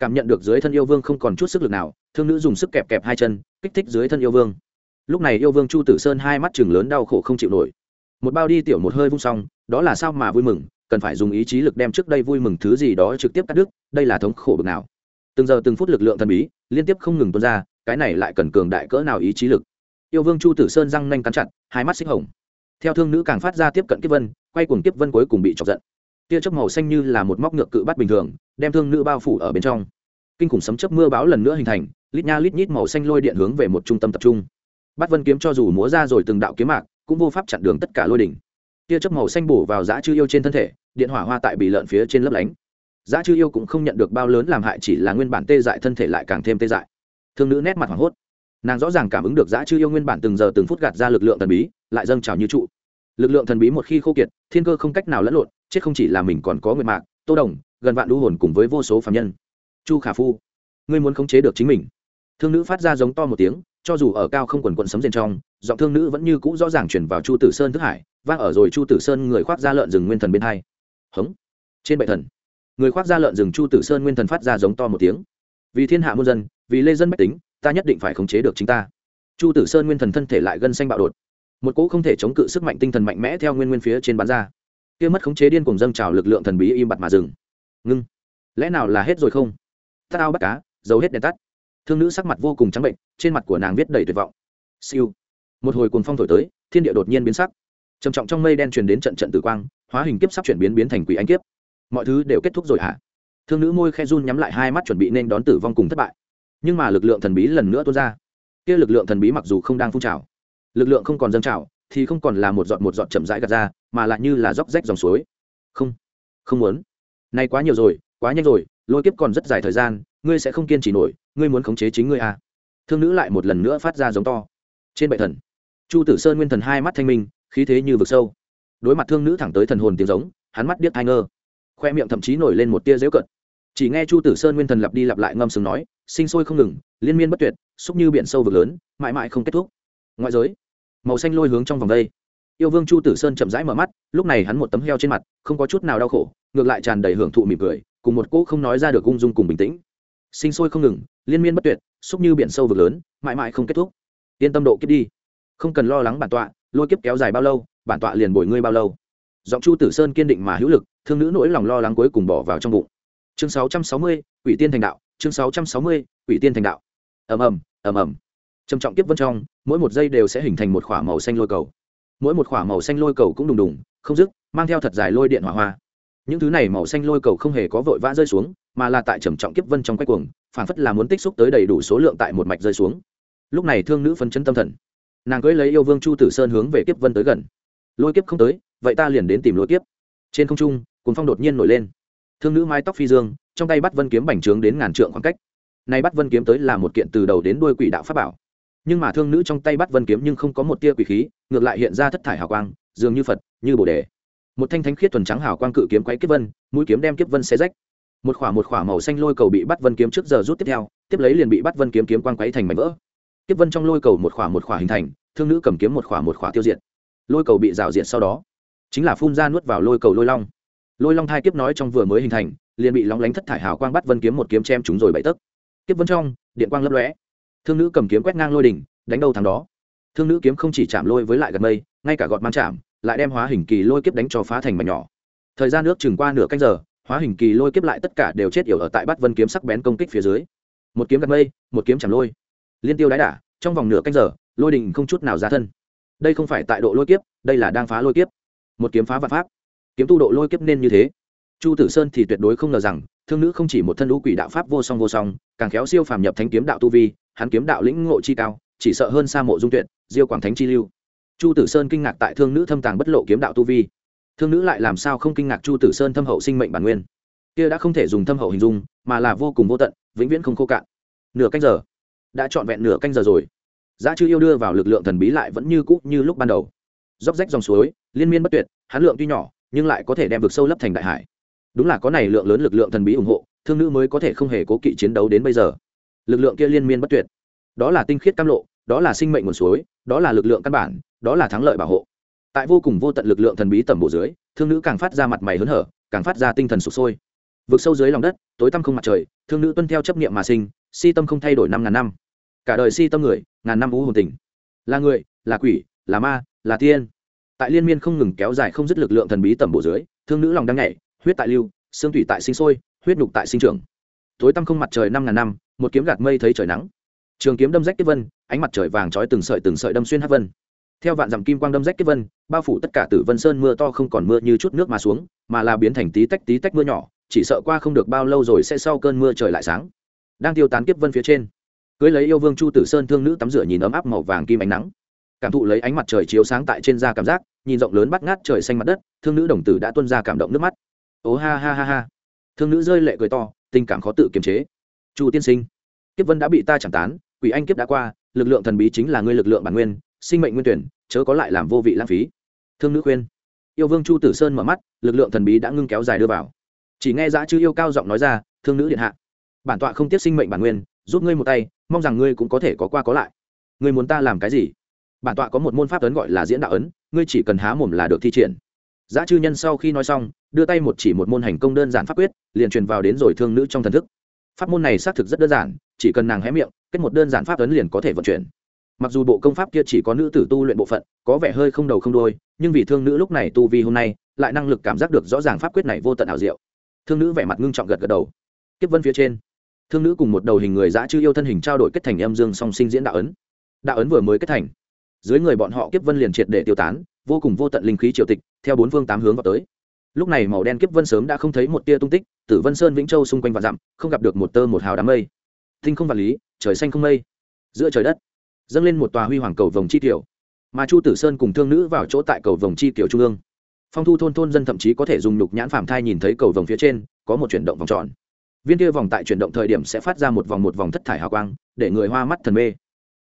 cảm nhận được dưới thân yêu vương không còn chút sức lực nào, thương nữ dùng sức kẹp kẹp hai chân, kích thích dưới thân yêu vương. Lúc này yêu vương chu tử sơn hai mắt chừng lớn đau khổ không chịu nổi. Một bao đi tiểu một hơi vung xong, đó là sao mà vui mừng, cần phải dùng ý chí lực đem trước đây vui mừng thứ gì đó trực tiếp cắt đứt, đây là thống khổ bực nào. Từng giờ từng phút lực lượng thần bí, liên tiếp không ngừng tuôn ra, cái này lại cần cường đại cỡ nào ý chí lực. Yêu vương chu tử sơn răng nanh cắn chặt, hai mắt xích hồng. Theo thương nữ càng phát ra tiếp cận kiếp vân, quay cuồng kiếp vân cuối cùng bị chọc giận. Tia chớp màu xanh như là một móc ngược cự bắt bình thường đem thương nữ bao phủ ở bên trong. Kinh khủng sấm chớp mưa báo lần nữa hình thành, lít nha lít nhít màu xanh lôi điện hướng về một trung tâm tập trung. Bắt vân kiếm cho dù múa ra rồi từng đạo kiếm mạc, cũng vô pháp chặn đường tất cả lôi đỉnh. Tia chớp màu xanh bổ vào dã chư yêu trên thân thể, điện hỏa hoa tại bị lợn phía trên lấp lánh. Dã chư yêu cũng không nhận được bao lớn làm hại, chỉ là nguyên bản tê dại thân thể lại càng thêm tê dại. Thương nữ nét mặt hoảng hốt. Nàng rõ ràng cảm ứng được dã chư yêu nguyên bản từng giờ từng phút gạt ra lực lượng thần bí, lại dâng trào như trụ. Lực lượng thần bí một khi khô kiệt, thiên cơ không cách nào lẫn lộn, chết không chỉ là mình còn có nguyệt mạc tô đồng, gần vạn lũ hồn cùng với vô số phạm nhân. Chu khả phu, ngươi muốn khống chế được chính mình. Thương nữ phát ra giống to một tiếng, cho dù ở cao không quần quận sấm rền trong, giọng thương nữ vẫn như cũ rõ ràng chuyển vào chu tử sơn thức hải, vang ở rồi chu tử sơn người khoác ra lợn rừng nguyên thần bên hai. Hống. Trên bệ thần, người khoác ra lợn rừng chu tử sơn nguyên thần phát ra giống to một tiếng. Vì thiên hạ muôn dân, vì lê dân bách tính, ta nhất định phải khống chế được chính ta. Chu tử sơn nguyên thần thân thể lại gân xanh bạo đột. Một cỗ không thể chống cự sức mạnh tinh thần mạnh mẽ theo nguyên nguyên phía trên bán ra kia mất khống chế điên cùng dâng trào lực lượng thần bí im bặt mà dừng. Ngưng. Lẽ nào là hết rồi không? Tắt ao bắt cá giấu hết đèn tắt. Thương nữ sắc mặt vô cùng trắng bệnh, trên mặt của nàng viết đầy tuyệt vọng. Siêu. Một hồi cuồng phong thổi tới, thiên địa đột nhiên biến sắc. Trầm trọng trong mây đen truyền đến trận trận tử quang, hóa hình kiếp sắp chuyển biến biến thành quỷ anh kiếp. Mọi thứ đều kết thúc rồi hả? Thương nữ môi khe run nhắm lại hai mắt chuẩn bị nên đón tử vong cùng thất bại. Nhưng mà lực lượng thần bí lần nữa tuôn ra. Kia lực lượng thần bí mặc dù không đang phun trào, lực lượng không còn dâng trào, thì không còn là một giọt một giọt chậm rãi gạt ra mà lại như là róc rách dòng suối. Không không muốn. Nay quá nhiều rồi, quá nhanh rồi, lôi kiếp còn rất dài thời gian, ngươi sẽ không kiên trì nổi, ngươi muốn khống chế chính ngươi à. thương nữ lại một lần nữa phát ra giống to. Trên bệ thần, chu tử sơn nguyên thần hai mắt thanh minh, khí thế như vực sâu. Đối mặt thương nữ thẳng tới thần hồn tiếng giống, hắn mắt điếc thai ngơ. Khoe miệng thậm chí nổi lên một tia dễu cận chỉ nghe chu tử sơn nguyên thần lặp đi lặp lại ngâm sừng nói, sinh sôi không ngừng, liên miên bất tuyệt, xúc như biển sâu vực lớn, mãi mãi không kết thúc. Ngoại giới, màu xanh lôi hướng trong vòng đây yêu vương chu tử sơn chậm rãi mở mắt lúc này hắn một tấm heo trên mặt không có chút nào đau khổ ngược lại tràn đầy hưởng thụ mỉm cười cùng một cỗ không nói ra được ung dung cùng bình tĩnh. Sinh sôi không ngừng liên miên bất tuyệt xúc như biển sâu vực lớn mãi mãi không kết thúc. Yên tâm độ kiếp đi. Không cần lo lắng bản tọa lôi kiếp kéo dài bao lâu bản tọa liền bồi ngươi bao lâu. Giọng chu tử sơn kiên định mà hữu lực thương nữ nỗi lòng lo lắng cuối cùng bỏ vào trong bụng. Chương 660, quỷ tiên thành đạo chương 660, quỷ tiên thành đạo. Ầm ầm ầm ầm. Trầm trọng kiếp vân trong mỗi một giây đều sẽ hình thành một khỏa màu xanh lôi cầu mỗi một khỏa màu xanh lôi cầu cũng đùng đùng, không dứt, mang theo thật dài lôi điện hỏa hoa. Những thứ này màu xanh lôi cầu không hề có vội vã rơi xuống, mà là tại trầm trọng kiếp vân trong quay cuồng, phản phất là muốn tích xúc tới đầy đủ số lượng tại một mạch rơi xuống. Lúc này thương nữ phấn chấn tâm thần. Nàng cưỡi lấy yêu vương chu tử sơn hướng về kiếp vân tới gần. Lôi kiếp không tới, vậy ta liền đến tìm lôi kiếp. Trên không trung cuốn phong đột nhiên nổi lên. Thương nữ mái tóc phi dương, trong tay bắt vân kiếm bành trướng đến ngàn trượng khoảng cách. Nay bắt vân kiếm tới là một kiện từ đầu đến đuôi quỷ đạo pháp bảo nhưng mà thương nữ trong tay bắt vân kiếm nhưng không có một tia quỷ khí, ngược lại hiện ra thất thải hào quang, dường như phật, như bồ đề. Một thanh thánh khiết thuần trắng hào quang cự kiếm quấy kiếp vân, mũi kiếm đem kiếp vân xé rách. Một khỏa một khỏa màu xanh lôi cầu bị bắt vân kiếm trước giờ rút tiếp theo, tiếp lấy liền bị bắt vân kiếm kiếm quang quấy thành mảnh vỡ. Kiếp vân trong lôi cầu một khỏa một khỏa hình thành, thương nữ cầm kiếm một khỏa một khỏa tiêu diệt. Lôi cầu bị rào diệt sau đó, chính là phun ra nuốt vào lôi cầu lôi long. Lôi long thai kiếp nói trong vừa mới hình thành, liền bị lóng lánh thất thải hào quang bắt vân kiếm một kiếm chém chúng rồi bậy tấc. Kiếp vân trong, điện quang lấp lóe thương nữ cầm kiếm quét ngang lôi đỉnh, đánh đâu thằng đó. Thương nữ kiếm không chỉ chạm lôi với lại gật mây, ngay cả gọt mang chạm, lại đem hóa hình kỳ lôi kiếp đánh cho phá thành mảnh nhỏ. Thời gian nước chừng qua nửa canh giờ, hóa hình kỳ lôi kiếp lại tất cả đều chết yểu ở tại bát vân kiếm sắc bén công kích phía dưới. Một kiếm gật mây, một kiếm chạm lôi. Liên tiêu đái đả, trong vòng nửa canh giờ, lôi đình không chút nào ra thân. Đây không phải tại độ lôi kiếp, đây là đang phá lôi kiếp. Một kiếm phá vạn pháp. Kiếm tu độ lôi kiếp nên như thế. Chu tử sơn thì tuyệt đối không ngờ rằng, thương nữ không chỉ một thân lũ quỷ đạo pháp vô song vô song càng khéo siêu phàm nhập thánh kiếm đạo tu vi, hắn kiếm đạo lĩnh ngộ chi cao, chỉ sợ hơn xa mộ dung tuyệt, diêu quảng thánh chi lưu. Chu tử sơn kinh ngạc tại thương nữ thâm tàng bất lộ kiếm đạo tu vi. Thương nữ lại làm sao không kinh ngạc chu tử sơn thâm hậu sinh mệnh bản nguyên? Kia đã không thể dùng thâm hậu hình dung, mà là vô cùng vô tận, vĩnh viễn không khô cạn. Nửa canh giờ. Đã trọn vẹn nửa canh giờ rồi. Giá chư yêu đưa vào lực lượng thần bí lại vẫn như cũ như lúc ban đầu. Dốc rách dòng suối, liên miên bất tuyệt hán lượng tuy nhỏ, nhưng lại có thể đem vực sâu lấp thành đại hải. Đúng là có này lượng lớn lực lượng thần bí ủng hộ thương nữ mới có thể không hề cố kỵ chiến đấu đến bây giờ. Lực lượng kia liên miên bất tuyệt. Đó là tinh khiết cam lộ, đó là sinh mệnh nguồn suối, đó là lực lượng căn bản, đó là thắng lợi bảo hộ. Tại vô cùng vô tận lực lượng thần bí tầm bộ dưới, thương nữ càng phát ra mặt mày hớn hở, càng phát ra tinh thần sụp sôi. Vực sâu dưới lòng đất, tối tăm không mặt trời, thương nữ tuân theo chấp niệm mà sinh, si tâm không thay đổi năm ngàn năm. Cả đời si tâm người, ngàn năm ú hồn tình. Là người, là quỷ, là ma, là tiên. Tại liên miên không ngừng kéo dài không dứt lực lượng thần bí tầm bộ dưới, thương nữ lòng đang nhảy, huyết tại lưu, xương thủy tại sinh sôi huyết nhục tại sinh trưởng. Tối tăm không mặt trời năm ngàn năm, một kiếm gạt mây thấy trời nắng. Trường kiếm đâm rách kết vân, ánh mặt trời vàng trói từng sợi từng sợi đâm xuyên hát vân. Theo vạn dặm kim quang đâm rách kết vân, bao phủ tất cả tử vân sơn mưa to không còn mưa như chút nước mà xuống, mà là biến thành tí tách tí tách mưa nhỏ, chỉ sợ qua không được bao lâu rồi sẽ sau cơn mưa trời lại sáng. Đang tiêu tán kiếp vân phía trên, cưới lấy yêu vương chu tử sơn thương nữ tắm rửa nhìn ấm áp màu vàng kim ánh nắng. Cảm thụ lấy ánh mặt trời chiếu sáng tại trên da cảm giác, nhìn rộng lớn bắt ngát trời xanh mặt đất, thương nữ đồng tử đã tuân ra cảm động nước mắt. Ố ha ha ha ha thương nữ rơi lệ cười to, tình cảm khó tự kiềm chế. Chu tiên sinh, kiếp vân đã bị ta chẳng tán, quỷ anh kiếp đã qua, lực lượng thần bí chính là ngươi lực lượng bản nguyên, sinh mệnh nguyên tuyển, chớ có lại làm vô vị lãng phí. Thương nữ khuyên. Yêu vương chu tử sơn mở mắt, lực lượng thần bí đã ngưng kéo dài đưa vào. Chỉ nghe dã chư yêu cao giọng nói ra, thương nữ điện hạ, bản tọa không tiếp sinh mệnh bản nguyên, giúp ngươi một tay, mong rằng ngươi cũng có thể có qua có lại. Ngươi muốn ta làm cái gì? Bản tọa có một môn pháp ấn gọi là diễn đạo ấn, ngươi chỉ cần há mồm là được thi triển giá chư nhân sau khi nói xong, đưa tay một chỉ một môn hành công đơn giản pháp quyết, liền truyền vào đến rồi thương nữ trong thần thức. Pháp môn này xác thực rất đơn giản, chỉ cần nàng hé miệng, kết một đơn giản pháp ấn liền có thể vận chuyển. Mặc dù bộ công pháp kia chỉ có nữ tử tu luyện bộ phận, có vẻ hơi không đầu không đôi nhưng vì thương nữ lúc này tu vi hôm nay, lại năng lực cảm giác được rõ ràng pháp quyết này vô tận ảo diệu. Thương nữ vẻ mặt ngưng trọng gật gật đầu. Kiếp vân phía trên, thương nữ cùng một đầu hình người dã chư yêu thân hình trao đổi kết thành âm dương song sinh diễn đạo ấn. Đạo ấn vừa mới kết thành, dưới người bọn họ kiếp vân liền triệt để tiêu tán vô cùng vô tận linh khí triều tịch, theo bốn phương tám hướng vào tới. Lúc này màu đen kiếp vân sớm đã không thấy một tia tung tích, tử vân sơn, vĩnh châu xung quanh và dặm, không gặp được một tơ một hào đám mây. Tinh không vật lý, trời xanh không mây. Giữa trời đất, dâng lên một tòa huy hoàng cầu vồng chi tiểu. Mà chu tử sơn cùng thương nữ vào chỗ tại cầu vồng chi tiểu trung ương. Phong thu thôn thôn dân thậm chí có thể dùng nhục nhãn phàm thai nhìn thấy cầu vồng phía trên, có một chuyển động vòng tròn. Viên kia vòng tại chuyển động thời điểm sẽ phát ra một vòng một vòng thất thải hào quang, để người hoa mắt thần mê.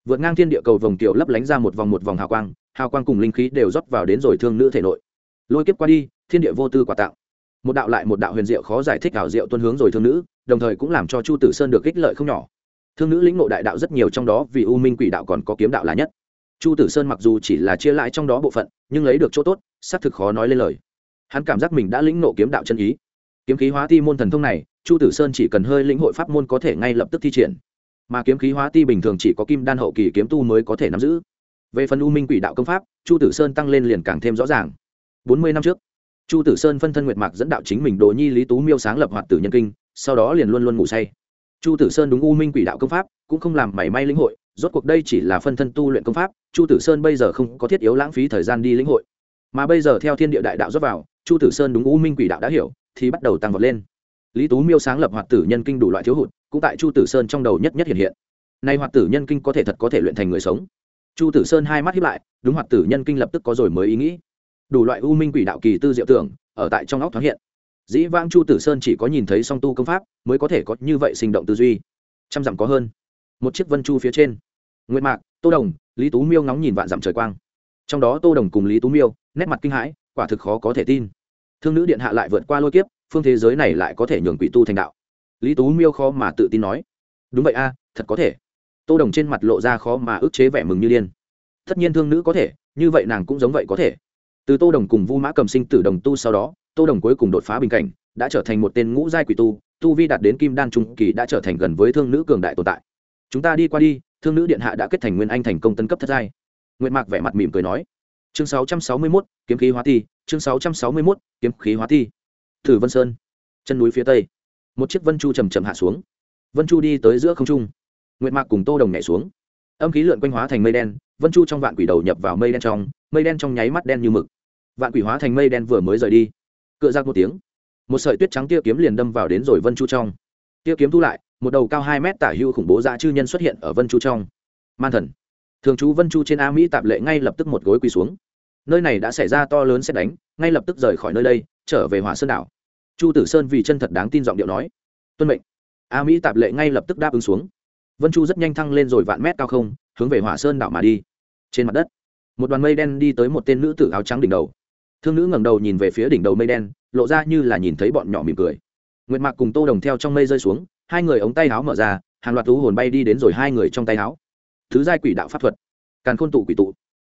Vượt ngang thiên địa cầu vồng tiểu lấp lánh ra một vòng một vòng hào quang hào quang cùng linh khí đều rót vào đến rồi thương nữ thể nội. Lôi kiếp qua đi, thiên địa vô tư quả tạo. Một đạo lại một đạo huyền diệu khó giải thích ảo diệu tuân hướng rồi thương nữ, đồng thời cũng làm cho chu tử sơn được ích lợi không nhỏ. Thương nữ lĩnh ngộ đại đạo rất nhiều trong đó, vì u minh quỷ đạo còn có kiếm đạo là nhất. Chu tử sơn mặc dù chỉ là chia lại trong đó bộ phận, nhưng lấy được chỗ tốt, xác thực khó nói lên lời. Hắn cảm giác mình đã lĩnh ngộ kiếm đạo chân ý. Kiếm khí hóa ti môn thần thông này, chu tử sơn chỉ cần hơi lĩnh hội pháp môn có thể ngay lập tức thi triển. Mà kiếm khí hóa ti bình thường chỉ có kim đan hậu kỳ kiếm tu mới có thể nắm giữ về phần u minh quỷ đạo công pháp, chu tử sơn tăng lên liền càng thêm rõ ràng. Bốn mươi năm trước, chu tử sơn phân thân nguyệt mạc dẫn đạo chính mình đồ nhi lý tú miêu sáng lập hoạt tử nhân kinh, sau đó liền luôn luôn ngủ say. Chu tử sơn đúng u minh quỷ đạo công pháp, cũng không làm mảy may lĩnh hội, rốt cuộc đây chỉ là phân thân tu luyện công pháp, chu tử sơn bây giờ không có thiết yếu lãng phí thời gian đi lĩnh hội. Mà bây giờ theo thiên địa đại đạo dốc vào, chu tử sơn đúng u minh quỷ đạo đã hiểu, thì bắt đầu tăng vọt lên. Lý tú miêu sáng lập hoạt tử nhân kinh đủ loại thiếu hụt, cũng tại chu tử sơn trong đầu nhất nhất hiện hiện. Nay hoạt tử nhân kinh có thể thật có thể luyện thành người sống chu tử sơn hai mắt hiếp lại, đúng hoạt tử nhân kinh lập tức có rồi mới ý nghĩ. Đủ loại u minh quỷ đạo kỳ tư diệu tưởng, ở tại trong óc thoáng hiện. Dĩ vãng chu tử sơn chỉ có nhìn thấy song tu công pháp, mới có thể có như vậy sinh động tư duy. Trăm dặm có hơn. Một chiếc vân chu phía trên. Nguyễn mạc, tô đồng, lý tú miêu ngóng nhìn vạn dặm trời quang. Trong đó tô đồng cùng lý tú miêu, nét mặt kinh hãi, quả thực khó có thể tin. Thương nữ điện hạ lại vượt qua lôi kiếp, phương thế giới này lại có thể nhường quỷ tu thành đạo. Lý tú miêu khó mà tự tin nói. Đúng vậy a, thật có thể tô đồng trên mặt lộ ra khó mà ức chế vẻ mừng như điên. Tất nhiên thương nữ có thể như vậy nàng cũng giống vậy có thể. Từ tô đồng cùng vu mã cầm sinh tử đồng tu sau đó tô đồng cuối cùng đột phá bình cảnh đã trở thành một tên ngũ giai quỷ tu tu vi đạt đến kim đan trung kỳ đã trở thành gần với thương nữ cường đại tồn tại. Chúng ta đi qua đi thương nữ điện hạ đã kết thành nguyên anh thành công tân cấp thất giai. Nguyễn mạc vẻ mặt mỉm cười nói. Chương 661, kiếm khí hóa thi chương 661, kiếm khí hóa thi. Thử vân sơn chân núi phía tây. Một chiếc vân chu chầm chậm hạ xuống. Vân chu đi tới giữa không trung nguyệt mạc cùng tô đồng nhảy xuống. Âm khí lượn quanh hóa thành mây đen, vân chu trong vạn quỷ đầu nhập vào mây đen trong, mây đen trong nháy mắt đen như mực. Vạn quỷ hóa thành mây đen vừa mới rời đi. Cựa ra một tiếng, một sợi tuyết trắng tia kiếm liền đâm vào đến rồi vân chu trong. Tia kiếm thu lại, một đầu cao hai mét tả hưu khủng bố dã chư nhân xuất hiện ở vân chu trong. Man thần. Thường trú vân chu trên a mỹ tạp lệ ngay lập tức một gối quỳ xuống. Nơi này đã xảy ra to lớn xét đánh, ngay lập tức rời khỏi nơi đây, trở về hỏa sơn đảo. Chu tử sơn vì chân thật đáng tin giọng điệu nói, tuân mệnh. A mỹ tạp lệ ngay lập tức đáp ứng xuống vân chu rất nhanh thăng lên rồi vạn mét cao không, hướng về hỏa sơn đảo mà đi. Trên mặt đất, một đoàn mây đen đi tới một tên nữ tử áo trắng đỉnh đầu. Thương nữ ngẩng đầu nhìn về phía đỉnh đầu mây đen, lộ ra như là nhìn thấy bọn nhỏ mỉm cười. Nguyệt mạc cùng tô đồng theo trong mây rơi xuống, hai người ống tay áo mở ra, hàng loạt thú hồn bay đi đến rồi hai người trong tay áo. Thứ giai quỷ đạo pháp thuật, càn khôn tụ quỷ tụ.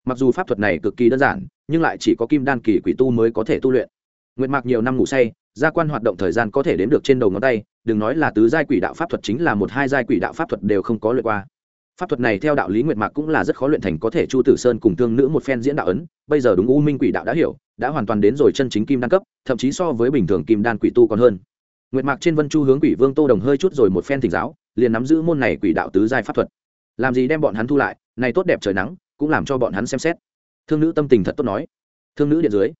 Mặc dù pháp thuật này cực kỳ đơn giản, nhưng lại chỉ có kim đan kỳ quỷ tu mới có thể tu luyện. Nguyệt mạc nhiều năm ngủ say, gia quan hoạt động thời gian có thể đến được trên đầu ngón tay đừng nói là tứ giai quỷ đạo pháp thuật chính là một hai giai quỷ đạo pháp thuật đều không có luyện qua. Pháp thuật này theo đạo lý nguyệt mạc cũng là rất khó luyện thành, có thể chu tử sơn cùng thương nữ một phen diễn đạo ấn, bây giờ đúng u minh quỷ đạo đã hiểu, đã hoàn toàn đến rồi chân chính kim đan cấp, thậm chí so với bình thường kim đan quỷ tu còn hơn. Nguyệt mạc trên vân chu hướng quỷ vương tô đồng hơi chút rồi một phen thỉnh giáo, liền nắm giữ môn này quỷ đạo tứ giai pháp thuật. Làm gì đem bọn hắn thu lại, này tốt đẹp trời nắng, cũng làm cho bọn hắn xem xét. Thương nữ tâm tình thật tốt nói. Thương nữ điện dưới,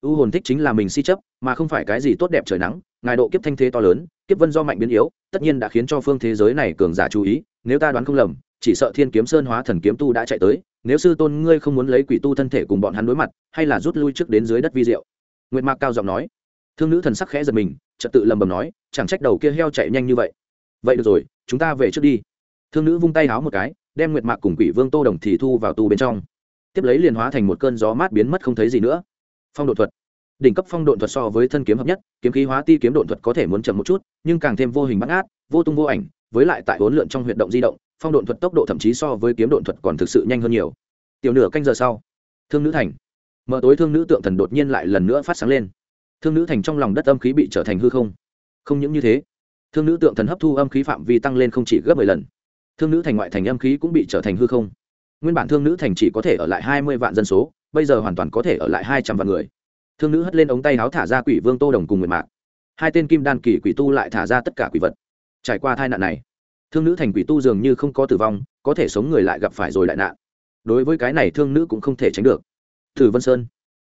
u hồn thích chính là mình si chấp, mà không phải cái gì tốt đẹp trời nắng ngài độ kiếp thanh thế to lớn, kiếp vân do mạnh biến yếu, tất nhiên đã khiến cho phương thế giới này cường giả chú ý, nếu ta đoán không lầm, chỉ sợ thiên kiếm sơn hóa thần kiếm tu đã chạy tới, nếu sư tôn ngươi không muốn lấy quỷ tu thân thể cùng bọn hắn đối mặt, hay là rút lui trước đến dưới đất vi diệu. Nguyệt mạc cao giọng nói. Thương nữ thần sắc khẽ giật mình, trật tự lầm bầm nói, chẳng trách đầu kia heo chạy nhanh như vậy. Vậy được rồi, chúng ta về trước đi. Thương nữ vung tay háo một cái, đem nguyệt mạc cùng quỷ vương tô đồng thì thu vào tu bên trong. Tiếp lấy liền hóa thành một cơn gió mát biến mất không thấy gì nữa. Phong độ thuật đỉnh cấp phong độn thuật so với thân kiếm hợp nhất, kiếm khí hóa ti kiếm độn thuật có thể muốn chậm một chút, nhưng càng thêm vô hình bắt át vô tung vô ảnh, với lại tại huấn lượn trong huyệt động di động, phong độn thuật tốc độ thậm chí so với kiếm độn thuật còn thực sự nhanh hơn nhiều. Tiểu nửa canh giờ sau, thương nữ thành. Mở tối thương nữ tượng thần đột nhiên lại lần nữa phát sáng lên. Thương nữ thành trong lòng đất âm khí bị trở thành hư không. Không những như thế, thương nữ tượng thần hấp thu âm khí phạm vi tăng lên không chỉ gấp mười lần. Thương nữ thành ngoại thành âm khí cũng bị trở thành hư không. Nguyên bản thương nữ thành chỉ có thể ở lại hai mươi vạn dân số, bây giờ hoàn toàn có thể ở lại hai trăm vạn người thương nữ hất lên ống tay áo thả ra quỷ vương tô đồng cùng nguyệt mạc. Hai tên kim đan kỳ quỷ tu lại thả ra tất cả quỷ vật. Trải qua tai nạn này, thương nữ thành quỷ tu dường như không có tử vong, có thể sống người lại gặp phải rồi đại nạn. Đối với cái này thương nữ cũng không thể tránh được. Thử vân sơn.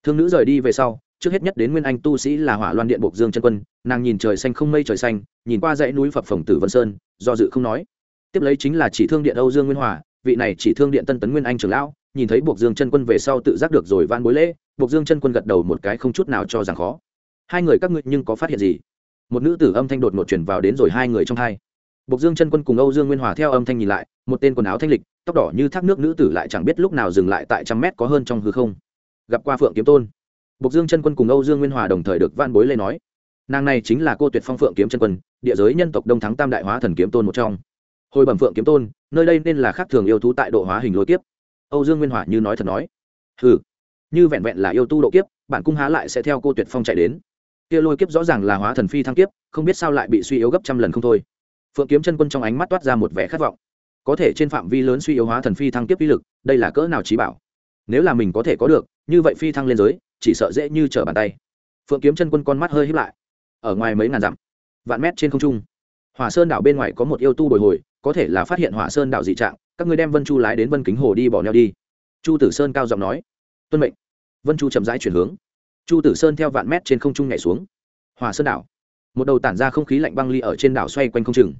Thương nữ rời đi về sau, trước hết nhất đến nguyên anh tu sĩ là hỏa loan điện buộc dương chân quân, nàng nhìn trời xanh không mây trời xanh, nhìn qua dãy núi phập phồng tử vân sơn, do dự không nói. Tiếp lấy chính là chỉ thương điện âu dương nguyên hòa, vị này chỉ thương điện tân tấn nguyên anh trưởng lão nhìn thấy buộc dương chân quân về sau tự giác được rồi van bối lễ, buộc dương chân quân gật đầu một cái không chút nào cho rằng khó. Hai người các ngươi nhưng có phát hiện gì? Một nữ tử âm thanh đột một chuyển vào đến rồi hai người trong hai. Buộc dương chân quân cùng âu dương nguyên hòa theo âm thanh nhìn lại, một tên quần áo thanh lịch, tóc đỏ như thác nước nữ tử lại chẳng biết lúc nào dừng lại tại trăm mét có hơn trong hư không. Gặp qua phượng kiếm tôn. Buộc dương chân quân cùng âu dương nguyên hòa đồng thời được van bối lê nói, nàng này chính là cô tuyệt phong phượng kiếm chân quân, địa giới nhân tộc đông thắng tam đại hóa thần kiếm tôn một trong. Hồi bẩm phượng kiếm tôn, nơi đây nên là khác thường yêu thú tại độ hóa hình lôi kiếp âu dương nguyên hỏa như nói thật nói ừ như vẹn vẹn là yêu tu độ kiếp, bản cung há lại sẽ theo cô tuyệt phong chạy đến. Kia lôi kiếp rõ ràng là hóa thần phi thăng kiếp, không biết sao lại bị suy yếu gấp trăm lần không thôi. Phượng kiếm chân quân trong ánh mắt toát ra một vẻ khát vọng. Có thể trên phạm vi lớn suy yếu hóa thần phi thăng kiếp uy lực, đây là cỡ nào trí bảo? Nếu là mình có thể có được, như vậy phi thăng lên giới, chỉ sợ dễ như trở bàn tay. Phượng kiếm chân quân con mắt hơi hít lại. Ở ngoài mấy ngàn dặm, vạn mét trên không trung, hỏa sơn đảo bên ngoài có một yêu tu bồi hồi, có thể là phát hiện hỏa sơn đảo dị trạng các ngươi đem vân chu lái đến vân kính hồ đi bỏ neo đi chu tử sơn cao giọng nói tuân mệnh vân chu chậm rãi chuyển hướng chu tử sơn theo vạn mét trên không trung nhảy xuống hòa sơn đảo một đầu tản ra không khí lạnh băng ly ở trên đảo xoay quanh không chừng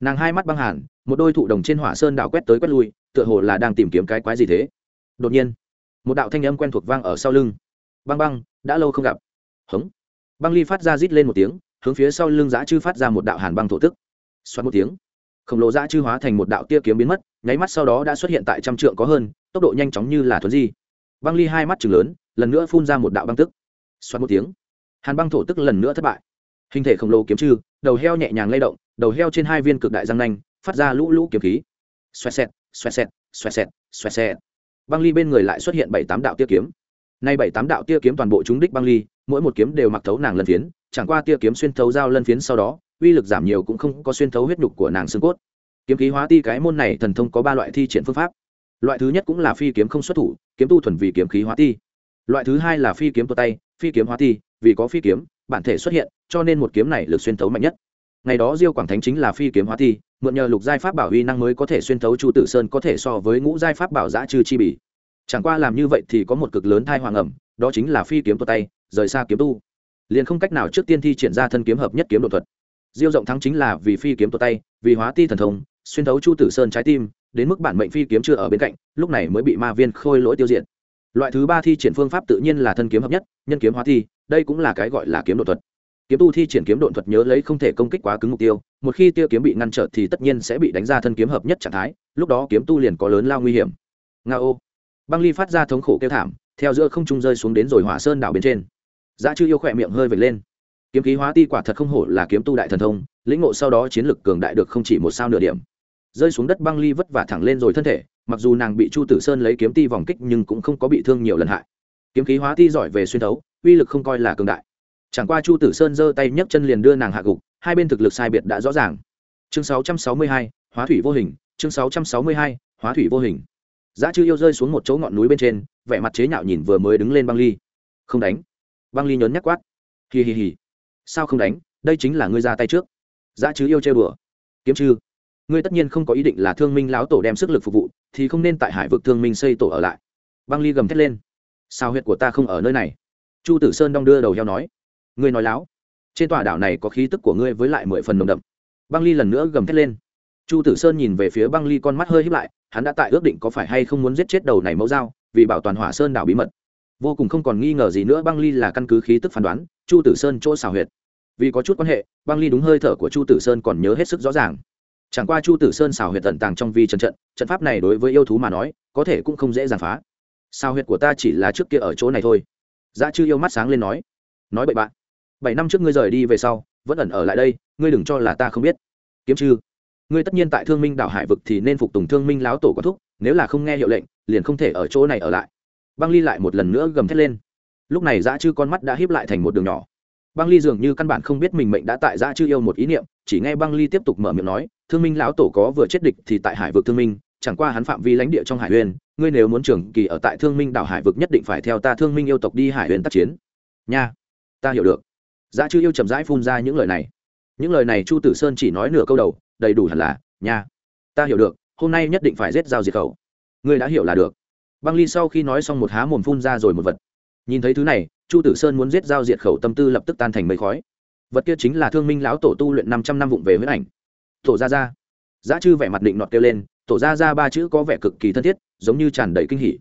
nàng hai mắt băng hàn một đôi thụ đồng trên hỏa sơn đảo quét tới quét lui tựa hồ là đang tìm kiếm cái quái gì thế đột nhiên một đạo thanh âm quen thuộc vang ở sau lưng băng băng đã lâu không gặp hống băng ly phát ra rít lên một tiếng hướng phía sau lưng giã chư phát ra một đạo hàn băng thổ tức xoát một tiếng khổng lồ dã chư hóa thành một đạo tia kiếm biến mất, nháy mắt sau đó đã xuất hiện tại trăm trượng có hơn, tốc độ nhanh chóng như là thuấn di. Băng ly hai mắt chừng lớn, lần nữa phun ra một đạo băng tức. Xoát một tiếng, hàn băng thổ tức lần nữa thất bại. Hình thể khổng lồ kiếm chư, đầu heo nhẹ nhàng lay động, đầu heo trên hai viên cực đại răng nanh, phát ra lũ lũ kiếm khí. Xoẹt xẹt xoẹt xẹt xoẹt xẹt xoẹt xẹt. Băng ly bên người lại xuất hiện bảy tám đạo tia kiếm. Nay bảy tám đạo tia kiếm toàn bộ chúng đích băng ly, mỗi một kiếm đều mặc thấu nàng lân phiến, chẳng qua tia kiếm xuyên thấu dao lân phiến sau đó uy lực giảm nhiều cũng không có xuyên thấu huyết nhục của nàng xương cốt. Kiếm khí hóa ti cái môn này thần thông có ba loại thi triển phương pháp. Loại thứ nhất cũng là phi kiếm không xuất thủ, kiếm tu thuần vì kiếm khí hóa ti. Loại thứ hai là phi kiếm tuột tay, phi kiếm hóa ti, vì có phi kiếm, bản thể xuất hiện, cho nên một kiếm này lực xuyên thấu mạnh nhất. Ngày đó diêu quảng thánh chính là phi kiếm hóa ti, mượn nhờ lục giai pháp bảo uy năng mới có thể xuyên thấu chu tử sơn có thể so với ngũ giai pháp bảo giã trừ chi bỉ chẳng qua làm như vậy thì có một cực lớn thai hoàng ẩm, đó chính là phi kiếm tuột tay, rời xa kiếm tu. Liền không cách nào trước tiên thi triển ra thân kiếm hợp nhất kiếm đột thuật diêu rộng thắng chính là vì phi kiếm tuột tay, vì hóa ti thần thông, xuyên thấu chu tử sơn trái tim, đến mức bản mệnh phi kiếm chưa ở bên cạnh, lúc này mới bị ma viên khôi lỗi tiêu diệt. Loại thứ ba thi triển phương pháp tự nhiên là thân kiếm hợp nhất, nhân kiếm hóa thi, đây cũng là cái gọi là kiếm độ thuật. Kiếm tu thi triển kiếm độn thuật nhớ lấy không thể công kích quá cứng mục tiêu, một khi tiêu kiếm bị ngăn trở thì tất nhiên sẽ bị đánh ra thân kiếm hợp nhất trạng thái, lúc đó kiếm tu liền có lớn lao nguy hiểm. Nga ô. Băng ly phát ra thống khổ kêu thảm, theo giữa không trung rơi xuống đến rồi hỏa sơn đảo bên trên. Giá chư yêu khỏe miệng hơi vệt lên kiếm khí hóa ti quả thật không hổ là kiếm tu đại thần thông lĩnh ngộ sau đó chiến lực cường đại được không chỉ một sao nửa điểm. Rơi xuống đất băng ly vất vả thẳng lên rồi thân thể mặc dù nàng bị chu tử sơn lấy kiếm ti vòng kích nhưng cũng không có bị thương nhiều lần hại. Kiếm khí hóa ti giỏi về xuyên thấu uy lực không coi là cường đại. Chẳng qua chu tử sơn giơ tay nhấc chân liền đưa nàng hạ gục hai bên thực lực sai biệt đã rõ ràng. Chương 662, hóa thủy vô hình chương 662, hóa thủy vô hình. Giá chư yêu rơi xuống một chỗ ngọn núi bên trên vẻ mặt chế nhạo nhìn vừa mới đứng lên băng ly. Không đánh. Băng ly nhớn nhắc quát. Hì hì hì sao không đánh, đây chính là ngươi ra tay trước. Giá chứ yêu chơi bừa kiếm chư ngươi tất nhiên không có ý định là thương minh lão tổ đem sức lực phục vụ, thì không nên tại hải vực thương minh xây tổ ở lại. Băng ly gầm thét lên. Sao huyệt của ta không ở nơi này? Chu tử sơn đong đưa đầu heo nói. Ngươi nói láo. Trên tòa đảo này có khí tức của ngươi với lại mười phần nồng đậm. Băng ly lần nữa gầm thét lên. Chu tử sơn nhìn về phía băng ly con mắt hơi hít lại, hắn đã tại ước định có phải hay không muốn giết chết đầu này mẫu dao, vì bảo toàn hỏa sơn đảo bí mật. Vô cùng không còn nghi ngờ gì nữa, băng ly là căn cứ khí tức phán đoán, chu tử sơn chỗ xào huyệt vì có chút quan hệ băng ly đúng hơi thở của chu tử sơn còn nhớ hết sức rõ ràng. Chẳng qua chu tử sơn xào huyệt tận tàng trong vi trận trận trận pháp này đối với yêu thú mà nói, có thể cũng không dễ dàng phá. Sao huyệt của ta chỉ là trước kia ở chỗ này thôi. Dã chư yêu mắt sáng lên nói nói bậy bạn, bảy năm trước ngươi rời đi về sau, vẫn ẩn ở lại đây, ngươi đừng cho là ta không biết. Kiếm chư, ngươi tất nhiên tại thương minh đảo hải vực thì nên phục tùng thương minh láo tổ có thúc, nếu là không nghe hiệu lệnh, liền không thể ở chỗ này ở lại. Băng ly lại một lần nữa gầm thét lên. Lúc này dã chư con mắt đã híp lại thành một đường nhỏ băng ly dường như căn bản không biết mình mệnh đã tại dã chư yêu một ý niệm, chỉ nghe băng ly tiếp tục mở miệng nói, thương minh lão tổ có vừa chết địch thì tại hải vực thương minh, chẳng qua hắn phạm vi lãnh địa trong hải huyền, ngươi nếu muốn trưởng kỳ ở tại thương minh đảo hải vực nhất định phải theo ta thương minh yêu tộc đi hải huyền tác chiến. Nha, ta hiểu được. Giá chư yêu chậm rãi phun ra những lời này. Những lời này chu tử sơn chỉ nói nửa câu đầu, đầy đủ hẳn là, nha, ta hiểu được, hôm nay nhất định phải giết giao diệt khẩu. Ngươi đã hiểu là được. Băng ly sau khi nói xong một há mồm phun ra rồi một vật nhìn thấy thứ này, chu tử sơn muốn giết giao diệt khẩu tâm tư lập tức tan thành mây khói. Vật kia chính là thương minh lão tổ tu luyện năm trăm năm vụng về huyết ảnh. Tổ ra ra giá chư vẻ mặt định nọt kêu lên, tổ ra ra ba chữ có vẻ cực kỳ thân thiết, giống như tràn đầy kinh hỉ.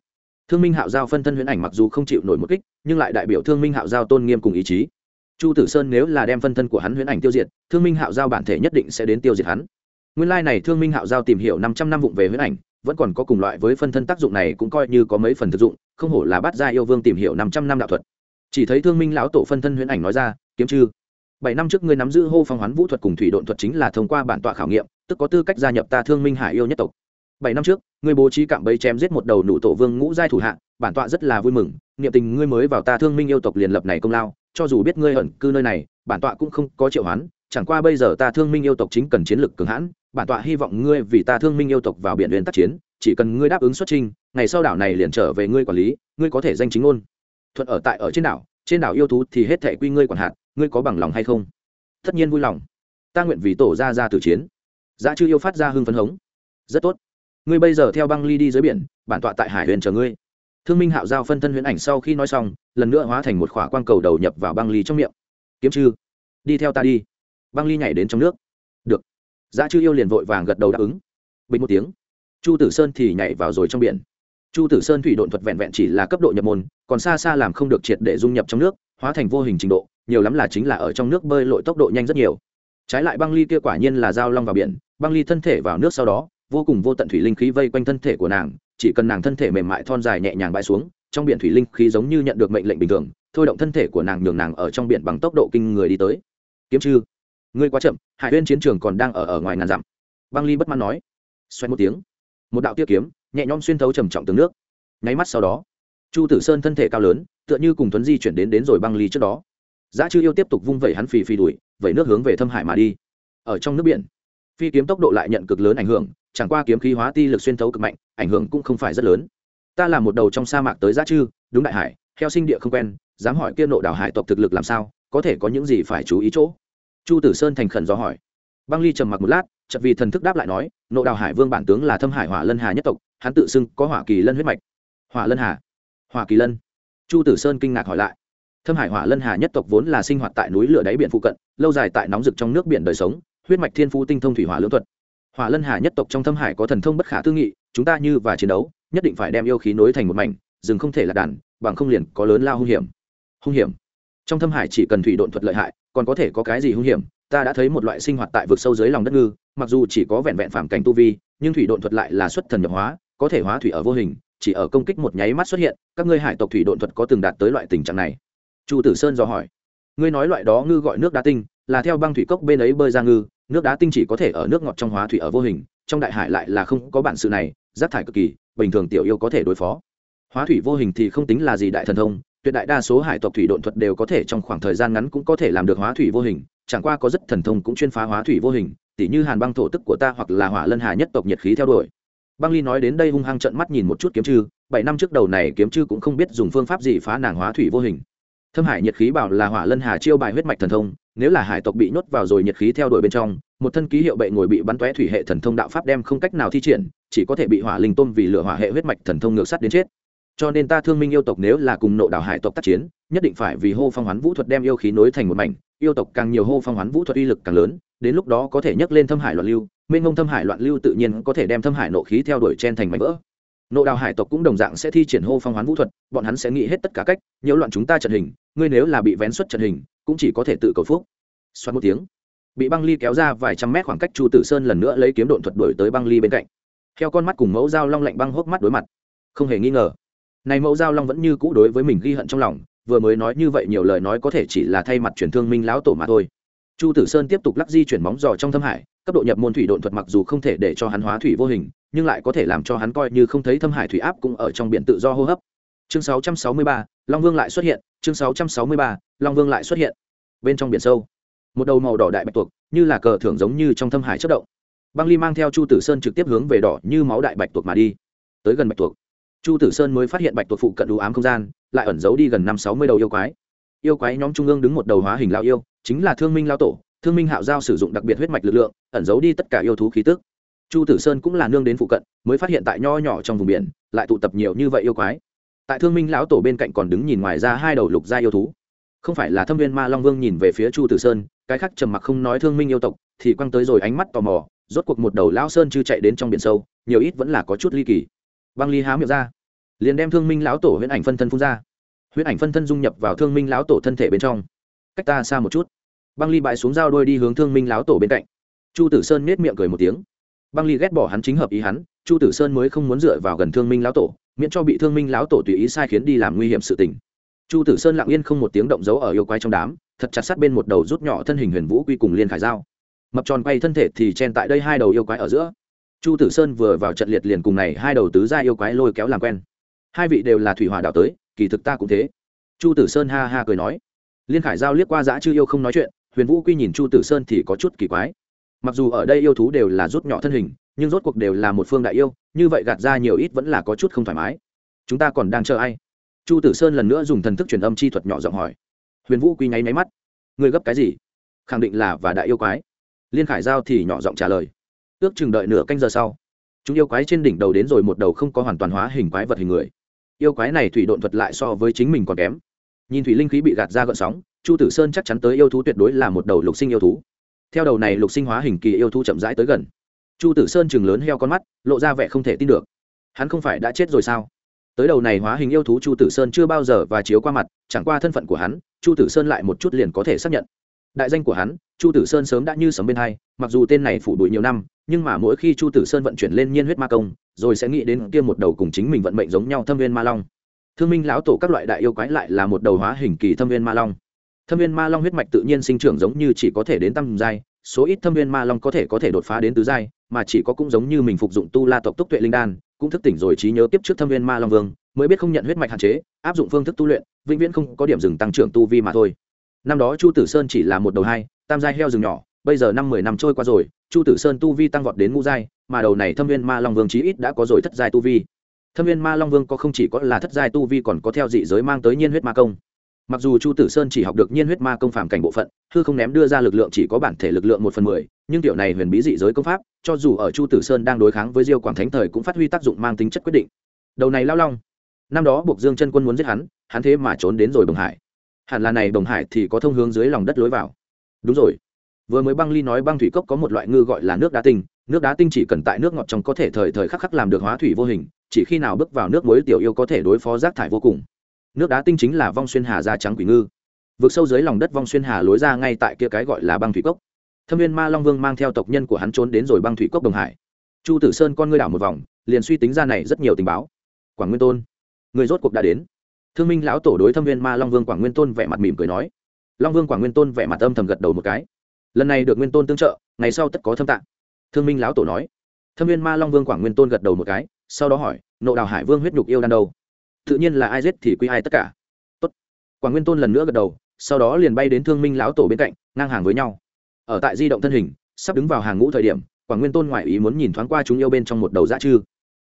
Thương minh hạo giao phân thân huyễn ảnh mặc dù không chịu nổi một kích, nhưng lại đại biểu thương minh hạo giao tôn nghiêm cùng ý chí. Chu tử sơn nếu là đem phân thân của hắn huyễn ảnh tiêu diệt, thương minh hạo giao bản thể nhất định sẽ đến tiêu diệt hắn. Nguyên lai này thương minh hạo giao tìm hiểu năm trăm năm vụng về huyễn ảnh vẫn còn có cùng loại với phân thân tác dụng này cũng coi như có mấy phần thực dụng, không hổ là bắt gia yêu vương tìm hiểu năm trăm năm đạo thuật. Chỉ thấy thương minh lão tổ phân thân huyễn ảnh nói ra, kiếm chư, bảy năm trước ngươi nắm giữ hô phong hoán vũ thuật cùng thủy độn thuật chính là thông qua bản tọa khảo nghiệm, tức có tư cách gia nhập ta thương minh hải yêu nhất tộc. Bảy năm trước, ngươi bố trí cạm bẫy chém giết một đầu nụ tổ vương ngũ giai thủ hạ, bản tọa rất là vui mừng, niệm tình ngươi mới vào ta thương minh yêu tộc liền lập này công lao, cho dù biết ngươi ẩn cư nơi này, bản tọa cũng không có triệu hoán, chẳng qua bây giờ ta thương minh yêu tộc chính cần chiến lược cường hãn bản tọa hy vọng ngươi vì ta thương minh yêu tộc vào biển huyền tác chiến, chỉ cần ngươi đáp ứng xuất trình, ngày sau đảo này liền trở về ngươi quản lý, ngươi có thể danh chính ngôn. Thuận ở tại ở trên đảo trên đảo yêu thú thì hết thể quy ngươi quản hạt, ngươi có bằng lòng hay không? Tất nhiên vui lòng. Ta nguyện vì tổ ra ra tử chiến. Giá chư yêu phát ra hưng phấn hống. Rất tốt. Ngươi bây giờ theo băng ly đi dưới biển, bản tọa tại hải huyền chờ ngươi. Thương minh hạo giao phân thân huyễn ảnh sau khi nói xong, lần nữa hóa thành một khỏa quang cầu đầu nhập vào băng ly trong miệng. Kiếm chư, đi theo ta đi. Băng ly nhảy đến trong nước giá chư yêu liền vội vàng gật đầu đáp ứng. Bình một tiếng, chu tử sơn thì nhảy vào rồi trong biển. Chu tử sơn thủy độn thuật vẹn vẹn chỉ là cấp độ nhập môn, còn xa xa làm không được triệt để dung nhập trong nước, hóa thành vô hình trình độ, nhiều lắm là chính là ở trong nước bơi lội tốc độ nhanh rất nhiều. Trái lại băng ly kia quả nhiên là dao long vào biển, băng ly thân thể vào nước sau đó, vô cùng vô tận thủy linh khí vây quanh thân thể của nàng, chỉ cần nàng thân thể mềm mại thon dài nhẹ nhàng bãi xuống, trong biển thủy linh khí giống như nhận được mệnh lệnh bình thường, thôi động thân thể của nàng nhường nàng ở trong biển bằng tốc độ kinh người đi tới. Kiếm chư ngươi quá chậm, hải huyên chiến trường còn đang ở ở ngoài ngàn dặm. Băng ly bất mãn nói. Xoay một tiếng, một đạo tiết kiếm nhẹ nhõm xuyên thấu trầm trọng từng nước. Nháy mắt sau đó, chu tử sơn thân thể cao lớn, tựa như cùng tuấn di chuyển đến đến rồi băng ly trước đó. Giá chư yêu tiếp tục vung vẩy hắn phì phì đuổi, vẩy nước hướng về thâm hải mà đi. Ở trong nước biển, phi kiếm tốc độ lại nhận cực lớn ảnh hưởng, chẳng qua kiếm khí hóa ti lực xuyên thấu cực mạnh, ảnh hưởng cũng không phải rất lớn. Ta là một đầu trong sa mạc tới giá chư, đúng đại hải theo sinh địa không quen, dám hỏi kia nộ đảo hải tộc thực lực làm sao, có thể có những gì phải chú ý chỗ? Chu tử sơn thành khẩn do hỏi. Băng ly trầm mặc một lát, chợt vì thần thức đáp lại nói, nộ đào hải vương bản tướng là thâm hải hỏa lân hà nhất tộc, hắn tự xưng có hỏa kỳ lân huyết mạch. Hỏa lân hà? Hỏa kỳ lân? Chu tử sơn kinh ngạc hỏi lại. Thâm hải hỏa lân hà nhất tộc vốn là sinh hoạt tại núi lửa đáy biển phụ cận, lâu dài tại nóng rực trong nước biển đời sống, huyết mạch thiên phú tinh thông thủy hỏa lưỡng thuật. Hỏa lân hà nhất tộc trong thâm hải có thần thông bất khả tư nghị, chúng ta như và chiến đấu, nhất định phải đem yêu khí nối thành một mảnh, rừng không thể là đàn, bằng không liền có lớn lao hung hiểm. Hung hiểm? Trong thâm hải chỉ cần thủy độn thuật lợi hại còn có thể có cái gì hung hiểm, ta đã thấy một loại sinh hoạt tại vực sâu dưới lòng đất ngư, mặc dù chỉ có vẹn vẹn phạm cảnh tu vi, nhưng thủy độn thuật lại là xuất thần nhập hóa, có thể hóa thủy ở vô hình, chỉ ở công kích một nháy mắt xuất hiện, các ngươi hải tộc thủy độn thuật có từng đạt tới loại tình trạng này? Chu tử sơn dò hỏi. Ngươi nói loại đó ngư gọi nước đá tinh, là theo băng thủy cốc bên ấy bơi ra ngư, nước đá tinh chỉ có thể ở nước ngọt trong hóa thủy ở vô hình, trong đại hải lại là không có bản sự này, rác thải cực kỳ, bình thường tiểu yêu có thể đối phó. Hóa thủy vô hình thì không tính là gì đại thần thông tuyệt đại đa số hải tộc thủy độn thuật đều có thể trong khoảng thời gian ngắn cũng có thể làm được hóa thủy vô hình, chẳng qua có rất thần thông cũng chuyên phá hóa thủy vô hình, tỉ như hàn băng thổ tức của ta hoặc là hỏa lân hà nhất tộc nhiệt khí theo đuổi. Băng ly nói đến đây hung hăng trận mắt nhìn một chút kiếm chư, bảy năm trước đầu này kiếm chư cũng không biết dùng phương pháp gì phá nàng hóa thủy vô hình. Thâm hải nhiệt khí bảo là hỏa lân hà chiêu bài huyết mạch thần thông, nếu là hải tộc bị nhốt vào rồi nhiệt khí theo đuổi bên trong, một thân ký hiệu bệ ngồi bị bắn tóe thủy hệ thần thông đạo pháp đem không cách nào thi triển, chỉ có thể bị hỏa linh tôm vì lửa hỏa hệ huyết mạch thần thông ngược sắt đến chết cho nên ta thương minh yêu tộc nếu là cùng nộ đảo hải tộc tác chiến, nhất định phải vì hô phong hoán vũ thuật đem yêu khí nối thành một mảnh, yêu tộc càng nhiều hô phong hoán vũ thuật uy lực càng lớn, đến lúc đó có thể nhấc lên thâm hải loạn lưu, mênh ngông thâm hải loạn lưu tự nhiên có thể đem thâm hải nộ khí theo đuổi chen thành mảnh vỡ. Nộ đào hải tộc cũng đồng dạng sẽ thi triển hô phong hoán vũ thuật, bọn hắn sẽ nghĩ hết tất cả cách, nhiễu loạn chúng ta trận hình, ngươi nếu là bị vén xuất trận hình, cũng chỉ có thể tự cầu phúc. Xoát một tiếng, bị băng ly kéo ra vài trăm mét khoảng cách chu tử sơn lần nữa lấy kiếm độn thuật đuổi tới băng ly bên cạnh. Theo con mắt cùng mẫu dao long lạnh băng hốc mắt đối mặt. Không hề nghi ngờ này mẫu dao long vẫn như cũ đối với mình ghi hận trong lòng vừa mới nói như vậy nhiều lời nói có thể chỉ là thay mặt truyền thương minh lão tổ mà thôi. Chu tử sơn tiếp tục lắc di chuyển móng giò trong thâm hải cấp độ nhập môn thủy độn thuật mặc dù không thể để cho hắn hóa thủy vô hình nhưng lại có thể làm cho hắn coi như không thấy thâm hải thủy áp cũng ở trong biển tự do hô hấp. Chương 663, long vương lại xuất hiện chương 663, long vương lại xuất hiện. Bên trong biển sâu một đầu màu đỏ đại bạch tuộc như là cờ thưởng giống như trong thâm hải chất động. Băng ly mang theo chu tử sơn trực tiếp hướng về đỏ như máu đại bạch tuộc mà đi. Tới gần bạch tuộc chu tử sơn mới phát hiện bạch tuộc phụ cận đủ ám không gian, lại ẩn giấu đi gần năm sáu mươi đầu yêu quái. Yêu quái nhóm trung ương đứng một đầu hóa hình lao yêu, chính là thương minh lao tổ, thương minh hạo giao sử dụng đặc biệt huyết mạch lực lượng, ẩn giấu đi tất cả yêu thú khí tức. Chu tử sơn cũng là nương đến phụ cận, mới phát hiện tại nho nhỏ trong vùng biển, lại tụ tập nhiều như vậy yêu quái. Tại thương minh lão tổ bên cạnh còn đứng nhìn ngoài ra hai đầu lục gia yêu thú. Không phải là thâm viên ma long vương nhìn về phía chu tử sơn, cái khác trầm mặc không nói thương minh yêu tộc, thì quăng tới rồi ánh mắt tò mò, rốt cuộc một đầu lao sơn chưa chạy đến trong biển sâu, nhiều ít vẫn là có chút ly kỳ băng ly há miệng ra. Liền đem thương minh lão tổ huyễn ảnh phân thân phun ra. Huyễn ảnh phân thân dung nhập vào thương minh lão tổ thân thể bên trong. Cách ta xa một chút. Băng ly bãi xuống dao đôi đi hướng thương minh lão tổ bên cạnh. Chu tử sơn nết miệng cười một tiếng. Băng ly ghét bỏ hắn chính hợp ý hắn, chu tử sơn mới không muốn dựa vào gần thương minh lão tổ, miễn cho bị thương minh lão tổ tùy ý sai khiến đi làm nguy hiểm sự tình. Chu tử sơn lặng yên không một tiếng động dấu ở yêu quái trong đám, thật chặt sát bên một đầu rút nhỏ thân hình huyền vũ quy cùng liên khải giao mập tròn quay thân thể thì chen tại đây hai đầu yêu quái ở giữa chu tử sơn vừa vào trận liệt liền cùng này hai đầu tứ gia yêu quái lôi kéo làm quen. Hai vị đều là thủy hỏa đạo tới, kỳ thực ta cũng thế. Chu tử sơn ha ha cười nói. Liên khải giao liếc qua dã chư yêu không nói chuyện, huyền vũ quy nhìn chu tử sơn thì có chút kỳ quái. Mặc dù ở đây yêu thú đều là rút nhỏ thân hình, nhưng rốt cuộc đều là một phương đại yêu, như vậy gạt ra nhiều ít vẫn là có chút không thoải mái. Chúng ta còn đang chờ ai? Chu tử sơn lần nữa dùng thần thức truyền âm chi thuật nhỏ giọng hỏi. Huyền vũ quy nháy máy mắt. Người gấp cái gì? Khẳng định là và đại yêu quái. Liên khải giao thì nhỏ giọng trả lời ước chừng đợi nửa canh giờ sau, chúng yêu quái trên đỉnh đầu đến rồi một đầu không có hoàn toàn hóa hình quái vật hình người. Yêu quái này thủy độn thuật lại so với chính mình còn kém. Nhìn thủy linh khí bị gạt ra gợn sóng, chu tử sơn chắc chắn tới yêu thú tuyệt đối là một đầu lục sinh yêu thú. Theo đầu này lục sinh hóa hình kỳ yêu thú chậm rãi tới gần. Chu tử sơn chừng lớn heo con mắt, lộ ra vẻ không thể tin được. Hắn không phải đã chết rồi sao? Tới đầu này hóa hình yêu thú chu tử sơn chưa bao giờ và chiếu qua mặt, chẳng qua thân phận của hắn, chu tử sơn lại một chút liền có thể xác nhận. Đại danh của hắn, chu tử sơn sớm đã như sấm bên hai, mặc dù tên này phủ đuổi nhiều năm nhưng mà mỗi khi chu tử sơn vận chuyển lên nhiên huyết ma công, rồi sẽ nghĩ đến kia một đầu cùng chính mình vận mệnh giống nhau thâm viên ma long. Thương minh lão tổ các loại đại yêu quái lại là một đầu hóa hình kỳ thâm viên ma long. Thâm viên ma long huyết mạch tự nhiên sinh trưởng giống như chỉ có thể đến tăm giai, số ít thâm viên ma long có thể có thể đột phá đến tứ giai, mà chỉ có cũng giống như mình phục dụng tu la tộc túc tuệ linh đan, cũng thức tỉnh rồi trí nhớ tiếp trước thâm viên ma long vương, mới biết không nhận huyết mạch hạn chế, áp dụng phương thức tu luyện, vĩnh viễn không có điểm dừng tăng trưởng tu vi mà thôi. Năm đó chu tử sơn chỉ là một đầu hai, tam giai heo rừng nhỏ, bây giờ năm mười năm trôi qua rồi chu tử sơn tu vi tăng vọt đến ngũ giai, mà đầu này thâm viên ma long vương chí ít đã có rồi thất giai tu vi. Thâm viên ma long vương có không chỉ có là thất giai tu vi còn có theo dị giới mang tới nhiên huyết ma công. Mặc dù chu tử sơn chỉ học được nhiên huyết ma công phạm cảnh bộ phận, hư không ném đưa ra lực lượng chỉ có bản thể lực lượng một phần mười, nhưng tiểu này huyền bí dị giới công pháp, cho dù ở chu tử sơn đang đối kháng với diêu quảng thánh thời cũng phát huy tác dụng mang tính chất quyết định. Đầu này lao long, năm đó buộc dương chân quân muốn giết hắn hắn thế mà trốn đến rồi đồng hải. Hẳn là này đồng hải thì có thông hướng dưới lòng đất lối vào. Đúng rồi vừa mới băng ly nói băng thủy cốc có một loại ngư gọi là nước đá tinh, nước đá tinh chỉ cần tại nước ngọt trong có thể thời thời khắc khắc làm được hóa thủy vô hình, chỉ khi nào bước vào nước muối tiểu yêu có thể đối phó rác thải vô cùng. Nước đá tinh chính là vong xuyên hà da trắng quỷ ngư. Vượt sâu dưới lòng đất vong xuyên hà lối ra ngay tại kia cái gọi là băng thủy cốc. Thâm viên ma long vương mang theo tộc nhân của hắn trốn đến rồi băng thủy cốc đồng hải. Chu tử sơn con ngươi đảo một vòng, liền suy tính ra này rất nhiều tình báo. Quảng nguyên tôn, người rốt cuộc đã đến. Thương minh lão tổ đối thâm viên ma long vương quảng nguyên tôn vẻ mặt mỉm cười nói. Long vương quảng nguyên tôn vẻ mặt âm thầm gật đầu một cái lần này được nguyên tôn tương trợ, ngày sau tất có thâm tạng. Thương minh lão tổ nói. Thâm viên ma long vương quảng nguyên tôn gật đầu một cái, sau đó hỏi, nộ đào hải vương huyết nhục yêu đan đâu? Tự nhiên là ai giết thì quy ai tất cả. Tốt. quảng nguyên tôn lần nữa gật đầu, sau đó liền bay đến thương minh lão tổ bên cạnh, ngang hàng với nhau. Ở tại di động thân hình, sắp đứng vào hàng ngũ thời điểm, quảng nguyên tôn ngoại ý muốn nhìn thoáng qua chúng yêu bên trong một đầu dã chư.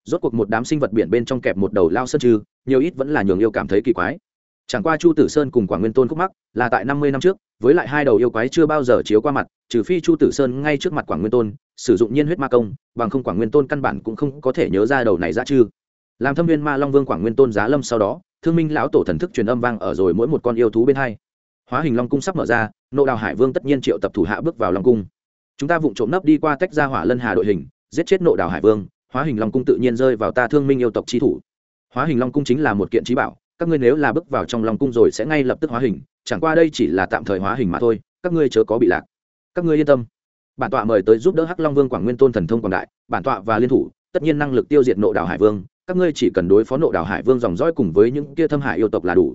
Rốt cuộc một đám sinh vật biển bên trong kẹp một đầu lao sơn chư, nhiều ít vẫn là nhường yêu cảm thấy kỳ quái chẳng qua chu tử sơn cùng quảng nguyên tôn khúc mắc là tại năm mươi năm trước, với lại hai đầu yêu quái chưa bao giờ chiếu qua mặt, trừ phi chu tử sơn ngay trước mặt quảng nguyên tôn, sử dụng nhiên huyết ma công, bằng không quảng nguyên tôn căn bản cũng không có thể nhớ ra đầu này ra chư. Làm thâm viên ma long vương quảng nguyên tôn giá lâm sau đó, thương minh lão tổ thần thức truyền âm vang ở rồi mỗi một con yêu thú bên hai. Hóa hình long cung sắp mở ra, nộ đào hải vương tất nhiên triệu tập thủ hạ bước vào long cung. Chúng ta vụng trộm nấp đi qua tách ra hỏa lân hà đội hình, giết chết nộ đào hải vương, hóa hình long cung tự nhiên rơi vào ta thương minh yêu tộc chi thủ. Hóa hình long cung chính là một kiện trí bảo các ngươi nếu là bước vào trong lòng cung rồi sẽ ngay lập tức hóa hình, chẳng qua đây chỉ là tạm thời hóa hình mà thôi, các ngươi chớ có bị lạc. Các ngươi yên tâm. Bản tọa mời tới giúp đỡ hắc long vương quảng nguyên tôn thần thông quảng đại, bản tọa và liên thủ, tất nhiên năng lực tiêu diệt nộ đảo hải vương, các ngươi chỉ cần đối phó nộ đảo hải vương dòng dõi cùng với những kia thâm hải yêu tộc là đủ.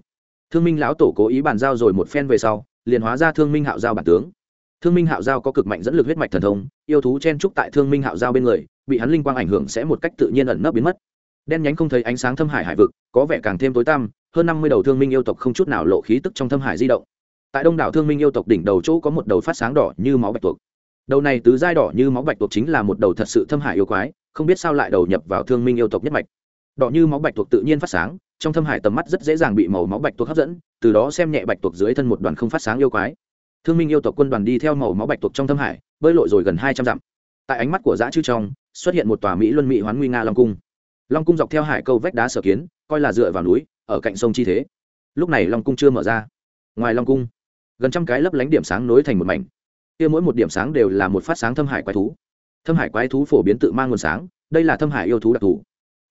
Thương minh lão tổ cố ý bàn giao rồi một phen về sau, liền hóa ra thương minh hạo giao bản tướng. Thương minh hạo giao có cực mạnh dẫn lực huyết mạch thần thông, yêu thú chen trúc tại thương minh hạo giao bên người, bị hắn linh quang ảnh hưởng sẽ một cách tự nhiên ẩn nấp biến mất đen nhánh không thấy ánh sáng thâm hải hải vực, có vẻ càng thêm tối tăm, hơn năm mươi đầu thương minh yêu tộc không chút nào lộ khí tức trong thâm hải di động. Tại đông đảo thương minh yêu tộc đỉnh đầu chỗ có một đầu phát sáng đỏ như máu bạch tuộc. Đầu này tứ giai đỏ như máu bạch tuộc chính là một đầu thật sự thâm hải yêu quái, không biết sao lại đầu nhập vào thương minh yêu tộc nhất mạch. Đỏ như máu bạch tuộc tự nhiên phát sáng, trong thâm hải tầm mắt rất dễ dàng bị màu máu bạch tuộc hấp dẫn, từ đó xem nhẹ bạch tuộc dưới thân một đoàn không phát sáng yêu quái. Thương minh yêu tộc quân đoàn đi theo màu máu bạch tuộc trong thâm hải, bơi lội rồi gần hai trăm dặm. Tại ánh mắt của dã chư trong, xuất hiện một tòa mỹ luân mỹ hoán nguy nga long cung long cung dọc theo hải câu vách đá sở kiến, coi là dựa vào núi, ở cạnh sông chi thế. Lúc này long cung chưa mở ra. Ngoài long cung, gần trăm cái lấp lánh điểm sáng nối thành một mảnh. Kia mỗi một điểm sáng đều là một phát sáng thâm hải quái thú. Thâm hải quái thú phổ biến tự mang nguồn sáng, đây là thâm hải yêu thú đặc thù.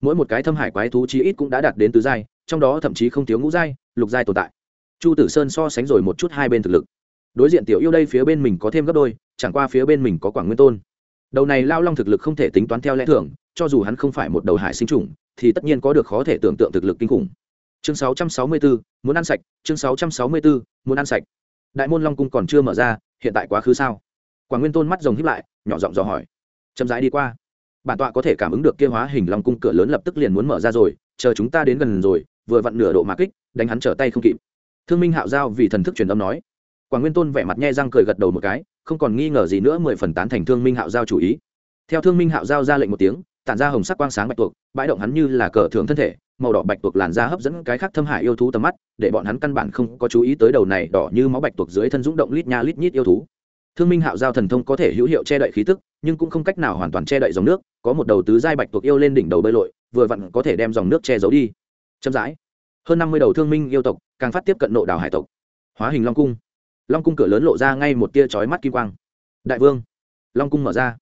Mỗi một cái thâm hải quái thú chí ít cũng đã đạt đến tứ giai, trong đó thậm chí không thiếu ngũ giai, lục giai tồn tại. Chu tử sơn so sánh rồi một chút hai bên thực lực. Đối diện tiểu yêu đây phía bên mình có thêm gấp đôi, chẳng qua phía bên mình có quảng nguyên tôn. Đầu này lao long thực lực không thể tính toán theo lẽ thường cho dù hắn không phải một đầu hải sinh trùng thì tất nhiên có được khó thể tưởng tượng thực lực kinh khủng. Chương 664, muốn ăn sạch. Chương 664, muốn ăn sạch. Đại môn long cung còn chưa mở ra hiện tại quá khứ sao? Quả nguyên tôn mắt rồng híp lại nhỏ giọng dò hỏi. Chậm rãi đi qua. Bản tọa có thể cảm ứng được kia hóa hình long cung cửa lớn lập tức liền muốn mở ra rồi chờ chúng ta đến gần rồi vừa vặn nửa độ mà kích đánh hắn trở tay không kịp. Thương minh hạo giao vì thần thức truyền âm nói. Quả nguyên tôn vẻ mặt nhe răng cười gật đầu một cái không còn nghi ngờ gì nữa mười phần tán thành thương minh hạo giao chủ ý. Theo thương minh hạo giao ra lệnh một tiếng tản ra hồng sắc quang sáng bạch tuộc, bãi động hắn như là cờ thường thân thể, màu đỏ bạch tuộc làn da hấp dẫn cái khác thâm hải yêu thú tầm mắt, để bọn hắn căn bản không có chú ý tới đầu này đỏ như máu bạch tuộc dưới thân dũng động lít nha lít nhít yêu thú. Thương minh hạo giao thần thông có thể hữu hiệu che đậy khí tức, nhưng cũng không cách nào hoàn toàn che đậy dòng nước, có một đầu tứ giai bạch tuộc yêu lên đỉnh đầu bơi lội, vừa vặn có thể đem dòng nước che giấu đi. Chậm rãi, hơn năm mươi đầu thương minh yêu tộc càng phát tiếp cận nộ đảo hải tộc. Hóa hình long cung. Long cung cửa lớn lộ ra ngay một tia chói mắt kim quang. Đại vương, long cung mở ra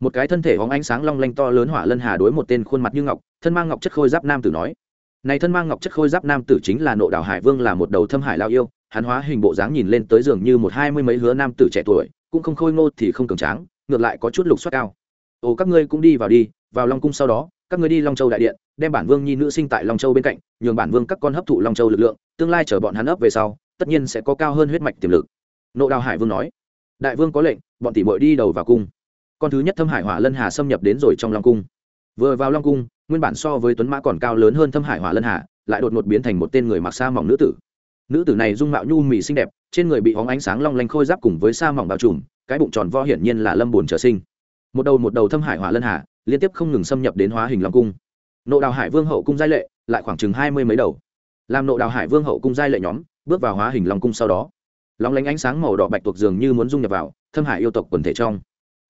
một cái thân thể hóng ánh sáng long lanh to lớn hỏa lân hà đối một tên khuôn mặt như ngọc, thân mang ngọc chất khôi giáp nam tử nói. Này thân mang ngọc chất khôi giáp nam tử chính là nộ đảo hải vương là một đầu thâm hải lao yêu, hắn hóa hình bộ dáng nhìn lên tới giường như một hai mươi mấy hứa nam tử trẻ tuổi, cũng không khôi ngô thì không cường tráng, ngược lại có chút lục suất cao. Ồ các ngươi cũng đi vào đi, vào long cung sau đó, các ngươi đi long châu đại điện, đem bản vương nhi nữ sinh tại long châu bên cạnh, nhường bản vương các con hấp thụ long châu lực lượng, tương lai chở bọn hắn ấp về sau, tất nhiên sẽ có cao hơn huyết mạch tiềm lực. Nộ đào hải vương nói. Đại vương có lệnh, bọn tỷ mội đi đầu vào cung con thứ nhất thâm hải hỏa lân hà xâm nhập đến rồi trong long cung. Vừa vào long cung, nguyên bản so với tuấn mã còn cao lớn hơn thâm hải hỏa lân hà, lại đột ngột biến thành một tên người mặc sa mỏng nữ tử. Nữ tử này dung mạo nhu mì xinh đẹp, trên người bị hóng ánh sáng long lanh khôi giáp cùng với sa mỏng bao trùm, cái bụng tròn vo hiển nhiên là lâm bồn trở sinh. Một đầu một đầu thâm hải hỏa lân hà, liên tiếp không ngừng xâm nhập đến hóa hình long cung. Nộ đào hải vương hậu cung giai lệ, lại khoảng chừng hai mươi mấy đầu. Làm nộ đào hải vương hậu cung giai lệ nhóm, bước vào hóa hình long cung sau đó. Lóng lánh ánh sáng màu đỏ bạch tuộc dường như muốn dung nhập vào, thâm hải yêu tộc quần thể trong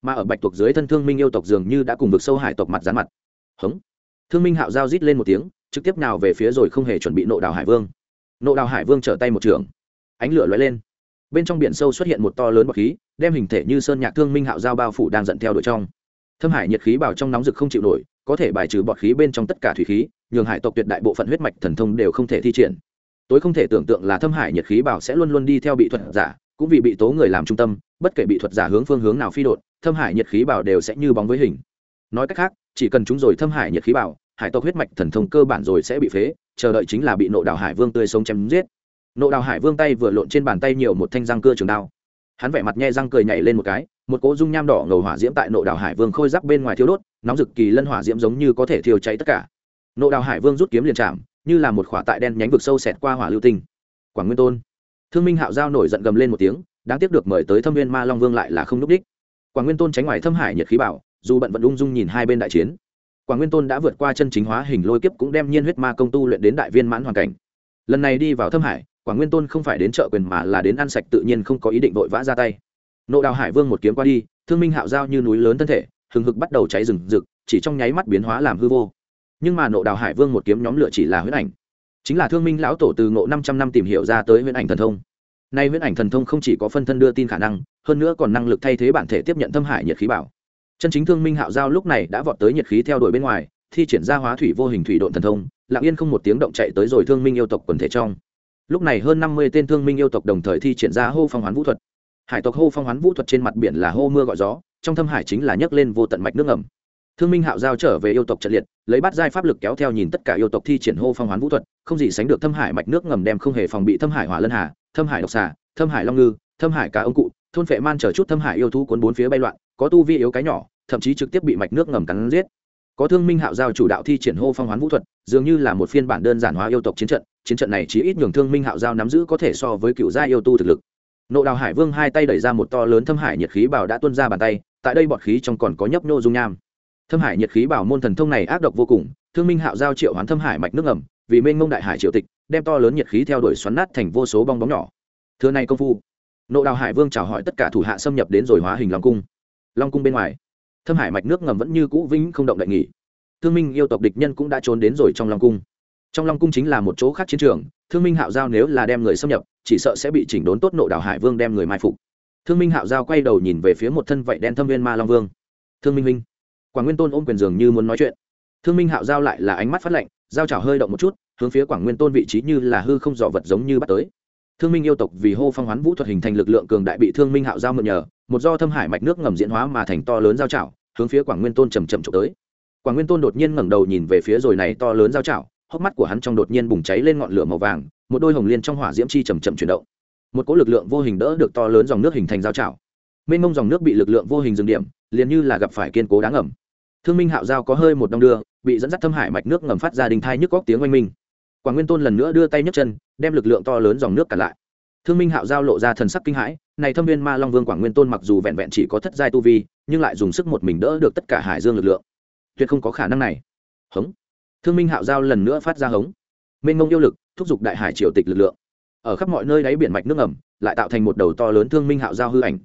mà ở bạch tuộc dưới thân thương minh yêu tộc dường như đã cùng vực sâu hải tộc mặt dán mặt. Hống. Thương minh hạo giao rít lên một tiếng, trực tiếp nào về phía rồi không hề chuẩn bị nộ đào hải vương. Nộ đào hải vương trở tay một trường. Ánh lửa lóe lên. Bên trong biển sâu xuất hiện một to lớn bọc khí, đem hình thể như sơn nhạc thương minh hạo giao bao phủ đang dẫn theo đội trong. Thâm hải nhiệt khí bảo trong nóng rực không chịu nổi, có thể bài trừ bọt khí bên trong tất cả thủy khí, nhường hải tộc tuyệt đại bộ phận huyết mạch thần thông đều không thể thi triển. Tối không thể tưởng tượng là thâm hải nhiệt khí bảo sẽ luôn luôn đi theo bị thuật giả cũng vì bị tố người làm trung tâm, bất kể bị thuật giả hướng phương hướng nào phi đột, thâm hải nhiệt khí bảo đều sẽ như bóng với hình. Nói cách khác, chỉ cần chúng rồi thâm hải nhiệt khí bảo hải tộc huyết mạch thần thông cơ bản rồi sẽ bị phế, chờ đợi chính là bị nộ đào hải vương tươi sống chém giết. Nộ đào hải vương tay vừa lộn trên bàn tay nhiều một thanh răng cưa trường đao. Hắn vẻ mặt nhe răng cười nhảy lên một cái, một cỗ dung nham đỏ ngầu hỏa diễm tại nộ đào hải vương khôi giáp bên ngoài thiêu đốt, nóng rực kỳ lân hỏa diễm giống như có thể thiêu cháy tất cả. Nộ đào hải vương rút kiếm liền chạm, như là một khỏa tại đen nhánh vực sâu xẹt qua hỏa lưu tinh. Quảng nguyên tôn thương minh hạo giao nổi giận gầm lên một tiếng, đáng tiếc được mời tới thâm viên ma long vương lại là không núp đích. Quảng nguyên tôn tránh ngoài thâm hải nhiệt khí bảo, dù bận vận ung dung nhìn hai bên đại chiến. Quảng nguyên tôn đã vượt qua chân chính hóa hình lôi kiếp cũng đem nhiên huyết ma công tu luyện đến đại viên mãn hoàn cảnh. Lần này đi vào thâm hải, quảng nguyên tôn không phải đến chợ quyền mà là đến ăn sạch tự nhiên không có ý định vội vã ra tay. Nộ đào hải vương một kiếm qua đi, thương minh hạo giao như núi lớn thân thể, hừng hực bắt đầu cháy rừng rực, chỉ trong nháy mắt biến hóa làm hư vô. Nhưng mà nộ đào hải vương một kiếm nhóm lửa chỉ là huyết ảnh chính là thương minh lão tổ từ ngộ năm trăm năm tìm hiểu ra tới huyễn ảnh thần thông. Nay huyễn ảnh thần thông không chỉ có phân thân đưa tin khả năng, hơn nữa còn năng lực thay thế bản thể tiếp nhận thâm hải nhiệt khí bảo. Chân chính thương minh hạo giao lúc này đã vọt tới nhiệt khí theo đuổi bên ngoài, thi triển ra hóa thủy vô hình thủy độn thần thông, lặng yên không một tiếng động chạy tới rồi thương minh yêu tộc quần thể trong. Lúc này hơn năm mươi tên thương minh yêu tộc đồng thời thi triển ra hô phong hoán vũ thuật. Hải tộc hô phong hoán vũ thuật trên mặt biển là hô mưa gọi gió, trong thâm hải chính là nhấc lên vô tận mạch nước ngầm thương minh hạo giao trở về yêu tộc trận liệt, lấy bát giai pháp lực kéo theo nhìn tất cả yêu tộc thi triển hô phong hoán vũ thuật, không gì sánh được thâm hải mạch nước ngầm đem không hề phòng bị thâm hải hỏa lân hà, thâm hải độc xà, thâm hải long ngư, thâm hải cá ông cụ, thôn phệ man chở chút thâm hải yêu thú cuốn bốn phía bay loạn, có tu vi yếu cái nhỏ, thậm chí trực tiếp bị mạch nước ngầm cắn giết. Có thương minh hạo giao chủ đạo thi triển hô phong hoán vũ thuật, dường như là một phiên bản đơn giản hóa yêu tộc chiến trận chiến trận này chỉ ít nhường thương minh hạo giao nắm giữ có thể so với cựu gia yêu tu thực lực. Nộ đào hải vương hai tay đẩy ra một to lớn thâm hải nhiệt khí bảo đã tuôn ra bàn tay, tại đây bọt khí trong còn có nhấp nô dung nham thâm hải nhiệt khí bảo môn thần thông này ác độc vô cùng, thương minh hạo giao triệu hoán thâm hải mạch nước ngầm, vì mênh mông đại hải triệu tịch, đem to lớn nhiệt khí theo đuổi xoắn nát thành vô số bong bóng nhỏ. Thưa này công phu, nộ đào hải vương chào hỏi tất cả thủ hạ xâm nhập đến rồi hóa hình long cung. Long cung bên ngoài, thâm hải mạch nước ngầm vẫn như cũ vĩnh không động đại nghỉ. Thương minh yêu tộc địch nhân cũng đã trốn đến rồi trong long cung. Trong long cung chính là một chỗ khác chiến trường, thương minh hạo giao nếu là đem người xâm nhập, chỉ sợ sẽ bị chỉnh đốn tốt nộ đào hải vương đem người mai phục. Thương minh hạo giao quay đầu nhìn về phía một thân vậy đen thâm viên ma long vương. Thương minh minh quảng nguyên tôn ôm quyền dường như muốn nói chuyện. Thương minh hạo giao lại là ánh mắt phát lạnh, giao trào hơi động một chút, hướng phía quảng nguyên tôn vị trí như là hư không dò vật giống như bắt tới. Thương minh yêu tộc vì hô phong hoán vũ thuật hình thành lực lượng cường đại bị thương minh hạo giao mượn nhờ, một do thâm hải mạch nước ngầm diễn hóa mà thành to lớn giao trào hướng phía quảng nguyên tôn chầm chậm trộm tới. Quảng nguyên tôn đột nhiên ngẩng đầu nhìn về phía rồi này to lớn giao trào hốc mắt của hắn trong đột nhiên bùng cháy lên ngọn lửa màu vàng, một đôi hồng liên trong hỏa diễm chi chầm chậm chuyển động. Một cỗ lực lượng vô hình đỡ được to lớn dòng nước hình thành giao trào mênh mông dòng nước bị lực lượng vô hình dừng điểm, liền như là gặp phải kiên cố đáng ẩm thương minh hạo giao có hơi một đong đưa, bị dẫn dắt thâm hải mạch nước ngầm phát ra đình thai nhức góc tiếng oanh minh. Quảng nguyên tôn lần nữa đưa tay nhấc chân, đem lực lượng to lớn dòng nước cản lại. Thương minh hạo giao lộ ra thần sắc kinh hãi, này thâm viên ma long vương quảng nguyên tôn mặc dù vẹn vẹn chỉ có thất giai tu vi, nhưng lại dùng sức một mình đỡ được tất cả hải dương lực lượng. Tuyệt không có khả năng này. Hống. Thương minh hạo giao lần nữa phát ra hống. Mênh mông yêu lực, thúc giục đại hải triều tịch lực lượng. Ở khắp mọi nơi đáy biển mạch nước ngầm, lại tạo thành một đầu to lớn thương minh hạo giao hư ảnh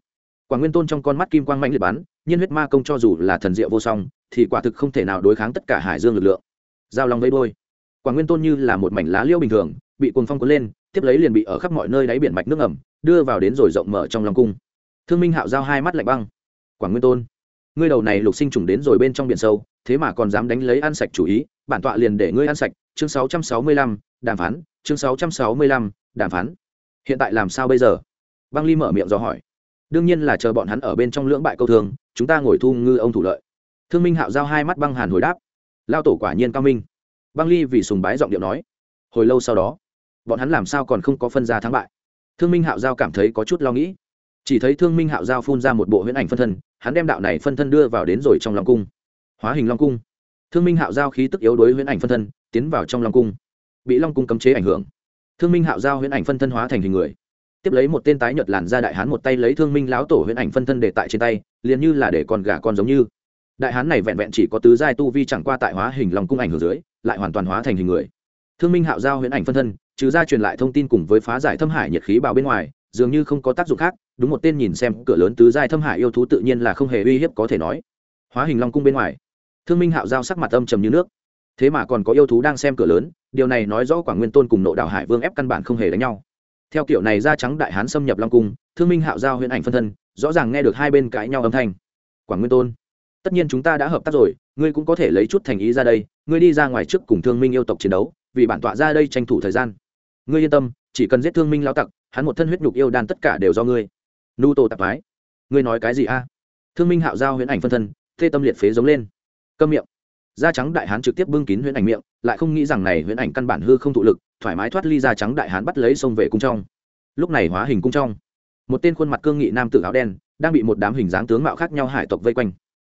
quảng nguyên tôn trong con mắt kim quang mạnh liệt bắn nhiên huyết ma công cho dù là thần diệu vô song thì quả thực không thể nào đối kháng tất cả hải dương lực lượng. Giao long vây đôi quảng nguyên tôn như là một mảnh lá liêu bình thường bị cuồng phong cuốn lên tiếp lấy liền bị ở khắp mọi nơi đáy biển mạch nước ẩm, đưa vào đến rồi rộng mở trong lòng cung. Thương minh hạo giao hai mắt lạnh băng. Quảng nguyên tôn ngươi đầu này lục sinh trùng đến rồi bên trong biển sâu thế mà còn dám đánh lấy ăn sạch chủ ý bản tọa liền để ngươi ăn sạch chương 665, đàm phán chương 665, đàm phán. Hiện tại làm sao bây giờ? Băng ly mở miệng do hỏi đương nhiên là chờ bọn hắn ở bên trong lưỡng bại câu thường chúng ta ngồi thu ngư ông thủ lợi. Thương minh hạo giao hai mắt băng hàn hồi đáp. Lao tổ quả nhiên cao minh. Băng ly vì sùng bái giọng điệu nói. Hồi lâu sau đó, bọn hắn làm sao còn không có phân ra thắng bại? Thương minh hạo giao cảm thấy có chút lo nghĩ. Chỉ thấy thương minh hạo giao phun ra một bộ huyễn ảnh phân thân, hắn đem đạo này phân thân đưa vào đến rồi trong lòng cung. Hóa hình long cung. Thương minh hạo giao khí tức yếu đối huyễn ảnh phân thân, tiến vào trong long cung. Bị long cung cấm chế ảnh hưởng. Thương minh hạo giao huyễn ảnh phân thân hóa thành hình người tiếp lấy một tên tái nhợt làn ra đại hán một tay lấy thương minh lão tổ huyễn ảnh phân thân để tại trên tay, liền như là để con gà con giống như. Đại hán này vẹn vẹn chỉ có tứ giai tu vi chẳng qua tại hóa hình long cung ảnh hưởng dưới, lại hoàn toàn hóa thành hình người. Thương minh hạo giao huyễn ảnh phân thân, trừ ra truyền lại thông tin cùng với phá giải thâm hải nhiệt khí bào bên ngoài, dường như không có tác dụng khác, đúng một tên nhìn xem cửa lớn tứ giai thâm hải yêu thú tự nhiên là không hề uy hiếp có thể nói. Hóa hình long cung bên ngoài, thương minh hạo giao sắc mặt âm trầm như nước. Thế mà còn có yêu thú đang xem cửa lớn, điều này nói rõ quảng nguyên tôn cùng nộ đảo hải vương ép căn bản không hề đánh nhau theo kiểu này da trắng đại hán xâm nhập long cung, thương minh hạo giao huyễn ảnh phân thân, rõ ràng nghe được hai bên cãi nhau âm thanh. Quảng nguyên tôn, tất nhiên chúng ta đã hợp tác rồi, ngươi cũng có thể lấy chút thành ý ra đây, ngươi đi ra ngoài trước cùng thương minh yêu tộc chiến đấu, vì bản tọa ra đây tranh thủ thời gian. Ngươi yên tâm, chỉ cần giết thương minh lao tặc, hắn một thân huyết nhục yêu đan tất cả đều do ngươi. Nu tô tạp thái, ngươi nói cái gì a? Thương minh hạo giao huyễn ảnh phân thân, thê tâm liệt phế giống lên. Câm miệng. Da trắng đại hán trực tiếp bưng kín huyễn ảnh miệng, lại không nghĩ rằng này huyễn ảnh căn bản hư không thụ lực thoải mái thoát ly da trắng đại hán bắt lấy xông về cung trong. Lúc này hóa hình cung trong. Một tên khuôn mặt cương nghị nam tử áo đen, đang bị một đám hình dáng tướng mạo khác nhau hải tộc vây quanh.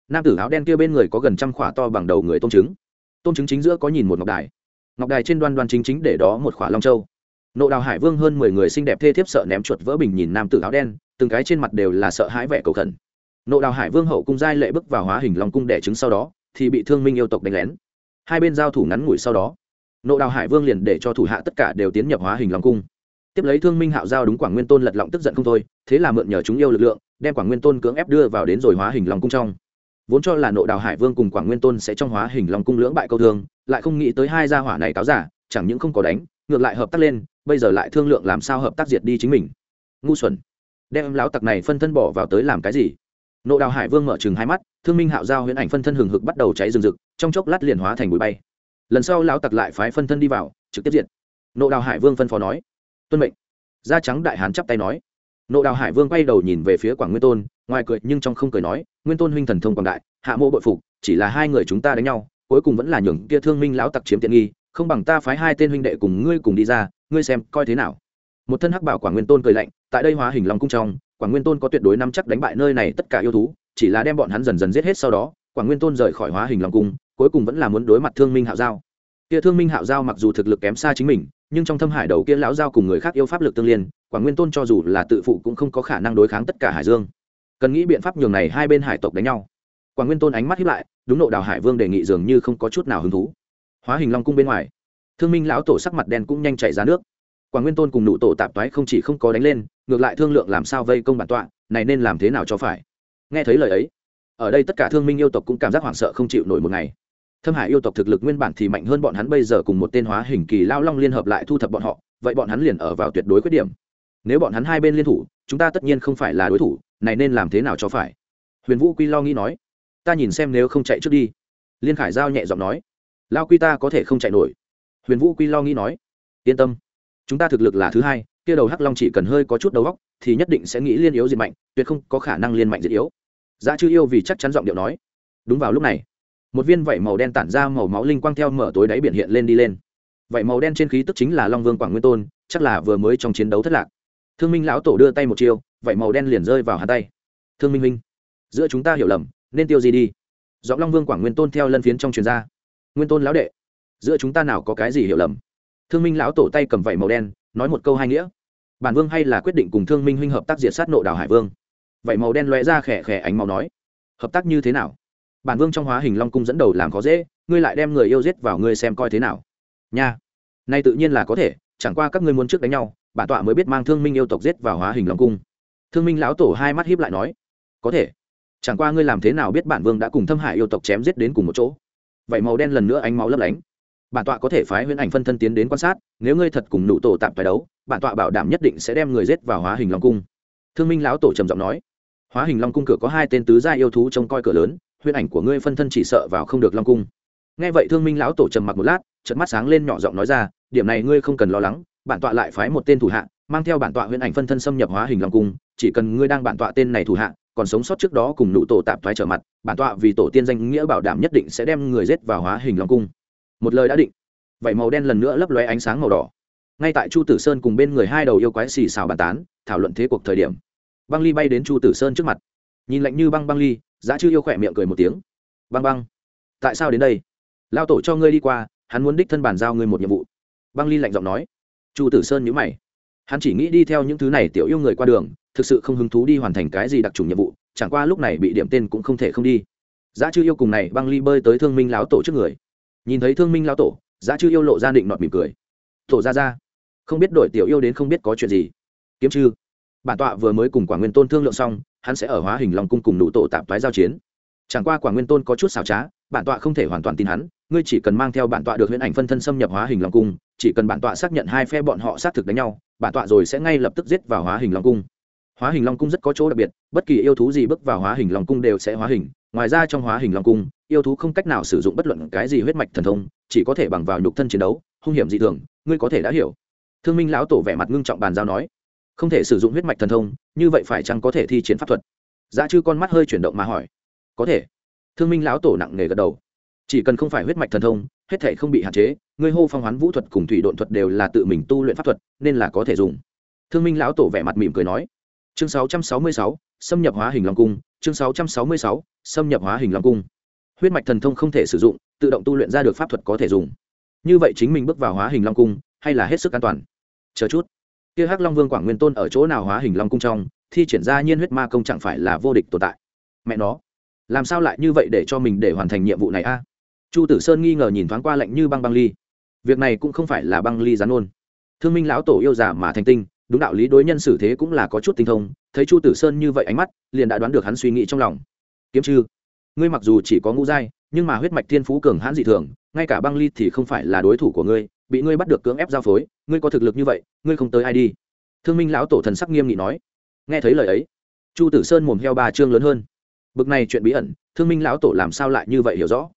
Nam tử áo đen kia bên người có gần trăm khỏa to bằng đầu người tôm trứng. Tôm trứng chính giữa có nhìn một ngọc đài. Ngọc đài trên đoan đoan chính chính để đó một khỏa long châu. Nộ đào hải vương hơn mười người xinh đẹp thê thiếp sợ ném chuột vỡ bình nhìn nam tử áo đen, từng cái trên mặt đều là sợ hãi vẻ cầu khẩn. Nộ đào hải vương hậu cung giai lệ bước vào hóa hình long cung đẻ trứng sau đó, thì bị thương minh yêu tộc đánh lén. Hai bên giao thủ ngắn ngủi sau đó nộ đào hải vương liền để cho thủ hạ tất cả đều tiến nhập hóa hình long cung. Tiếp lấy thương minh hạo giao đúng quảng nguyên tôn lật lọng tức giận không thôi, thế là mượn nhờ chúng yêu lực lượng, đem quảng nguyên tôn cưỡng ép đưa vào đến rồi hóa hình long cung trong. Vốn cho là nộ đào hải vương cùng quảng nguyên tôn sẽ trong hóa hình long cung lưỡng bại câu thương, lại không nghĩ tới hai gia hỏa này cáo giả, chẳng những không có đánh, ngược lại hợp tác lên, bây giờ lại thương lượng làm sao hợp tác diệt đi chính mình. Ngu xuẩn. Đem láo tặc này phân thân bỏ vào tới làm cái gì? Nộ đào hải vương mở chừng hai mắt, thương minh hạo giao huyễn ảnh phân thân hừng hực bắt đầu cháy rừng rực, trong chốc lát liền hóa thành bụi bay lần sau lão tặc lại phái phân thân đi vào, trực tiếp diện nộ đào hải vương phân phó nói, tuân mệnh. Da trắng đại hán chắp tay nói. Nộ đào hải vương quay đầu nhìn về phía quảng nguyên tôn, ngoài cười nhưng trong không cười nói, nguyên tôn huynh thần thông quảng đại, hạ mộ bội phục, chỉ là hai người chúng ta đánh nhau, cuối cùng vẫn là nhường kia thương minh lão tặc chiếm tiện nghi, không bằng ta phái hai tên huynh đệ cùng ngươi cùng đi ra, ngươi xem coi thế nào. Một thân hắc bảo quảng nguyên tôn cười lạnh, tại đây hóa hình long cung trong, quảng nguyên tôn có tuyệt đối năm chắc đánh bại nơi này tất cả yêu thú, chỉ là đem bọn hắn dần dần giết hết sau đó, quảng nguyên tôn rời khỏi hóa hình long cung cuối cùng vẫn là muốn đối mặt thương minh hạo giao. Kia thương minh hạo giao mặc dù thực lực kém xa chính mình, nhưng trong thâm hải đầu kia lão giao cùng người khác yêu pháp lực tương liên quảng nguyên tôn cho dù là tự phụ cũng không có khả năng đối kháng tất cả hải dương. Cần nghĩ biện pháp nhường này hai bên hải tộc đánh nhau. Quảng nguyên tôn ánh mắt hiếp lại, đúng nộ đào hải vương đề nghị dường như không có chút nào hứng thú. Hóa hình long cung bên ngoài, thương minh lão tổ sắc mặt đen cũng nhanh chạy ra nước. Quảng nguyên tôn cùng nụ tổ tạp toái không chỉ không có đánh lên, ngược lại thương lượng làm sao vây công bản tọa, này nên làm thế nào cho phải. Nghe thấy lời ấy, ở đây tất cả thương minh yêu tộc cũng cảm giác hoảng sợ không chịu nổi một ngày thâm hải yêu tộc thực lực nguyên bản thì mạnh hơn bọn hắn bây giờ cùng một tên hóa hình kỳ lao long liên hợp lại thu thập bọn họ, vậy bọn hắn liền ở vào tuyệt đối khuyết điểm. Nếu bọn hắn hai bên liên thủ, chúng ta tất nhiên không phải là đối thủ, này nên làm thế nào cho phải? Huyền vũ quy lo nghĩ nói. Ta nhìn xem nếu không chạy trước đi. Liên khải giao nhẹ giọng nói. Lao quy ta có thể không chạy nổi. Huyền vũ quy lo nghĩ nói. Yên tâm. Chúng ta thực lực là thứ hai, kia đầu hắc long chỉ cần hơi có chút đầu óc, thì nhất định sẽ nghĩ liên yếu diệt mạnh, tuyệt không có khả năng liên mạnh diệt yếu. Giá chư yêu vì chắc chắn giọng điệu nói. Đúng vào lúc này một viên vảy màu đen tản ra màu máu linh quang theo mở tối đáy biển hiện lên đi lên. Vảy màu đen trên khí tức chính là long vương quảng nguyên tôn, chắc là vừa mới trong chiến đấu thất lạc. Thương minh lão tổ đưa tay một chiêu, vảy màu đen liền rơi vào hà tay. Thương minh minh giữa chúng ta hiểu lầm, nên tiêu gì đi? Giọng long vương quảng nguyên tôn theo lân phiến trong truyền ra. Nguyên tôn lão đệ, giữa chúng ta nào có cái gì hiểu lầm? Thương minh lão tổ tay cầm vảy màu đen, nói một câu hai nghĩa. Bản vương hay là quyết định cùng thương minh huynh hợp tác diệt sát nộ đảo hải vương? Vảy màu đen lóe ra khẽ khẽ ánh màu nói. Hợp tác như thế nào? Bản vương trong hóa hình long cung dẫn đầu làm khó dễ, ngươi lại đem người yêu giết vào ngươi xem coi thế nào. Nha. Nay tự nhiên là có thể, chẳng qua các ngươi muốn trước đánh nhau bản tọa mới biết mang thương minh yêu tộc giết vào hóa hình long cung. Thương minh lão tổ hai mắt hiếp lại nói, có thể. Chẳng qua ngươi làm thế nào biết bản vương đã cùng thâm hải yêu tộc chém giết đến cùng một chỗ? Vậy màu đen lần nữa ánh máu lấp lánh. Bản tọa có thể phái huyễn ảnh phân thân tiến đến quan sát, nếu ngươi thật cùng nụ tổ tạm phải đấu bản tọa bảo đảm nhất định sẽ đem người giết vào hóa hình long cung. Thương minh lão tổ trầm giọng nói, hóa hình long cung cửa có hai tên tứ gia yêu thú trông coi cửa lớn huyễn ảnh của ngươi phân thân chỉ sợ vào không được long cung. Nghe vậy thương minh lão tổ trầm mặc một lát trận mắt sáng lên nhỏ giọng nói ra, điểm này ngươi không cần lo lắng, bản tọa lại phái một tên thủ hạ, mang theo bản tọa huyễn ảnh phân thân xâm nhập hóa hình long cung, chỉ cần ngươi đang bản tọa tên này thủ hạ, còn sống sót trước đó cùng nụ tổ tạm thoái trở mặt, bản tọa vì tổ tiên danh nghĩa bảo đảm nhất định sẽ đem người giết vào hóa hình long cung. Một lời đã định vậy màu đen lần nữa lấp lóe ánh sáng màu đỏ. Ngay tại chu tử sơn cùng bên người hai đầu yêu quái xì xào bàn tán, thảo luận thế cuộc thời điểm, băng ly bay đến chu tử sơn trước mặt. Nhìn lạnh như băng băng ly giá chư yêu khỏe miệng cười một tiếng. Băng băng. Tại sao đến đây? Lao tổ cho ngươi đi qua, hắn muốn đích thân bàn giao ngươi một nhiệm vụ. Băng ly lạnh giọng nói. Chu tử sơn nhữ mày. Hắn chỉ nghĩ đi theo những thứ này tiểu yêu người qua đường, thực sự không hứng thú đi hoàn thành cái gì đặc trùng nhiệm vụ, chẳng qua lúc này bị điểm tên cũng không thể không đi. Giá chư yêu cùng này băng ly bơi tới thương minh lão tổ trước người. Nhìn thấy thương minh lão tổ giá chư yêu lộ ra định nọt mỉm cười. Tổ ra ra không biết đổi tiểu yêu đến không biết có chuyện gì. Kiếm chư, bản tọa vừa mới cùng quả nguyên tôn thương lượng xong hắn sẽ ở hóa hình Long cung cùng nụ tổ tạp thoái giao chiến. Chẳng qua quả nguyên tôn có chút xảo trá, bản tọa không thể hoàn toàn tin hắn, ngươi chỉ cần mang theo bản tọa được huyễn ảnh phân thân xâm nhập hóa hình Long cung, chỉ cần bản tọa xác nhận hai phe bọn họ xác thực đánh nhau, bản tọa rồi sẽ ngay lập tức giết vào hóa hình long cung. Hóa hình long cung rất có chỗ đặc biệt, bất kỳ yêu thú gì bước vào hóa hình long cung đều sẽ hóa hình, ngoài ra trong hóa hình long cung, yêu thú không cách nào sử dụng bất luận cái gì huyết mạch thần thông, chỉ có thể bằng vào nhục thân chiến đấu, hung hiểm dị thường, ngươi có thể đã hiểu. Thương minh lão tổ vẻ mặt ngưng trọng bàn giao nói không thể sử dụng huyết mạch thần thông như vậy phải chăng có thể thi triển pháp thuật? Giá chư con mắt hơi chuyển động mà hỏi. Có thể. Thương minh lão tổ nặng nề gật đầu. Chỉ cần không phải huyết mạch thần thông hết thể không bị hạn chế ngươi hô phong hoán vũ thuật cùng thủy độn thuật đều là tự mình tu luyện pháp thuật nên là có thể dùng. Thương minh lão tổ vẻ mặt mỉm cười nói. Chương 666, xâm nhập hóa hình long cung. Chương 666, xâm nhập hóa hình long cung. Huyết mạch thần thông không thể sử dụng tự động tu luyện ra được pháp thuật có thể dùng. Như vậy chính mình bước vào hóa hình long cung hay là hết sức an toàn? Chờ chút kia hắc long vương quảng nguyên tôn ở chỗ nào hóa hình long cung trong, thi triển ra nhiên huyết ma công chẳng phải là vô địch tồn tại. Mẹ nó, làm sao lại như vậy để cho mình để hoàn thành nhiệm vụ này a? Chu tử sơn nghi ngờ nhìn thoáng qua lạnh như băng băng ly. Việc này cũng không phải là băng ly gián ôn. Thương minh lão tổ yêu giả mà thành tinh, đúng đạo lý đối nhân xử thế cũng là có chút tinh thông, thấy chu tử sơn như vậy ánh mắt, liền đã đoán được hắn suy nghĩ trong lòng. Kiếm chư ngươi mặc dù chỉ có ngũ giai, nhưng mà huyết mạch thiên phú cường hãn dị thường, ngay cả băng ly thì không phải là đối thủ của ngươi bị ngươi bắt được cưỡng ép giao phối, ngươi có thực lực như vậy, ngươi không tới ai đi. Thương minh lão tổ thần sắc nghiêm nghị nói. Nghe thấy lời ấy, chu tử sơn mồm heo ba chương lớn hơn. Bực này chuyện bí ẩn, thương minh lão tổ làm sao lại như vậy hiểu rõ?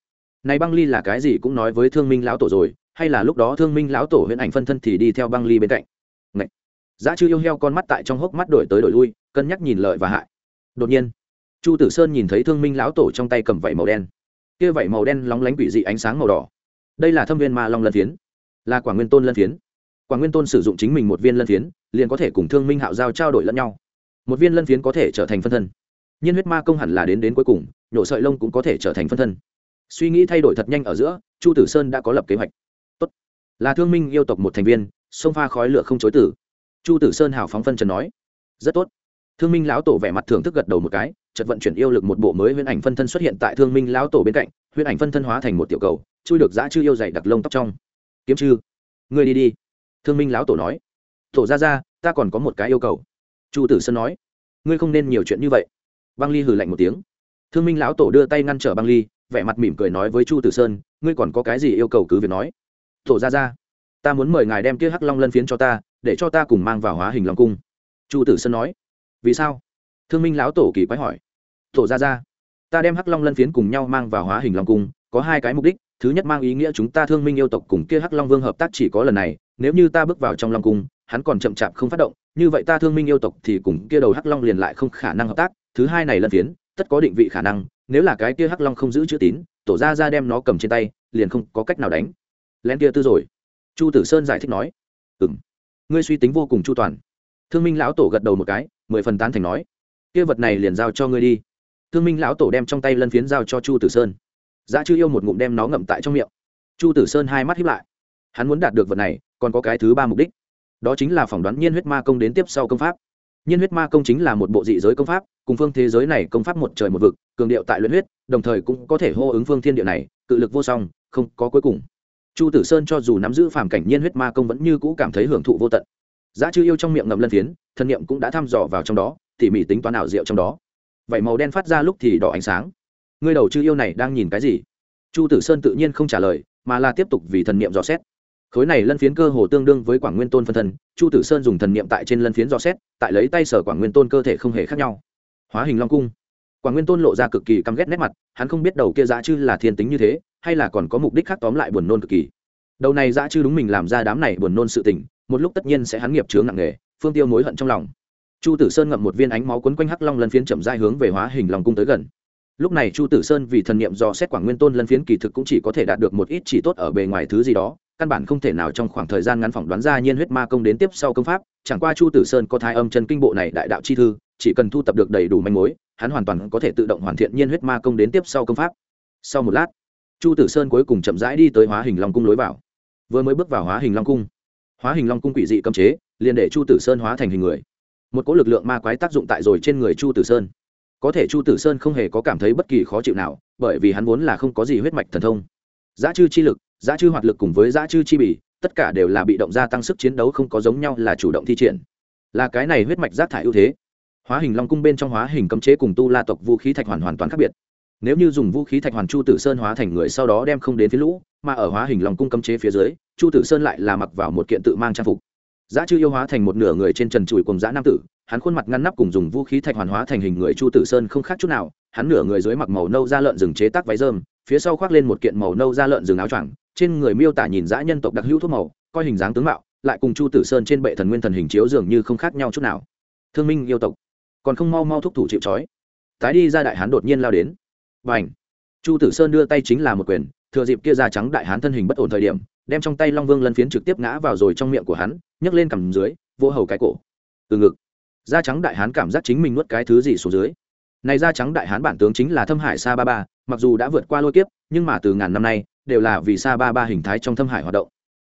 Này băng ly là cái gì cũng nói với thương minh lão tổ rồi, hay là lúc đó thương minh lão tổ huyễn ảnh phân thân thì đi theo băng ly bên cạnh? Ngậy! giá chư yêu heo con mắt tại trong hốc mắt đổi tới đổi lui, cân nhắc nhìn lợi và hại. Đột nhiên, chu tử sơn nhìn thấy thương minh lão tổ trong tay cầm vảy màu đen. Kia vảy màu đen lóng lánh quỷ dị ánh sáng màu đỏ. Đây là thâm viên ma long lân phiến là quả nguyên tôn lân phiến. Quả nguyên tôn sử dụng chính mình một viên lân phiến, liền có thể cùng thương minh hạo giao trao đổi lẫn nhau. Một viên lân phiến có thể trở thành phân thân. Nhiên huyết ma công hẳn là đến đến cuối cùng, nhổ sợi lông cũng có thể trở thành phân thân. Suy nghĩ thay đổi thật nhanh ở giữa, chu tử sơn đã có lập kế hoạch. Tốt. là thương minh yêu tộc một thành viên, sông pha khói lửa không chối tử. Chu tử sơn hào phóng phân trần nói. Rất tốt. Thương minh lão tổ vẻ mặt thưởng thức gật đầu một cái chật vận chuyển yêu lực một bộ mới huyễn ảnh phân thân xuất hiện tại thương minh lão tổ bên cạnh, huyễn ảnh phân thân hóa thành một tiểu cầu, chui được giã chư yêu dày đặc lông tóc trong kiếm chư. Ngươi đi đi. Thương minh lão tổ nói. Tổ ra ra, ta còn có một cái yêu cầu. Chu tử sơn nói. Ngươi không nên nhiều chuyện như vậy. Băng ly hừ lạnh một tiếng. Thương minh lão tổ đưa tay ngăn trở băng ly, vẻ mặt mỉm cười nói với chu tử sơn, ngươi còn có cái gì yêu cầu cứ việc nói. Tổ ra ra, ta muốn mời ngài đem kia hắc long lân phiến cho ta, để cho ta cùng mang vào hóa hình long cung. Chu tử sơn nói. Vì sao? Thương minh lão tổ kỳ quái hỏi. Tổ ra ra, ta đem hắc long lân phiến cùng nhau mang vào hóa hình long cung, có hai cái mục đích thứ nhất mang ý nghĩa chúng ta thương minh yêu tộc cùng kia hắc long vương hợp tác chỉ có lần này, nếu như ta bước vào trong long cung, hắn còn chậm chạp không phát động, như vậy ta thương minh yêu tộc thì cùng kia đầu hắc long liền lại không khả năng hợp tác, thứ hai này lân phiến, tất có định vị khả năng, nếu là cái kia hắc long không giữ chữ tín, tổ ra ra đem nó cầm trên tay, liền không có cách nào đánh. Lén kia tư rồi. Chu tử sơn giải thích nói. Ừ m ngươi suy tính vô cùng chu toàn. Thương minh lão tổ gật đầu một cái, mười phần tán thành nói. Kia vật này liền giao cho ngươi đi. Thương minh lão tổ đem trong tay lân phiến giao cho chu tử sơn giá chư yêu một ngụm đem nó ngậm tại trong miệng. Chu tử sơn hai mắt hiếp lại. Hắn muốn đạt được vật này, còn có cái thứ ba mục đích. Đó chính là phỏng đoán nhiên huyết ma công đến tiếp sau công pháp. Nhiên huyết ma công chính là một bộ dị giới công pháp, cùng phương thế giới này công pháp một trời một vực, cường điệu tại luyện huyết, đồng thời cũng có thể hô ứng phương thiên địa này, cự lực vô song, không có cuối cùng. Chu tử sơn cho dù nắm giữ phàm cảnh nhiên huyết ma công vẫn như cũ cảm thấy hưởng thụ vô tận. Giá chư yêu trong miệng ngậm lân phiến, thân niệm cũng đã thăm dò vào trong đó, tỉ mỉ tính toán ảo diệu trong đó. Vậy màu đen phát ra lúc thì đỏ ánh sáng ngươi đầu chư yêu này đang nhìn cái gì? Chu tử sơn tự nhiên không trả lời, mà là tiếp tục vì thần niệm dò xét. Khối này lân phiến cơ hồ tương đương với quảng nguyên tôn phân thân, chu tử sơn dùng thần niệm tại trên lân phiến dò xét, tại lấy tay sở quảng nguyên tôn cơ thể không hề khác nhau. Hóa hình long cung. Quảng nguyên tôn lộ ra cực kỳ căm ghét nét mặt, hắn không biết đầu kia dã chư là thiên tính như thế, hay là còn có mục đích khác tóm lại buồn nôn cực kỳ. Đầu này dã chư đúng mình làm ra đám này buồn nôn sự tình, một lúc tất nhiên sẽ hắn nghiệp chướng nặng nề, phương tiêu mối hận trong lòng. Chu tử sơn ngậm một viên ánh máu quấn quanh hắc long lân phiến chậm dai hướng về hóa hình lòng cung tới gần lúc này chu tử sơn vì thần niệm do xét quảng nguyên tôn lân phiến kỳ thực cũng chỉ có thể đạt được một ít chỉ tốt ở bề ngoài thứ gì đó, căn bản không thể nào trong khoảng thời gian ngắn phỏng đoán ra nhiên huyết ma công đến tiếp sau công pháp, chẳng qua chu tử sơn có thái âm chân kinh bộ này đại đạo chi thư, chỉ cần thu tập được đầy đủ manh mối, hắn hoàn toàn có thể tự động hoàn thiện nhiên huyết ma công đến tiếp sau công pháp. Sau một lát, chu tử sơn cuối cùng chậm rãi đi tới hóa hình long cung lối vào. Vừa mới bước vào hóa hình long cung, hóa hình long cung quỷ dị cấm chế, liền để chu tử sơn hóa thành hình người. Một cỗ lực lượng ma quái tác dụng tại rồi trên người chu tử sơn có thể chu tử sơn không hề có cảm thấy bất kỳ khó chịu nào, bởi vì hắn vốn là không có gì huyết mạch thần thông. Giá chư chi lực, giá chư hoạt lực cùng với giá chư chi bỉ tất cả đều là bị động gia tăng sức chiến đấu không có giống nhau là chủ động thi triển. Là cái này huyết mạch rác thải ưu thế. Hóa hình long cung bên trong hóa hình cấm chế cùng tu la tộc vũ khí thạch hoàn hoàn toàn khác biệt. Nếu như dùng vũ khí thạch hoàn chu tử sơn hóa thành người sau đó đem không đến phía lũ, mà ở hóa hình long cung cấm chế phía dưới, chu tử sơn lại là mặc vào một kiện tự mang trang phục. Giá chư yêu hóa thành một nửa người trên trần trụi cùng giã nam tử hắn khuôn mặt ngăn nắp cùng dùng vũ khí thạch hoàn hóa thành hình người chu tử sơn không khác chút nào, hắn nửa người dưới mặc màu nâu da lợn rừng chế tác váy rơm, phía sau khoác lên một kiện màu nâu da lợn rừng áo choàng, trên người miêu tả nhìn dã nhân tộc đặc hữu thuốc màu, coi hình dáng tướng mạo, lại cùng chu tử sơn trên bệ thần nguyên thần hình chiếu dường như không khác nhau chút nào. Thương minh yêu tộc, còn không mau mau thúc thủ chịu trói. Tái đi ra đại hán đột nhiên lao đến. Và ảnh chu tử sơn đưa tay chính là một quyền, thừa dịp kia da trắng đại hán thân hình bất ổn thời điểm, đem trong tay long vương lân phiến trực tiếp ngã vào rồi trong miệng của hắn, nhấc lên cằm dưới, vỗ hầu cái cổ. Từ ngực da trắng đại hán cảm giác chính mình nuốt cái thứ gì xuống dưới. Này da trắng đại hán bản tướng chính là thâm hải sa ba ba, mặc dù đã vượt qua lôi kiếp, nhưng mà từ ngàn năm nay, đều là vì sa ba ba hình thái trong thâm hải hoạt động.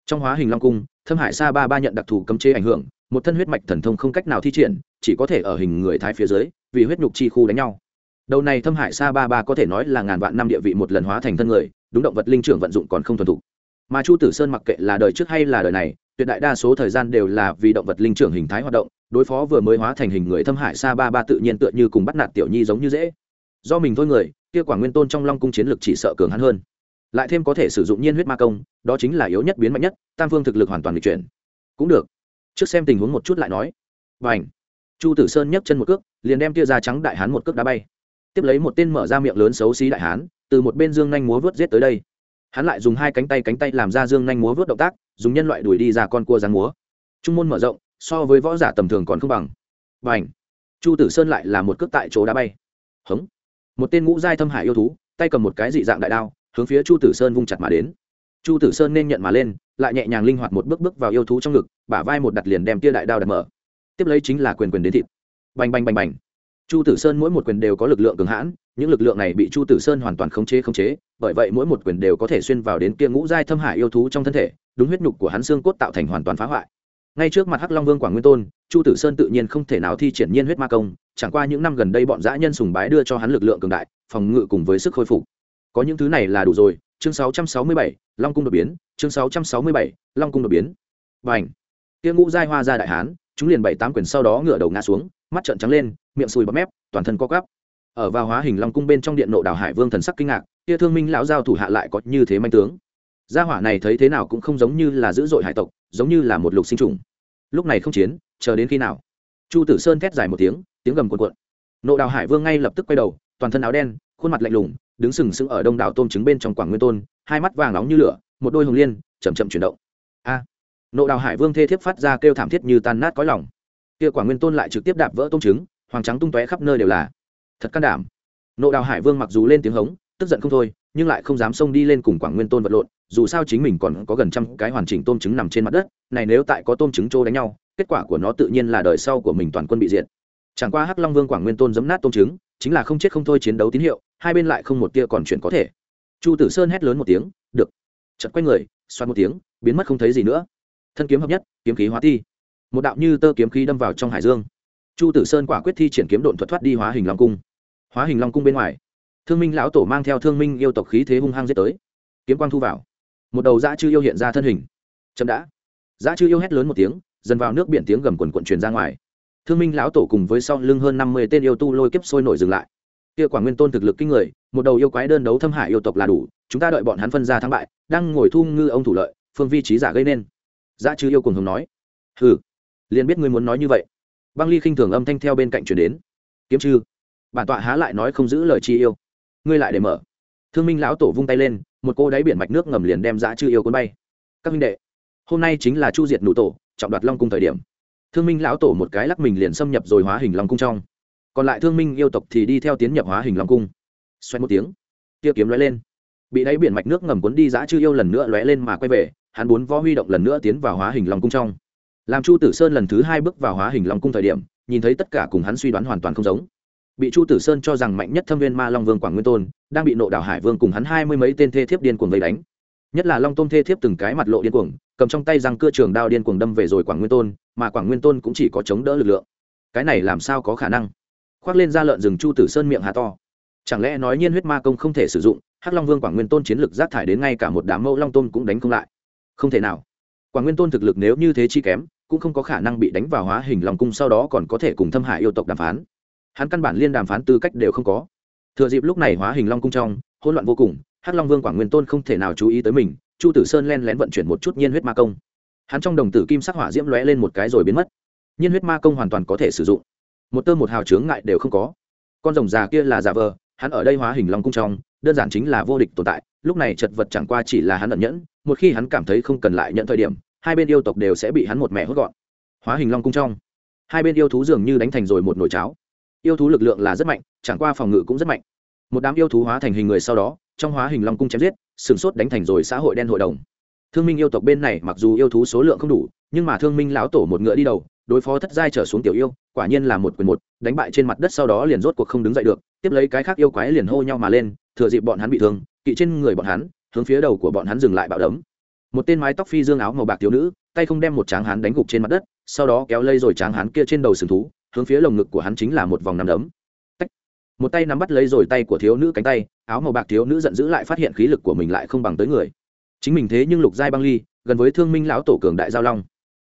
Trong hóa hình long cung, thâm hải sa ba ba nhận đặc thù cấm chế ảnh hưởng, một thân huyết mạch thần thông không cách nào thi triển, chỉ có thể ở hình người thái phía dưới, vì huyết nhục chi khu đánh nhau. Đầu này thâm hải sa ba ba có thể nói là ngàn vạn năm địa vị một lần hóa thành thân người, đúng động vật linh trưởng vận dụng còn không thuần thục mà chu tử sơn mặc kệ là đời trước hay là đời này, tuyệt đại đa số thời gian đều là vì động vật linh trưởng hình thái hoạt động, đối phó vừa mới hóa thành hình người thâm hải sa ba ba tự nhiên tựa như cùng bắt nạt tiểu nhi giống như dễ. Do mình thôi người, kia quả nguyên tôn trong long cung chiến lực chỉ sợ cường hắn hơn. Lại thêm có thể sử dụng nhiên huyết ma công, đó chính là yếu nhất biến mạnh nhất, tam phương thực lực hoàn toàn bị chuyển. Cũng được. Trước xem tình huống một chút lại nói. Và ảnh chu tử sơn nhấc chân một cước, liền đem tia da trắng đại hán một cước đá bay. Tiếp lấy một tên mở ra miệng lớn xấu xí đại hán, từ một bên dương nhanh múa vớt giết tới đây hắn lại dùng hai cánh tay cánh tay làm ra dương nhanh múa vớt động tác, dùng nhân loại đuổi đi ra con cua rắn múa. Trung môn mở rộng, so với võ giả tầm thường còn không bằng. Và ảnh chu tử sơn lại là một cước tại chỗ đá bay. Hống! Một tên ngũ giai thâm hải yêu thú, tay cầm một cái dị dạng đại đao, hướng phía chu tử sơn vung chặt mà đến. Chu tử sơn nên nhận mà lên, lại nhẹ nhàng linh hoạt một bước bước vào yêu thú trong ngực, bả vai một đặt liền đem tia đại đao đặt mở. Tiếp lấy chính là quyền quyền đến thịt. Bành bành bành bành. Chu tử sơn mỗi một quyền đều có lực lượng cường hãn, những lực lượng này bị chu tử sơn hoàn toàn khống chế khống chế bởi vậy mỗi một quyền đều có thể xuyên vào đến kia ngũ giai thâm hải yêu thú trong thân thể đúng huyết nhục của hắn xương cốt tạo thành hoàn toàn phá hoại. Ngay trước mặt hắc long vương quảng nguyên tôn chu tử sơn tự nhiên không thể nào thi triển nhiên huyết ma công chẳng qua những năm gần đây bọn dã nhân sùng bái đưa cho hắn lực lượng cường đại phòng ngự cùng với sức khôi phục. Có những thứ này là đủ rồi chương 667, long cung đột biến chương 667, long cung đột biến. Và ảnh kia ngũ giai hoa ra đại hán chúng liền bảy tám quyền sau đó ngửa đầu ngã xuống mắt trợn trắng lên miệng sùi bọt mép toàn thân co cắp ở vào hóa hình long cung bên trong điện nộ đảo hải vương thần sắc kinh ngạc kia thương minh lão giao thủ hạ lại có như thế manh tướng. Gia hỏa này thấy thế nào cũng không giống như là dữ dội hải tộc, giống như là một lục sinh trùng. Lúc này không chiến, chờ đến khi nào? Chu tử sơn thét dài một tiếng tiếng gầm cuộn cuộn. Nộ đào hải vương ngay lập tức quay đầu, toàn thân áo đen, khuôn mặt lạnh lùng, đứng sừng sững ở đông đảo tôm trứng bên trong quảng nguyên tôn, hai mắt vàng nóng như lửa, một đôi hồng liên chầm chậm chuyển động. A! Nộ đào hải vương thê thiếp phát ra kêu thảm thiết như tan nát có lòng. Kia quảng nguyên tôn lại trực tiếp đạp vỡ tôm trứng, hoàng trắng tung tóe khắp nơi đều là. Thật can đảm. Nộ đào hải vương mặc dù lên tiếng hống tức giận không thôi, nhưng lại không dám xông đi lên cùng quảng nguyên tôn vật lộn, dù sao chính mình còn có gần trăm cái hoàn chỉnh tôm trứng nằm trên mặt đất, này nếu tại có tôm trứng trô đánh nhau, kết quả của nó tự nhiên là đời sau của mình toàn quân bị diệt. Chẳng qua hắc long vương quảng nguyên tôn giấm nát tôm trứng, chính là không chết không thôi chiến đấu tín hiệu, hai bên lại không một tia còn chuyện có thể. Chu tử sơn hét lớn một tiếng, được. Chật quay người xoan một tiếng, biến mất không thấy gì nữa. Thân kiếm hợp nhất, kiếm khí hóa thi. Một đạo như tơ kiếm khí đâm vào trong hải dương. Chu tử sơn quả quyết thi triển kiếm độn thuật thoát đi hóa hình long cung. Hóa hình long cung bên ngoài thương minh lão tổ mang theo thương minh yêu tộc khí thế hung hăng giết tới. Kiếm quang thu vào. Một đầu dã chư yêu hiện ra thân hình. Chậm đã. Dã chư yêu hét lớn một tiếng, dần vào nước biển tiếng gầm quần quận truyền ra ngoài. Thương minh lão tổ cùng với sau lưng hơn năm mươi tên yêu tu lôi kiếp sôi nổi dừng lại. Kia quả nguyên tôn thực lực kinh người, một đầu yêu quái đơn đấu thâm hại yêu tộc là đủ, chúng ta đợi bọn hắn phân ra thắng bại, đang ngồi thu ngư ông thủ lợi, phương vi trí giả gây nên. Dã chư yêu cùng hùng nói, hừ, liền biết ngươi muốn nói như vậy. Băng ly khinh thường âm thanh theo bên cạnh chuyển đến. Kiếm chư. Bản tọa há lại nói không giữ lời chi yêu ngươi lại để mở. Thương minh lão tổ vung tay lên, một cô đáy biển mạch nước ngầm liền đem dã chư yêu cuốn bay. Các minh đệ, hôm nay chính là chu diệt nụ tổ, trọng đoạt long cung thời điểm. Thương minh lão tổ một cái lắc mình liền xâm nhập rồi hóa hình long cung trong. Còn lại thương minh yêu tộc thì đi theo tiến nhập hóa hình long cung. Xoay một tiếng, tia kiếm lóe lên. Bị đáy biển mạch nước ngầm cuốn đi dã chư yêu lần nữa lóe lên mà quay về, hắn bốn võ huy động lần nữa tiến vào hóa hình long cung trong. Làm chu tử sơn lần thứ hai bước vào hóa hình long cung thời điểm, nhìn thấy tất cả cùng hắn suy đoán hoàn toàn không giống bị chu tử sơn cho rằng mạnh nhất thâm viên ma long vương quảng nguyên tôn, đang bị nộ đảo hải vương cùng hắn hai mươi mấy tên thê thiếp điên cuồng vây đánh. Nhất là long tôm thê thiếp từng cái mặt lộ điên cuồng, cầm trong tay răng cưa trường đao điên cuồng đâm về rồi quảng nguyên tôn, mà quảng nguyên tôn cũng chỉ có chống đỡ lực lượng. Cái này làm sao có khả năng? Khoác lên ra lợn rừng chu tử sơn miệng hà to. Chẳng lẽ nói nhiên huyết ma công không thể sử dụng, hắc long vương quảng nguyên tôn chiến lực rác thải đến ngay cả một đám mẫu long tôn cũng đánh không lại. Không thể nào. Quảng nguyên tôn thực lực nếu như thế chi kém, cũng không có khả năng bị đánh vào hóa hình lòng cung sau đó còn có thể cùng thâm hải yêu tộc đàm phán hắn căn bản liên đàm phán tư cách đều không có. Thừa dịp lúc này hóa hình long cung trong, hỗn loạn vô cùng, hắc long vương quảng nguyên tôn không thể nào chú ý tới mình, chu tử sơn len lén vận chuyển một chút nhiên huyết ma công. Hắn trong đồng tử kim sắc hỏa diễm lóe lên một cái rồi biến mất. Nhiên huyết ma công hoàn toàn có thể sử dụng. Một tơ một hào chướng ngại đều không có. Con rồng già kia là giả vờ, hắn ở đây hóa hình long cung trong, đơn giản chính là vô địch tồn tại, lúc này chật vật chẳng qua chỉ là hắn ẩn nhẫn, một khi hắn cảm thấy không cần lại nhận thời điểm, hai bên yêu tộc đều sẽ bị hắn một mẹ hốt gọn. Hóa hình long cung trong, hai bên yêu thú dường như đánh thành rồi một nồi cháo yêu thú lực lượng là rất mạnh, chẳng qua phòng ngự cũng rất mạnh. Một đám yêu thú hóa thành hình người sau đó, trong hóa hình long cung chém giết, sừng sốt đánh thành rồi xã hội đen hội đồng. Thương minh yêu tộc bên này mặc dù yêu thú số lượng không đủ, nhưng mà thương minh lão tổ một ngựa đi đầu, đối phó thất giai trở xuống tiểu yêu, quả nhiên là một quyền một, đánh bại trên mặt đất sau đó liền rốt cuộc không đứng dậy được, tiếp lấy cái khác yêu quái liền hô nhau mà lên, thừa dịp bọn hắn bị thương, kỵ trên người bọn hắn, hướng phía đầu của bọn hắn dừng lại bạo đấm. Một tên mái tóc phi dương áo màu bạc thiếu nữ, tay không đem một tráng hán đánh gục trên mặt đất, sau đó kéo lây rồi tráng hán kia trên đầu sừng thú hướng phía lồng ngực của hắn chính là một vòng nằm đấm. Tách. một tay nắm bắt lấy rồi tay của thiếu nữ cánh tay, áo màu bạc thiếu nữ giận dữ lại phát hiện khí lực của mình lại không bằng tới người. Chính mình thế nhưng lục giai băng ly, gần với thương minh lão tổ cường đại giao long.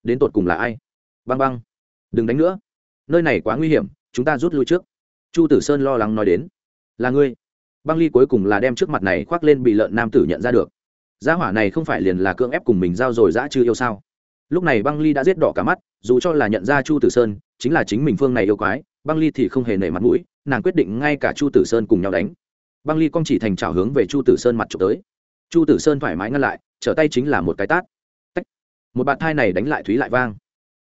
Đến tột cùng là ai? Băng băng. Đừng đánh nữa. Nơi này quá nguy hiểm, chúng ta rút lui trước. Chu tử sơn lo lắng nói đến. Là ngươi. Băng ly cuối cùng là đem trước mặt này khoác lên bị lợn nam tử nhận ra được. Gia hỏa này không phải liền là cưỡng ép cùng mình giao rồi dã chưa yêu sao? Lúc này băng ly đã giết đỏ cả mắt, dù cho là nhận ra chu tử sơn chính là chính mình phương này yêu quái, băng ly thì không hề nể mặt mũi, nàng quyết định ngay cả chu tử sơn cùng nhau đánh. Băng ly cong chỉ thành trào hướng về chu tử sơn mặt trục tới. Chu tử sơn thoải mái ngăn lại, trở tay chính là một cái tát. Tách. một bạn thai này đánh lại thúy lại vang.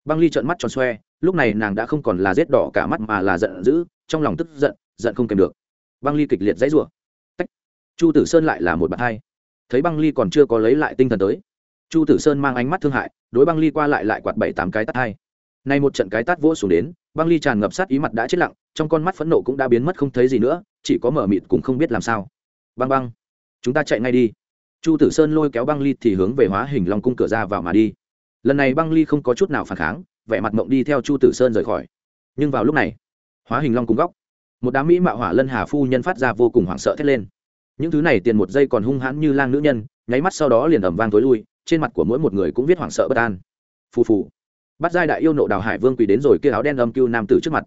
Băng ly trợn mắt tròn xoe, lúc này nàng đã không còn là rét đỏ cả mắt mà là giận dữ, trong lòng tức giận giận không kèm được. Băng ly kịch liệt dãy rủa. Tách. chu tử sơn lại là một bạn thai. Thấy băng ly còn chưa có lấy lại tinh thần tới, chu tử sơn mang ánh mắt thương hại, đối băng ly qua lại lại quạt bảy tám cái tát hai nay một trận cái tát vỗ xuống đến, băng ly tràn ngập sát ý mặt đã chết lặng, trong con mắt phẫn nộ cũng đã biến mất không thấy gì nữa, chỉ có mở mịt cũng không biết làm sao. Băng băng, chúng ta chạy ngay đi. Chu tử sơn lôi kéo băng ly thì hướng về hóa hình long cung cửa ra vào mà đi. Lần này băng ly không có chút nào phản kháng, vẻ mặt mộng đi theo chu tử sơn rời khỏi. Nhưng vào lúc này, hóa hình long cung góc, một đám mỹ mạo hỏa lân hà phu nhân phát ra vô cùng hoảng sợ thét lên. Những thứ này tiền một giây còn hung hãn như lang nữ nhân, nháy mắt sau đó liền ầm vang tối lui, trên mặt của mỗi một người cũng viết hoảng sợ bất an. Phù phù bắt giai đại yêu nộ đào hải vương quỳ đến rồi kia áo đen âm cưu nam tử trước mặt.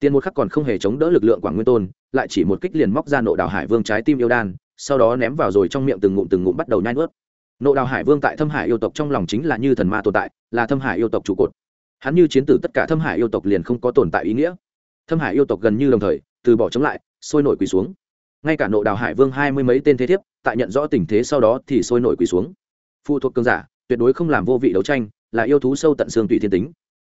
Tiền một khắc còn không hề chống đỡ lực lượng quảng nguyên tôn, lại chỉ một kích liền móc ra nộ đào hải vương trái tim yêu đan, sau đó ném vào rồi trong miệng từng ngụm từng ngụm bắt đầu nhai nuốt. Nộ đào hải vương tại thâm hải yêu tộc trong lòng chính là như thần ma tồn tại, là thâm hải yêu tộc trụ cột. Hắn như chiến tử tất cả thâm hải yêu tộc liền không có tồn tại ý nghĩa. Thâm hải yêu tộc gần như đồng thời, từ bỏ chống lại, sôi nổi quỳ xuống. Ngay cả nộ đào hải vương hai mươi mấy tên thế thiếp, tại nhận rõ tình thế sau đó thì sôi nổi quỳ xuống. Phụ thuộc cơn giả, tuyệt đối không làm vô vị đấu tranh là yêu thú sâu tận xương tùy thiên tính.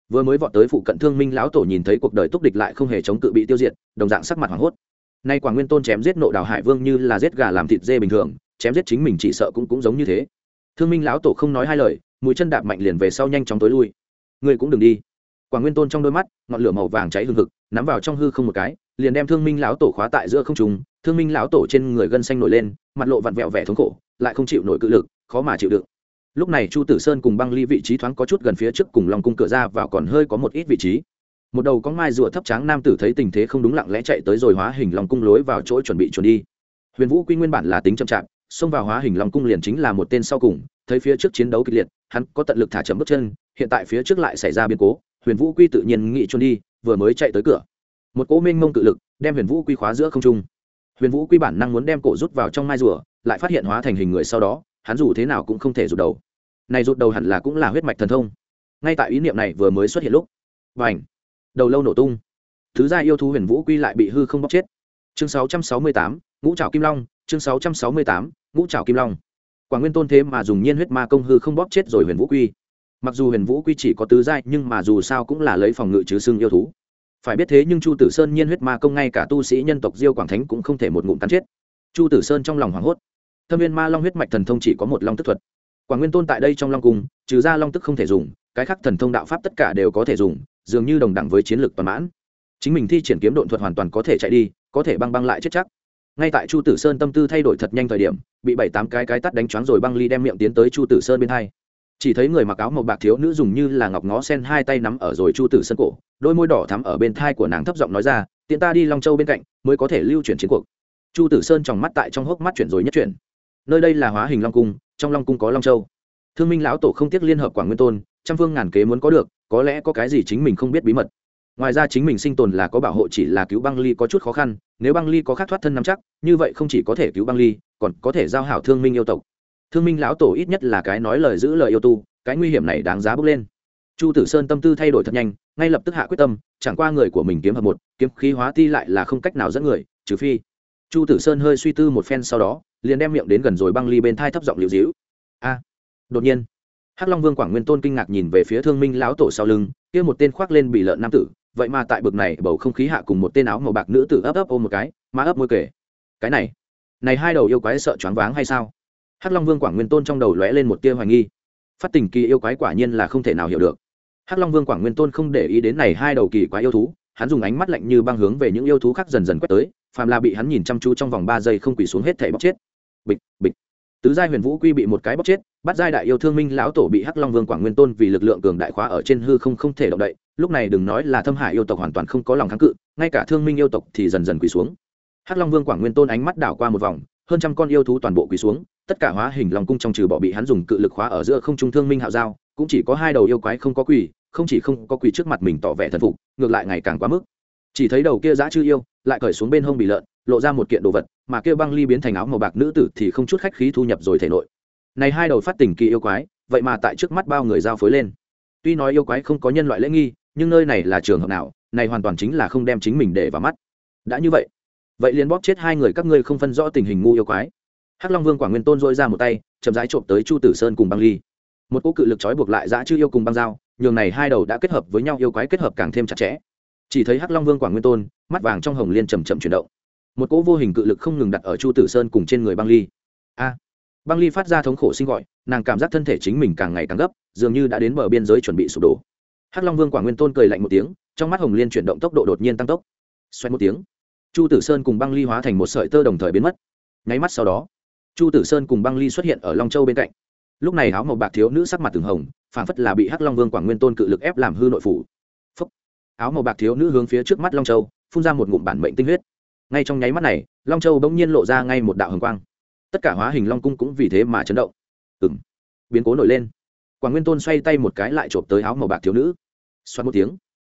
Vừa mới vọt tới phụ cận thương minh lão tổ nhìn thấy cuộc đời túc địch lại không hề chống cự bị tiêu diệt, đồng dạng sắc mặt hoảng hốt. Nay quảng nguyên tôn chém giết nộ đào hải vương như là giết gà làm thịt dê bình thường, chém giết chính mình chỉ sợ cũng cũng giống như thế. Thương minh lão tổ không nói hai lời, mũi chân đạp mạnh liền về sau nhanh chóng tối lui. Người cũng đừng đi. Quảng nguyên tôn trong đôi mắt, ngọn lửa màu vàng cháy hừng hực, nắm vào trong hư không một cái, liền đem thương minh lão tổ khóa tại giữa không trùng thương minh lão tổ trên người gân xanh nổi lên, mặt lộ vặn vẹo vẻ thống khổ, lại không chịu nổi cự lực, khó mà chịu đựng lúc này chu tử sơn cùng băng ly vị trí thoáng có chút gần phía trước cùng lòng cung cửa ra vào còn hơi có một ít vị trí. Một đầu có mai rùa thấp tráng nam tử thấy tình thế không đúng lặng lẽ chạy tới rồi hóa hình lòng cung lối vào chỗ chuẩn bị chuẩn đi. Huyền vũ quy nguyên bản là tính chậm chạp, xông vào hóa hình lòng cung liền chính là một tên sau cùng, thấy phía trước chiến đấu kịch liệt, hắn có tận lực thả chậm bước chân, hiện tại phía trước lại xảy ra biến cố, huyền vũ quy tự nhiên nghị chuẩn đi, vừa mới chạy tới cửa. Một cỗ minh mông cự lực đem huyền vũ quy khóa giữa không trung. Huyền vũ quy bản năng muốn đem cổ rút vào trong mai rùa, lại phát hiện hóa thành hình người sau đó hắn dù thế nào cũng không thể rụt đầu. Này rụt đầu hẳn là cũng là huyết mạch thần thông. Ngay tại ý niệm này vừa mới xuất hiện lúc và ảnh đầu lâu nổ tung. Thứ gia yêu thú huyền vũ quy lại bị hư không bóc chết. Chương 668, ngũ trảo kim long chương 668, ngũ trảo kim long. Quảng nguyên tôn thế mà dùng nhiên huyết ma công hư không bóp chết rồi huyền vũ quy. Mặc dù huyền vũ quy chỉ có tứ giai nhưng mà dù sao cũng là lấy phòng ngự chứ xưng yêu thú. Phải biết thế nhưng chu tử sơn nhiên huyết ma công ngay cả tu sĩ nhân tộc diêu quảng thánh cũng không thể một ngụm cắn chết. Chu tử sơn trong lòng hoảng hốt thâm viên ma long huyết mạch thần thông chỉ có một long tức thuật. Quảng nguyên tôn tại đây trong long cung, trừ ra long tức không thể dùng, cái khác thần thông đạo pháp tất cả đều có thể dùng, dường như đồng đẳng với chiến lược toàn mãn. Chính mình thi triển kiếm độn thuật hoàn toàn có thể chạy đi, có thể băng băng lại chết chắc. Ngay tại chu tử sơn tâm tư thay đổi thật nhanh thời điểm, bị bảy tám cái cái tắt đánh choáng rồi băng ly đem miệng tiến tới chu tử sơn bên hai. Chỉ thấy người mặc áo màu bạc thiếu nữ dùng như là ngọc ngó sen hai tay nắm ở rồi chu tử sơn cổ, đôi môi đỏ thắm ở bên thai của nàng thấp giọng nói ra, tiện ta đi long châu bên cạnh, mới có thể lưu chuyển chiến cuộc. Chu tử sơn tròng mắt tại trong hốc mắt chuyển rồi nhất chuyển nơi đây là hóa hình long cung, trong long cung có long châu. Thương minh lão tổ không tiếc liên hợp quảng nguyên tôn, trăm phương ngàn kế muốn có được, có lẽ có cái gì chính mình không biết bí mật. Ngoài ra chính mình sinh tồn là có bảo hộ chỉ là cứu băng ly có chút khó khăn, nếu băng ly có khác thoát thân nắm chắc, như vậy không chỉ có thể cứu băng ly, còn có thể giao hảo thương minh yêu tộc. Thương minh lão tổ ít nhất là cái nói lời giữ lời yêu tu, cái nguy hiểm này đáng giá bước lên. Chu tử sơn tâm tư thay đổi thật nhanh, ngay lập tức hạ quyết tâm, chẳng qua người của mình kiếm hợp một, kiếm khí hóa ti lại là không cách nào dẫn người, trừ phi. Chu tử sơn hơi suy tư một phen sau đó liền đem miệng đến gần rồi băng ly bên thai thấp giọng liễu dĩu a, đột nhiên, hắc long vương quảng nguyên tôn kinh ngạc nhìn về phía thương minh lão tổ sau lưng, kia một tên khoác lên bị lợn nam tử, vậy mà tại bực này bầu không khí hạ cùng một tên áo màu bạc nữ tử ấp ấp ôm một cái má ấp môi kể, cái này này hai đầu yêu quái sợ choáng váng hay sao? Hắc long vương quảng nguyên tôn trong đầu lóe lên một tia hoài nghi. Phát tình kỳ yêu quái quả nhiên là không thể nào hiểu được. Hắc long vương quảng nguyên tôn không để ý đến này hai đầu kỳ quái yêu thú, hắn dùng ánh mắt lạnh như băng hướng về những yêu thú khác dần dần quét tới, phàm là bị hắn nhìn chăm chú trong vòng ba giây không quỳ xuống hết thể bóc chết bịch bịch. Tứ giai huyền vũ quy bị một cái bóc chết, bắt giai đại yêu thương minh lão tổ bị hắc long vương quảng nguyên tôn vì lực lượng cường đại khóa ở trên hư không không thể động đậy, lúc này đừng nói là thâm hải yêu tộc hoàn toàn không có lòng kháng cự, ngay cả thương minh yêu tộc thì dần dần quỳ xuống. Hắc long vương quảng nguyên tôn ánh mắt đảo qua một vòng, hơn trăm con yêu thú toàn bộ quỳ xuống, tất cả hóa hình long cung trong trừ bỏ bị hắn dùng cự lực khóa ở giữa không trung thương minh hạo giao, cũng chỉ có hai đầu yêu quái không có quỳ, không chỉ không có quỳ trước mặt mình tỏ vẻ thần phục, ngược lại ngày càng quá mức. Chỉ thấy đầu kia dã chư yêu, lại cởi xuống bên hông bị lợn, lộ ra một kiện đồ vật mà kia băng ly biến thành áo màu bạc nữ tử thì không chút khách khí thu nhập rồi thể nội. Này hai đầu phát tình kỳ yêu quái, vậy mà tại trước mắt bao người giao phối lên. Tuy nói yêu quái không có nhân loại lễ nghi, nhưng nơi này là trường hợp nào, này hoàn toàn chính là không đem chính mình để vào mắt. Đã như vậy vậy liền bóp chết hai người các ngươi không phân rõ tình hình ngu yêu quái. Hắc long vương quảng nguyên tôn dôi ra một tay, chậm rãi trộm tới chu tử sơn cùng băng ly. Một cỗ cự lực trói buộc lại dã chư yêu cùng băng dao nhường này hai đầu đã kết hợp với nhau yêu quái kết hợp càng thêm chặt chẽ. Chỉ thấy hắc long vương quảng nguyên tôn, mắt vàng trong hồng liên chầm chậm chuyển động một cỗ vô hình cự lực không ngừng đặt ở chu tử sơn cùng trên người băng ly. A! Băng ly phát ra thống khổ sinh gọi, nàng cảm giác thân thể chính mình càng ngày càng gấp, dường như đã đến bờ biên giới chuẩn bị sụp đổ. Hắc long vương quảng nguyên tôn cười lạnh một tiếng, trong mắt hồng liên chuyển động tốc độ đột nhiên tăng tốc. Xoay một tiếng, chu tử sơn cùng băng ly hóa thành một sợi tơ đồng thời biến mất. Nháy mắt sau đó, chu tử sơn cùng băng ly xuất hiện ở long châu bên cạnh. Lúc này áo màu bạc thiếu nữ sắc mặt từng hồng, phảng phất là bị hắc long vương quảng nguyên tôn cự lực ép làm hư nội phủ. Phúc. áo màu bạc thiếu nữ hướng phía trước mắt long châu, phun ra một ngụm bản mệnh tinh huyết ngay trong nháy mắt này, long châu bỗng nhiên lộ ra ngay một đạo hồng quang. Tất cả hóa hình long cung cũng vì thế mà chấn động. Ừng biến cố nổi lên. Quảng nguyên tôn xoay tay một cái lại chộp tới áo màu bạc thiếu nữ. Xoát một tiếng,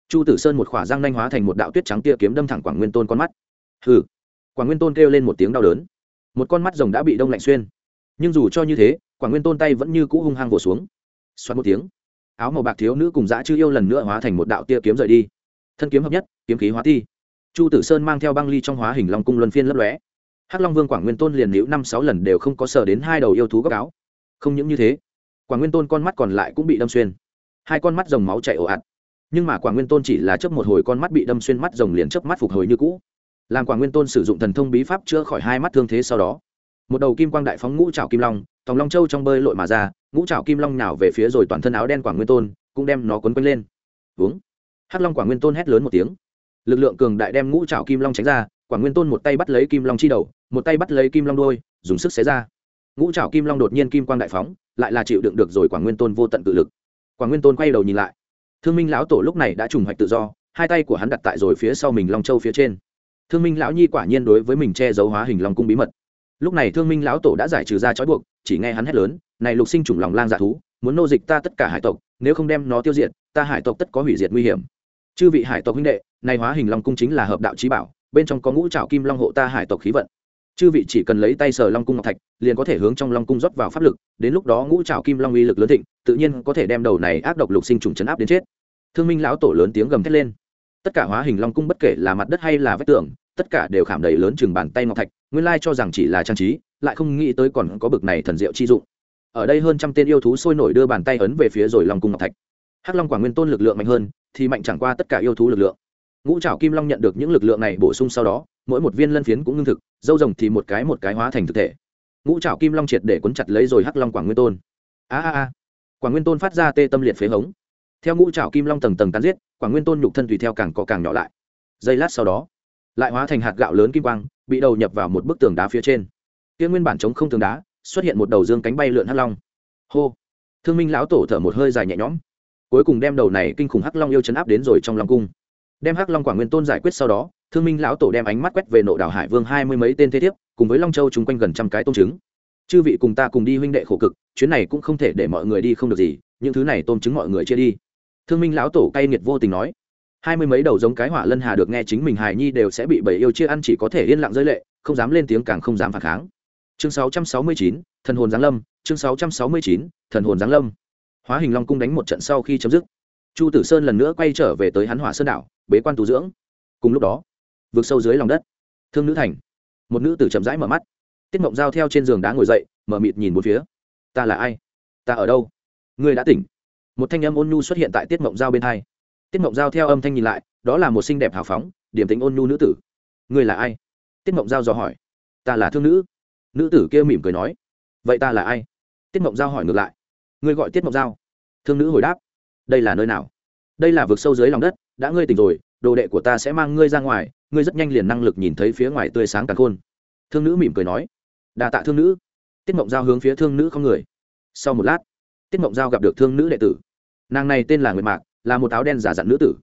chu tử sơn một khỏa răng nanh hóa thành một đạo tuyết trắng tia kiếm đâm thẳng quảng nguyên tôn con mắt. Hừ, quảng nguyên tôn kêu lên một tiếng đau đớn. Một con mắt rồng đã bị đông lạnh xuyên. Nhưng dù cho như thế, quảng nguyên tôn tay vẫn như cũ hung hăng vồ xuống. Xoát một tiếng, áo màu bạc thiếu nữ cùng dã chư yêu lần nữa hóa thành một đạo tia kiếm rời đi. Thân kiếm hợp nhất, kiếm khí hóa thi chu tử sơn mang theo băng ly trong hóa hình long cung luân phiên lấp lóe. Hắc long vương quảng nguyên tôn liền liễu năm sáu lần đều không có sờ đến hai đầu yêu thú góc áo. Không những như thế, quảng nguyên tôn con mắt còn lại cũng bị đâm xuyên. Hai con mắt rồng máu chảy ồ ạt. Nhưng mà quảng nguyên tôn chỉ là chớp một hồi con mắt bị đâm xuyên mắt rồng liền chớp mắt phục hồi như cũ. Làm quảng nguyên tôn sử dụng thần thông bí pháp chữa khỏi hai mắt thương thế sau đó, một đầu kim quang đại phóng ngũ trào kim long, tòng long châu trong bơi lội mà ra, ngũ trào kim long nào về phía rồi toàn thân áo đen quảng nguyên tôn, cũng đem nó quấn quanh lên. Uống hắc long quảng nguyên tôn hét lớn một tiếng lực lượng cường đại đem ngũ trảo kim long tránh ra, quảng nguyên tôn một tay bắt lấy kim long chi đầu, một tay bắt lấy kim long đôi dùng sức xé ra. Ngũ trảo kim long đột nhiên kim quang đại phóng, lại là chịu đựng được rồi quảng nguyên tôn vô tận tự lực. Quảng nguyên tôn quay đầu nhìn lại. Thương minh lão tổ lúc này đã trùng hoạch tự do, hai tay của hắn đặt tại rồi phía sau mình long châu phía trên. Thương minh lão nhi quả nhiên đối với mình che giấu hóa hình long cung bí mật. Lúc này thương minh lão tổ đã giải trừ ra trói buộc, chỉ nghe hắn hét lớn, này lục sinh chủng lòng lang dạ thú, muốn nô dịch ta tất cả hải tộc, nếu không đem nó tiêu diệt, ta hải tộc tất có hủy diệt nguy hiểm chư vị hải tộc huynh đệ này hóa hình long cung chính là hợp đạo trí bảo, bên trong có ngũ trảo kim long hộ ta hải tộc khí vận. Chư vị chỉ cần lấy tay sờ long cung ngọc thạch, liền có thể hướng trong long cung rót vào pháp lực, đến lúc đó ngũ trảo kim long uy lực lớn thịnh, tự nhiên có thể đem đầu này ác độc lục sinh trùng chấn áp đến chết. Thương minh lão tổ lớn tiếng gầm thét lên. Tất cả hóa hình long cung bất kể là mặt đất hay là vách tường, tất cả đều khảm đầy lớn chừng bàn tay ngọc thạch, nguyên lai cho rằng chỉ là trang trí, lại không nghĩ tới còn có bực này thần diệu chi dụng. Ở đây hơn trăm tên yêu thú sôi nổi đưa bàn tay ấn về phía rồi long cung ngọc thạch. Hắc long quả nguyên tôn lực lượng mạnh hơn thì mạnh chẳng qua tất cả yêu thú lực lượng. Ngũ trảo kim long nhận được những lực lượng này bổ sung sau đó, mỗi một viên lân phiến cũng ngưng thực, dâu rồng thì một cái một cái hóa thành thực thể. Ngũ trảo kim long triệt để cuốn chặt lấy rồi hắc long quảng nguyên tôn. A a a. Quảng nguyên tôn phát ra tê tâm liệt phế hống. Theo ngũ trảo kim long tầng tầng cắn giết, quảng nguyên tôn nhục thân tùy theo càng có càng nhỏ lại. Giây lát sau đó, lại hóa thành hạt gạo lớn kim quang, bị đầu nhập vào một bức tường đá phía trên. Kia nguyên bản chống không tường đá, xuất hiện một đầu dương cánh bay lượn hắc long. Hô. Thương minh lão tổ thở một hơi dài nhẹ nhõm cuối cùng đem đầu này kinh khủng hắc long yêu chấn áp đến rồi trong long cung. Đem hắc long quảng nguyên tôn giải quyết sau đó, thương minh lão tổ đem ánh mắt quét về nộ đảo hải vương hai mươi mấy tên thế thiếp, cùng với long châu chung quanh gần trăm cái tôm trứng chư vị cùng ta cùng đi huynh đệ khổ cực, chuyến này cũng không thể để mọi người đi không được gì, những thứ này tôm trứng mọi người chia đi. Thương minh lão tổ cay nghiệt vô tình nói. Hai mươi mấy đầu giống cái hỏa lân hà được nghe chính mình hài nhi đều sẽ bị bầy yêu chia ăn chỉ có thể yên lặng rơi lệ, không dám lên tiếng càng không dám phản kháng. Chương sáu trăm sáu mươi chín, thần hồn giáng lâm, chương sáu trăm sáu mươi chín, thần hồn giáng lâm hóa hình long cung đánh một trận sau khi chấm dứt, chu tử sơn lần nữa quay trở về tới hắn hỏa sơn đảo, bế quan tu dưỡng. Cùng lúc đó, vượt sâu dưới lòng đất, thương nữ thành, một nữ tử chậm rãi mở mắt, tiết mộng giao theo trên giường đá ngồi dậy, mở mịt nhìn một phía. Ta là ai? Ta ở đâu? Ngươi đã tỉnh. Một thanh âm ôn nhu xuất hiện tại tiết mộng giao bên hai. Tiết mộng giao theo âm thanh nhìn lại, đó là một xinh đẹp hào phóng điểm tính ôn nhu nữ tử. Ngươi là ai? Tiết mộng giao dò hỏi. Ta là thương nữ. Nữ tử kia mỉm cười nói. Vậy ta là ai? Tiết mộng giao hỏi ngược lại ngươi gọi tiết mộng giao thương nữ hồi đáp, đây là nơi nào? Đây là vực sâu dưới lòng đất, đã ngươi tỉnh rồi, đồ đệ của ta sẽ mang ngươi ra ngoài, ngươi rất nhanh liền năng lực nhìn thấy phía ngoài tươi sáng càng khôn. Thương nữ mỉm cười nói đà tạ thương nữ. Tiết mộng giao hướng phía thương nữ không người. Sau một lát, tiết mộng giao gặp được thương nữ đệ tử. Nàng này tên là nguyệt mạc, là một áo đen giả dặn nữ tử.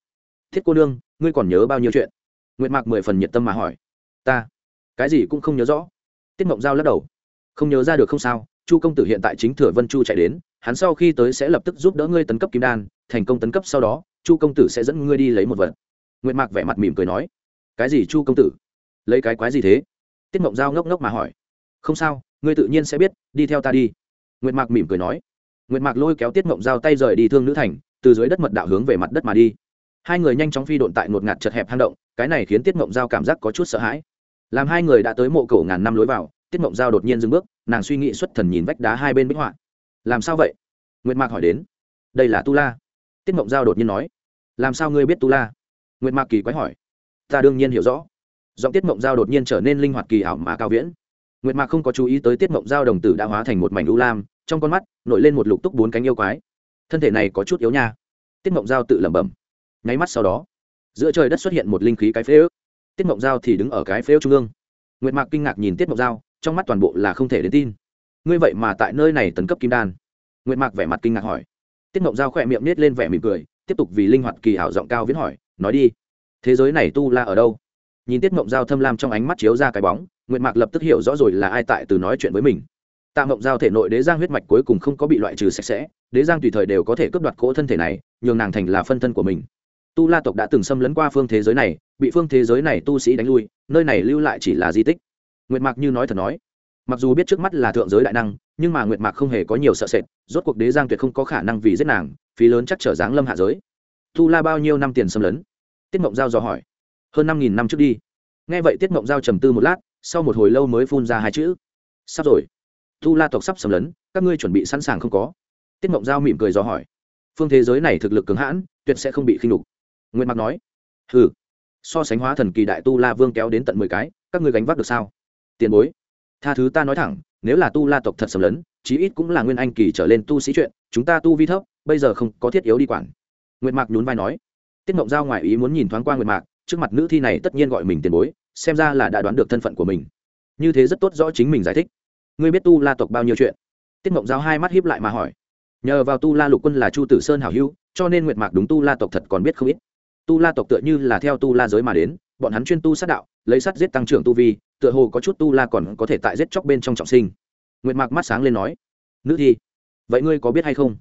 Thiết cô nương, ngươi còn nhớ bao nhiêu chuyện? Nguyệt mạc mười phần nhiệt tâm mà hỏi. Ta, cái gì cũng không nhớ rõ. Tiết mộng giao lắc đầu. Không nhớ ra được không sao, chu công tử hiện tại chính thừa vân chu chạy đến hắn sau khi tới sẽ lập tức giúp đỡ ngươi tấn cấp kim đan, thành công tấn cấp sau đó, chu công tử sẽ dẫn ngươi đi lấy một vật. Nguyệt mạc vẻ mặt mỉm cười nói. Cái gì chu công tử? Lấy cái quái gì thế? Tiết mộng giao ngốc ngốc mà hỏi. Không sao, ngươi tự nhiên sẽ biết, đi theo ta đi. Nguyệt mạc mỉm cười nói. Nguyệt mạc lôi kéo tiết mộng giao tay rời đi thương nữ thành, từ dưới đất mật đạo hướng về mặt đất mà đi. Hai người nhanh chóng phi độn tại ngột ngạt chật hẹp hang động, cái này khiến tiết mộng giao cảm giác có chút sợ hãi. Làm hai người đã tới mộ cổ ngàn năm lối vào, tiết mộng giao đột nhiên dừng bước, nàng suy nghĩ xuất thần nhìn vách đá hai bên bích họa làm sao vậy? Nguyệt mạc hỏi đến. Đây là tu la. Tiết mộng giao đột nhiên nói. Làm sao ngươi biết tu la? Nguyệt mạc kỳ quái hỏi. Ta đương nhiên hiểu rõ. Giọng tiết mộng giao đột nhiên trở nên linh hoạt kỳ ảo mà cao viễn. Nguyệt mạc không có chú ý tới tiết mộng giao đồng tử đã hóa thành một mảnh u lam, trong con mắt nổi lên một lục túc bốn cánh yêu quái. Thân thể này có chút yếu nha. Tiết mộng giao tự lẩm bẩm. Nháy mắt sau đó, giữa trời đất xuất hiện một linh khí cái phế ước. Tiết mộng giao thì đứng ở cái phế ước trung ương. Nguyệt mạc kinh ngạc nhìn tiết mộng giao, trong mắt toàn bộ là không thể đến tin ngươi vậy mà tại nơi này tấn cấp kim đan. Nguyệt mạc vẻ mặt kinh ngạc hỏi. Tiết mộng giao khỏe miệng nết lên vẻ mỉm cười, tiếp tục vì linh hoạt kỳ ảo giọng cao viễn hỏi, nói đi, thế giới này tu la ở đâu? Nhìn tiết mộng giao thâm lam trong ánh mắt chiếu ra cái bóng, nguyệt mạc lập tức hiểu rõ rồi là ai tại từ nói chuyện với mình. Tạ mộng giao thể nội đế giang huyết mạch cuối cùng không có bị loại trừ sạch sẽ, đế giang tùy thời đều có thể cướp đoạt cỗ thân thể này, nhường nàng thành là phân thân của mình. Tu la tộc đã từng xâm lấn qua phương thế giới này, bị phương thế giới này tu sĩ đánh lui, nơi này lưu lại chỉ là di tích. Nguyệt mạc như nói thật nói mặc dù biết trước mắt là thượng giới đại năng, nhưng mà nguyệt mạc không hề có nhiều sợ sệt, rốt cuộc đế giang tuyệt không có khả năng vì giết nàng, phí lớn chắc trở dáng lâm hạ giới. Tu la bao nhiêu năm tiền xâm lấn? Tiết mộng giao dò hỏi. Hơn năm nghìn năm trước đi. Nghe vậy tiết mộng giao trầm tư một lát, sau một hồi lâu mới phun ra hai chữ. Sắp rồi. Tu la tộc sắp xâm lấn, các ngươi chuẩn bị sẵn sàng không có? Tiết mộng giao mỉm cười dò hỏi. Phương thế giới này thực lực cứng hãn, tuyệt sẽ không bị khinh đục Nguyệt mặc nói. Ừ so sánh hóa thần kỳ đại tu la vương kéo đến tận mười cái, các ngươi gánh vác được sao? Tiền bối tha thứ ta nói thẳng, nếu là tu la tộc thật sầm lấn, chí ít cũng là nguyên anh kỳ trở lên tu sĩ chuyện, chúng ta tu vi thấp, bây giờ không có thiết yếu đi quản. Nguyệt mạc nhún vai nói. Tiết mộng giao ngoài ý muốn nhìn thoáng qua nguyệt mạc, trước mặt nữ thi này tất nhiên gọi mình tiền bối, xem ra là đã đoán được thân phận của mình. Như thế rất tốt, rõ chính mình giải thích. Ngươi biết tu la tộc bao nhiêu chuyện? Tiết mộng giao hai mắt hiếp lại mà hỏi. Nhờ vào tu la lục quân là chu tử sơn hảo hữu, cho nên nguyệt mạc đúng tu la tộc thật còn biết không ít. Tu la tộc tựa như là theo tu la giới mà đến, bọn hắn chuyên tu sát đạo, lấy sát giết tăng trưởng tu vi tựa hồ có chút tu la còn có thể tại giết chóc bên trong trọng sinh. Nguyệt mạc mắt sáng lên nói, nữ thi, vậy ngươi có biết hay không?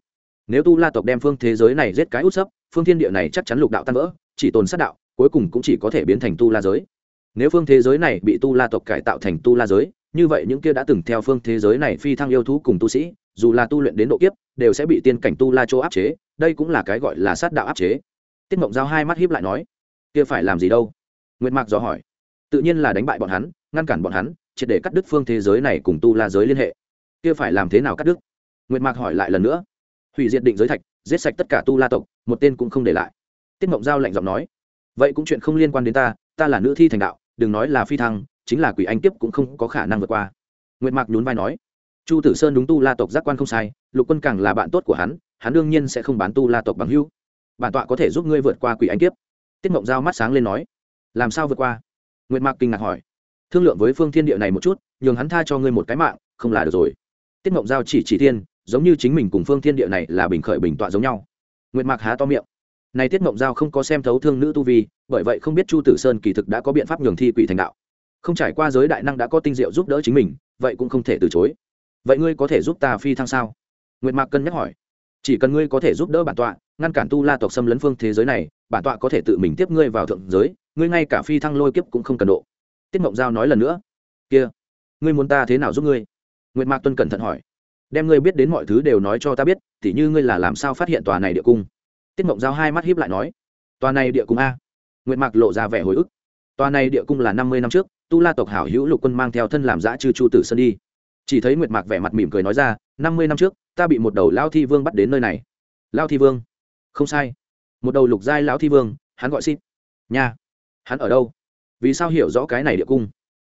Nếu tu la tộc đem phương thế giới này giết cái út sấp, phương thiên địa này chắc chắn lục đạo tan vỡ, chỉ tồn sát đạo, cuối cùng cũng chỉ có thể biến thành tu la giới. Nếu phương thế giới này bị tu la tộc cải tạo thành tu la giới, như vậy những kia đã từng theo phương thế giới này phi thăng yêu thú cùng tu sĩ, dù là tu luyện đến độ kiếp, đều sẽ bị tiên cảnh tu la chỗ áp chế, đây cũng là cái gọi là sát đạo áp chế. Tiết mộng giao hai mắt hiếp lại nói, kia phải làm gì đâu? Nguyệt mạc dò hỏi, tự nhiên là đánh bại bọn hắn ngăn cản bọn hắn, triệt để cắt đứt phương thế giới này cùng tu la giới liên hệ. Kia phải làm thế nào cắt đứt? Nguyệt mạc hỏi lại lần nữa. Hủy diệt định giới thạch, giết sạch tất cả tu la tộc, một tên cũng không để lại. Tiết mộng giao lạnh giọng nói. Vậy cũng chuyện không liên quan đến ta ta là nữ thi thành đạo, đừng nói là phi thăng, chính là quỷ anh tiếp cũng không có khả năng vượt qua. Nguyệt mạc nhún vai nói. Chu tử sơn đúng tu la tộc giác quan không sai, lục quân càng là bạn tốt của hắn hắn đương nhiên sẽ không bán tu la tộc bằng hưu. bản tọa có thể giúp ngươi vượt qua quỷ anh tiếp tiết mộng giao mắt sáng lên nói. Làm sao vượt qua? Nguyệt mạc kinh ngạc hỏi thương lượng với phương thiên địa này một chút, nhường hắn tha cho ngươi một cái mạng, không là được rồi. Tiết mộng giao chỉ chỉ thiên, giống như chính mình cùng phương thiên địa này là bình khởi bình tọa giống nhau. Nguyệt mạc há to miệng. Này tiết mộng giao không có xem thấu thương nữ tu vi, bởi vậy không biết chu tử sơn kỳ thực đã có biện pháp nhường thi quỷ thành đạo. Không trải qua giới đại năng đã có tinh diệu giúp đỡ chính mình, vậy cũng không thể từ chối. Vậy ngươi có thể giúp ta phi thăng sao? Nguyệt mạc cân nhắc hỏi. Chỉ cần ngươi có thể giúp đỡ bản tọa, ngăn cản tu la tộc xâm lấn phương thế giới này, bản tọa có thể tự mình tiếp ngươi vào thượng giới, ngươi ngay cả phi thăng lôi kiếp cũng không cần độ tiết mộng giao nói lần nữa. Kia, ngươi muốn ta thế nào giúp ngươi? Nguyệt mạc tuân cẩn thận hỏi. Đem ngươi biết đến mọi thứ đều nói cho ta biết, tỉ như ngươi là làm sao phát hiện tòa này địa cung? Tiết mộng giao hai mắt hiếp lại nói. Tòa này địa cung a? Nguyệt mạc lộ ra vẻ hồi ức. Tòa này địa cung là năm mươi năm trước, tu la tộc hảo hữu lục quân mang theo thân làm giã chư chu tử sơn đi. Chỉ thấy nguyệt mạc vẻ mặt mỉm cười nói ra, năm mươi năm trước, ta bị một đầu lao thi vương bắt đến nơi này. Lao thi vương? Không sai. Một đầu lục giai lão thi vương, hắn gọi xít nha, hắn ở đâu? Vì sao hiểu rõ cái này địa cung?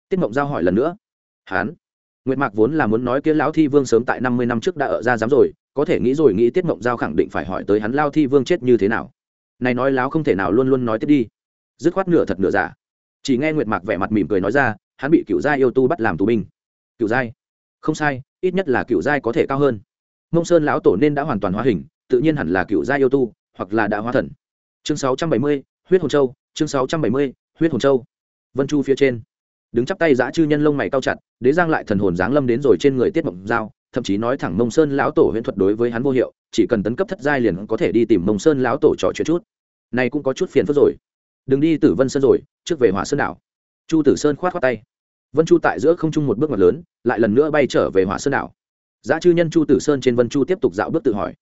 Tiết mộng giao hỏi lần nữa. Hắn nguyệt mạc vốn là muốn nói kia lão thi vương sớm tại năm mươi năm trước đã ở ra dám rồi, có thể nghĩ rồi nghĩ tiết mộng giao khẳng định phải hỏi tới hắn lao thi vương chết như thế nào. Này nói láo không thể nào luôn luôn nói tiếp đi. Dứt khoát nửa thật nửa giả. Chỉ nghe nguyệt mạc vẻ mặt mỉm cười nói ra, hắn bị cựu giai yêu tu bắt làm tù binh. Cựu giai? Không sai, ít nhất là cựu giai có thể cao hơn. Mông sơn lão tổ nên đã hoàn toàn hóa hình, tự nhiên hẳn là cựu giai yêu tu, hoặc là đã hóa thần. Chương sáu trăm bảy mươi, huyết hồn châu, chương sáu trăm bảy mươi, huyết hồn châu vân chu phía trên đứng chắp tay giã chư nhân lông mày cao chặt đế giang lại thần hồn giáng lâm đến rồi trên người tiết mộng dao thậm chí nói thẳng mông sơn lão tổ huyễn thuật đối với hắn vô hiệu chỉ cần tấn cấp thất giai liền có thể đi tìm mông sơn lão tổ trò chuyện chút này cũng có chút phiền phức rồi đừng đi tử vân sơn rồi trước về hỏa sơn đảo chu tử sơn khoát khoát tay vân chu tại giữa không trung một bước ngoặt lớn lại lần nữa bay trở về hỏa sơn đảo giá chư nhân chu tử sơn trên vân chu tiếp tục dạo bước tự hỏi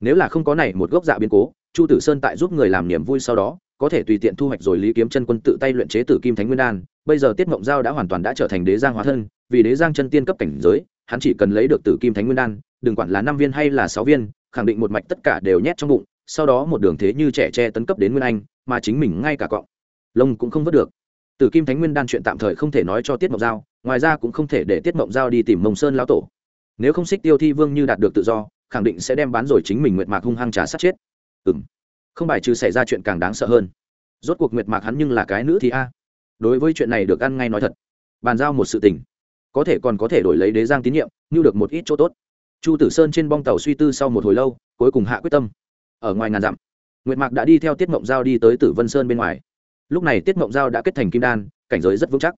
nếu là không có này một gốc dạ biến cố chu tử sơn tại giúp người làm niềm vui sau đó có thể tùy tiện thu hoạch rồi lý kiếm chân quân tự tay luyện chế tử kim thánh nguyên đan, bây giờ tiết mộng giao đã hoàn toàn đã trở thành đế giang hóa thân, vì đế giang chân tiên cấp cảnh giới, hắn chỉ cần lấy được tử kim thánh nguyên đan, đừng quản là năm viên hay là sáu viên, khẳng định một mạch tất cả đều nhét trong bụng, sau đó một đường thế như trẻ tre tấn cấp đến nguyên anh, mà chính mình ngay cả cọng, lông cũng không vớt được. Tử kim thánh nguyên đan chuyện tạm thời không thể nói cho tiết mộng giao, ngoài ra cũng không thể để tiết mộng giao đi tìm mông sơn lão tổ. Nếu không xích tiêu thi vương như đạt được tự do, khẳng định sẽ đem bán rồi chính mình nguyệt mạc hung hăng trả sát chết. Ừ m không bài trừ xảy ra chuyện càng đáng sợ hơn. Rốt cuộc nguyệt mạc hắn nhưng là cái nữ thì a. Đối với chuyện này được ăn ngay nói thật. Bàn giao một sự tình. Có thể còn có thể đổi lấy đế giang tín nhiệm, như được một ít chỗ tốt. Chu tử sơn trên bong tàu suy tư sau một hồi lâu, cuối cùng hạ quyết tâm. Ở ngoài ngàn dặm, nguyệt mạc đã đi theo tiết mộng giao đi tới tử vân sơn bên ngoài. Lúc này tiết mộng giao đã kết thành kim đan, cảnh giới rất vững chắc.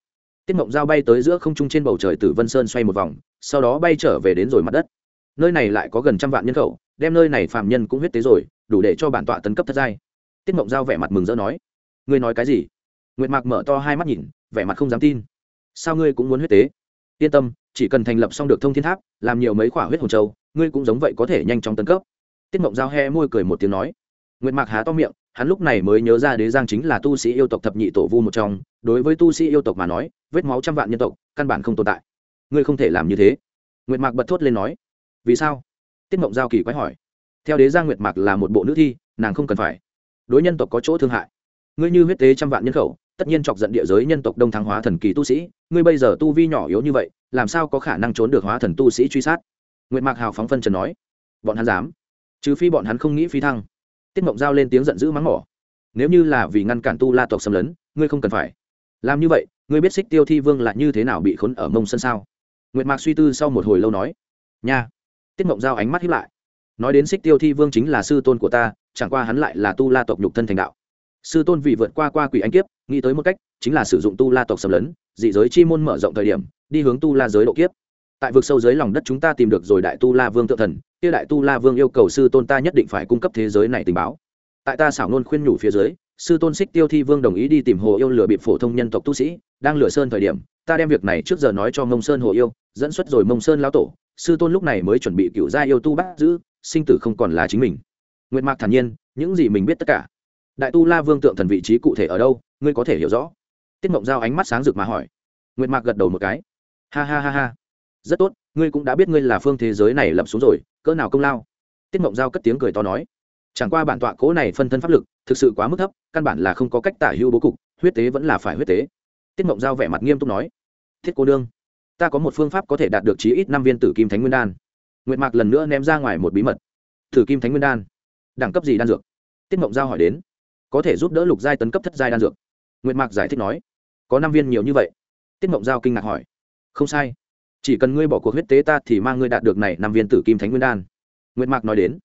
Tiết mộng giao bay tới giữa không trung trên bầu trời tử vân sơn xoay một vòng, sau đó bay trở về đến rồi mặt đất. Nơi này lại có gần trăm vạn nhân khẩu đem nơi này phạm nhân cũng huyết tế rồi, đủ để cho bản tọa tấn cấp thất giai. Tiết mộng giao vẻ mặt mừng rỡ nói, ngươi nói cái gì? Nguyệt mạc mở to hai mắt nhìn, vẻ mặt không dám tin. Sao ngươi cũng muốn huyết tế? Yên tâm, chỉ cần thành lập xong được thông thiên tháp, làm nhiều mấy khỏa huyết hồn châu, ngươi cũng giống vậy có thể nhanh chóng tấn cấp. Tiết mộng giao he môi cười một tiếng nói. Nguyệt mạc há to miệng, hắn lúc này mới nhớ ra đế giang chính là tu sĩ yêu tộc thập nhị tổ vu một trong, đối với tu sĩ yêu tộc mà nói, vết máu trăm vạn nhân tộc, căn bản không tồn tại. Ngươi không thể làm như thế. Nguyệt mạc bật thốt lên nói. Vì sao? Tiết mộng giao kỳ quái hỏi. Theo đế giang nguyệt mạc là một bộ nữ thi, nàng không cần phải. Đối nhân tộc có chỗ thương hại. Ngươi như huyết tế trăm vạn nhân khẩu, tất nhiên chọc giận địa giới nhân tộc đông thắng hóa thần kỳ tu sĩ, ngươi bây giờ tu vi nhỏ yếu như vậy, làm sao có khả năng trốn được hóa thần tu sĩ truy sát? Nguyệt mạc hào phóng phân trần nói. Bọn hắn dám. Trừ phi bọn hắn không nghĩ phi thăng. Tiết mộng giao lên tiếng giận dữ mắng mỏ. Nếu như là vì ngăn cản tu la tộc xâm lấn, ngươi không cần phải. Làm như vậy, ngươi biết xích tiêu thi vương là như thế nào bị khốn ở mông sân sao? Nguyệt mạc suy tư sau một hồi lâu nói. Nha tiết mộng giao ánh mắt hiếp lại. Nói đến xích tiêu thi vương chính là sư tôn của ta, chẳng qua hắn lại là tu la tộc nhục thân thành đạo. Sư tôn vì vượt qua qua quỷ anh kiếp, nghĩ tới một cách, chính là sử dụng tu la tộc xâm lấn, dị giới chi môn mở rộng thời điểm, đi hướng tu la giới độ kiếp. Tại vực sâu dưới lòng đất chúng ta tìm được rồi đại tu la vương tự thần, kia đại tu la vương yêu cầu sư tôn ta nhất định phải cung cấp thế giới này tình báo. Tại ta xảo nôn khuyên nhủ phía dưới, sư tôn xích tiêu thi vương đồng ý đi tìm hồ yêu lừa bịp phổ thông nhân tộc tu sĩ, đang lừa sơn thời điểm, ta đem việc này trước giờ nói cho mông sơn hồ yêu, dẫn xuất rồi mông sơn lão tổ sư tôn lúc này mới chuẩn bị cựu gia yêu tu bắt giữ, sinh tử không còn là chính mình. Nguyệt mạc thản nhiên, những gì mình biết tất cả. Đại tu la vương tượng thần vị trí cụ thể ở đâu, ngươi có thể hiểu rõ. Tiết mộng giao ánh mắt sáng rực mà hỏi. Nguyệt mạc gật đầu một cái. Ha ha ha ha. Rất tốt, ngươi cũng đã biết ngươi là phương thế giới này lập xuống rồi, cỡ nào công lao. Tiết mộng giao cất tiếng cười to nói. Chẳng qua bản tọa cố này phân thân pháp lực, thực sự quá mức thấp, căn bản là không có cách tả hưu bố cục, huyết tế vẫn là phải huyết tế. Tiết mộng giao vẻ mặt nghiêm túc nói. Thiết cô đương ta có một phương pháp có thể đạt được chí ít năm viên tử kim thánh nguyên đan. Nguyệt mạc lần nữa ném ra ngoài một bí mật. Tử kim thánh nguyên đan. Đẳng cấp gì đan dược? Tiết mộng giao hỏi đến. Có thể giúp đỡ lục giai tấn cấp thất giai đan dược. Nguyệt mạc giải thích nói. Có năm viên nhiều như vậy? Tiết mộng giao kinh ngạc hỏi. Không sai. Chỉ cần ngươi bỏ cuộc huyết tế ta thì mang ngươi đạt được này năm viên tử kim thánh nguyên đan. Nguyệt mạc nói đến.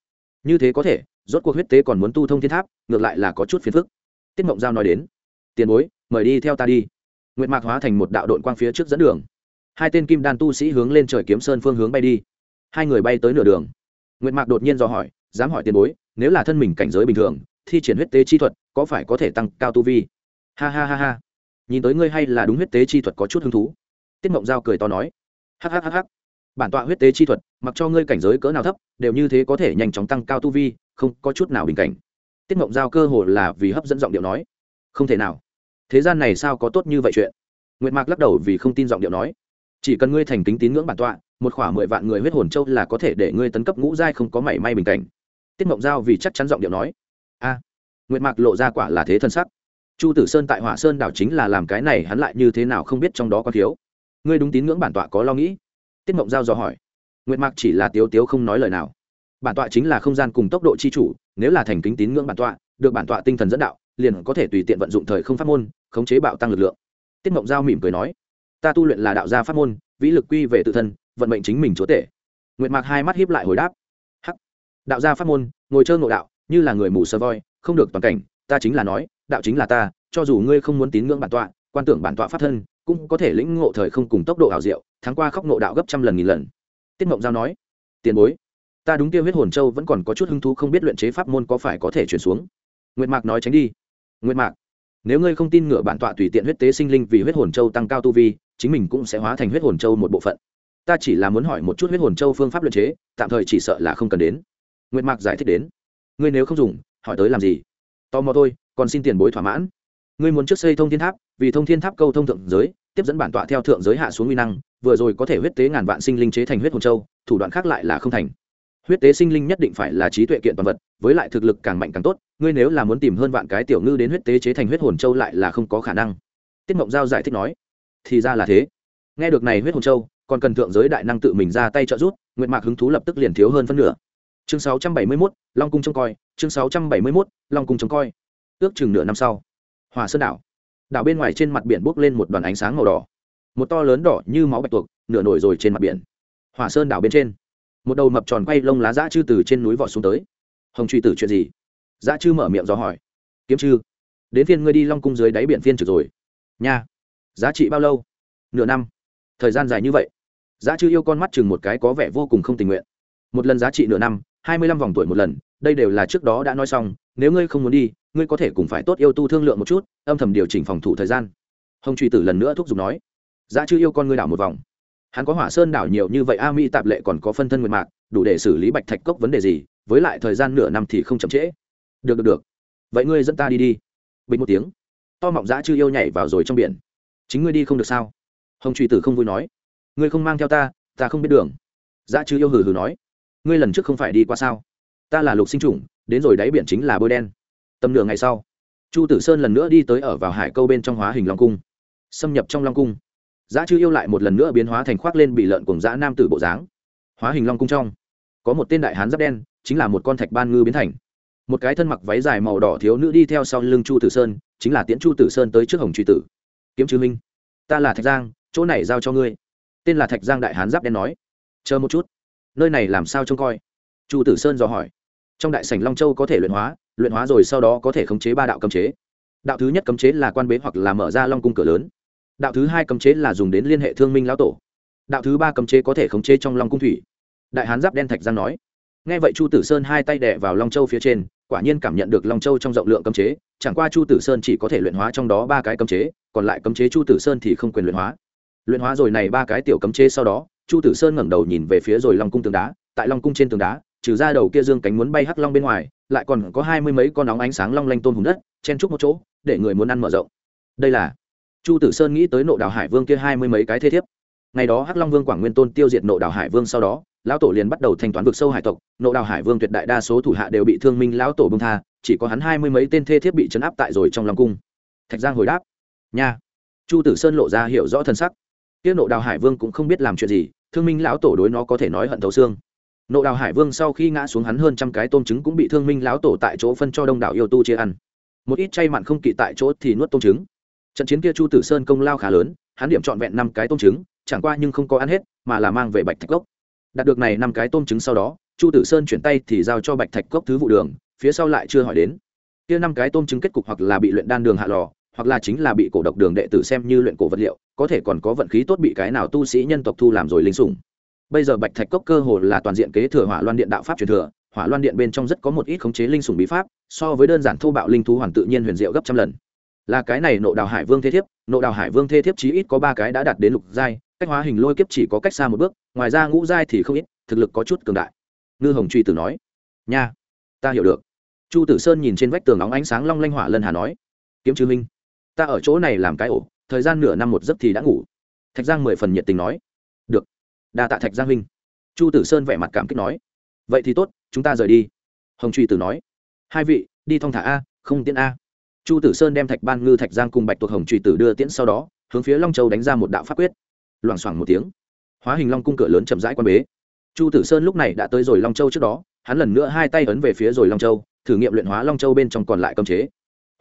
Như thế có thể, rốt cuộc huyết tế còn muốn tu thông thiên tháp, ngược lại là có chút phiền phức. Tiết mộng giao nói đến. Tiền bối, mời đi theo ta đi. Nguyệt mạc hóa thành một đạo đội quang phía trước dẫn đường hai tên kim đan tu sĩ hướng lên trời kiếm sơn phương hướng bay đi. Hai người bay tới nửa đường. Nguyệt mạc đột nhiên dò hỏi, dám hỏi tiền bối, nếu là thân mình cảnh giới bình thường, thi triển huyết tế chi thuật, có phải có thể tăng cao tu vi? Ha ha ha ha. Nhìn tới ngươi hay là đúng huyết tế chi thuật có chút hứng thú. Tiết mộng giao cười to nói. Hhhh bản tọa huyết tế chi thuật, mặc cho ngươi cảnh giới cỡ nào thấp, đều như thế có thể nhanh chóng tăng cao tu vi, không có chút nào bình cảnh. Tiết mộng giao cơ hồ là vì hấp dẫn giọng điệu nói. Không thể nào. Thế gian này sao có tốt như vậy chuyện? Nguyệt mạc lắc đầu vì không tin giọng điệu nói chỉ cần ngươi thành kính tín ngưỡng bản tọa, một khoảng mười vạn người huyết hồn châu là có thể để ngươi tấn cấp ngũ giai không có mảy may bình cảnh. Tiết mộng giao vì chắc chắn giọng điệu nói, a, nguyệt mạc lộ ra quả là thế thân sắc. Chu tử sơn tại hỏa sơn đảo chính là làm cái này, hắn lại như thế nào không biết trong đó có thiếu. Ngươi đúng tín ngưỡng bản tọa có lo nghĩ? Tiết mộng giao dò hỏi. Nguyệt mạc chỉ là tiếu tiếu không nói lời nào. Bản tọa chính là không gian cùng tốc độ chi chủ, nếu là thành kính tín ngưỡng bản tọa, được bản tọa tinh thần dẫn đạo, liền có thể tùy tiện vận dụng thời không pháp môn, khống chế bạo tăng lực lượng. Tiết mộng giao mỉm cười nói ta tu luyện là đạo gia pháp môn, vĩ lực quy về tự thân, vận mệnh chính mình chúa tể. Nguyệt mạc hai mắt hiếp lại hồi đáp. Hắc. Đạo gia pháp môn, ngồi chơi ngộ đạo, như là người mù sơ voi, không được toàn cảnh, ta chính là nói, đạo chính là ta, cho dù ngươi không muốn tín ngưỡng bản tọa, quan tưởng bản tọa pháp thân, cũng có thể lĩnh ngộ thời không cùng tốc độ ảo diệu tháng qua khóc ngộ đạo gấp trăm lần nghìn lần. Tiết mộng giao nói, tiền bối, ta đúng tiêu huyết hồn châu vẫn còn có chút hứng thú không biết luyện chế pháp môn có phải có thể chuyển xuống. Nguyệt mạc nói tránh đi. Nguyệt mạc, nếu ngươi không tin ngựa bản tọa tùy tiện huyết tế sinh linh vì huyết hồn châu tăng cao tu vi chính mình cũng sẽ hóa thành huyết hồn châu một bộ phận. Ta chỉ là muốn hỏi một chút huyết hồn châu phương pháp luyện chế, tạm thời chỉ sợ là không cần đến. Nguyệt mạc giải thích đến. Ngươi nếu không dùng, hỏi tới làm gì? Tò mò thôi, còn xin tiền bối thỏa mãn. Ngươi muốn trước xây thông thiên tháp, vì thông thiên tháp câu thông thượng giới, tiếp dẫn bản tọa theo thượng giới hạ xuống uy năng, vừa rồi có thể huyết tế ngàn vạn sinh linh chế thành huyết hồn châu, thủ đoạn khác lại là không thành. Huyết tế sinh linh nhất định phải là trí tuệ kiện toàn vật, với lại thực lực càng mạnh càng tốt, ngươi nếu là muốn tìm hơn vạn cái tiểu ngư đến huyết tế chế thành huyết hồn châu lại là không có khả năng. Tiết mộng giao giải thích nói thì ra là thế. Nghe được này huyết hồn châu còn cần thượng giới đại năng tự mình ra tay trợ giúp nguyện mạc hứng thú lập tức liền thiếu hơn phân nửa. Chương 671, long cung trông coi chương 671, long cung trông coi. Ước chừng nửa năm sau hòa sơn đảo. Đảo bên ngoài trên mặt biển bốc lên một đoàn ánh sáng màu đỏ. Một to lớn đỏ như máu bạch tuộc nửa nổi rồi trên mặt biển. Hòa sơn đảo bên trên một đầu mập tròn quay lông lá dã chư từ trên núi vọt xuống tới. Hồng truy tử chuyện gì? Dã chư mở miệng do hỏi. Kiếm chư đến phiên ngươi đi long cung dưới đáy biển phiên trực rồi. Nha giá trị bao lâu? Nửa năm. Thời gian dài như vậy. Giá chư yêu con mắt chừng một cái có vẻ vô cùng không tình nguyện. Một lần giá trị nửa năm, hai mươi lăm vòng tuổi một lần, đây đều là trước đó đã nói xong, nếu ngươi không muốn đi, ngươi có thể cùng phải tốt yêu tu thương lượng một chút, âm thầm điều chỉnh phòng thủ thời gian. Hồng truy tử lần nữa thúc giục nói, giá chư yêu con ngươi đảo một vòng. Hắn có hỏa sơn đảo nhiều như vậy a mỹ tạp lệ còn có phân thân nguyệt mạc, đủ để xử lý bạch thạch cốc vấn đề gì, với lại thời gian nửa năm thì không chậm trễ. Được được được. Vậy ngươi dẫn ta đi đi. Bình một tiếng, to mọng giá chư yêu nhảy vào rồi trong biển chính ngươi đi không được sao? Hồng truy tử không vui nói. Ngươi không mang theo ta ta không biết đường. Dã chứ yêu hừ hừ nói. Ngươi lần trước không phải đi qua sao? Ta là lục sinh chủng đến rồi đáy biển chính là bôi đen. Tầm nửa ngày sau chu tử sơn lần nữa đi tới ở vào hải câu bên trong hóa hình long cung. Xâm nhập trong long cung Giá chư yêu lại một lần nữa biến hóa thành khoác lên bị lợn cùng dã nam tử bộ dáng. Hóa hình long cung trong, có một tên đại hán giáp đen, chính là một con thạch ban ngư biến thành. Một cái thân mặc váy dài màu đỏ thiếu nữ đi theo sau lưng Chu Tử Sơn, chính là Tiễn Chu Tử Sơn tới trước Hồng Truy Tử. Kiếm Chư Minh, ta là Thạch Giang, chỗ này giao cho ngươi. Tên là Thạch Giang đại hán giáp đen nói. Chờ một chút, nơi này làm sao trông coi? Chu Tử Sơn dò hỏi. Trong đại sảnh Long Châu có thể luyện hóa, luyện hóa rồi sau đó có thể khống chế ba đạo cấm chế. Đạo thứ nhất cấm chế là quan bế hoặc là mở ra Long cung cửa lớn đạo thứ hai cấm chế là dùng đến liên hệ thương minh lão tổ đạo thứ ba cấm chế có thể khống chế trong long cung thủy đại hán giáp đen thạch giang nói nghe vậy chu tử sơn hai tay đẻ vào long châu phía trên quả nhiên cảm nhận được long châu trong rộng lượng cấm chế, chẳng qua chu tử sơn chỉ có thể luyện hóa trong đó ba cái cấm chế, còn lại cấm chế chu tử sơn thì không quyền luyện hóa. Luyện hóa rồi này ba cái tiểu cấm chế sau đó, chu tử sơn ngẩng đầu nhìn về phía rồi long cung tường đá, tại long cung trên tường đá, trừ ra đầu kia dương cánh muốn bay hắc long bên ngoài, lại còn có hai mươi mấy con nóng ánh sáng long lanh tôn hùng đất, chen trúc một chỗ, để người muốn ăn mở rộng. Đây là chu tử sơn nghĩ tới nộ đào hải vương kia hai mươi mấy cái thế thiếp. Ngày đó hắc long vương quảng nguyên tôn tiêu diệt nộ đào hải vương sau đó lão tổ liền bắt đầu thanh toán vực sâu hải tộc, nộ đào hải vương tuyệt đại đa số thủ hạ đều bị thương minh lão tổ bông tha, chỉ có hắn hai mươi mấy tên thê thiết bị chấn áp tại rồi trong lòng cung. Thạch giang hồi đáp, nha. Chu tử sơn lộ ra hiểu rõ thân sắc. Kia nộ đào hải vương cũng không biết làm chuyện gì, thương minh lão tổ đối nó có thể nói hận thấu xương. Nộ đào hải vương sau khi ngã xuống hắn hơn trăm cái tôm trứng cũng bị thương minh lão tổ tại chỗ phân cho đông đảo yêu tu chia ăn. Một ít chay mặn không kỵ tại chỗ thì nuốt tôm trứng. Trận chiến kia chu tử sơn công lao khá lớn, hắn điểm trọn vẹn năm cái tôm trứng, chẳng qua nhưng không có ăn hết, mà là mang về bạch thạch gốc đạt được này năm cái tôm trứng sau đó, chu tử sơn chuyển tay thì giao cho bạch thạch cốc thứ vụ đường, phía sau lại chưa hỏi đến. Kia năm cái tôm trứng kết cục hoặc là bị luyện đan đường hạ lò, hoặc là chính là bị cổ độc đường đệ tử xem như luyện cổ vật liệu, có thể còn có vận khí tốt bị cái nào tu sĩ nhân tộc thu làm rồi linh sủng. Bây giờ bạch thạch cốc cơ hồ là toàn diện kế thừa hỏa loan điện đạo pháp truyền thừa, hỏa loan điện bên trong rất có một ít khống chế linh sủng bí pháp, so với đơn giản thô bạo linh thú hoàn tự nhiên huyền diệu gấp trăm lần. Là cái này nộ đào hải vương thế thiếp, nộ đào hải vương thế thiếp chí ít có ba cái đã đạt đến lục giai cách hóa hình lôi kiếp chỉ có cách xa một bước, ngoài ra ngũ giai thì không ít, thực lực có chút cường đại. Ngư hồng truy tử nói, nha, ta hiểu được. Chu tử sơn nhìn trên vách tường óng ánh sáng long lanh hỏa lân hà nói, kiếm chư minh, ta ở chỗ này làm cái ổ, thời gian nửa năm một giấc thì đã ngủ. Thạch giang mười phần nhiệt tình nói, được, đa tạ thạch giang huynh. Chu tử sơn vẻ mặt cảm kích nói, vậy thì tốt, chúng ta rời đi. Hồng truy tử nói, hai vị, đi thong thả a, không tiễn a. Chu tử sơn đem thạch ban ngư thạch giang cùng bạch tuộc hồng truy tử đưa tiễn sau đó, hướng phía long châu đánh ra một đạo pháp quyết loảng xoảng một tiếng. Hóa hình long cung cửa lớn chậm rãi quan bế. Chu tử sơn lúc này đã tới rồi long châu trước đó, hắn lần nữa hai tay ấn về phía rồi long châu, thử nghiệm luyện hóa long châu bên trong còn lại cấm chế.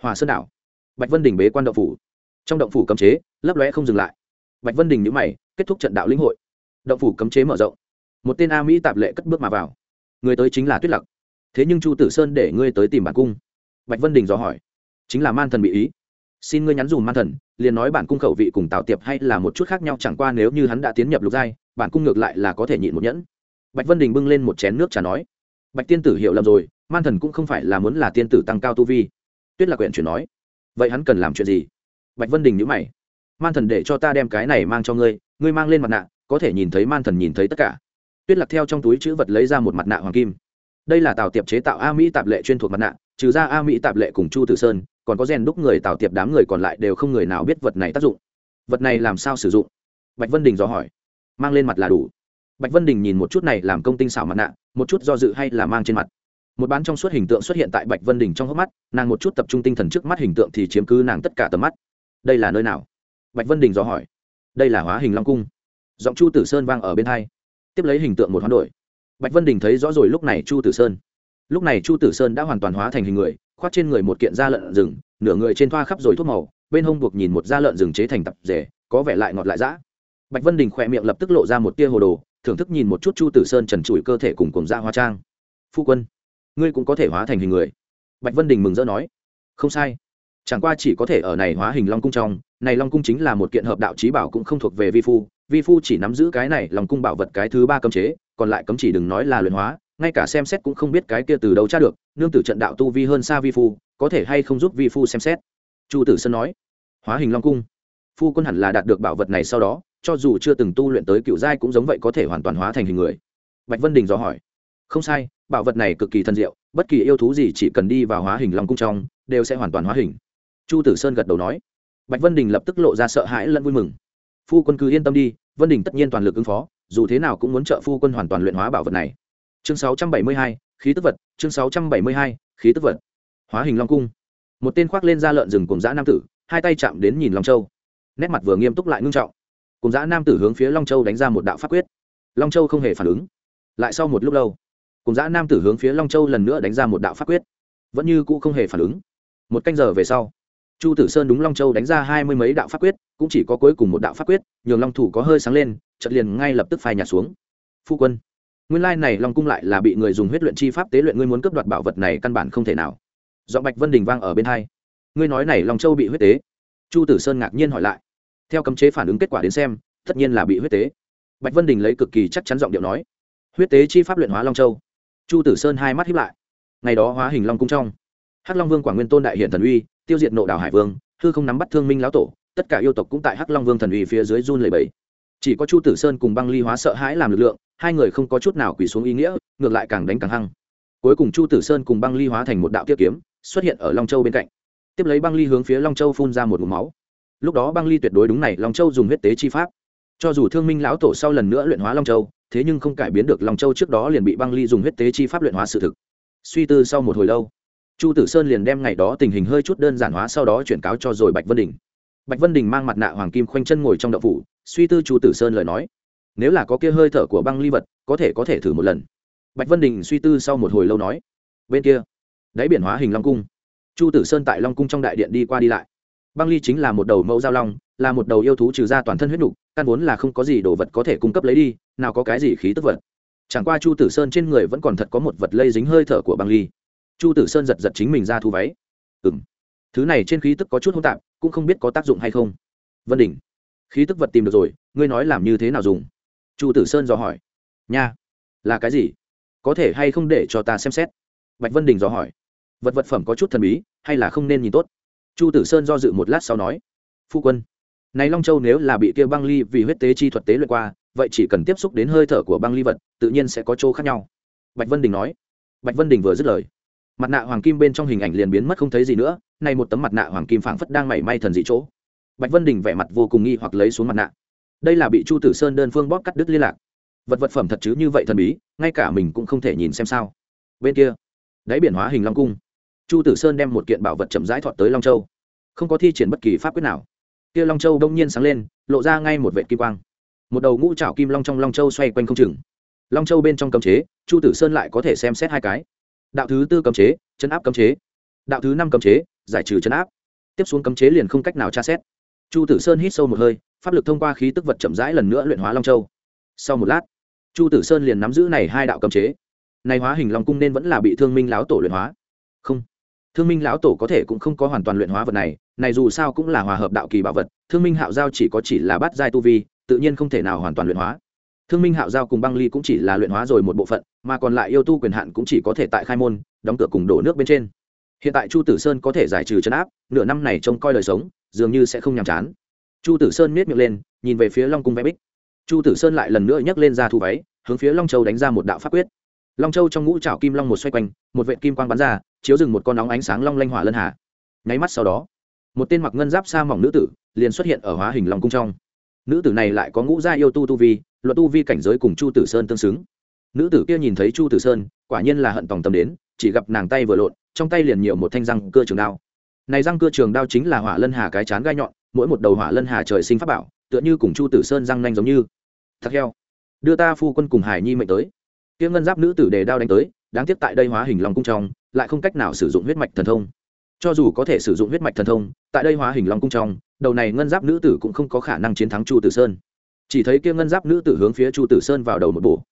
Hòa sơn đảo. Bạch vân đình bế quan động phủ. Trong động phủ cấm chế, lấp lóe không dừng lại. Bạch vân đình nhữ mày, kết thúc trận đạo lĩnh hội. Động phủ cấm chế mở rộng. Một tên a mỹ tạp lệ cất bước mà vào. Người tới chính là tuyết lặc. Thế nhưng chu tử sơn để ngươi tới tìm bản cung. Bạch vân đình dò hỏi. Chính là man thần bị ý xin ngươi nhắn dùm man thần, liền nói bản cung khẩu vị cùng tạo tiệp hay là một chút khác nhau, chẳng qua nếu như hắn đã tiến nhập lục giai, bản cung ngược lại là có thể nhịn một nhẫn. Bạch vân đình bưng lên một chén nước trà nói, bạch tiên tử hiểu lầm rồi, man thần cũng không phải là muốn là tiên tử tăng cao tu vi. Tuyết lạc quyện chuyển nói, vậy hắn cần làm chuyện gì? Bạch vân đình nhữ mày, man thần để cho ta đem cái này mang cho ngươi ngươi mang lên mặt nạ, có thể nhìn thấy man thần nhìn thấy tất cả. Tuyết lạc theo trong túi chữ vật lấy ra một mặt nạ hoàng kim. Đây là tàu tiệp chế tạo a mỹ tạp lệ chuyên thuộc mặt nạ, trừ ra a mỹ tạp lệ cùng chu tử sơn còn có rèn đúc người tạo tiệp đám người còn lại đều không người nào biết vật này tác dụng. Vật này làm sao sử dụng? Bạch vân đình dò hỏi. Mang lên mặt là đủ. Bạch vân đình nhìn một chút này làm công tinh xảo mặt nạ, một chút do dự hay là mang trên mặt. Một bán trong suốt hình tượng xuất hiện tại bạch vân đình trong hốc mắt, nàng một chút tập trung tinh thần trước mắt hình tượng thì chiếm cứ nàng tất cả tầm mắt. Đây là nơi nào? Bạch vân đình dò hỏi. Đây là hóa hình long cung. Giọng chu tử sơn vang ở bên hai. Tiếp lấy hình tượng một hoán đổi. Bạch vân đình thấy rõ rồi lúc này chu tử sơn. Lúc này chu tử sơn đã hoàn toàn hóa thành hình người khoác trên người một kiện da lợn rừng, nửa người trên thoa khắp rồi thuốc màu, bên hông buộc nhìn một da lợn rừng chế thành tập rể, có vẻ lại ngọt lại dã. Bạch vân đình khỏe miệng lập tức lộ ra một tia hồ đồ, thưởng thức nhìn một chút chu tử sơn trần trụi cơ thể cùng cùng da hoa trang. Phu quân, ngươi cũng có thể hóa thành hình người. Bạch vân đình mừng rỡ nói. Không sai. Chẳng qua chỉ có thể ở này hóa hình long cung trong, này long cung chính là một kiện hợp đạo trí bảo cũng không thuộc về vi phu vi phu chỉ nắm giữ cái này lòng cung bảo vật cái thứ ba cấm chế, còn lại cấm chỉ đừng nói là luyện hóa ngay cả xem xét cũng không biết cái kia từ đâu tra được, nương tử trận đạo tu vi hơn xa vi phu, có thể hay không giúp vi phu xem xét? Chu tử sơn nói. Hóa hình long cung. Phu quân hẳn là đạt được bảo vật này sau đó, cho dù chưa từng tu luyện tới cựu giai cũng giống vậy có thể hoàn toàn hóa thành hình người. Bạch vân đình dò hỏi. Không sai, bảo vật này cực kỳ thân diệu, bất kỳ yêu thú gì chỉ cần đi vào hóa hình long cung trong, đều sẽ hoàn toàn hóa hình. Chu tử sơn gật đầu nói. Bạch vân đình lập tức lộ ra sợ hãi lẫn vui mừng. Phu quân cứ yên tâm đi, vân đình tất nhiên toàn lực ứng phó, dù thế nào cũng muốn trợ phu quân hoàn toàn luyện hóa bảo vật này chương 672, khí tức vật chương 672, khí tức vật. Hóa hình long cung. Một tên khoác lên da lợn rừng cùng dã nam tử hai tay chạm đến nhìn long châu. Nét mặt vừa nghiêm túc lại ngưng trọng. Cùng dã nam tử hướng phía long châu đánh ra một đạo pháp quyết. Long châu không hề phản ứng. Lại sau một lúc lâu cùng dã nam tử hướng phía long châu lần nữa đánh ra một đạo pháp quyết. Vẫn như cũ không hề phản ứng. Một canh giờ về sau chu tử sơn đúng long châu đánh ra hai mươi mấy đạo pháp quyết cũng chỉ có cuối cùng một đạo pháp quyết nhường long thủ có hơi sáng lên chật liền ngay lập tức phai nhạt xuống. Phu quân nguyên lai này long cung lại là bị người dùng huyết luyện chi pháp tế luyện, ngươi muốn cướp đoạt bảo vật này căn bản không thể nào. Do bạch vân đình vang ở bên hai. Ngươi nói này long châu bị huyết tế? Chu tử sơn ngạc nhiên hỏi lại. Theo cấm chế phản ứng kết quả đến xem, tất nhiên là bị huyết tế. Bạch vân đình lấy cực kỳ chắc chắn giọng điệu nói. Huyết tế chi pháp luyện hóa long châu. Chu tử sơn hai mắt hiếp lại. Ngày đó hóa hình long cung trong, hắc long vương quảng nguyên tôn đại hiện thần uy, tiêu diệt nộ đảo hải vương, hư không nắm bắt thương minh lão tổ, tất cả yêu tộc cũng tại hắc long vương thần uy phía dưới run lầy bẫy chỉ có chu tử sơn cùng băng ly hóa sợ hãi làm lực lượng, hai người không có chút nào quỳ xuống ý nghĩa, ngược lại càng đánh càng hăng. Cuối cùng chu tử sơn cùng băng ly hóa thành một đạo tiết kiếm, xuất hiện ở long châu bên cạnh. Tiếp lấy băng ly hướng phía long châu phun ra một mũ máu. Lúc đó băng ly tuyệt đối đúng này, long châu dùng huyết tế chi pháp. Cho dù thương minh lão tổ sau lần nữa luyện hóa long châu, thế nhưng không cải biến được long châu trước đó liền bị băng ly dùng huyết tế chi pháp luyện hóa sự thực. Suy tư sau một hồi lâu, chu tử sơn liền đem ngày đó tình hình hơi chút đơn giản hóa sau đó chuyển cáo cho rồi bạch vân đình. Bạch vân đình mang mặt nạ hoàng kim khoanh chân ngồi trong đậu phủ suy tư chu tử sơn lời nói. Nếu là có kia hơi thở của băng ly vật, có thể có thể thử một lần. Bạch vân đình suy tư sau một hồi lâu nói. Bên kia, đáy biển hóa hình long cung. Chu tử sơn tại long cung trong đại điện đi qua đi lại. Băng ly chính là một đầu mẫu giao long, là một đầu yêu thú trừ ra toàn thân huyết nục, căn vốn là không có gì đồ vật có thể cung cấp lấy đi, nào có cái gì khí tức vật. Chẳng qua chu tử sơn trên người vẫn còn thật có một vật lây dính hơi thở của băng ly. Chu tử sơn giật giật chính mình ra thu váy. Ừ m thứ này trên khí tức có chút hỗn tạp, cũng không biết có tác dụng hay không. Vân đình khí tức vật tìm được rồi, ngươi nói làm như thế nào dùng? Chu tử sơn dò hỏi. Nha, là cái gì? Có thể hay không để cho ta xem xét? Bạch vân đình dò hỏi. Vật vật phẩm có chút thần bí, hay là không nên nhìn tốt? Chu tử sơn do dự một lát sau nói. Phu quân, này long châu nếu là bị kia băng ly vì huyết tế chi thuật tế luyện qua, vậy chỉ cần tiếp xúc đến hơi thở của băng ly vật, tự nhiên sẽ có chỗ khác nhau. Bạch vân đình nói. Bạch vân đình vừa dứt lời, mặt nạ hoàng kim bên trong hình ảnh liền biến mất không thấy gì nữa, nay một tấm mặt nạ hoàng kim phảng phất đang mảy may thần dị chỗ bạch vân đình vẻ mặt vô cùng nghi hoặc lấy xuống mặt nạ. Đây là bị chu tử sơn đơn phương bóp cắt đứt liên lạc. Vật vật phẩm thật chứ như vậy thần bí, ngay cả mình cũng không thể nhìn xem sao. Bên kia, đáy biển hóa hình long cung. Chu tử sơn đem một kiện bảo vật chậm rãi thọt tới long châu. Không có thi triển bất kỳ pháp quyết nào. Kia long châu đông nhiên sáng lên, lộ ra ngay một vệ kim quang. Một đầu ngũ trảo kim long trong long châu xoay quanh không chừng. Long châu bên trong cấm chế, chu tử sơn lại có thể xem xét hai cái. Đạo thứ tư cấm chế, chấn áp cấm chế. Đạo thứ năm cấm chế, giải trừ chấn áp. Tiếp xuống cấm chế liền không cách nào tra xét chu tử sơn hít sâu một hơi, pháp lực thông qua khí tức vật chậm rãi lần nữa luyện hóa long châu. Sau một lát, chu tử sơn liền nắm giữ này hai đạo cấm chế. Này hóa hình long cung nên vẫn là bị thương minh lão tổ luyện hóa. Không, thương minh lão tổ có thể cũng không có hoàn toàn luyện hóa vật này này dù sao cũng là hòa hợp đạo kỳ bảo vật, thương minh hạo giao chỉ có chỉ là bát giai tu vi, tự nhiên không thể nào hoàn toàn luyện hóa. Thương minh hạo giao cùng băng ly cũng chỉ là luyện hóa rồi một bộ phận, mà còn lại yêu tu quyền hạn cũng chỉ có thể tại khai môn, đóng cửa cùng đổ nước bên trên hiện tại chu tử sơn có thể giải trừ chấn áp, nửa năm này trông coi đời sống, dường như sẽ không nhàm chán. Chu tử sơn miết miệng lên, nhìn về phía long cung vẽ bích. Chu tử sơn lại lần nữa nhấc lên ra thu váy, hướng phía long châu đánh ra một đạo pháp quyết. Long châu trong ngũ trảo kim long một xoay quanh, một vệ kim quang bắn ra, chiếu rừng một con nóng ánh sáng long lanh hỏa lân hà. Nháy mắt sau đó, một tên mặc ngân giáp sa mỏng nữ tử liền xuất hiện ở hóa hình long cung trong. Nữ tử này lại có ngũ gia yêu tu tu vi luật tu vi cảnh giới cùng chu tử sơn tương xứng. Nữ tử kia nhìn thấy chu tử sơn, quả nhiên là hận tòng tâm đến, chỉ gặp nàng tay vừa lộn trong tay liền nhiều một thanh răng cưa trường đao. Này răng cưa trường đao chính là hỏa lân hà cái chán gai nhọn, mỗi một đầu hỏa lân hà trời sinh pháp bảo, tựa như cùng chu tử sơn răng nanh giống như. Thật heo. Đưa ta phu quân cùng hải nhi mệnh tới. Tiếng ngân giáp nữ tử đề đao đánh tới, đáng tiếc tại đây hóa hình long cung trong, lại không cách nào sử dụng huyết mạch thần thông. Cho dù có thể sử dụng huyết mạch thần thông, tại đây hóa hình long cung trong, đầu này ngân giáp nữ tử cũng không có khả năng chiến thắng chu tử sơn. Chỉ thấy kia ngân giáp nữ tử hướng phía chu tử sơn vào đầu một bổ.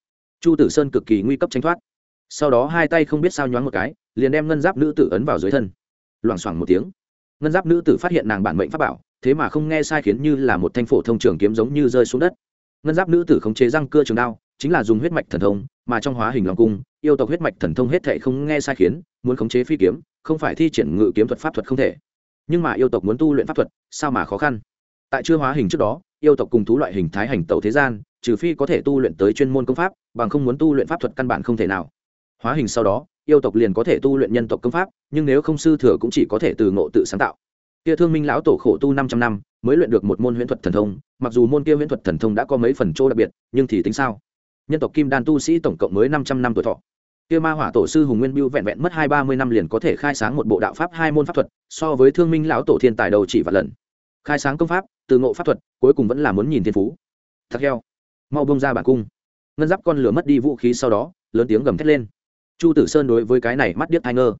Chu tử sơn cực kỳ nguy cấp tránh thoát sau đó hai tay không biết sao nhoáng một cái, liền đem ngân giáp nữ tử ấn vào dưới thân. Loảng xoảng một tiếng, ngân giáp nữ tử phát hiện nàng bản mệnh pháp bảo, thế mà không nghe sai khiến như là một thanh phổ thông trường kiếm giống như rơi xuống đất. Ngân giáp nữ tử khống chế răng cưa trường đao, chính là dùng huyết mạch thần thông, mà trong hóa hình lòng cung, yêu tộc huyết mạch thần thông hết thệ không nghe sai khiến, muốn khống chế phi kiếm, không phải thi triển ngự kiếm thuật pháp thuật không thể. Nhưng mà yêu tộc muốn tu luyện pháp thuật, sao mà khó khăn? Tại chưa hóa hình trước đó, yêu tộc cùng thú loại hình thái hành tẩu thế gian, trừ phi có thể tu luyện tới chuyên môn công pháp, bằng không muốn tu luyện pháp thuật căn bản không thể nào hóa hình sau đó, yêu tộc liền có thể tu luyện nhân tộc công pháp, nhưng nếu không sư thừa cũng chỉ có thể từ ngộ tự sáng tạo. Kia thương minh lão tổ khổ tu năm trăm năm, mới luyện được một môn huyễn thuật thần thông, mặc dù môn kia huyễn thuật thần thông đã có mấy phần chỗ đặc biệt, nhưng thì tính sao? Nhân tộc kim đan tu sĩ tổng cộng mới năm trăm năm tuổi thọ. Kia ma hỏa tổ sư hùng nguyên biêu vẹn vẹn mất hai ba mươi năm liền có thể khai sáng một bộ đạo pháp hai môn pháp thuật, so với thương minh lão tổ thiên tài đầu chỉ và lần. Khai sáng công pháp, từ ngộ pháp thuật, cuối cùng vẫn là muốn nhìn thiên phú. Thật heo. Mau bông ra bản cung. Ngân giáp con lửa mất đi vũ khí sau đó, lớn tiếng gầm thét lên chu tử sơn đối với cái này mắt điếc ai ngơ.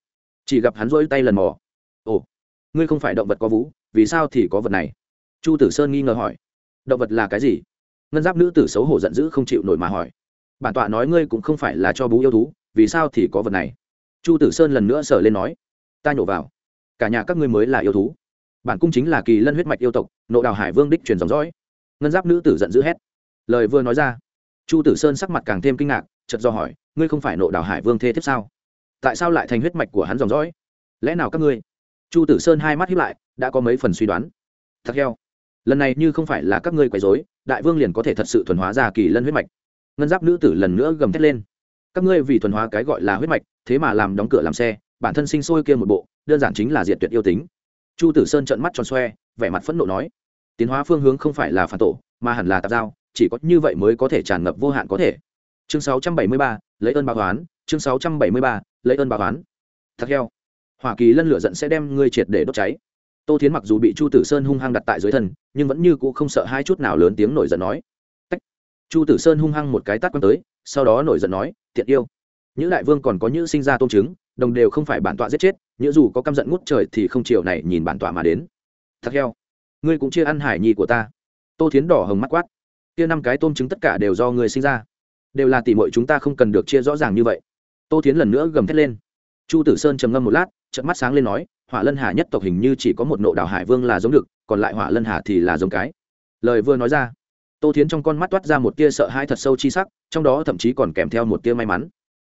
Chỉ gặp hắn rỗi tay lần mò. Ồ, ngươi không phải động vật có vú, vì sao thì có vật này? Chu tử sơn nghi ngờ hỏi. Động vật là cái gì? Ngân giáp nữ tử xấu hổ giận dữ không chịu nổi mà hỏi. Bản tọa nói ngươi cũng không phải là cho bú yêu thú, vì sao thì có vật này? Chu tử sơn lần nữa sở lên nói. Ta nhổ vào. Cả nhà các ngươi mới là yêu thú. Bản cung chính là kỳ lân huyết mạch yêu tộc, nộ đào hải vương đích truyền dòng dõi. Ngân giáp nữ tử giận dữ hét. Lời vừa nói ra, chu tử sơn sắc mặt càng thêm kinh ngạc, chợt do hỏi ngươi không phải nộ đào hải vương thê thiếp sao? Tại sao lại thành huyết mạch của hắn dòng dõi? Lẽ nào các ngươi? Chu tử sơn hai mắt hiếp lại, đã có mấy phần suy đoán. Thật heo. Lần này như không phải là các ngươi quấy dối đại vương liền có thể thật sự thuần hóa ra kỳ lân huyết mạch. Ngân giáp nữ tử lần nữa gầm thét lên. Các ngươi vì thuần hóa cái gọi là huyết mạch, thế mà làm đóng cửa làm xe, bản thân sinh sôi kia một bộ, đơn giản chính là diệt tuyệt yêu tính. Chu tử sơn trợn mắt tròn xoe, vẻ mặt phẫn nộ nói, tiến hóa phương hướng không phải là phản tổ, mà hẳn là tạp giao, chỉ có như vậy mới có thể tràn ngập vô hạn có thể chương 673, lấy ơn báo toán chương 673, lấy ơn báo toán thật heo hoa kỳ lân lửa giận sẽ đem ngươi triệt để đốt cháy. Tô thiến mặc dù bị chu tử sơn hung hăng đặt tại dưới thân nhưng vẫn như cũ không sợ hai chút nào lớn tiếng nổi giận nói. Tách. chu tử sơn hung hăng một cái tát quăng tới sau đó nổi giận nói thiện yêu những đại vương còn có những sinh ra tôn chứng đồng đều không phải bản tọa giết chết nhữ dù có căm giận ngút trời thì không chiều này nhìn bản tọa mà đến. Thật heo ngươi cũng chia ăn hải nhi của ta. Tô thiến đỏ hồng mắt quát. Kia năm cái tôm trứng tất cả đều do ngươi sinh ra đều là tỉ mọi chúng ta không cần được chia rõ ràng như vậy. Tô thiến lần nữa gầm thét lên. Chu tử sơn trầm ngâm một lát trận mắt sáng lên nói, hỏa lân hà nhất tộc hình như chỉ có một nộ đảo hải vương là giống được, còn lại hỏa lân hà thì là giống cái. Lời vừa nói ra, tô thiến trong con mắt toát ra một tia sợ hãi thật sâu chi sắc, trong đó thậm chí còn kèm theo một tia may mắn.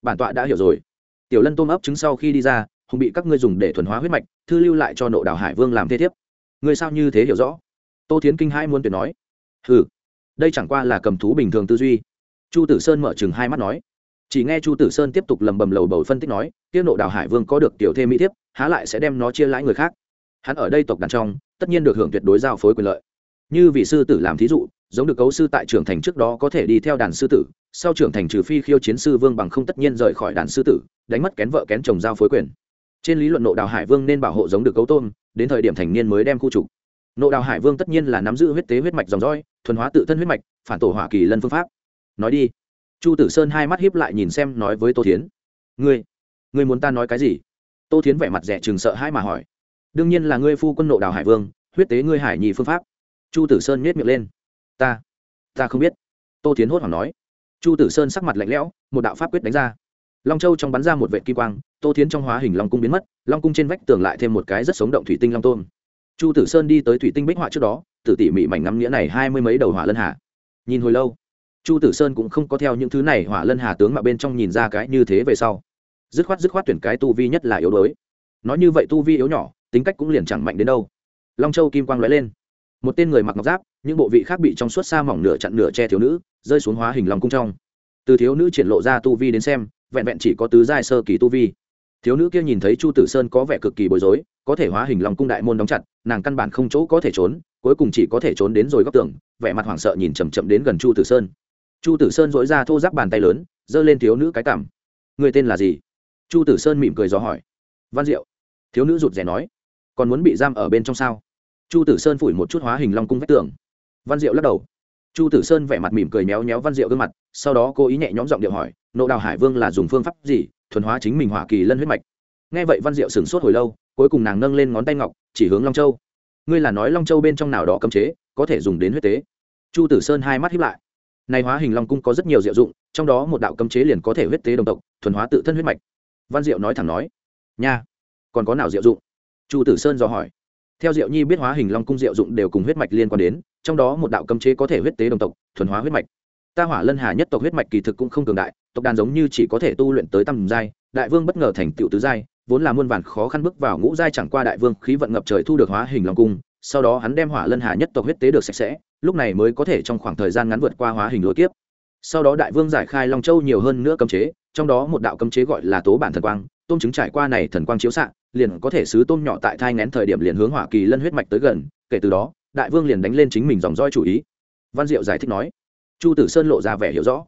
Bản tọa đã hiểu rồi. Tiểu lân tôm ấp trứng sau khi đi ra, hùng bị các ngươi dùng để thuần hóa huyết mạch, thư lưu lại cho nộ đảo hải vương làm thế thiếp. Ngươi sao như thế hiểu rõ? Tô thiến kinh hai muốn tuyệt nói. Ừ đây chẳng qua là cầm thú bình thường tư duy chu tử sơn mở chừng hai mắt nói. Chỉ nghe chu tử sơn tiếp tục lầm bầm lầu bầu phân tích nói Tiết nộ đào hải vương có được tiểu thê mỹ thiếp, há lại sẽ đem nó chia lãi người khác? Hắn ở đây tộc đàn trong, tất nhiên được hưởng tuyệt đối giao phối quyền lợi. Như vị sư tử làm thí dụ, giống được cấu sư tại trưởng thành trước đó có thể đi theo đàn sư tử, sau trưởng thành trừ phi khiêu chiến sư vương bằng không tất nhiên rời khỏi đàn sư tử, đánh mất kén vợ kén chồng giao phối quyền. Trên lý luận nộ đào hải vương nên bảo hộ giống được cấu tôm đến thời điểm thành niên mới đem khu trục. Nộ đào hải vương tất nhiên là nắm giữ huyết tế huyết mạch dòng roi thuần hóa tự thân huyết mạch, phản tổ hỏa kỳ lân phương pháp nói đi. Chu tử sơn hai mắt hiếp lại nhìn xem nói với tô thiến. Ngươi ngươi muốn ta nói cái gì? Tô thiến vẻ mặt rẻ chừng sợ hai mà hỏi. Đương nhiên là ngươi phu quân nộ đào hải vương huyết tế ngươi hải nhì phương pháp. Chu tử sơn nhét miệng lên. Ta ta không biết. Tô thiến hốt hoảng nói. Chu tử sơn sắc mặt lạnh lẽo một đạo pháp quyết đánh ra. Long châu trong bắn ra một vệ kim quang tô thiến trong hóa hình long cung biến mất long cung trên vách tường lại thêm một cái rất sống động thủy tinh long tôn. Chu tử sơn đi tới thủy tinh bích họa trước đó tử tỉ mỉ mảnh ngắm nghĩa này hai mươi mấy đầu hỏa lân hạ, nhìn hồi lâu chu tử sơn cũng không có theo những thứ này hỏa lân hà tướng mà bên trong nhìn ra cái như thế về sau. Dứt khoát dứt khoát tuyển cái tu vi nhất là yếu đuối. Nói như vậy tu vi yếu nhỏ, tính cách cũng liền chẳng mạnh đến đâu. Long châu kim quang lóe lên. Một tên người mặc ngọc giáp, những bộ vị khác bị trong suốt xa mỏng nửa chặn nửa che thiếu nữ, rơi xuống hóa hình lòng cung trong. Từ thiếu nữ triển lộ ra tu vi đến xem, vẹn vẹn chỉ có tứ giai sơ kỳ tu vi. Thiếu nữ kia nhìn thấy chu tử sơn có vẻ cực kỳ bối rối, có thể hóa hình lòng cung đại môn đóng chặt, nàng căn bản không chỗ có thể trốn, cuối cùng chỉ có thể trốn đến rồi góc tường, vẻ mặt hoảng sợ nhìn chầm chậm đến gần chu tử sơn chu tử sơn dỗi ra thô giáp bàn tay lớn, giơ lên thiếu nữ cái cảm người tên là gì? Chu tử sơn mỉm cười dò hỏi. Văn diệu. Thiếu nữ rụt rè nói. Còn muốn bị giam ở bên trong sao? Chu tử sơn phủi một chút hóa hình long cung vách tường. Văn diệu lắc đầu. Chu tử sơn vẻ mặt mỉm cười méo méo văn diệu gương mặt, sau đó cố ý nhẹ nhõm giọng điệu hỏi, nộ đào hải vương là dùng phương pháp gì, thuần hóa chính mình hỏa kỳ lân huyết mạch? Nghe vậy văn diệu sửng sốt hồi lâu, cuối cùng nàng nâng lên ngón tay ngọc, chỉ hướng long châu. Ngươi là nói long châu bên trong nào đó cấm chế, có thể dùng đến huyết tế? Chu tử sơn hai mắt hiếp lại này hóa hình long cung có rất nhiều diệu dụng, trong đó một đạo cấm chế liền có thể huyết tế đồng tộc, thuần hóa tự thân huyết mạch. Văn diệu nói thẳng nói, nha, còn có nào diệu dụng? Chu tử sơn dò hỏi. Theo diệu nhi biết hóa hình long cung diệu dụng đều cùng huyết mạch liên quan đến, trong đó một đạo cấm chế có thể huyết tế đồng tộc, thuần hóa huyết mạch. Ta hỏa lân hà nhất tộc huyết mạch kỳ thực cũng không cường đại, tộc đàn giống như chỉ có thể tu luyện tới tầm giai, đại vương bất ngờ thành tựu tứ giai, vốn là muôn vàn khó khăn bước vào ngũ giai chẳng qua đại vương khí vận ngập trời thu được hóa hình long cung sau đó hắn đem hỏa lân hà nhất tộc huyết tế được sạch sẽ, lúc này mới có thể trong khoảng thời gian ngắn vượt qua hóa hình lối kiếp. Sau đó đại vương giải khai long châu nhiều hơn nữa cấm chế, trong đó một đạo cấm chế gọi là tố bản thần quang, tôm chứng trải qua này thần quang chiếu xạ, liền có thể xứ tôm nhỏ tại thai ngén thời điểm liền hướng hỏa kỳ lân huyết mạch tới gần, kể từ đó, đại vương liền đánh lên chính mình dòng roi chủ ý. Văn diệu giải thích nói. Chu tử sơn lộ ra vẻ hiểu rõ.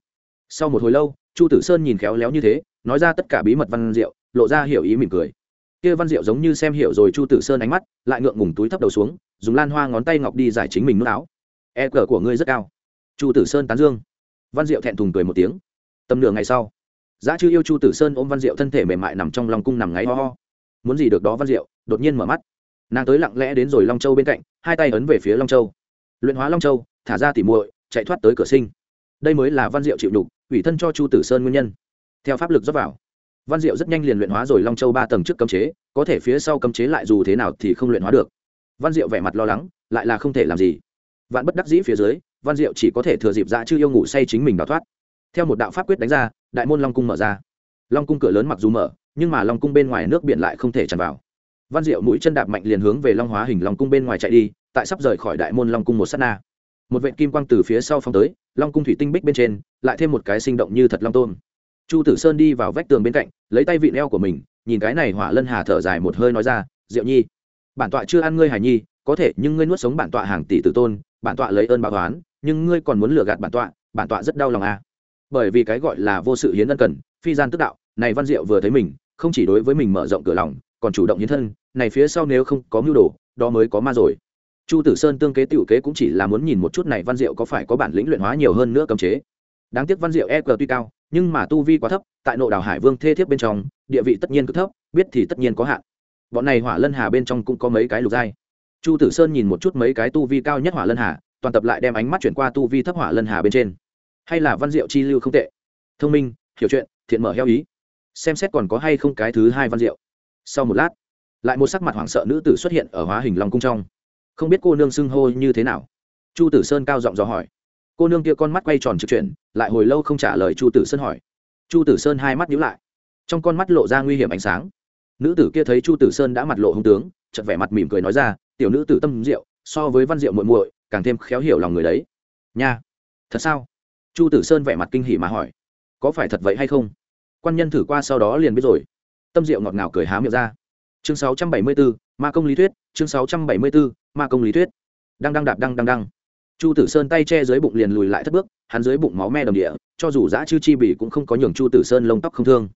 Sau một hồi lâu, chu tử sơn nhìn khéo léo như thế, nói ra tất cả bí mật văn diệu, lộ ra hiểu ý mỉm cười kia văn diệu giống như xem hiểu rồi chu tử sơn ánh mắt, lại ngượng ngùng túi thấp đầu xuống, dùng lan hoa ngón tay ngọc đi giải chính mình nút áo. E cờ của ngươi rất cao. Chu tử sơn tán dương. Văn diệu thẹn thùng cười một tiếng. Tầm nửa ngày sau, giá chư yêu chu tử sơn ôm văn diệu thân thể mềm mại nằm trong lòng cung nằm ngáy ho ho. Muốn gì được đó văn diệu, đột nhiên mở mắt. Nàng tới lặng lẽ đến rồi long châu bên cạnh, hai tay ấn về phía long châu. Luyện hóa long châu, thả ra tỉ muội, chạy thoát tới cửa sinh. Đây mới là văn diệu chịu đục ủy thân cho chu tử sơn nguyên nhân. Theo pháp lực dốc vào văn diệu rất nhanh liền luyện hóa rồi long châu ba tầng trước cấm chế, có thể phía sau cấm chế lại dù thế nào thì không luyện hóa được. Văn diệu vẻ mặt lo lắng, lại là không thể làm gì. Vạn bất đắc dĩ phía dưới, văn diệu chỉ có thể thừa dịp dạ chư yêu ngủ say chính mình đào thoát. Theo một đạo pháp quyết đánh ra, đại môn long cung mở ra. Long cung cửa lớn mặc dù mở, nhưng mà long cung bên ngoài nước biển lại không thể tràn vào. Văn diệu mũi chân đạp mạnh liền hướng về long hóa hình long cung bên ngoài chạy đi, tại sắp rời khỏi đại môn long cung một s á t na. Một vệ kim quang từ phía sau phong tới, long cung thủy tinh bích bên trên, lại thêm một cái sinh động như thật long tôn chu tử sơn đi vào vách tường bên cạnh, lấy tay vị neo của mình, nhìn cái này hỏa lân hà thở dài một hơi nói ra, diệu nhi, bản tọa chưa ăn ngươi hài nhi, có thể, nhưng ngươi nuốt sống bản tọa hàng tỷ tử tôn, bản tọa lấy ơn báo toán nhưng ngươi còn muốn lừa gạt bản tọa bản tọa rất đau lòng à. bởi vì cái gọi là vô sự hiến ân cần, phi gian tức đạo, này văn diệu vừa thấy mình, không chỉ đối với mình mở rộng cửa lòng, còn chủ động hiến thân, này phía sau nếu không có mưu đồ, đó mới có ma rồi chu tử sơn tương kế tiểu kế cũng chỉ là muốn nhìn một chút này văn diệu có phải có bản lĩnh luyện hóa nhiều hơn nữa cấm chế đáng tiếc văn diệu e tuy cao, nhưng mà tu vi quá thấp, tại nội đảo hải vương thê thiếp bên trong, địa vị tất nhiên cực thấp, biết thì tất nhiên có hạn. Bọn này hỏa lân hà bên trong cũng có mấy cái lục giai. Chu tử sơn nhìn một chút mấy cái tu vi cao nhất hỏa lân hà, toàn tập lại đem ánh mắt chuyển qua tu vi thấp hỏa lân hà bên trên. Hay là văn diệu chi lưu không tệ? Thông minh, hiểu chuyện, thiện mở heo ý. Xem xét còn có hay không cái thứ hai văn diệu. Sau một lát, lại một sắc mặt hoảng sợ nữ tử xuất hiện ở hóa hình long cung trong. Không biết cô nương xưng hô như thế nào. Chu tử sơn cao giọng dò hỏi cô nương kia con mắt quay tròn trực chuyển lại hồi lâu không trả lời chu tử sơn hỏi. Chu tử sơn hai mắt nhíu lại. Trong con mắt lộ ra nguy hiểm ánh sáng. Nữ tử kia thấy chu tử sơn đã mặt lộ hung tướng chật vẻ mặt mỉm cười nói ra tiểu nữ tử tâm diệu so với văn diệu muội muội càng thêm khéo hiểu lòng người đấy. Nha thật sao? Chu tử sơn vẻ mặt kinh hỉ mà hỏi. Có phải thật vậy hay không? Quan nhân thử qua sau đó liền biết rồi. Tâm diệu ngọt ngào cười há miệng ra. Chương 674, ma công lý thuyết chương 674, ma công lý thuyết. Đang đang đạp đang đang đang chu tử sơn tay che dưới bụng liền lùi lại thất bước, hắn dưới bụng máu me đầm địa, cho dù giã chư chi bỉ cũng không có nhường chu tử sơn lông tóc không thương.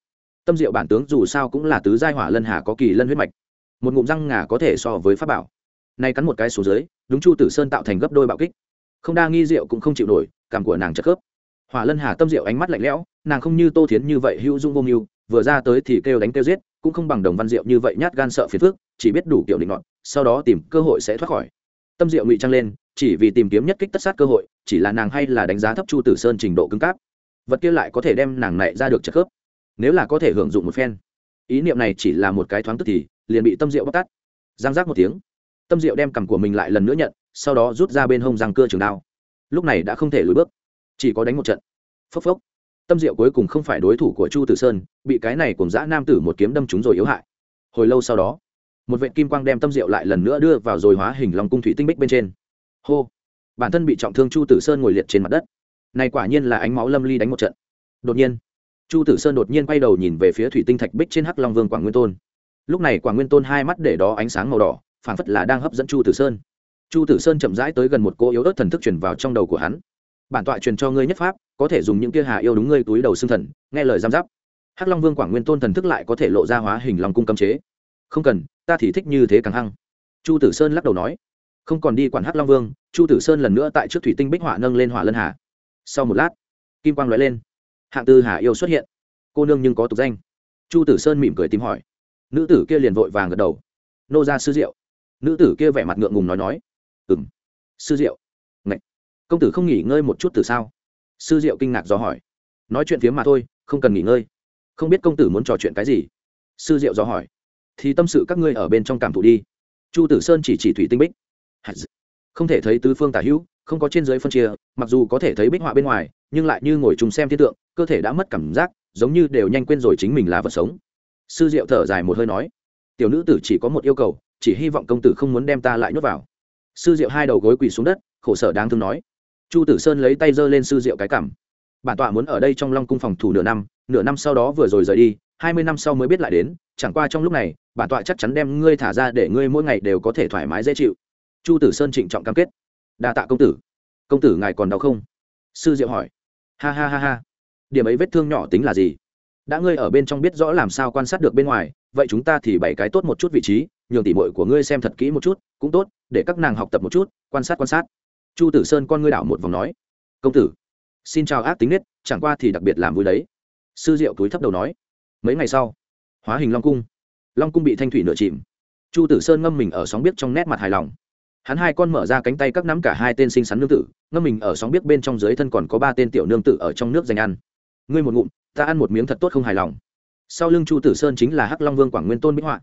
Tâm diệu bản tướng dù sao cũng là tứ giai hỏa lân hà có kỳ lân huyết mạch, một ngụm răng ngà có thể so với pháp bảo. Nay cắn một cái xuống dưới, đúng chu tử sơn tạo thành gấp đôi bạo kích. Không đa nghi rượu cũng không chịu nổi, cảm của nàng chất khớp. Hỏa lân hà tâm diệu ánh mắt lạnh lẽo, nàng không như tô thiến như vậy hữu dung vô mưu, vừa ra tới thì kêu đánh kêu giết, cũng không bằng đồng văn diệu như vậy nhát gan sợ phiền phước chỉ biết đủ kiểu định ngọn sau đó tìm cơ hội sẽ thoát khỏi. Tâm diệu ngụy trăng lên chỉ vì tìm kiếm nhất kích tất sát cơ hội, chỉ là nàng hay là đánh giá thấp chu tử sơn trình độ cứng cáp. Vật kia lại có thể đem nàng này ra được trợ khớp. Nếu là có thể hưởng dụng một phen, ý niệm này chỉ là một cái thoáng tức thì liền bị tâm diệu bóc tắt giang giác một tiếng, tâm diệu đem cằm của mình lại lần nữa nhận, sau đó rút ra bên hông răng cưa trường đao. Lúc này đã không thể lùi bước, chỉ có đánh một trận. Phốc phốc. Tâm diệu cuối cùng không phải đối thủ của chu tử sơn, bị cái này cùng dã nam tử một kiếm đâm trúng rồi yếu hại. Hồi lâu sau đó, một vệ kim quang đem tâm diệu lại lần nữa đưa vào rồi hóa hình lòng cung thủy tinh bích bên trên hô. Bản thân bị trọng thương chu tử sơn ngồi liệt trên mặt đất. Này quả nhiên là ánh máu lâm ly đánh một trận. Đột nhiên, chu tử sơn đột nhiên quay đầu nhìn về phía thủy tinh thạch bích trên hắc long vương quảng nguyên tôn. Lúc này quảng nguyên tôn hai mắt để đó ánh sáng màu đỏ, phảng phất là đang hấp dẫn chu tử sơn. Chu tử sơn chậm rãi tới gần một cô yếu ớt thần thức truyền vào trong đầu của hắn. Bản tọa truyền cho ngươi nhất pháp, có thể dùng những kia hà yêu đúng ngươi túi đầu xương thần, nghe lời giam giáp. Hắc long vương quảng nguyên tôn thần thức lại có thể lộ ra hóa hình lòng cung cấm chế. Không cần, ta thì thích như thế càng hăng. Chu tử sơn lắc đầu nói không còn đi quản hắc long vương chu tử sơn lần nữa tại trước thủy tinh bích họa nâng lên hỏa lân hà sau một lát kim quang l lên hạng tư hà yêu xuất hiện cô nương nhưng có tục danh chu tử sơn mỉm cười tìm hỏi nữ tử kia liền vội vàng gật đầu nô ra sư diệu nữ tử kia vẻ mặt ngượng ngùng nói nói ừ m sư diệu Ngậy. công tử không nghỉ ngơi một chút từ sao sư diệu kinh ngạc do hỏi nói chuyện phiếm mà thôi không cần nghỉ ngơi không biết công tử muốn trò chuyện cái gì sư diệu do hỏi thì tâm sự các ngươi ở bên trong cảm thụ đi chu tử sơn chỉ chỉ thủy tinh bích không thể thấy tứ phương tả hữu, không có trên dưới phân chia, mặc dù có thể thấy bích họa bên ngoài, nhưng lại như ngồi trùng xem thiên tượng, cơ thể đã mất cảm giác, giống như đều nhanh quên rồi chính mình là vật sống. Sư diệu thở dài một hơi nói, tiểu nữ tử chỉ có một yêu cầu, chỉ hy vọng công tử không muốn đem ta lại nhốt vào. Sư diệu hai đầu gối quỳ xuống đất, khổ sở đáng thương nói, chu tử sơn lấy tay giơ lên sư diệu cái cảm bản tọa muốn ở đây trong long cung phòng thủ nửa năm nửa năm sau đó vừa rồi rời đi, hai mươi năm sau mới biết lại đến, chẳng qua trong lúc này, bản tọa chắc chắn đem ngươi thả ra để ngươi mỗi ngày đều có thể thoải mái dễ chịu chu tử sơn trịnh trọng cam kết. Đa tạ công tử. Công tử ngài còn đau không? Sư diệu hỏi. Ha ha ha ha. Điểm ấy vết thương nhỏ tính là gì? Đã ngươi ở bên trong biết rõ làm sao quan sát được bên ngoài, vậy chúng ta thì bảy cái tốt một chút vị trí, nhường tỉ mội của ngươi xem thật kỹ một chút, cũng tốt, để các nàng học tập một chút, quan sát quan sát. Chu tử sơn con ngươi đảo một vòng nói. Công tử, xin chào ác tính nết, chẳng qua thì đặc biệt làm vui đấy. Sư diệu túi thấp đầu nói. Mấy ngày sau, hóa hình long cung. Long cung bị thanh thủy nửa chìm. Chu tử sơn ngâm mình ở sóng biết trong nét mặt hài lòng hắn hai con mở ra cánh tay các nắm cả hai tên sinh sắn nương tử, ngâm mình ở sóng biết bên trong dưới thân còn có ba tên tiểu nương tử ở trong nước dành ăn. Ngươi một ngụm, ta ăn một miếng thật tốt không hài lòng. Sau lưng chu tử sơn chính là hắc long vương quảng nguyên tôn bích họa.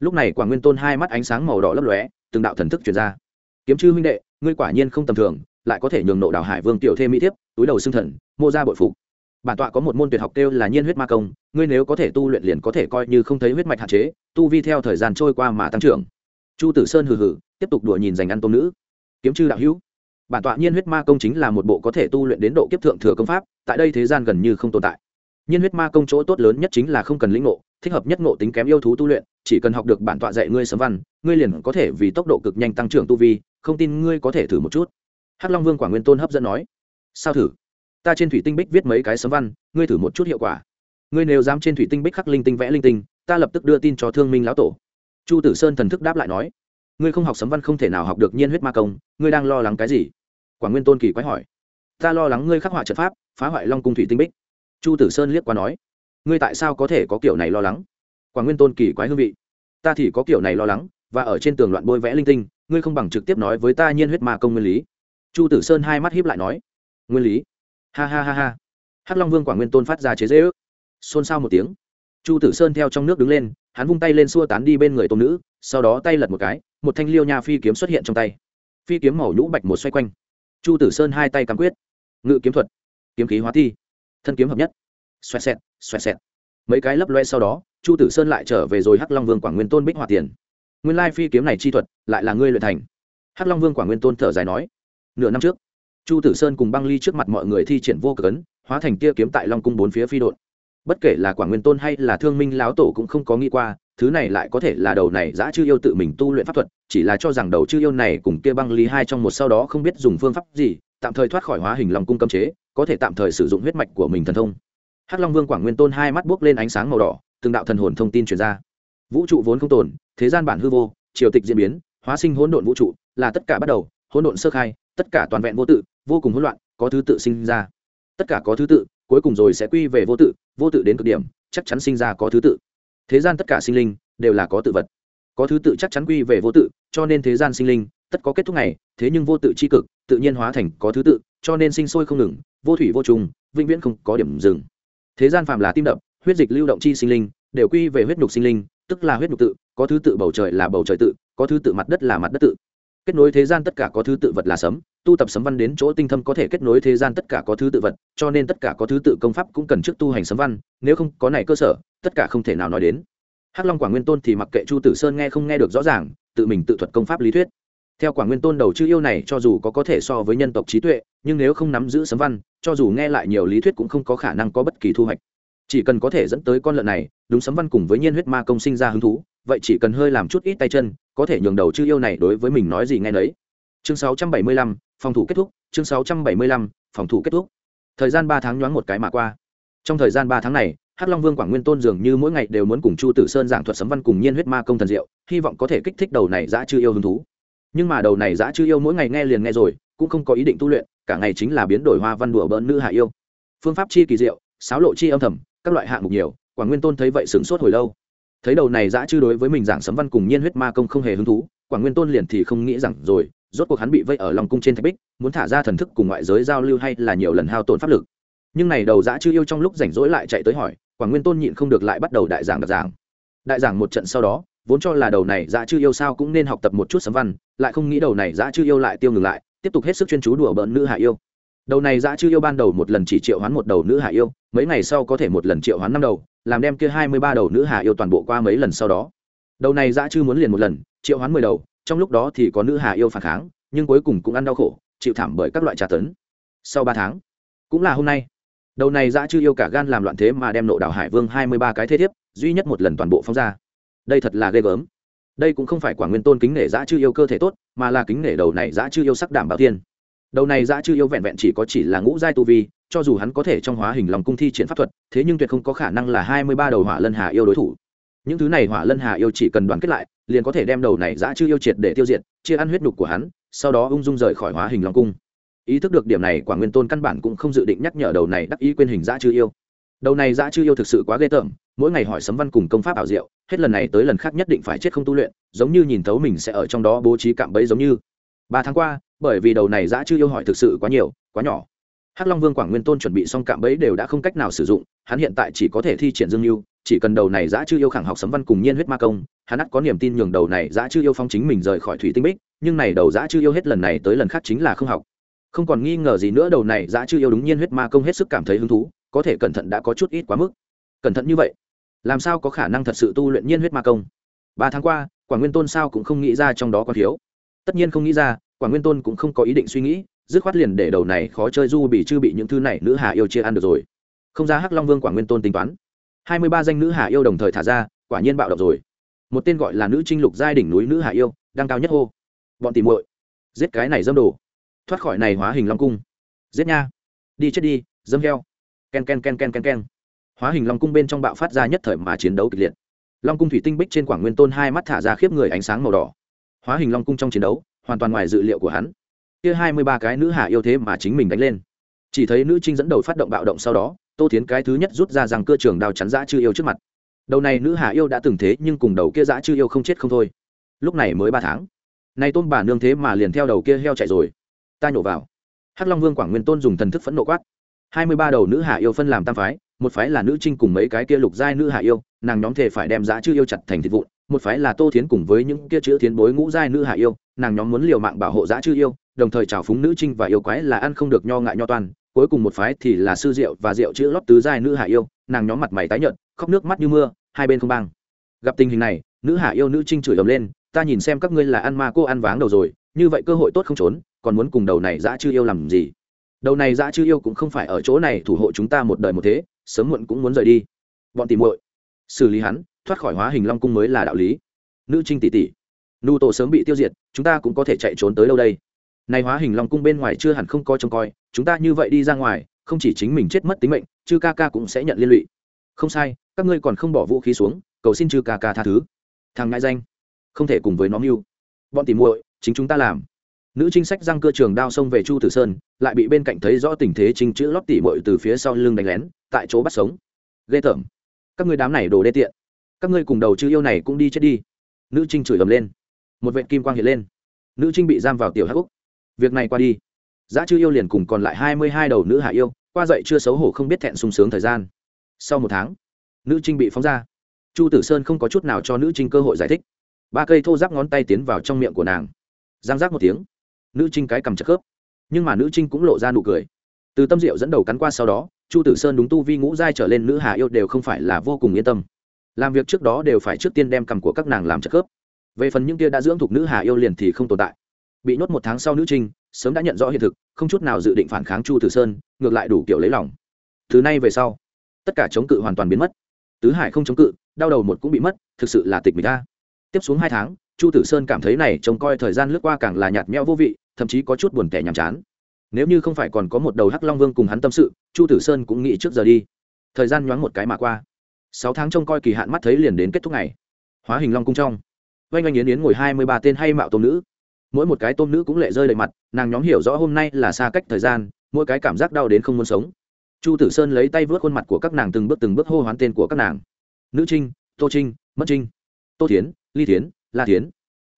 Lúc này quảng nguyên tôn hai mắt ánh sáng màu đỏ lấp lóe, từng đạo thần thức chuyển ra. Kiếm chư huynh đệ, ngươi quả nhiên không tầm thường, lại có thể nhường nộ đảo hải vương tiểu thêm mỹ thiếp, túi đầu xương thần, mô ra bội phục. Bản tọa có một môn tuyệt học kêu là nhiên huyết ma công, ngươi nếu có thể tu luyện liền có thể coi như không thấy huyết mạch hạn chế, tu vi theo thời gian trôi qua mà tăng trưởng chu tử sơn hừ hừ, tiếp tục đùa nhìn dành ăn tôm nữ. Kiếm chư đạo hữu, bản tọa nhiên huyết ma công chính là một bộ có thể tu luyện đến độ kiếp thượng thừa công pháp, tại đây thế gian gần như không tồn tại. Nhiên huyết ma công chỗ tốt lớn nhất chính là không cần lĩnh ngộ, thích hợp nhất ngộ tính kém yêu thú tu luyện, chỉ cần học được bản tọa dạy ngươi sấm văn, ngươi liền có thể vì tốc độ cực nhanh tăng trưởng tu vi, không tin ngươi có thể thử một chút. Hắc long vương quả nguyên tôn hấp dẫn nói, sao thử? Ta trên thủy tinh bích viết mấy cái sấm văn, ngươi thử một chút hiệu quả. Ngươi nếu dám trên thủy tinh bích khắc linh tinh vẽ linh tinh, ta lập tức đưa tin cho thương minh lão tổ chu tử sơn thần thức đáp lại nói, ngươi không học sấm văn không thể nào học được nhiên huyết ma công, ngươi đang lo lắng cái gì? Quảng nguyên tôn kỳ quái hỏi, ta lo lắng ngươi khắc họa trận pháp, phá hoại long cung thủy tinh bích. Chu tử sơn liếc qua nói, ngươi tại sao có thể có kiểu này lo lắng? Quảng nguyên tôn kỳ quái hương vị, ta thì có kiểu này lo lắng, và ở trên tường loạn bôi vẽ linh tinh, ngươi không bằng trực tiếp nói với ta nhiên huyết ma công nguyên lý. Chu tử sơn hai mắt hiếp lại nói, nguyên lý? Ha ha ha ha. Hắc long vương quảng nguyên tôn phát ra chế dễ ước xôn xao một tiếng, chu tử sơn theo trong nước đứng lên hắn vung tay lên xua tán đi bên người tôn nữ, sau đó tay lật một cái, một thanh liêu nha phi kiếm xuất hiện trong tay. Phi kiếm màu nhũ bạch một xoay quanh. Chu tử sơn hai tay cắm quyết. Ngự kiếm thuật. Kiếm khí hóa thi. Thân kiếm hợp nhất. Xoẹt xẹt xoẹt xẹt. Mấy cái lấp loe sau đó, chu tử sơn lại trở về rồi hắc long vương quảng nguyên tôn bích hòa tiền. Nguyên lai phi kiếm này chi thuật, lại là ngươi luyện thành. Hắc long vương quảng nguyên tôn thở dài nói. Nửa năm trước, chu tử sơn cùng băng ly trước mặt mọi người thi triển vô cực ấn, hóa thành tia kiếm tại long cung bốn phía phi đội bất kể là quảng nguyên tôn hay là thương minh lão tổ cũng không có nghĩ qua, thứ này lại có thể là đầu này giã chư yêu tự mình tu luyện pháp thuật, chỉ là cho rằng đầu chư yêu này cùng kia băng lý hai trong một sau đó không biết dùng phương pháp gì, tạm thời thoát khỏi hóa hình lòng cung cấm chế, có thể tạm thời sử dụng huyết mạch của mình thần thông. Hắc long vương quảng nguyên tôn hai mắt buốc lên ánh sáng màu đỏ, từng đạo thần hồn thông tin truyền ra. Vũ trụ vốn không tồn, thế gian bản hư vô, triều tịch diễn biến, hóa sinh hỗn độn vũ trụ, là tất cả bắt đầu, hỗn độn sơ khai, tất cả toàn vẹn vô tự, vô cùng hỗn loạn, có thứ tự sinh ra. Tất cả có thứ tự cuối cùng rồi sẽ quy về vô tự vô tự đến cực điểm, chắc chắn sinh ra có thứ tự. Thế gian tất cả sinh linh đều là có tự vật. Có thứ tự chắc chắn quy về vô tự, cho nên thế gian sinh linh tất có kết thúc này thế nhưng vô tự c h i cực, tự nhiên hóa thành có thứ tự, cho nên sinh sôi không ngừng, vô thủy vô trùng, vĩnh viễn không có điểm dừng. Thế gian phạm là tim đập, huyết dịch lưu động chi sinh linh đều quy về huyết nhục sinh linh, tức là huyết nhục tự, có thứ tự bầu trời là bầu trời tự, có thứ tự mặt đất là mặt đất tự kết nối thế gian tất cả có thứ tự vật là sấm, tu tập sấm văn đến chỗ tinh thâm có thể kết nối thế gian tất cả có thứ tự vật, cho nên tất cả có thứ tự công pháp cũng cần trước tu hành sấm văn, nếu không có này cơ sở, tất cả không thể nào nói đến. Hắc long quảng nguyên tôn thì mặc kệ chu tử sơn nghe không nghe được rõ ràng, tự mình tự thuật công pháp lý thuyết. Theo quảng nguyên tôn đầu chữ yêu này cho dù có có thể so với nhân tộc trí tuệ, nhưng nếu không nắm giữ sấm văn, cho dù nghe lại nhiều lý thuyết cũng không có khả năng có bất kỳ thu hoạch. Chỉ cần có thể dẫn tới con lợn này, đúng sấm văn cùng với nhiên huyết ma công sinh ra hứng thú, vậy chỉ cần hơi làm chút ít tay chân có thể nhường đầu chư yêu này đối với mình nói gì nghe nấy. Chương 675, phòng thủ kết thúc chương 675, phòng thủ kết thúc. Thời gian ba tháng nhoáng một cái mà qua. Trong thời gian ba tháng này hắc long vương quảng nguyên tôn dường như mỗi ngày đều muốn cùng chu tử sơn giảng thuật sấm văn cùng nhiên huyết ma công thần diệu hy vọng có thể kích thích đầu này dã chư yêu hứng thú. Nhưng mà đầu này dã chư yêu mỗi ngày nghe liền nghe rồi cũng không có ý định tu luyện cả ngày chính là biến đổi hoa văn đùa bỡn nữ hạ yêu. Phương pháp chi kỳ diệu sáo lộ chi âm thầm các loại hạng mục nhiều quảng nguyên tôn thấy vậy sửng sốt hồi lâu thấy đầu này dã chư đối với mình giảng sấm văn cùng nhiên huyết ma công không hề hứng thú quảng nguyên tôn liền thì không nghĩ rằng rồi, rốt cuộc hắn bị vây ở lòng cung trên thạch bích, muốn thả ra thần thức cùng ngoại giới giao lưu hay là nhiều lần hao tổn pháp lực. Nhưng này đầu dã chư yêu trong lúc rảnh rỗi lại chạy tới hỏi quảng nguyên tôn nhịn không được lại bắt đầu đại giảng đặc giảng. Đại giảng một trận sau đó, vốn cho là đầu này dã chư yêu sao cũng nên học tập một chút sấm văn, lại không nghĩ đầu này dã chư yêu lại tiêu ngừng lại, tiếp tục hết sức chuyên chú đùa bỡn nữ hạ yêu đầu này dã chư yêu ban đầu một lần chỉ triệu hoán một đầu nữ hạ yêu, mấy ngày sau có thể một lần triệu hoán năm đầu, làm đem kia hai mươi ba đầu nữ hạ yêu toàn bộ qua mấy lần sau đó. Đầu này dã chư muốn liền một lần, triệu hoán mười đầu, trong lúc đó thì có nữ hạ yêu phản kháng, nhưng cuối cùng cũng ăn đau khổ, chịu thảm bởi các loại trà tấn. Sau ba tháng, cũng là hôm nay, đầu này dã chư yêu cả gan làm loạn thế mà đem nộ đảo hải vương hai mươi ba cái thế thiếp, duy nhất một lần toàn bộ phóng ra. Đây thật là ghê gớm. Đây cũng không phải quả nguyên tôn kính nể dã chư yêu cơ thể tốt, mà là kính nể đầu này dã chư yêu sắc đảm bảo tiên đầu này dã chư yêu vẹn vẹn chỉ có chỉ là ngũ giai tu vi, cho dù hắn có thể trong hóa hình lòng cung thi triển pháp thuật, thế nhưng tuyệt không có khả năng là hai mươi ba đầu hỏa lân hà yêu đối thủ. Những thứ này hỏa lân hà yêu chỉ cần đoàn kết lại, liền có thể đem đầu này dã chư yêu triệt để tiêu diệt, chia ăn huyết nhục của hắn, sau đó ung dung rời khỏi hóa hình lòng cung. Ý thức được điểm này, quả nguyên tôn căn bản cũng không dự định nhắc nhở đầu này đắc ý quên hình dã chư yêu. Đầu này dã chư yêu thực sự quá ghê tởm, mỗi ngày hỏi sấm văn cùng công pháp ảo diệu, hết lần này tới lần khác nhất định phải chết không tu luyện, giống như nhìn thấu mình sẽ ở trong đó bố trí cạm bẫy giống như. Ba tháng qua bởi vì đầu này dã chư yêu hỏi thực sự quá nhiều, quá nhỏ. Hắc long vương quảng nguyên tôn chuẩn bị xong cạm bẫy đều đã không cách nào sử dụng, hắn hiện tại chỉ có thể thi triển dương mưu chỉ cần đầu này dã chư yêu khẳng học sấm văn cùng nhiên huyết ma công, hắn ắt có niềm tin nhường đầu này dã chư yêu phong chính mình rời khỏi thủy tinh bích, nhưng này đầu dã chư yêu hết lần này tới lần khác chính là không học. Không còn nghi ngờ gì nữa, đầu này dã chư yêu đúng nhiên huyết ma công hết sức cảm thấy hứng thú, có thể cẩn thận đã có chút ít quá mức. Cẩn thận như vậy, làm sao có khả năng thật sự tu luyện nhiên huyết ma công? Ba tháng qua quả nguyên tôn sao cũng không nghĩ ra trong đó có thiếu. Tất nhiên không nghĩ ra quả nguyên tôn cũng không có ý định suy nghĩ, dứt khoát liền để đầu này khó chơi du bị chư bị những thứ này nữ hà yêu chia ăn được rồi. Không ra hắc long vương quả nguyên tôn tính toán. Hai mươi ba danh nữ hà yêu đồng thời thả ra, quả nhiên bạo động rồi. Một tên gọi là nữ trinh lục giai đỉnh núi nữ hà yêu, đang cao nhất hô. Bọn tìm muội, giết cái này dâm đồ. Thoát khỏi này hóa hình long cung. Giết nha. Đi chết đi, dâm heo. Ken ken ken ken ken ken. Hóa hình long cung bên trong bạo phát ra nhất thời mà chiến đấu kịch liệt. Long cung thủy tinh bích trên quảng nguyên tôn hai mắt thả ra khiếp người ánh sáng màu đỏ. Hóa hình long cung trong chiến đấu hoàn toàn ngoài dự liệu của hắn. Kia hai mươi ba cái nữ hạ yêu thế mà chính mình đánh lên. Chỉ thấy nữ trinh dẫn đầu phát động bạo động sau đó, tô tiến cái thứ nhất rút ra rằng cơ trường đào chắn dã chư yêu trước mặt. Đầu này nữ hạ yêu đã từng thế nhưng cùng đầu kia dã chư yêu không chết không thôi. Lúc này mới ba tháng. Nay tôn bà nương thế mà liền theo đầu kia heo chạy rồi. Ta nhổ vào. Hắc long vương quảng nguyên tôn dùng thần thức phẫn nộ quát. Hai mươi ba đầu nữ hạ yêu phân làm tam phái, một phái là nữ trinh cùng mấy cái kia lục giai nữ hạ yêu, nàng nhóm thể phải đem dã chư yêu chặt thành thịt vụn một phái là tô thiến cùng với những kia chữ thiến bối ngũ giai nữ hạ yêu, nàng nhóm muốn liều mạng bảo hộ giã chư yêu, đồng thời trào phúng nữ trinh và yêu quái là ăn không được nho ngại nho toàn cuối cùng một phái thì là sư diệu và diệu chữ lót tứ giai nữ hạ yêu, nàng nhóm mặt mày tái nhợt, khóc nước mắt như mưa, hai bên không băng gặp tình hình này, nữ hạ yêu nữ trinh chửi ầm lên, ta nhìn xem các ngươi là ăn ma cô ăn váng đầu rồi, như vậy cơ hội tốt không trốn, còn muốn cùng đầu này dã chư yêu làm gì? Đầu này dã chư yêu cũng không phải ở chỗ này thủ hộ chúng ta một đời một thế, sớm muộn cũng muốn rời đi. Bọn tìm muội, xử lý hắn thoát khỏi hóa hình long cung mới là đạo lý. Nữ trinh tỷ tỷ, nụ tổ sớm bị tiêu diệt, chúng ta cũng có thể chạy trốn tới đâu đây? Này hóa hình long cung bên ngoài chưa hẳn không coi trông coi, chúng ta như vậy đi ra ngoài, không chỉ chính mình chết mất tính mệnh, chư ca ca cũng sẽ nhận liên lụy. Không sai, các ngươi còn không bỏ vũ khí xuống, cầu xin chư ca ca tha thứ. Thằng ngại danh, không thể cùng với nó mưu. Bọn tìm muội, chính chúng ta làm. Nữ trinh sách răng cơ trường đao xông về chu tử sơn, lại bị bên cạnh thấy rõ tình thế trinh chữ lót tỉ muội từ phía sau lưng đánh lén, tại chỗ bắt sống. Ghê tởm. Các ngươi đám này đồ đê tiện các ngươi cùng đầu chư yêu này cũng đi chết đi. Nữ trinh chửi ầm lên. Một vệ kim quang hiện lên. Nữ trinh bị giam vào tiểu hắc úc. Việc này qua đi. Giá chư yêu liền cùng còn lại hai mươi hai đầu nữ hạ yêu, qua dậy chưa xấu hổ không biết thẹn sung sướng thời gian. Sau một tháng, nữ trinh bị phóng ra. Chu tử sơn không có chút nào cho nữ trinh cơ hội giải thích. Ba cây thô giáp ngón tay tiến vào trong miệng của nàng. Giang giác một tiếng, nữ trinh cái cầm chật khớp. Nhưng mà nữ trinh cũng lộ ra nụ cười. Từ tâm diệu dẫn đầu cắn qua sau đó, chu tử sơn đúng tu vi ngũ giai trở lên nữ hà yêu đều không phải là vô cùng yên tâm làm việc trước đó đều phải trước tiên đem cầm của các nàng làm trợ khớp. Về phần những kia đã dưỡng thuộc nữ hà yêu liền thì không tồn tại. Bị nhốt một tháng sau nữ trinh, sớm đã nhận rõ hiện thực, không chút nào dự định phản kháng chu tử sơn, ngược lại đủ kiểu lấy lòng. Thứ nay về sau, tất cả chống cự hoàn toàn biến mất. Tứ hải không chống cự, đau đầu một cũng bị mất, thực sự là tịch mình ta tiếp xuống hai tháng, chu tử sơn cảm thấy này trông coi thời gian lướt qua càng là nhạt nhẽo vô vị, thậm chí có chút buồn tẻ nhàm chán. Nếu như không phải còn có một đầu hắc long vương cùng hắn tâm sự, chu tử sơn cũng nghĩ trước giờ đi. Thời gian nhoáng một cái mà qua sáu tháng trông coi kỳ hạn mắt thấy liền đến kết thúc ngày. Hóa hình long cung trong. Oanh oanh yến yến ngồi hai mươi ba tên hay mạo tôm nữ. Mỗi một cái tôm nữ cũng lệ rơi đầy mặt, nàng nhóm hiểu rõ hôm nay là xa cách thời gian, mỗi cái cảm giác đau đến không muốn sống. Chu tử sơn lấy tay vớt khuôn mặt của các nàng từng bước từng bước hô hoán tên của các nàng. Nữ trinh, tô trinh mất trinh, tô thiến, ly thiến, la thiến,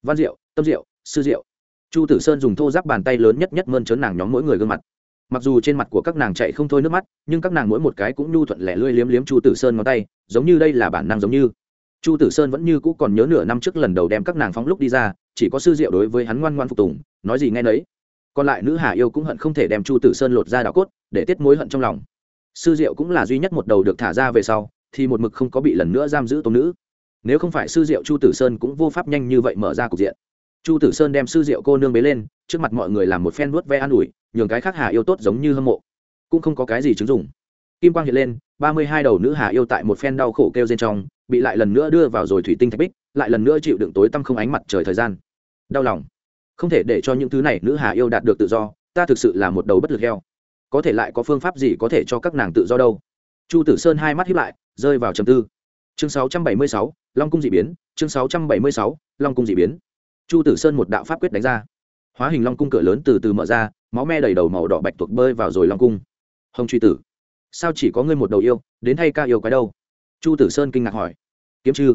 văn diệu, tâm diệu, sư diệu. Chu tử sơn dùng thô giáp bàn tay lớn nhất nhất mơn trớn nàng nhóm mỗi người gương mặt mặc dù trên mặt của các nàng chạy không thôi nước mắt, nhưng các nàng mỗi một cái cũng nhu thuận lẻ lươi liếm liếm chu tử sơn ngón tay, giống như đây là bản năng giống như. Chu tử sơn vẫn như cũ còn nhớ nửa năm trước lần đầu đem các nàng phóng lúc đi ra, chỉ có sư diệu đối với hắn ngoan ngoan phục tùng, nói gì nghe nấy. Còn lại nữ hà yêu cũng hận không thể đem chu tử sơn lột ra đảo cốt, để tiết mối hận trong lòng. Sư diệu cũng là duy nhất một đầu được thả ra về sau, thì một mực không có bị lần nữa giam giữ tôn nữ. Nếu không phải sư diệu chu tử sơn cũng vô pháp nhanh như vậy mở ra cục diện chu tử sơn đem sư diệu cô nương bế lên trước mặt mọi người làm một phen nuốt ve an ủi nhường cái khác hà yêu tốt giống như hâm mộ. Cũng không có cái gì chứng dụng. Kim quang hiện lên ba mươi hai đầu nữ hà yêu tại một phen đau khổ kêu trên trong bị lại lần nữa đưa vào rồi thủy tinh thạch bích lại lần nữa chịu đựng tối tăm không ánh mặt trời thời gian. Đau lòng. Không thể để cho những thứ này nữ hà yêu đạt được tự do ta thực sự là một đầu bất lực heo. Có thể lại có phương pháp gì có thể cho các nàng tự do đâu? Chu tử sơn hai mắt hiếp lại rơi vào trầm tư. Chương 676, long cung d ị biến chương 676, long cung d ị biến chu tử sơn một đạo pháp quyết đánh ra. Hóa hình long cung cửa lớn từ từ mở ra, máu me đầy đầu màu đỏ bạch tuộc bơi vào rồi long cung. Hồng truy tử, sao chỉ có ngươi một đầu yêu, đến thay ca yêu cái đâu? Chu tử sơn kinh ngạc hỏi. Kiếm chư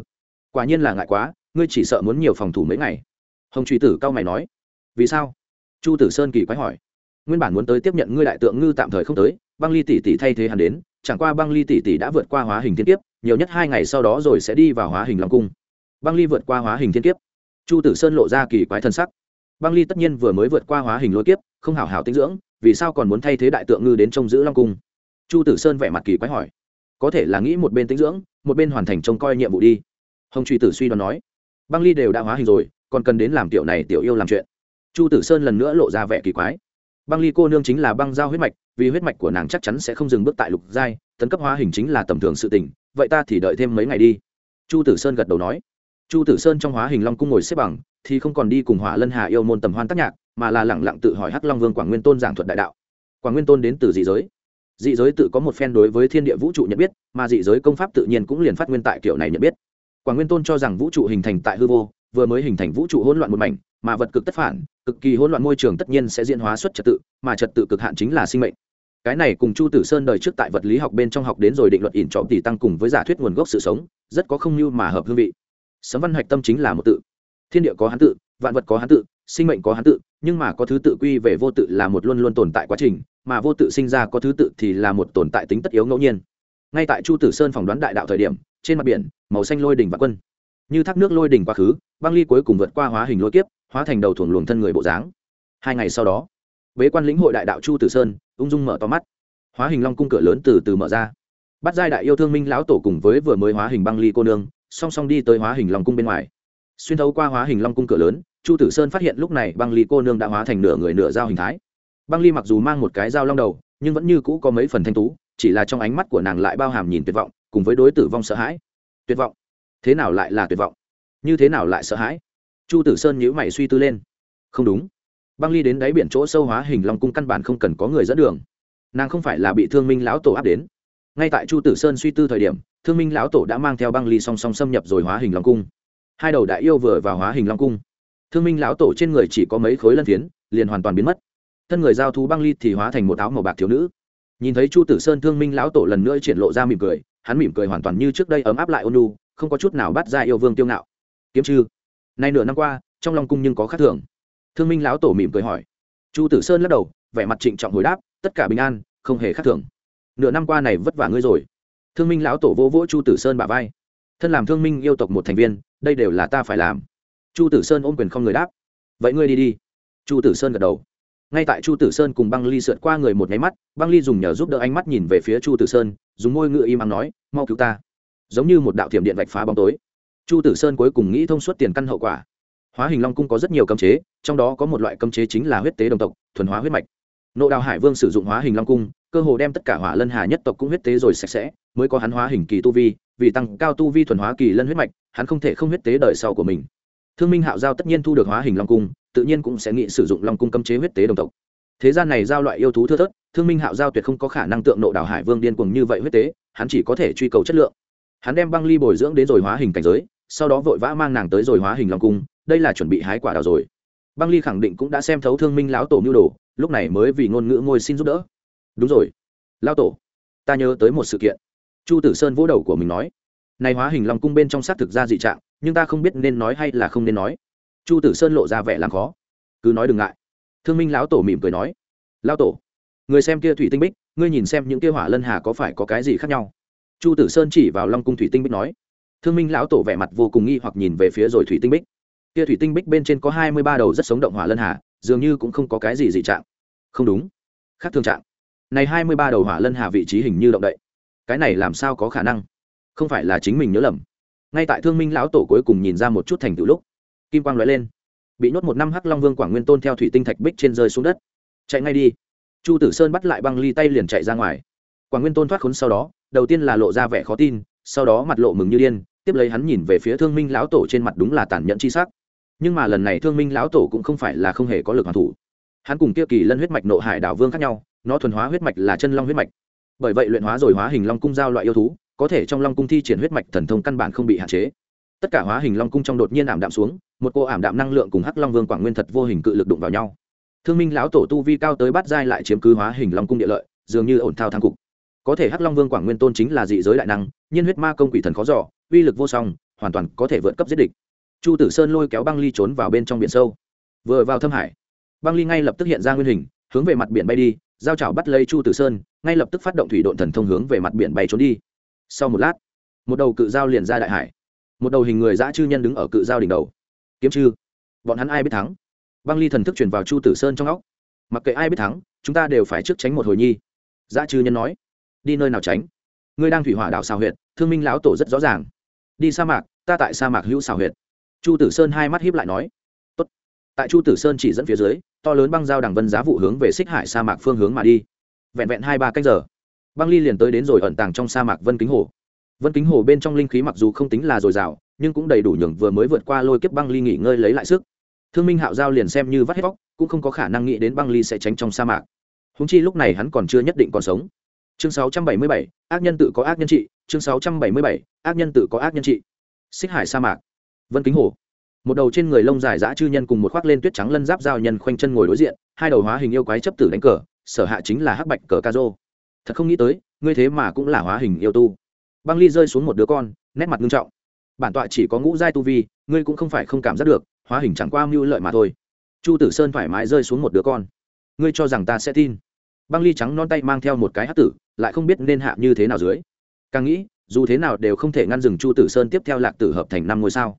quả nhiên là ngại quá, ngươi chỉ sợ muốn nhiều phòng thủ mấy ngày. Hồng truy tử cao mày nói. Vì sao? Chu tử sơn kỳ quái hỏi. Nguyên bản muốn tới tiếp nhận ngươi đại tượng ngư tạm thời không tới, băng ly tỷ tỷ thay thế hắn đến, chẳng qua băng ly tỷ tỷ đã vượt qua hóa hình thiên kiếp, nhiều nhất hai ngày sau đó rồi sẽ đi vào hóa hình long cung. Băng ly vượt qua hóa hình thiên kiếp chu tử sơn lộ ra kỳ quái thân sắc. Băng ly tất nhiên vừa mới vượt qua hóa hình lôi kiếp, không hảo hảo tinh dưỡng, vì sao còn muốn thay thế đại tượng ngư đến trông giữ long cung? Chu tử sơn vẻ mặt kỳ quái hỏi. Có thể là nghĩ một bên tinh dưỡng, một bên hoàn thành trông coi nhiệm vụ đi. Hồng truy tử suy đoán nói. Băng ly đều đã hóa hình rồi, còn cần đến làm tiểu này tiểu yêu làm chuyện. Chu tử sơn lần nữa lộ ra vẻ kỳ quái. Băng ly cô nương chính là băng giao huyết mạch, vì huyết mạch của nàng chắc chắn sẽ không dừng bước tại lục giai, tấn cấp hóa hình chính là tầm thường sự tình, vậy ta thì đợi thêm mấy ngày đi. Chu tử sơn gật đầu nói chu tử sơn trong hóa hình long cung ngồi xếp bằng, thì không còn đi cùng hỏa lân hà yêu môn tầm hoan tác nhạc, mà là lẳng lặng tự hỏi hắc long vương quảng nguyên tôn giảng thuật đại đạo. Quảng nguyên tôn đến từ dị giới. Dị giới tự có một phen đối với thiên địa vũ trụ nhận biết, mà dị giới công pháp tự nhiên cũng liền phát nguyên tại kiểu này nhận biết. Quảng nguyên tôn cho rằng vũ trụ hình thành tại hư vô, vừa mới hình thành vũ trụ hỗn loạn một mảnh, mà vật cực tất phản, cực kỳ hỗn loạn môi trường tất nhiên sẽ diễn hóa xuất trật tự, mà trật tự cực hạn chính là sinh mệnh. Cái này cùng chu tử sơn đời trước tại vật lý học bên trong học đến rồi định luật ỉn trọ tỷ tăng cùng với giả thuyết nguồn gốc sự sống, rất có không như mà hợp hương vị sấm văn hạch tâm chính là một tự. Thiên địa có hán tự, vạn vật có hán tự, sinh mệnh có hán tự, nhưng mà có thứ tự quy về vô tự là một luôn luôn tồn tại quá trình, mà vô tự sinh ra có thứ tự thì là một tồn tại tính tất yếu ngẫu nhiên. Ngay tại chu tử sơn phỏng đoán đại đạo thời điểm, trên mặt biển, màu xanh lôi đỉnh và quân. Như thác nước lôi đỉnh quá khứ, băng ly cuối cùng vượt qua hóa hình lôi kiếp, hóa thành đầu thuồng luồng thân người bộ dáng. Hai ngày sau đó, bế quan lĩnh hội đại đạo chu tử sơn, ung dung mở to mắt. Hóa hình long cung cửa lớn từ từ mở ra. Bắt giai đại yêu thương minh lão tổ cùng với vừa mới hóa hình băng ly cô nương song song đi tới hóa hình long cung bên ngoài. Xuyên thấu qua hóa hình long cung cửa lớn, chu tử sơn phát hiện lúc này băng ly cô nương đã hóa thành nửa người nửa dao hình thái. Băng ly mặc dù mang một cái dao long đầu, nhưng vẫn như cũ có mấy phần thanh tú, chỉ là trong ánh mắt của nàng lại bao hàm nhìn tuyệt vọng, cùng với đối tử vong sợ hãi. Tuyệt vọng? Thế nào lại là tuyệt vọng? Như thế nào lại sợ hãi? Chu tử sơn nhíu mày suy tư lên. Không đúng. Băng ly đến đáy biển chỗ sâu hóa hình long cung căn bản không cần có người dẫn đường. Nàng không phải là bị thương minh lão tổ áp đến. Ngay tại chu tử sơn suy tư thời điểm thương minh lão tổ đã mang theo băng ly song song xâm nhập rồi hóa hình long cung. Hai đầu đại yêu vừa vào hóa hình long cung. Thương minh lão tổ trên người chỉ có mấy khối lân phiến, liền hoàn toàn biến mất. Thân người giao thú băng ly thì hóa thành một áo màu bạc thiếu nữ. Nhìn thấy chu tử sơn thương minh lão tổ lần nữa triển lộ ra mỉm cười, hắn mỉm cười hoàn toàn như trước đây ấm áp lại ôn nu không có chút nào bắt ra yêu vương tiêu ngạo. Kiếm chư nay nửa năm qua, trong long cung nhưng có khác thường. Thương minh lão tổ mỉm cười hỏi. Chu tử sơn lắc đầu, vẻ mặt trịnh trọng hồi đáp, tất cả bình an, không hề khác thường. Nửa năm qua này vất vả ngươi rồi thương minh lão tổ vỗ vỗ chu tử sơn bả vai. Thân làm thương minh yêu tộc một thành viên, đây đều là ta phải làm. Chu tử sơn ôm quyền không người đáp. Vậy ngươi đi đi. Chu tử sơn gật đầu. Ngay tại chu tử sơn cùng băng ly sượt qua người một nháy mắt, băng ly dùng nhờ giúp đỡ ánh mắt nhìn về phía chu tử sơn, dùng môi ngựa im ắng nói, mau cứu ta. Giống như một đạo thiểm điện vạch phá bóng tối. Chu tử sơn cuối cùng nghĩ thông suốt tiền căn hậu quả. Hóa hình long cung có rất nhiều cấm chế, trong đó có một loại cấm chế chính là huyết tế đồng tộc, thuần hóa huyết mạch. Nộ đào hải vương sử dụng hóa hình long cung, cơ hồ đem tất cả hỏa lân hà nhất tộc cũng huyết tế rồi sạch sẽ mới có hắn hóa hình kỳ tu vi, vì tăng cao tu vi thuần hóa kỳ lân huyết mạch, hắn không thể không huyết tế đời sau của mình. Thương minh hạo giao tất nhiên thu được hóa hình long cung, tự nhiên cũng sẽ nghĩ sử dụng long cung cấm chế huyết tế đồng tộc. Thế gian này giao loại yêu thú thưa thớt, thương minh hạo giao tuyệt không có khả năng tượng nộ đào hải vương điên cuồng như vậy huyết tế, hắn chỉ có thể truy cầu chất lượng. Hắn đem băng ly bồi dưỡng đến rồi hóa hình cảnh giới, sau đó vội vã mang nàng tới rồi hóa hình long cung, đây là chuẩn bị hái quả đào rồi. Băng ly khẳng định cũng đã xem thấu thương minh lão tổ mưu đồ, lúc này mới vì ngôn ngữ ngôi xin giúp đỡ. Đúng rồi. Lao tổ, ta nhớ tới một sự kiện chu tử sơn vỗ đầu của mình nói, này hóa hình long cung bên trong xác thực ra dị trạng, nhưng ta không biết nên nói hay là không nên nói. Chu tử sơn lộ ra vẻ làm khó. Cứ nói đừng ngại. Thương minh lão tổ mỉm cười nói, Lão tổ, người xem kia thủy tinh bích, ngươi nhìn xem những kia hỏa lân hà có phải có cái gì khác nhau? Chu tử sơn chỉ vào long cung thủy tinh bích nói. Thương minh lão tổ vẻ mặt vô cùng nghi hoặc nhìn về phía rồi thủy tinh bích. Kia thủy tinh bích bên trên có hai mươi ba đầu rất sống động hỏa lân hà, dường như cũng không có cái gì dị trạng. Không đúng. Khác thường trạng. Này hai mươi ba đầu hỏa lân hà vị trí hình như động đậy cái này làm sao có khả năng? Không phải là chính mình nhớ lầm. Ngay tại thương minh lão tổ cuối cùng nhìn ra một chút thành tựu lúc, kim quang lóe lên. Bị nhốt một năm hắc long vương quảng nguyên tôn theo thủy tinh thạch bích trên rơi xuống đất. Chạy ngay đi. Chu tử sơn bắt lại băng ly tay liền chạy ra ngoài. Quảng nguyên tôn thoát khốn sau đó, đầu tiên là lộ ra vẻ khó tin, sau đó mặt lộ mừng như điên, tiếp lấy hắn nhìn về phía thương minh lão tổ trên mặt đúng là tàn nhẫn chi sắc. Nhưng mà lần này thương minh lão tổ cũng không phải là không hề có lực hoàn thủ. Hắn cùng kia kỳ lân huyết mạch nộ hải đảo vương khác nhau, nó thuần hóa huyết mạch là chân long huyết mạch bởi vậy luyện hóa rồi hóa hình long cung giao loại yêu thú, có thể trong long cung thi triển huyết mạch thần thông căn bản không bị hạn chế. Tất cả hóa hình long cung trong đột nhiên ảm đạm xuống, một cô ảm đạm năng lượng cùng hắc long vương quảng nguyên thật vô hình cự lực đụng vào nhau. Thương minh lão tổ tu vi cao tới bát giai lại chiếm cứ hóa hình long cung địa lợi, dường như ổn thao thang cục. Có thể hắc long vương quảng nguyên tôn chính là dị giới đại năng, nhiên huyết ma công quỷ thần khó giỏ uy lực vô song, hoàn toàn có thể vượt cấp giết địch. Chu tử sơn lôi kéo băng ly trốn vào bên trong biển sâu. Vừa vào thâm hải, băng ly ngay lập tức hiện ra nguyên hình, hướng về mặt biển bay đi giao chảo bắt lấy chu tử sơn, ngay lập tức phát động thủy độn thần thông hướng về mặt biển bay trốn đi. Sau một lát, một đầu cự dao liền ra đại hải. Một đầu hình người dã chư nhân đứng ở cự dao đỉnh đầu. Kiếm chư, bọn hắn ai biết thắng? Băng ly thần thức truyền vào chu tử sơn trong óc. Mặc kệ ai biết thắng, chúng ta đều phải trước tránh một hồi nhi. Dã chư nhân nói, đi nơi nào tránh? Ngươi đang thủy hỏa đảo xào huyệt, thương minh lão tổ rất rõ ràng. Đi sa mạc, ta tại sa mạc hữu xào huyệt. Chu tử sơn hai mắt hiếp lại nói, Tốt. tại chu tử sơn chỉ dẫn phía dưới to lớn băng giao đằng vân giá vụ hướng về xích hải sa mạc phương hướng mà đi. Vẹn vẹn hai ba cách giờ băng ly liền tới đến rồi ẩn tàng trong sa mạc vân kính hồ. Vân kính hồ bên trong linh khí mặc dù không tính là dồi dào nhưng cũng đầy đủ nhường vừa mới vượt qua lôi kiếp băng ly nghỉ ngơi lấy lại sức. Thương minh hạo giao liền xem như vắt hết vóc cũng không có khả năng nghĩ đến băng ly sẽ tránh trong sa mạc. Húng chi lúc này hắn còn chưa nhất định còn sống. Chương 677, ác nhân tự có ác nhân trị. Chương 677, ác nhân tự có ác nhân trị. Xích hải sa mạc. Vân kính hồ một đầu trên người lông dài dã chư nhân cùng một khoác lên tuyết trắng lân giáp giao nhân khoanh chân ngồi đối diện, hai đầu hóa hình yêu quái chấp tử đánh cờ, sở hạ chính là hắc bạch cờ ca rô. Thật không nghĩ tới, ngươi thế mà cũng là hóa hình yêu tu. Băng ly rơi xuống một đứa con, nét mặt nghiêm trọng. Bản tọa chỉ có ngũ giai tu vi, ngươi cũng không phải không cảm giác được, hóa hình chẳng qua mưu lợi mà thôi. Chu tử sơn thoải mái rơi xuống một đứa con. Ngươi cho rằng ta sẽ tin. Băng ly trắng non tay mang theo một cái hát tử, lại không biết nên hạ như thế nào dưới. Càng nghĩ, dù thế nào đều không thể ngăn dừng chu tử sơn tiếp theo lạc tử hợp thành năm ngôi sao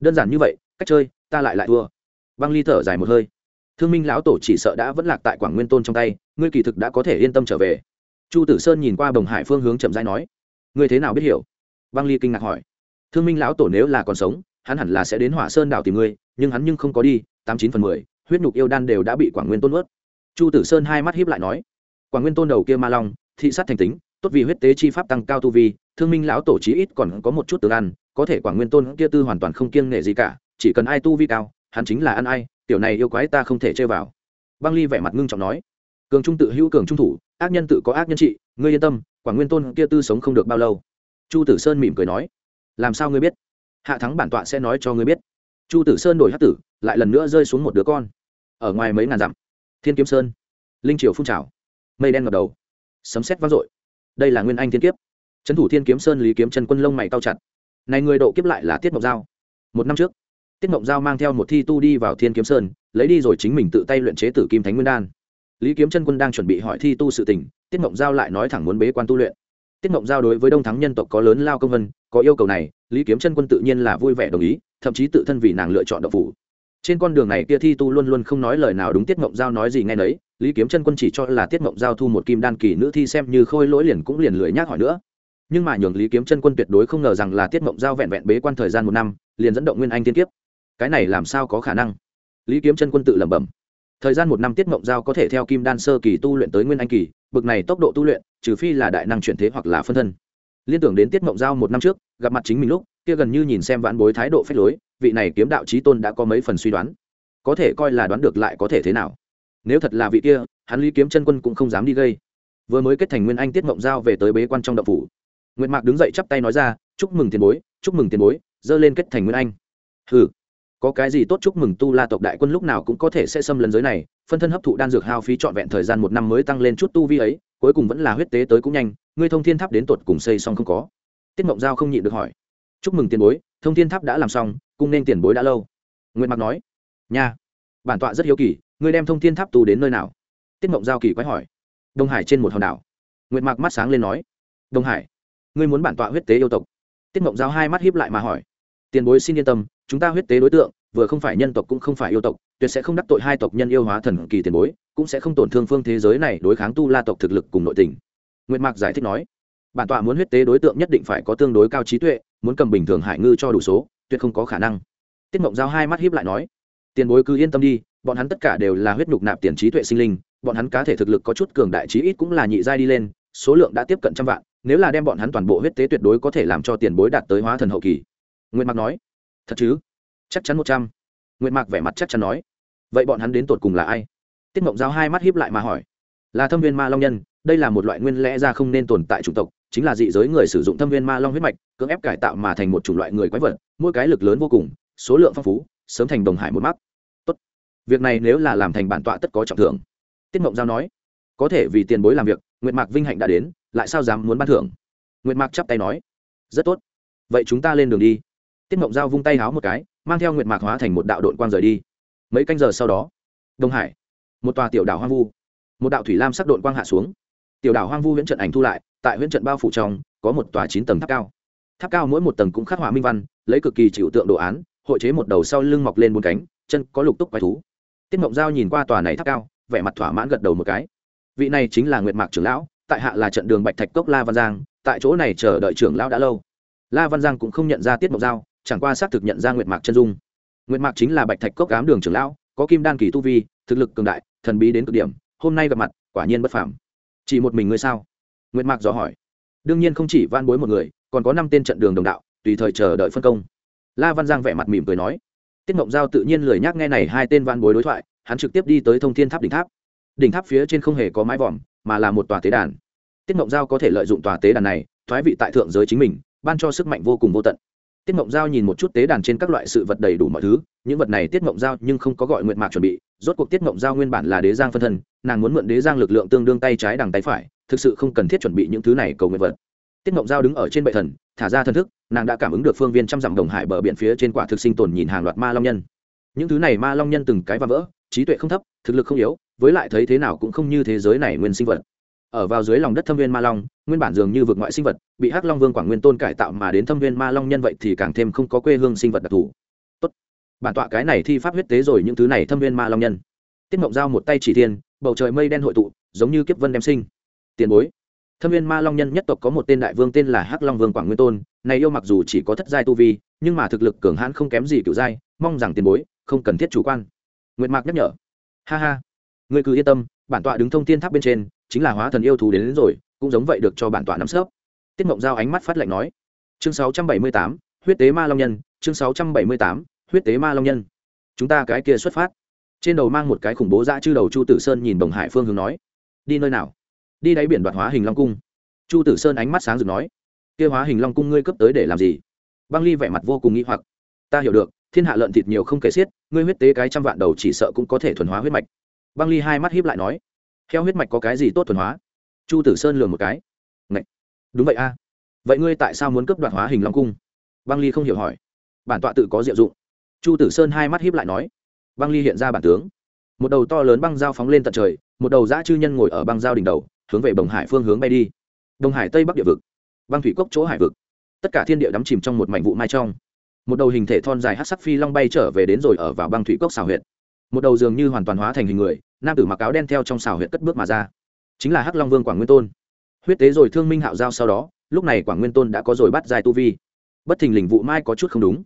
đơn giản như vậy, cách chơi, ta lại lại thua. Băng ly thở dài một hơi. Thương minh lão tổ chỉ sợ đã vẫn lạc tại quảng nguyên tôn trong tay, ngươi kỳ thực đã có thể yên tâm trở về. Chu tử sơn nhìn qua bồng hải phương hướng chậm rãi nói, ngươi thế nào biết hiểu? Băng ly kinh ngạc hỏi. Thương minh lão tổ nếu là còn sống, hắn hẳn là sẽ đến hỏa sơn đảo tìm ngươi, nhưng hắn nhưng không có đi, tám chín phần mười, huyết nhục yêu đan đều đã bị quảng nguyên tôn ướt chu tử sơn hai mắt hiếp lại nói, quảng nguyên tôn đầu kia ma long, thị sát thành tính, tốt vì huyết tế chi pháp tăng cao tu vi, thương minh lão tổ chí ít còn có một chút tương ăn có thể quảng nguyên tôn kia tư hoàn toàn không kiêng nể gì cả, chỉ cần ai tu vi cao, hắn chính là ăn ai, tiểu này yêu quái ta không thể chơi vào. Băng ly vẻ mặt ngưng trọng nói, cường trung tự hữu cường trung thủ, ác nhân tự có ác nhân trị, ngươi yên tâm, quảng nguyên tôn kia tư sống không được bao lâu. Chu tử sơn mỉm cười nói, làm sao ngươi biết? Hạ thắng bản tọa sẽ nói cho ngươi biết. Chu tử sơn đổi hát tử, lại lần nữa rơi xuống một đứa con, ở ngoài mấy ngàn dặm. Thiên kiếm sơn, linh triều phun trào, mây đen ngập đầu, sấm xét vang dội. Đây là nguyên anh thiên kiếp. Trấn thủ thiên kiếm sơn, lý kiếm chân quân lông mày cao chặt này người độ kiếp lại là tiết mộng giao. Một năm trước, tiết mộng giao mang theo một thi tu đi vào thiên kiếm sơn, lấy đi rồi chính mình tự tay luyện chế tử kim thánh nguyên đan. Lý kiếm chân quân đang chuẩn bị hỏi thi tu sự tình, tiết mộng giao lại nói thẳng muốn bế quan tu luyện. Tiết mộng giao đối với đông thắng nhân tộc có lớn lao công vân, có yêu cầu này, lý kiếm chân quân tự nhiên là vui vẻ đồng ý, thậm chí tự thân vì nàng lựa chọn độc phủ. Trên con đường này kia thi tu luôn luôn không nói lời nào đúng tiết mộng giao nói gì ngay nấy, lý kiếm chân quân chỉ cho là tiết mộng giao thu một kim đan kỳ nữ thi xem như khôi lỗi liền cũng liền lười nhác hỏi nữa nhưng mà nhường lý kiếm chân quân tuyệt đối không ngờ rằng là tiết mộng giao vẹn vẹn bế quan thời gian một năm, liền dẫn động nguyên anh tiên kiếp. Cái này làm sao có khả năng? Lý kiếm chân quân tự lẩm bẩm. Thời gian một năm tiết mộng giao có thể theo kim đan sơ kỳ tu luyện tới nguyên anh kỳ, bực này tốc độ tu luyện, trừ phi là đại năng chuyển thế hoặc là phân thân. Liên tưởng đến tiết mộng giao một năm trước, gặp mặt chính mình lúc, kia gần như nhìn xem vãn bối thái độ phép lối, vị này kiếm đạo trí tôn đã có mấy phần suy đoán. Có thể coi là đoán được lại có thể thế nào. Nếu thật là vị kia, hắn lý kiếm chân quân cũng không dám đi gây. Vừa mới kết thành nguyên anh tiết mộng giao về tới bế quan trong đậu phủ nguyệt mạc đứng dậy chắp tay nói ra, chúc mừng tiền bối, chúc mừng tiền bối, dơ lên kết thành nguyên anh. Hừ, có cái gì tốt chúc mừng tu la tộc đại quân lúc nào cũng có thể sẽ xâm lấn giới này, phân thân hấp thụ đan dược hao phí trọn vẹn thời gian một năm mới tăng lên chút tu vi ấy, cuối cùng vẫn là huyết tế tới cũng nhanh, ngươi thông thiên tháp đến tột cùng xây xong không có. Tiết mộng giao không nhịn được hỏi. Chúc mừng tiền bối, thông thiên tháp đã làm xong, cung nên tiền bối đã lâu. Nguyệt mặc nói. Nha, bản tọa rất hiếu kỳ, ngươi đem thông thiên tháp tu đến nơi nào? Tiết mộng giao kỳ quái hỏi. Đông hải trên một hòn đảo. Nguyệt mặc mắt sáng lên nói. Đông hải? Ngươi muốn bản tọa huyết tế yêu tộc. Tiết mộng giao hai mắt hiếp lại mà hỏi. Tiền bối xin yên tâm, chúng ta huyết tế đối tượng, vừa không phải nhân tộc cũng không phải yêu tộc, tuyệt sẽ không đắc tội hai tộc nhân yêu hóa thần kỳ tiền bối, cũng sẽ không tổn thương phương thế giới này đối kháng tu la tộc thực lực cùng nội tình. Nguyệt mạc giải thích nói, bản tọa muốn huyết tế đối tượng nhất định phải có tương đối cao trí tuệ, muốn cầm bình thường hải ngư cho đủ số, tuyệt không có khả năng. Tiết mộng giao hai mắt hiếp lại nói, tiền bối cứ yên tâm đi, bọn hắn tất cả đều là huyết nhục nạp tiền trí tuệ sinh linh, bọn hắn cá thể thực lực có chút cường đại trí ít cũng là nhị giai đi lên, số lượng đã tiếp cận trăm vạn nếu là đem bọn hắn toàn bộ huyết tế tuyệt đối có thể làm cho tiền bối đạt tới hóa thần hậu kỳ. Nguyệt mạc nói, thật chứ? Chắc chắn một trăm. Nguyệt mạc vẻ mặt chắc chắn nói, vậy bọn hắn đến tột cùng là ai? Tiết mộng giao hai mắt hiếp lại mà hỏi, là thâm viên ma long nhân, đây là một loại nguyên lẽ ra không nên tồn tại chủng tộc, chính là dị giới người sử dụng thâm viên ma long huyết mạch, cưỡng ép cải tạo mà thành một chủng loại người quái vật, mỗi cái lực lớn vô cùng, số lượng phong phú, sớm thành đồng hải một mắt tốt, việc này nếu là làm thành bản tọa tất có trọng thưởng. Tiết mộng giao nói có thể vì tiền bối làm việc, nguyệt mạc vinh hạnh đã đến, lại sao dám muốn ban thưởng? Nguyệt mạc chắp tay nói, rất tốt, vậy chúng ta lên đường đi. Tiết mộng giao vung tay háo một cái, mang theo nguyệt mạc hóa thành một đạo đội quang rời đi. Mấy canh giờ sau đó, đông hải, một tòa tiểu đảo hoang vu, một đạo thủy lam sắc đội quang hạ xuống. Tiểu đảo hoang vu huyễn trận ảnh thu lại, tại huyễn trận bao phủ trong, có một tòa chín tầng tháp cao. Tháp cao mỗi một tầng cũng khắc họa minh văn, lấy cực kỳ chịu tượng đồ án, hội chế một đầu sau lưng mọc lên bốn cánh, chân có lục túc quái thú. Tiết mộng giao nhìn qua tòa này tháp cao, vẻ mặt thỏa mãn gật đầu một cái vị này chính là nguyệt mạc trưởng lão, tại hạ là trận đường bạch thạch cốc la văn giang, tại chỗ này chờ đợi trưởng lão đã lâu. La văn giang cũng không nhận ra tiết mộc giao, chẳng qua xác thực nhận ra nguyệt mạc chân dung. Nguyệt mạc chính là bạch thạch cốc ám đường trưởng lão, có kim đan kỳ tu vi, thực lực cường đại, thần bí đến cực điểm, hôm nay gặp mặt, quả nhiên bất phàm. Chỉ một mình ngươi sao? Nguyệt mạc dò hỏi. Đương nhiên không chỉ van bối một người, còn có năm tên trận đường đồng đạo, tùy thời chờ đợi phân công. La văn giang vẻ mặt mỉm cười nói. Tiết mộng giao tự nhiên lười nhắc nghe này hai tên van bối đối thoại, hắn trực tiếp đi tới thông thiên tháp đỉnh tháp đỉnh tháp phía trên không hề có mái vòm, mà là một tòa tế đàn. Tiết mộng giao có thể lợi dụng tòa tế đàn này, thoái vị tại thượng giới chính mình, ban cho sức mạnh vô cùng vô tận. Tiết mộng giao nhìn một chút tế đàn trên các loại sự vật đầy đủ mọi thứ, những vật này tiết mộng giao nhưng không có gọi nguyện mạc chuẩn bị, rốt cuộc tiết mộng giao nguyên bản là đế giang phân thân, nàng muốn mượn đế giang lực lượng tương đương tay trái đằng tay phải, thực sự không cần thiết chuẩn bị những thứ này cầu nguyện vật. Tiết mộng giao đứng ở trên bệ thần, thả ra thân thức, nàng đã cảm ứng được phương viên trăm dặm đồng hải bờ biển phía trên quả thực sinh tồn nhìn hàng loạt ma long nhân. Những thứ này ma long nhân từng cái và vỡ, trí tuệ không thấp, thực lực không yếu với lại thấy thế nào cũng không như thế giới này nguyên sinh vật. Ở vào dưới lòng đất thâm viên ma long, nguyên bản dường như vượt ngoại sinh vật, bị hắc long vương quảng nguyên tôn cải tạo mà đến thâm viên ma long nhân vậy thì càng thêm không có quê hương sinh vật đặc thù. Tốt. Bản tọa cái này thi pháp huyết tế rồi những thứ này thâm viên ma long nhân. Tiết mộng giao một tay chỉ thiên, bầu trời mây đen hội tụ, giống như kiếp vân đem sinh. Tiền bối. Thâm viên ma long nhân nhất tộc có một tên đại vương tên là hắc long vương quảng nguyên tôn, này yêu mặc dù chỉ có thất giai tu vi, nhưng mà thực lực cường hãn không kém gì cựu giai, mong rằng tiền bối, không cần thiết chủ quan. Nguyệt mạc nhắc nhở. Ha ha người cứ yên tâm bản tọa đứng thông thiên tháp bên trên chính là hóa thần yêu thú đến, đến rồi cũng giống vậy được cho bản tọa nắm sớp tiết mộng giao ánh mắt phát lạnh nói. Chương 678, huyết tế ma long nhân chương 678, huyết tế ma long nhân. Chúng ta cái kia xuất phát. Trên đầu mang một cái khủng bố dã chư đầu chu tử sơn nhìn đồng hải phương hướng nói. Đi nơi nào? Đi đáy biển đoạt hóa hình long cung. Chu tử sơn ánh mắt sáng rực nói. Kia hóa hình long cung ngươi cấp tới để làm gì? Băng ly vẻ mặt vô cùng nghi hoặc. Ta hiểu được thiên hạ lợn thịt nhiều không kể xiết ngươi huyết tế cái trăm vạn đầu chỉ sợ cũng có thể thuần hóa huyết mạch băng ly hai mắt hiếp lại nói theo huyết mạch có cái gì tốt thuần hóa? Chu tử sơn lường một cái, Ngậy. đúng vậy a. Vậy ngươi tại sao muốn cấp đoạt hóa hình long cung? Băng ly không hiểu hỏi, bản tọa tự có diệu dụng. Chu tử sơn hai mắt hiếp lại nói, băng ly hiện ra bản tướng. Một đầu to lớn băng dao phóng lên tận trời, một đầu dã chư nhân ngồi ở băng dao đỉnh đầu, hướng về bồng hải phương hướng bay đi. Đông hải tây bắc địa vực, băng thủy cốc chỗ hải vực, tất cả thiên địa đắm chìm trong một mảnh vụ mai trong. Một đầu hình thể thon dài hát sắc phi long bay trở về đến rồi ở vào băng thủy cốc xào huyệt một đầu dường như hoàn toàn hóa thành hình người, nam tử mặc áo đen theo trong xào huyệt cất bước mà ra. Chính là hắc long vương quảng nguyên tôn. Huyết tế rồi thương minh hạo giao sau đó, lúc này quảng nguyên tôn đã có rồi bắt dài tu vi. Bất thình lình vụ mai có chút không đúng.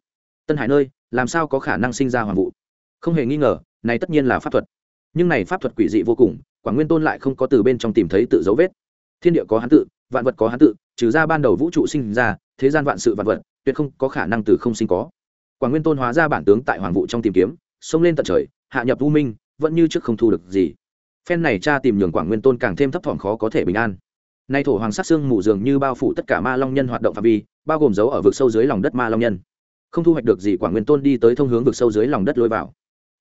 Tân hải nơi, làm sao có khả năng sinh ra hoàng vụ? Không hề nghi ngờ, này tất nhiên là pháp thuật. Nhưng này pháp thuật quỷ dị vô cùng, quảng nguyên tôn lại không có từ bên trong tìm thấy tự dấu vết. Thiên địa có hán tự, vạn vật có hán tự, trừ ra ban đầu vũ trụ sinh ra, thế gian vạn sự vạn vật, tuyệt không có khả năng từ không sinh có. Quảng nguyên tôn hóa ra bản tướng tại hoàng vụ trong tìm kiếm, xông lên tận trời hạ nhập u minh, vẫn như trước không thu được gì. Phen này cha tìm nhường quảng nguyên tôn càng thêm thấp thỏm khó có thể bình an. Nay thổ hoàng sát xương mù dường như bao phủ tất cả ma long nhân hoạt động phạm vi, bao gồm dấu ở vực sâu dưới lòng đất ma long nhân. Không thu hoạch được gì, quảng nguyên tôn đi tới thông hướng vực sâu dưới lòng đất lối vào.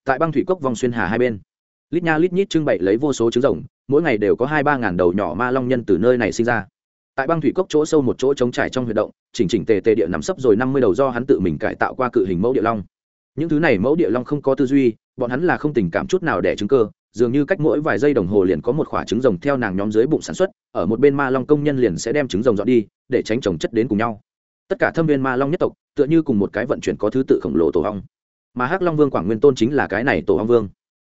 Tại băng thủy cốc vòng xuyên hà hai bên, lít nha lít nhít trưng bày lấy vô số trứng rồng, mỗi ngày đều có hai ba ngàn đầu nhỏ ma long nhân từ nơi này sinh ra. Tại băng thủy cốc chỗ sâu một chỗ trống trải trong huy động, chỉnh chỉnh tề tề địa nằm sấp rồi năm mươi đầu do hắn tự mình cải tạo qua cự hình mẫu địa long. Những thứ này mẫu địa long không có tư duy bọn hắn là không tình cảm chút nào để trứng cơ, dường như cách mỗi vài giây đồng hồ liền có một khoả trứng rồng theo nàng nhóm dưới bụng sản xuất, ở một bên ma long công nhân liền sẽ đem trứng rồng dọn đi, để tránh trồng chất đến cùng nhau. Tất cả thâm viên ma long nhất tộc, tựa như cùng một cái vận chuyển có thứ tự khổng lồ tổ hong mà hắc long vương quảng nguyên tôn chính là cái này tổ hong vương.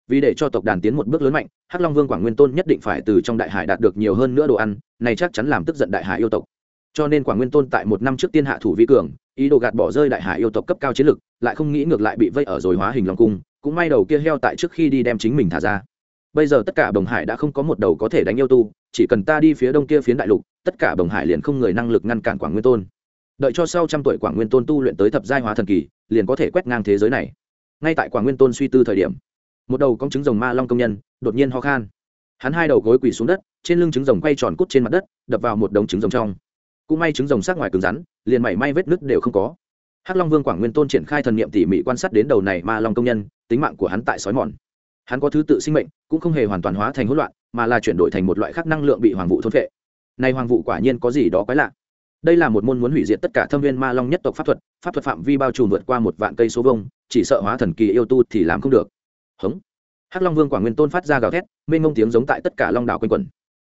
Vì để cho tộc đàn tiến một bước lớn mạnh, hắc long vương quảng nguyên tôn nhất định phải từ trong đại hải đạt được nhiều hơn nữa đồ ăn, này chắc chắn làm tức giận đại hải yêu tộc. Cho nên quảng nguyên tôn tại một năm trước tiên hạ thủ vi cường, ý đồ gạt bỏ rơi đại hải yêu tộc cấp cao chiến lực, lại không nghĩ ngược lại bị vây ở rồi hóa hình long cung cũng may đầu kia heo tại trước khi đi đem chính mình thả ra. Bây giờ tất cả bồng hải đã không có một đầu có thể đánh yêu tu, chỉ cần ta đi phía đông kia phiến đại lục, tất cả bồng hải liền không người năng lực ngăn cản quảng nguyên tôn. Đợi cho sau trăm tuổi quảng nguyên tôn tu luyện tới thập giai hóa thần kỳ, liền có thể quét ngang thế giới này. Ngay tại quảng nguyên tôn suy tư thời điểm, một đầu con trứng rồng ma long công nhân đột nhiên ho khan. Hắn hai đầu gối quỳ xuống đất, trên lưng trứng rồng quay tròn cút trên mặt đất, đập vào một đống trứng rồng trong. Cũng may trứng rồng sát ngoài cứng rắn, liền mảy may vết nứt đều không có hắc long vương quảng nguyên tôn triển khai thần niệm tỉ mỉ quan sát đến đầu này ma long công nhân, tính mạng của hắn tại sói mòn. Hắn có thứ tự sinh mệnh, cũng không hề hoàn toàn hóa thành hỗn loạn, mà là chuyển đổi thành một loại khác năng lượng bị hoàng vụ thôn phệ. Này hoàng vụ quả nhiên có gì đó quái lạ. Đây là một môn muốn hủy diệt tất cả thâm viên ma long nhất tộc pháp thuật pháp thuật phạm vi bao trùm vượt qua một vạn cây số vông chỉ sợ hóa thần kỳ yêu tu thì làm không được. Hống. Hắc long vương quảng nguyên tôn phát ra gào thét, mênh mông tiếng giống tại tất cả long đảo quanh quẩn.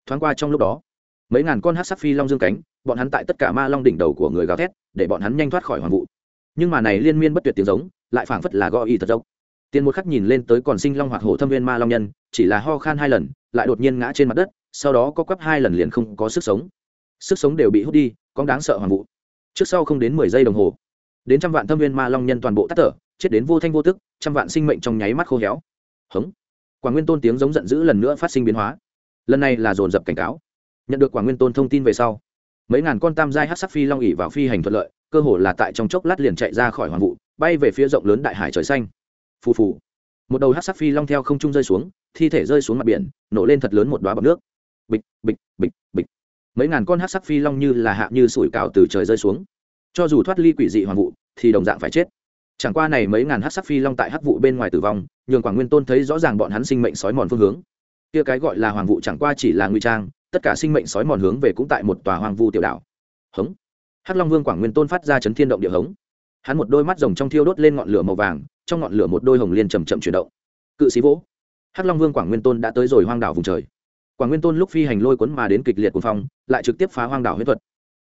Thoáng qua trong lúc đó, mấy ngàn con hắc sắc phi long dương cánh, bọn hắn tại tất cả ma long đỉnh đầu của người gào thét, để bọn hắn nhanh thoát khỏi hoàng vụ nhưng mà này liên miên bất tuyệt tiếng giống lại phảng phất là gõ y thật dốc. Tiền một khắc nhìn lên tới còn sinh long hoạt hổ thâm viên ma long nhân, chỉ là ho khan hai lần, lại đột nhiên ngã trên mặt đất, sau đó có quắp hai lần liền không có sức sống. Sức sống đều bị hút đi có đáng sợ hoàng vụ. Trước sau không đến mười giây đồng hồ, đến trăm vạn thâm viên ma long nhân toàn bộ tắt thở, chết đến vô thanh vô tức, trăm vạn sinh mệnh trong nháy mắt khô héo. Hống. Quảng nguyên tôn tiếng giống giận dữ lần nữa phát sinh biến hóa. Lần này là dồn dập cảnh cáo. Nhận được quảng nguyên tôn thông tin về sau mấy ngàn con tam giai hát sắc phi long ỉ vào phi hành thuận lợi, cơ hồ là tại trong chốc lát liền chạy ra khỏi hoàng vụ, bay về phía rộng lớn đại hải trời xanh. Phù phù. Một đầu hát sắc phi long theo không trung rơi xuống, thi thể rơi xuống mặt biển, nổ lên thật lớn một đoá bọc nước. Bịch bịch bịch bịch. Mấy ngàn con hát sắc phi long như là hạ như sủi cào từ trời rơi xuống. Cho dù thoát ly quỷ dị hoàng vụ, thì đồng dạng phải chết. Chẳng qua này mấy ngàn hát sắc phi long tại hát vụ bên ngoài tử vong, nhường quảng nguyên tôn thấy rõ ràng bọn hắn sinh mệnh sói mòn phương hướng. Kia cái gọi là hoàng vụ chẳng qua chỉ là nguy trang tất cả sinh mệnh sói mòn hướng về cũng tại một tòa hoang vu tiểu đảo. Hống. Hắc long vương quảng nguyên tôn phát ra chấn thiên động địa hống. Hắn một đôi mắt rồng trong thiêu đốt lên ngọn lửa màu vàng, trong ngọn lửa một đôi hồng liên chầm chậm chuyển động. Cự sĩ vỗ. Hắc long vương quảng nguyên tôn đã tới rồi hoang đảo vùng trời. Quảng nguyên tôn lúc phi hành lôi cuốn mà đến kịch liệt cuồng phong, lại trực tiếp phá hoang đảo huyết thuật.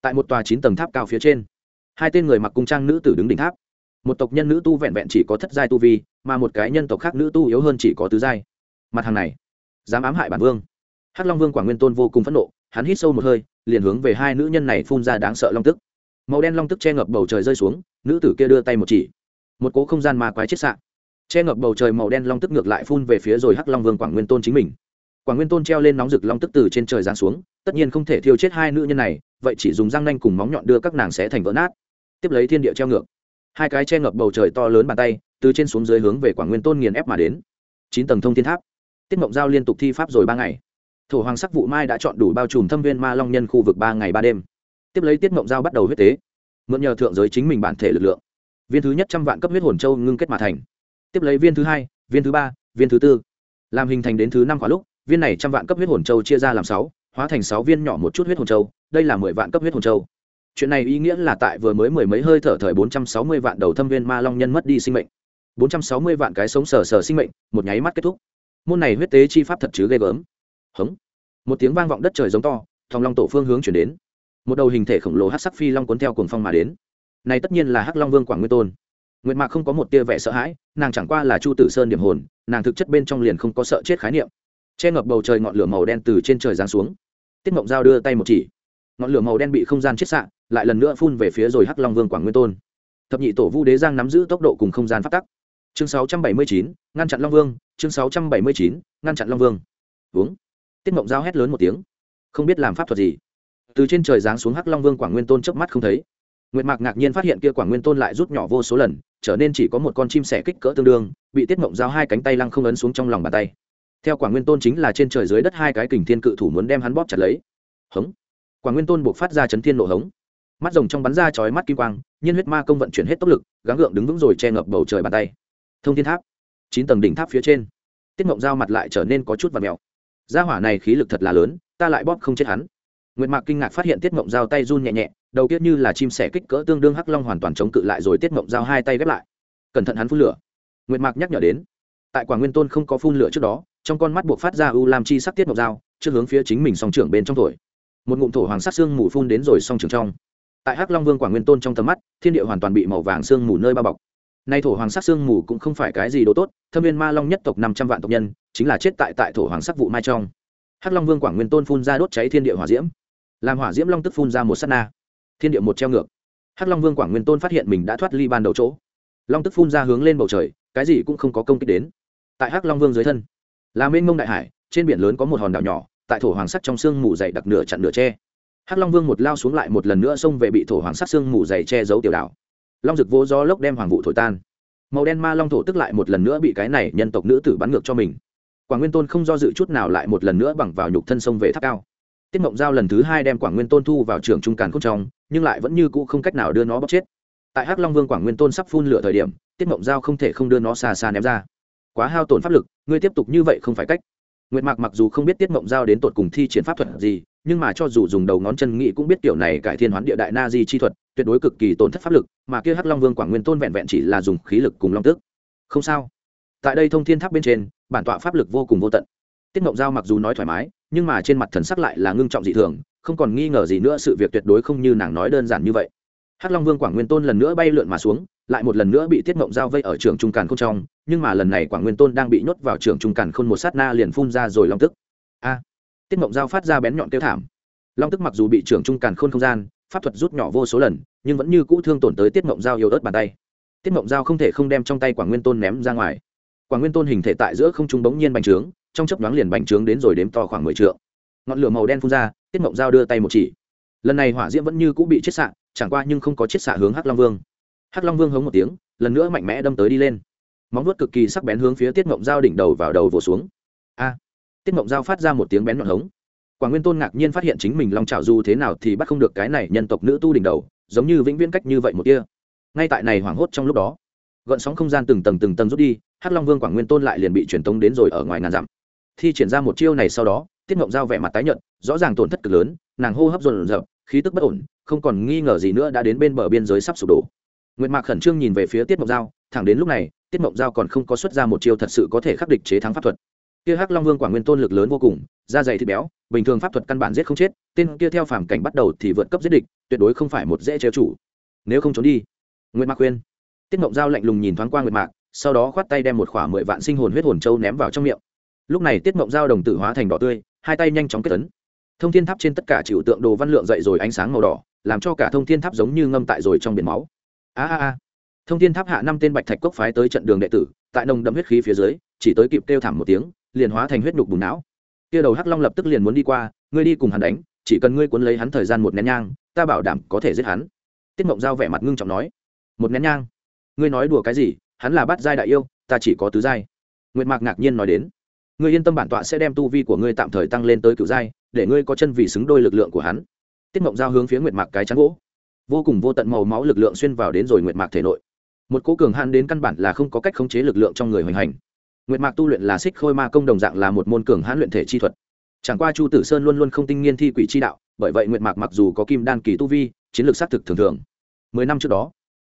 Tại một tòa chín tầng tháp cao phía trên, hai tên người mặc cung trang nữ tử đứng đỉnh tháp. Một tộc nhân nữ tu vẹn vẹn chỉ có thất giai tu vi, mà một cái nhân tộc khác nữ tu yếu hơn chỉ có tứ giai. Mặt hàng này, dám ám hại bản vương hắc long vương quảng nguyên tôn vô cùng phẫn nộ, hắn hít sâu một hơi, liền hướng về hai nữ nhân này phun ra đáng sợ long tức. Màu đen long tức che ngập bầu trời rơi xuống, nữ tử kia đưa tay một chỉ. Một cố không gian ma quái chết sạn che ngập bầu trời màu đen long tức ngược lại phun về phía rồi hắc long vương quảng nguyên tôn chính mình. Quảng nguyên tôn treo lên nóng rực long tức từ trên trời giáng xuống, tất nhiên không thể thiêu chết hai nữ nhân này, vậy chỉ dùng răng nanh cùng móng nhọn đưa các nàng xé thành vỡ nát. Tiếp lấy thiên địa treo ngược. Hai cái che ngập bầu trời to lớn bàn tay, từ trên xuống dưới hướng về quảng nguyên tôn nghiền ép mà đến. Chín tầng thông thiên tháp. Tiết mộng giao liên tục thi pháp rồi ba ngày thổ hoàng sắc vụ mai đã chọn đủ bao trùm thâm viên ma long nhân khu vực ba ngày ba đêm. Tiếp lấy tiết mộng giao bắt đầu huyết tế, mượn nhờ thượng giới chính mình bản thể lực lượng. Viên thứ nhất trăm vạn cấp huyết hồn châu ngưng kết mà thành. Tiếp lấy viên thứ hai, viên thứ ba, viên thứ tư. Làm hình thành đến thứ năm khóa lúc, viên này trăm vạn cấp huyết hồn châu chia ra làm sáu, hóa thành sáu viên nhỏ một chút huyết hồn châu, đây là mười vạn cấp huyết hồn châu. Chuyện này ý nghĩa là tại vừa mới mười mấy hơi thở thời bốn trăm sáu mươi vạn đầu thâm viên ma long nhân mất đi sinh mệnh. Bốn trăm sáu mươi vạn cái sống sờ sờ sinh mệnh, một nháy mắt kết thúc. Môn này huyết tế chi pháp thật chứ ghê gớm hống. Một tiếng vang vọng đất trời giống to thòng long tổ phương hướng chuyển đến. Một đầu hình thể khổng lồ hát sắc phi long cuốn theo cuồng phong mà đến. Này tất nhiên là hắc long vương quảng nguyên tôn. Nguyệt mạc không có một tia vẻ sợ hãi nàng chẳng qua là chu tử sơn điểm hồn nàng thực chất bên trong liền không có sợ chết khái niệm. Che ngập bầu trời ngọn lửa màu đen từ trên trời giáng xuống. Tiết mộng giao đưa tay một chỉ. Ngọn lửa màu đen bị không gian chiết xạ lại lần nữa phun về phía rồi hắc long vương quảng nguyên tôn. Thập nhị tổ vu đế giang nắm giữ tốc độ cùng không gian phát tắc. Chương 679, ngăn chặn long vương chương 679, ngăn chặn long vương. Uống tiết mộng giao hét lớn một tiếng. Không biết làm pháp thuật gì. Từ trên trời giáng xuống hắc long vương quảng nguyên tôn chớp mắt không thấy. Nguyệt mạc ngạc nhiên phát hiện kia quảng nguyên tôn lại rút nhỏ vô số lần, trở nên chỉ có một con chim sẻ kích cỡ tương đương, bị tiết mộng giao hai cánh tay lăng không ấn xuống trong lòng bàn tay. Theo quảng nguyên tôn chính là trên trời dưới đất hai cái kình thiên cự thủ muốn đem hắn bóp chặt lấy. Hống. Quảng nguyên tôn buộc phát ra chấn thiên nộ hống. Mắt rồng trong bắn ra chói mắt kim quang, nhiên huyết ma công vận chuyển hết tốc lực, gắng gượng đứng vững rồi che ngập bầu trời bàn tay. Thông thiên tháp. Chín tầng đỉnh tháp phía trên. Tiết mộng giao mặt lại trở nên có chút và mèo gia hỏa này khí lực thật là lớn, ta lại bóp không chết hắn. Nguyệt mạc kinh ngạc phát hiện tiết mộng dao tay run nhẹ nhẹ, đầu tiết như là chim sẻ kích cỡ tương đương hắc long hoàn toàn chống cự lại rồi tiết mộng dao hai tay ghép lại. Cẩn thận hắn phun lửa. Nguyệt mạc nhắc nhở đến, tại quả nguyên tôn không có phun lửa trước đó, trong con mắt buộc phát ra u lam chi sắc tiết mộng dao trước hướng phía chính mình song trưởng bên trong thổi. Một ngụm thổ hoàng sắc xương mù phun đến rồi song trưởng trong. Tại hắc long vương quả nguyên tôn trong tầm mắt, thiên địa hoàn toàn bị màu vàng xương mù nơi bao bọc. Nay thổ hoàng sắc xương mù cũng không phải cái gì đồ tốt, thâm viên ma long nhất tộc năm trăm vạn tộc nhân chính là chết tại tại thổ hoàng sắc vụ mai trong. Hắc long vương quảng nguyên tôn phun ra đốt cháy thiên địa hỏa diễm. Làm hỏa diễm long tức phun ra một s á t na. Thiên địa một treo ngược. Hắc long vương quảng nguyên tôn phát hiện mình đã thoát ly ban đầu chỗ. Long tức phun ra hướng lên bầu trời, cái gì cũng không có công kích đến. Tại hắc long vương dưới thân, là mênh mông đại hải, trên biển lớn có một hòn đảo nhỏ, tại thổ hoàng sắt trong sương mù dày đặc nửa chặn nửa tre hắc long vương một lao xuống lại một lần nữa xông về bị thổ hoàng sắt sương mù dày che giấu tiểu đảo. Long rực vô do lốc đem hoàng vụ thổi tan. Màu đen ma long thổ tức lại một lần nữa bị cái này nhân tộc nữ tử bắn ngược cho mình quảng nguyên tôn không do dự chút nào lại một lần nữa bằng vào nhục thân sông về tháp cao. Tiết mộng giao lần thứ hai đem quảng nguyên tôn thu vào trường trung càn cốt trong, nhưng lại vẫn như cũ không cách nào đưa nó bóc chết. Tại hắc long vương quảng nguyên tôn sắp phun lửa thời điểm, tiết mộng giao không thể không đưa nó xa xa ném ra. Quá hao tổn pháp lực, ngươi tiếp tục như vậy không phải cách. Nguyệt mạc mặc dù không biết tiết mộng giao đến tột cùng thi triển pháp thuật gì, nhưng mà cho dù dùng đầu ngón chân nghĩ cũng biết kiểu này cải thiên hoán địa đại na di chi thuật, tuyệt đối cực kỳ tổn thất pháp lực, mà kia hắc long vương quảng nguyên tôn vẹn vẹn chỉ là dùng khí lực cùng long tức không sao tại đây thông thiên tháp bên trên, bản tọa pháp lực vô cùng vô tận. Tiết mộng giao mặc dù nói thoải mái, nhưng mà trên mặt thần sắc lại là ngưng trọng dị thường, không còn nghi ngờ gì nữa sự việc tuyệt đối không như nàng nói đơn giản như vậy. Hắc long vương quảng nguyên tôn lần nữa bay lượn mà xuống, lại một lần nữa bị tiết mộng giao vây ở trường trung càn k trong, nhưng mà lần này quảng nguyên tôn đang bị nhốt vào trường trung càn khôn một sát na liền phun ra rồi long tức. A! Tiết mộng giao phát ra bén nhọn tiêu thảm. Long tức mặc dù bị trường trung càn khôn không gian, pháp thuật rút nhỏ vô số lần, nhưng vẫn như cũ thương tổn tới tiết mộng giao yếu ớt bàn tay. Tiết mộng giao không thể không đem trong tay quảng nguyên tôn ném ra ngoài quảng nguyên tôn hình thể tại giữa không trung bỗng nhiên bành trướng, trong chấp nhoáng liền bành trướng đến rồi đếm to khoảng mười t ngọn lửa màu đen phun ra, tiết mộng giao đưa tay một chỉ. Lần này hỏa diễm vẫn như cũ bị chết xạ, chẳng qua nhưng không có chết xạ hướng hắc long vương. Hắc long vương hống một tiếng, lần nữa mạnh mẽ đâm tới đi lên. Móng vuốt cực kỳ sắc bén hướng phía tiết mộng dao đỉnh đầu vào đầu vồ xuống. A! Tiết mộng dao phát ra một tiếng bén nhọn hống. Quảng nguyên tôn ngạc nhiên phát hiện chính mình long trào du thế nào thì bắt không được cái này nhân tộc nữ tu đỉnh đầu, giống như vĩnh viễn cách như vậy một kia. Ngay tại này hoảng hốt trong lúc đó, gợn sóng không gian từng tầng từng tầng rút đi hắc long vương quảng nguyên tôn lại liền bị truyền tống đến rồi ở ngoài ngàn dặm. Thi triển ra một chiêu này sau đó, tiết mộng Giao vẻ mặt tái nhợt, rõ ràng tổn thất cực lớn, nàng hô hấp dồn dập, khí tức bất ổn, không còn nghi ngờ gì nữa đã đến bên bờ biên giới sắp sụp đổ. Nguyệt mạc khẩn trương nhìn về phía tiết mộng giao, thẳng đến lúc này, tiết mộng giao còn không có xuất ra một chiêu thật sự có thể khắc địch chế thắng pháp thuật. Kia hắc long vương Quảng nguyên tôn lực lớn vô cùng, da dày thịt béo, bình thường pháp thuật căn bản giết không chết, tên kia theo phàm cảnh bắt đầu thì vượt cấp giết địch, tuyệt đối không phải một dễ chế chủ nếu không trốn đi, nguyệt mạc khuyên. Tiết mộng giao lạnh lùng nhìn thoáng qua nguyệt mạc sau đó khoát tay đem một khỏa mười vạn sinh hồn huyết hồn châu ném vào trong miệng. Lúc này tiết mộng giao đồng tử hóa thành đỏ tươi, hai tay nhanh chóng kết tấn thông thiên tháp trên tất cả chịu tượng đồ văn lượng dậy rồi ánh sáng màu đỏ, làm cho cả thông thiên tháp giống như ngâm tại rồi trong biển máu. A a a. Thông thiên tháp hạ năm tên bạch thạch cốc phái tới trận đường đệ tử, tại nồng đậm huyết khí phía dưới, chỉ tới kịp kêu thảm một tiếng, liền hóa thành huyết nhục bùn não. Kia đầu hắc long lập tức liền muốn đi qua, ngươi đi cùng hắn đánh, chỉ cần ngươi cuốn lấy hắn thời gian một nén nhang, ta bảo đảm có thể giết hắn. Tiết mộng giao vẻ mặt ngưng trọng nói, một nén nhang? Ngươi nói đùa cái gì? Hắn là bát giai đại yêu, ta chỉ có tứ giai. Nguyệt mạc ngạc nhiên nói đến, ngươi yên tâm bản tọa sẽ đem tu vi của ngươi tạm thời tăng lên tới cựu giai, để ngươi có chân vì xứng đôi lực lượng của hắn. Tiết mộng giao hướng phía nguyệt mạc cái trắng gỗ, vô cùng vô tận màu máu lực lượng xuyên vào đến rồi nguyệt mạc thể nội. Một cố cường hãn đến căn bản là không có cách khống chế lực lượng trong người hoành hành. Nguyệt mạc tu luyện là xích khôi ma công đồng dạng là một môn cường hãn luyện thể chi thuật. Chẳng qua chu tử sơn luôn luôn không tinh nghiên thi quỷ chi đạo, bởi vậy nguyệt mạc mặc dù có kim đan kỳ tu vi, chiến lược xác thực thường thường. Mười năm trước đó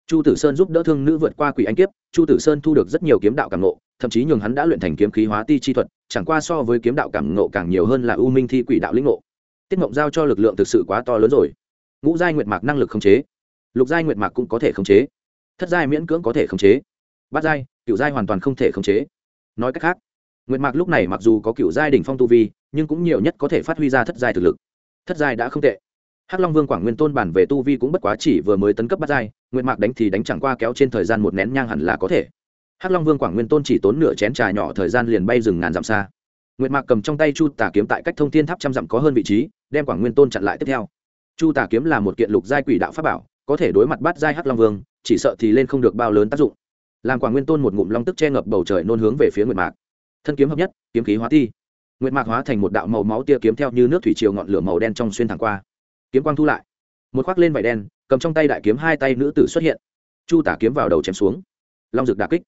chu tử sơn giúp đỡ thương nữ vượt qua quỷ anh kiếp, chu tử sơn thu được rất nhiều kiếm đạo cảm nộ thậm chí nhường hắn đã luyện thành kiếm khí hóa ti chi thuật, chẳng qua so với kiếm đạo cảm nộ càng nhiều hơn là u minh thi quỷ đạo lĩnh ngộ. Tiết mộng giao cho lực lượng thực sự quá to lớn rồi. Ngũ giai nguyệt mạc năng lực khống chế. Lục giai nguyệt mạc cũng có thể khống chế. Thất giai miễn cưỡng có thể khống chế. Bát giai cựu giai hoàn toàn không thể khống chế. Nói cách khác, nguyệt mạc lúc này mặc dù có cựu giai đỉnh phong tu vi, nhưng cũng nhiều nhất có thể phát huy ra thất giai thực lực. Thất giai đã không tệ. Hắc long vương quảng nguyên tôn bản về tu vi cũng bất quá chỉ vừa mới tấn cấp bát giai nguyệt mạc đánh thì đánh chẳng qua kéo trên thời gian một nén nhang hẳn là có thể. Hắc long vương quảng nguyên tôn chỉ tốn nửa chén trà nhỏ thời gian liền bay rừng ngàn dặm xa. Nguyệt mạc cầm trong tay chu tà kiếm tại cách thông thiên tháp trăm dặm có hơn vị trí, đem quảng nguyên tôn chặn lại tiếp theo. Chu tà kiếm là một kiện lục giai quỷ đạo pháp bảo, có thể đối mặt bắt giai hắc long vương, chỉ sợ thì lên không được bao lớn tác dụng. Làm quảng nguyên tôn một ngụm long tức che ngập bầu trời nôn hướng về phía nguyệt mạc. Thân kiếm hợp nhất, kiếm khí hóa thi nguyệt mạc hóa thành một đạo màu máu tia kiếm theo như nước thủy triều ngọn lửa màu đen trong xuyên thẳng qua. Kiếm quang thu lại. Một khoác lên vải đen cầm trong tay đại kiếm hai tay nữ tử xuất hiện. Chu tả kiếm vào đầu chém xuống. Long rực đà kích.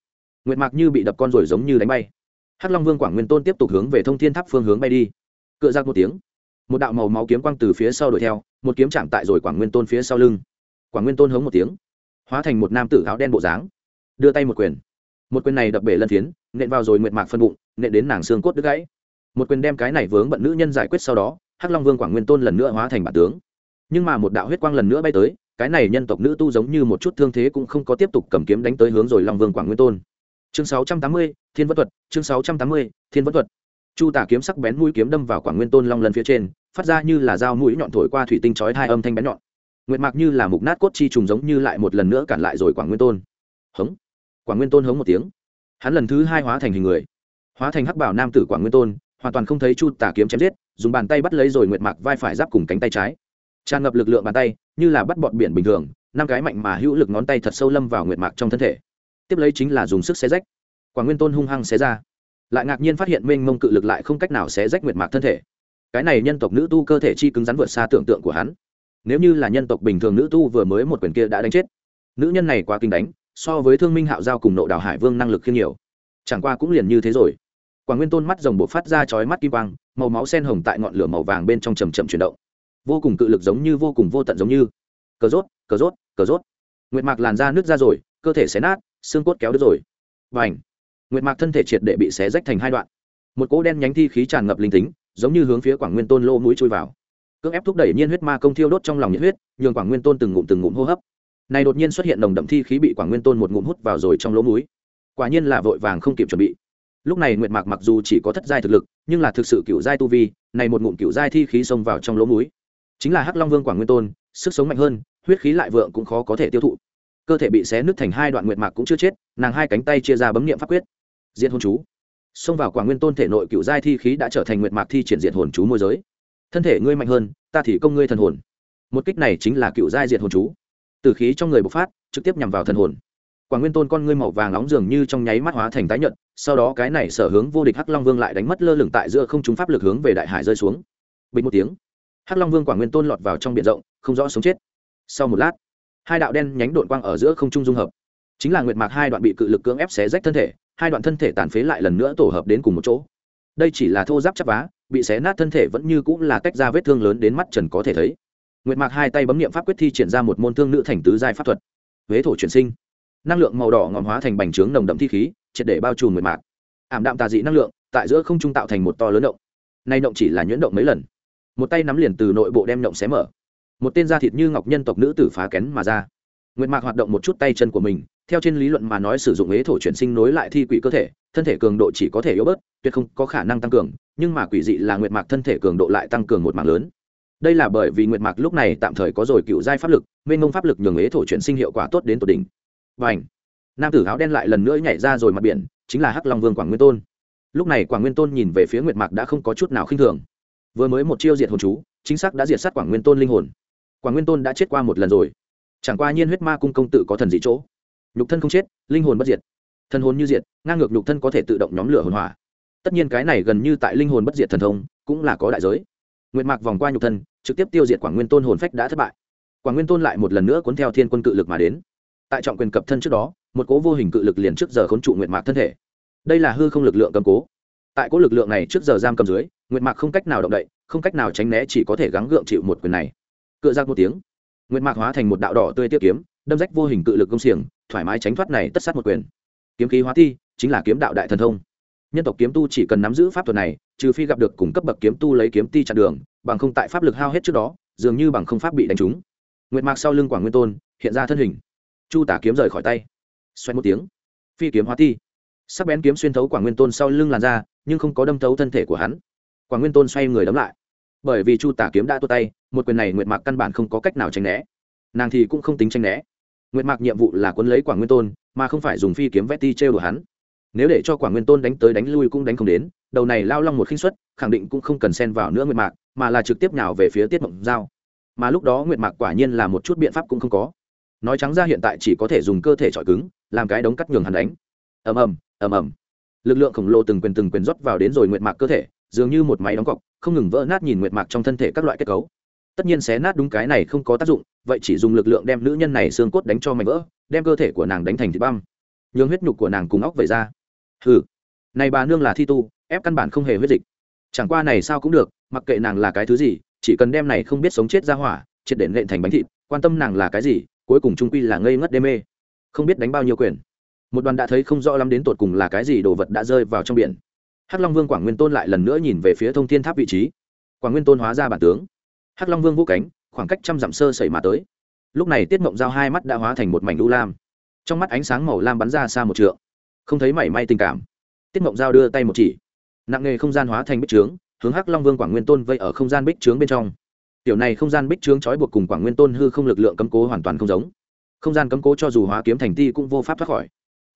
Nguyệt mạc như bị đập con rồi giống như đánh bay. Hắc long vương quảng nguyên tôn tiếp tục hướng về thông thiên tháp phương hướng bay đi. Cựa ra một tiếng, một đạo màu máu kiếm quang từ phía sau đuổi theo, một kiếm chạm tại rồi quảng nguyên tôn phía sau lưng. Quảng nguyên tôn hống một tiếng, hóa thành một nam tử áo đen bộ dáng, đưa tay một quyền. Một quyền này đập bể lân phiến, nện vào rồi nguyệt mạc phân bụng, nện đến nàng xương cốt đứt gãy. Một quyền đem cái này vướng bận nữ nhân giải quyết sau đó, hắc long vương quảng nguyên tôn lần nữa hóa thành bản tướng. Nhưng mà một đạo huyết quang lần nữa bay tới cái này nhân tộc nữ tu giống như một chút thương thế cũng không có tiếp tục cầm kiếm đánh tới hướng rồi long vương quảng nguyên tôn. Chương 680, thiên vân thuật chương 680, thiên vân thuật. Chu tả kiếm sắc bén mũi kiếm đâm vào quảng nguyên tôn long lần phía trên phát ra như là dao mũi nhọn thổi qua thủy tinh chói hai âm thanh bén nhọn. Nguyệt mạc như là mục nát cốt chi trùng giống như lại một lần nữa cản lại rồi quảng nguyên tôn. Hống! Quảng nguyên tôn hống một tiếng. Hắn lần thứ hai hóa thành hình người. Hóa thành hắc bảo nam tử quảng nguyên tôn hoàn toàn không thấy chu tả kiếm chém giết dùng bàn tay bắt lấy rồi nguyệt mạc vai phải giáp cùng cánh tay trái tràn ngập lực lượng bàn tay, như là bắt bọt biển bình thường, năm cái mạnh mà hữu lực ngón tay thật sâu lâm vào nguyệt mạc trong thân thể. Tiếp lấy chính là dùng sức xé rách. Quả nguyên tôn hung hăng xé ra. Lại ngạc nhiên phát hiện mênh mông cự lực lại không cách nào xé rách nguyệt mạc thân thể. Cái này nhân tộc nữ tu cơ thể chi cứng rắn vượt xa tưởng tượng của hắn. Nếu như là nhân tộc bình thường nữ tu vừa mới một quyền kia đã đánh chết, nữ nhân này quá kinh đánh, so với thương minh hạo giao cùng nộ đào hải vương năng lực khiêm nhiều. Chẳng qua cũng liền như thế rồi. Quả nguyên tôn mắt rồng bộ phát ra chói mắt kim quang, màu máu sen hồng tại ngọn lửa màu vàng bên trong trầm trầm chuyển động vô cùng cự lực giống như vô cùng vô tận giống như. Cờ rốt cờ rốt cờ rốt. Nguyệt mạc làn da nước ra rồi, cơ thể xé nát, xương cốt kéo đứt rồi. Và ảnh nguyệt mạc thân thể triệt để bị xé rách thành hai đoạn. Một cỗ đen nhánh thi khí tràn ngập linh tính, giống như hướng phía quảng nguyên tôn lô mũi chui vào. Cưỡng ép thúc đẩy nhiên huyết ma công thiêu đốt trong lòng nhiệt huyết, nhường quảng nguyên tôn từng ngụm từng ngụm hô hấp. Này đột nhiên xuất hiện nồng đậm thi khí bị quảng nguyên tôn một ngụm hút vào rồi trong lỗ mũi. Quả nhiên là vội vàng không kịp chuẩn bị. Lúc này nguyệt mạc mặc dù chỉ có thất giai thực lực, nhưng là thực sự cựu giai tu vi, này một ngụm cựu giai thi khí xông vào trong lỗ mũi chính là hắc long vương quảng nguyên tôn, sức sống mạnh hơn, huyết khí lại vượng cũng khó có thể tiêu thụ. Cơ thể bị xé nứt thành hai đoạn nguyệt mạc cũng chưa chết, nàng hai cánh tay chia ra bấm nghiệm pháp quyết. Diện hồn chú. Xông vào quảng nguyên tôn thể nội cựu giai thi khí đã trở thành nguyệt mạc thi triển diện hồn chú môi giới. Thân thể ngươi mạnh hơn, ta thì công ngươi thần hồn. Một kích này chính là cựu giai diện hồn chú. Từ khí trong người bộc phát, trực tiếp nhằm vào thần hồn. Quảng nguyên tôn con ngươi màu vàng nóng dường như trong nháy mắt hóa thành tái nhợt, sau đó cái này sở hướng vô địch hắc long vương lại đánh mất lơ lửng tại giữa không chúng pháp lực hướng về đại hải rơi xuống. Bình một tiếng hắc long vương quả nguyên tôn lọt vào trong biển rộng, không rõ sống chết. Sau một lát, hai đạo đen nhánh đội quang ở giữa không trung dung hợp. Chính là nguyệt mạc hai đoạn bị cự lực cưỡng ép xé rách thân thể, hai đoạn thân thể tàn phế lại lần nữa tổ hợp đến cùng một chỗ. Đây chỉ là thô giáp chắp vá, bị xé nát thân thể vẫn như cũng là tách ra vết thương lớn đến mắt trần có thể thấy. Nguyệt mạc hai tay bấm nghiệm pháp quyết thi triển ra một môn thương nữ thành tứ giai pháp thuật. Huế thổ chuyển sinh. Năng lượng màu đỏ ngòm hóa thành bành trướng nồng đậm thi khí, triệt để bao trùm nguyệt mạc. Ảm đạm tà dị năng lượng tại giữa không trung tạo thành một to lớn động. Nay động chỉ là nhuyễn động mấy lần một tay nắm liền từ nội bộ đem động xé mở. Một tên da thịt như ngọc nhân tộc nữ tử phá kén mà ra. Nguyệt mạc hoạt động một chút tay chân của mình, theo trên lý luận mà nói sử dụng ế thổ chuyển sinh nối lại thi quỷ cơ thể, thân thể cường độ chỉ có thể yếu bớt, tuyệt không có khả năng tăng cường, nhưng mà quỷ dị là nguyệt mạc thân thể cường độ lại tăng cường một mảng lớn. Đây là bởi vì nguyệt mạc lúc này tạm thời có rồi cựu giai pháp lực, mênh mông pháp lực nhường ế thổ chuyển sinh hiệu quả tốt đến tột đỉnh. Và ảnh nam tử áo đen lại lần nữa nhảy ra rồi mặt biển, chính là hắc long vương quảng nguyên tôn. Lúc này quảng nguyên tôn nhìn về phía nguyệt mạc đã không có chút nào khinh thường vừa mới một chiêu diệt hồn chú, chính xác đã diệt sát quảng nguyên tôn linh hồn. Quảng nguyên tôn đã chết qua một lần rồi. Chẳng qua nhiên huyết ma cung công tự có thần dị chỗ. Nhục thân không chết, linh hồn bất diệt. Thân hồn như diệt, ngang ngược nhục thân có thể tự động nhóm lửa hồn hỏa. Tất nhiên cái này gần như tại linh hồn bất diệt thần thông, cũng là có đại giới. Nguyệt mạc vòng qua nhục thân, trực tiếp tiêu diệt quảng nguyên tôn hồn phách đã thất bại. Quảng nguyên tôn lại một lần nữa cuốn theo thiên quân cự lực mà đến. Tại trọng quyền cập thân trước đó, một cố vô hình cự lực liền trước giờ khốn trụ nguyệt mạc thân thể. Đây là hư không lực lượng cầm cố. Tại cố lực lượng này trước giờ giam cầm dưới nguyệt mạc không cách nào động đậy, không cách nào tránh né, chỉ có thể gắng gượng chịu một quyền này. Cựa ra một tiếng, nguyệt mạc hóa thành một đạo đỏ tươi tiết kiếm, đâm rách vô hình cự lực công xiềng, thoải mái tránh thoát này tất sát một quyền. Kiếm khí hóa thi, chính là kiếm đạo đại thần thông. Nhân tộc kiếm tu chỉ cần nắm giữ pháp thuật này, trừ phi gặp được cùng cấp bậc kiếm tu lấy kiếm ti chặn đường, bằng không tại pháp lực hao hết trước đó, dường như bằng không pháp bị đánh trúng. Nguyệt mạc sau lưng quảng nguyên tôn, hiện ra thân hình. Chu tả kiếm rời khỏi tay. Xoay một tiếng, phi kiếm hóa thi. Sắc bén kiếm xuyên thấu quảng nguyên tôn sau lưng làn ra nhưng không có đâm thấu thân thể của hắn quảng nguyên tôn xoay người đấm lại. Bởi vì chu tả kiếm đã tuột tay, một quyền này nguyệt mạc căn bản không có cách nào tránh né. Nàng thì cũng không tính tranh né. Nguyệt mạc nhiệm vụ là quấn lấy quảng nguyên tôn, mà không phải dùng phi kiếm vét ti trêu đùa hắn. Nếu để cho quảng nguyên tôn đánh tới đánh lui cũng đánh không đến, đầu này lao long một khinh suất, khẳng định cũng không cần xen vào nữa nguyệt mạc, mà là trực tiếp nhào về phía tiết mộng giao. Mà lúc đó nguyệt mạc quả nhiên là một chút biện pháp cũng không có. Nói trắng ra hiện tại chỉ có thể dùng cơ thể trọi cứng, làm cái đống cắt nhường hắn đánh. Ầm ầm ầm ầm. Lực lượng khổng lồ từng quyền từng quyền rót vào đến rồi nguyệt mạc cơ thể dường như một máy đóng cọc, không ngừng vỡ nát nhìn nguyệt mạc trong thân thể các loại kết cấu. Tất nhiên xé nát đúng cái này không có tác dụng, vậy chỉ dùng lực lượng đem nữ nhân này xương cốt đánh cho mảnh vỡ, đem cơ thể của nàng đánh thành thịt băm. Nhường huyết nhục của nàng cùng óc vậy ra. Hừ, này bà nương là thi tu, ép căn bản không hề huyết dịch. Chẳng qua này sao cũng được, mặc kệ nàng là cái thứ gì, chỉ cần đem này không biết sống chết ra hỏa, triệt để nện thành bánh thịt, quan tâm nàng là cái gì, cuối cùng trung quy là ngây ngất đê mê. Không biết đánh bao nhiêu quyền. Một đoàn đã thấy không rõ lắm đến tột cùng là cái gì đồ vật đã rơi vào trong biển hắc long vương quảng nguyên tôn lại lần nữa nhìn về phía thông thiên tháp vị trí. Quảng nguyên tôn hóa ra bản tướng. Hắc long vương vũ cánh, khoảng cách trăm dặm sơ xảy mà tới. Lúc này tiết mộng giao hai mắt đã hóa thành một mảnh lũ lam. Trong mắt ánh sáng màu lam bắn ra xa một trượng. Không thấy mảy may tình cảm. Tiết mộng giao đưa tay một chỉ. Nặng nghề không gian hóa thành bích trướng, hướng hắc long vương quảng nguyên tôn vây ở không gian bích trướng bên trong. Tiểu này không gian bích trướng trói buộc cùng quảng nguyên tôn hư không lực lượng cấm cố hoàn toàn không giống. Không gian cấm cố cho dù hóa kiếm thành ti cũng vô pháp thoát khỏi.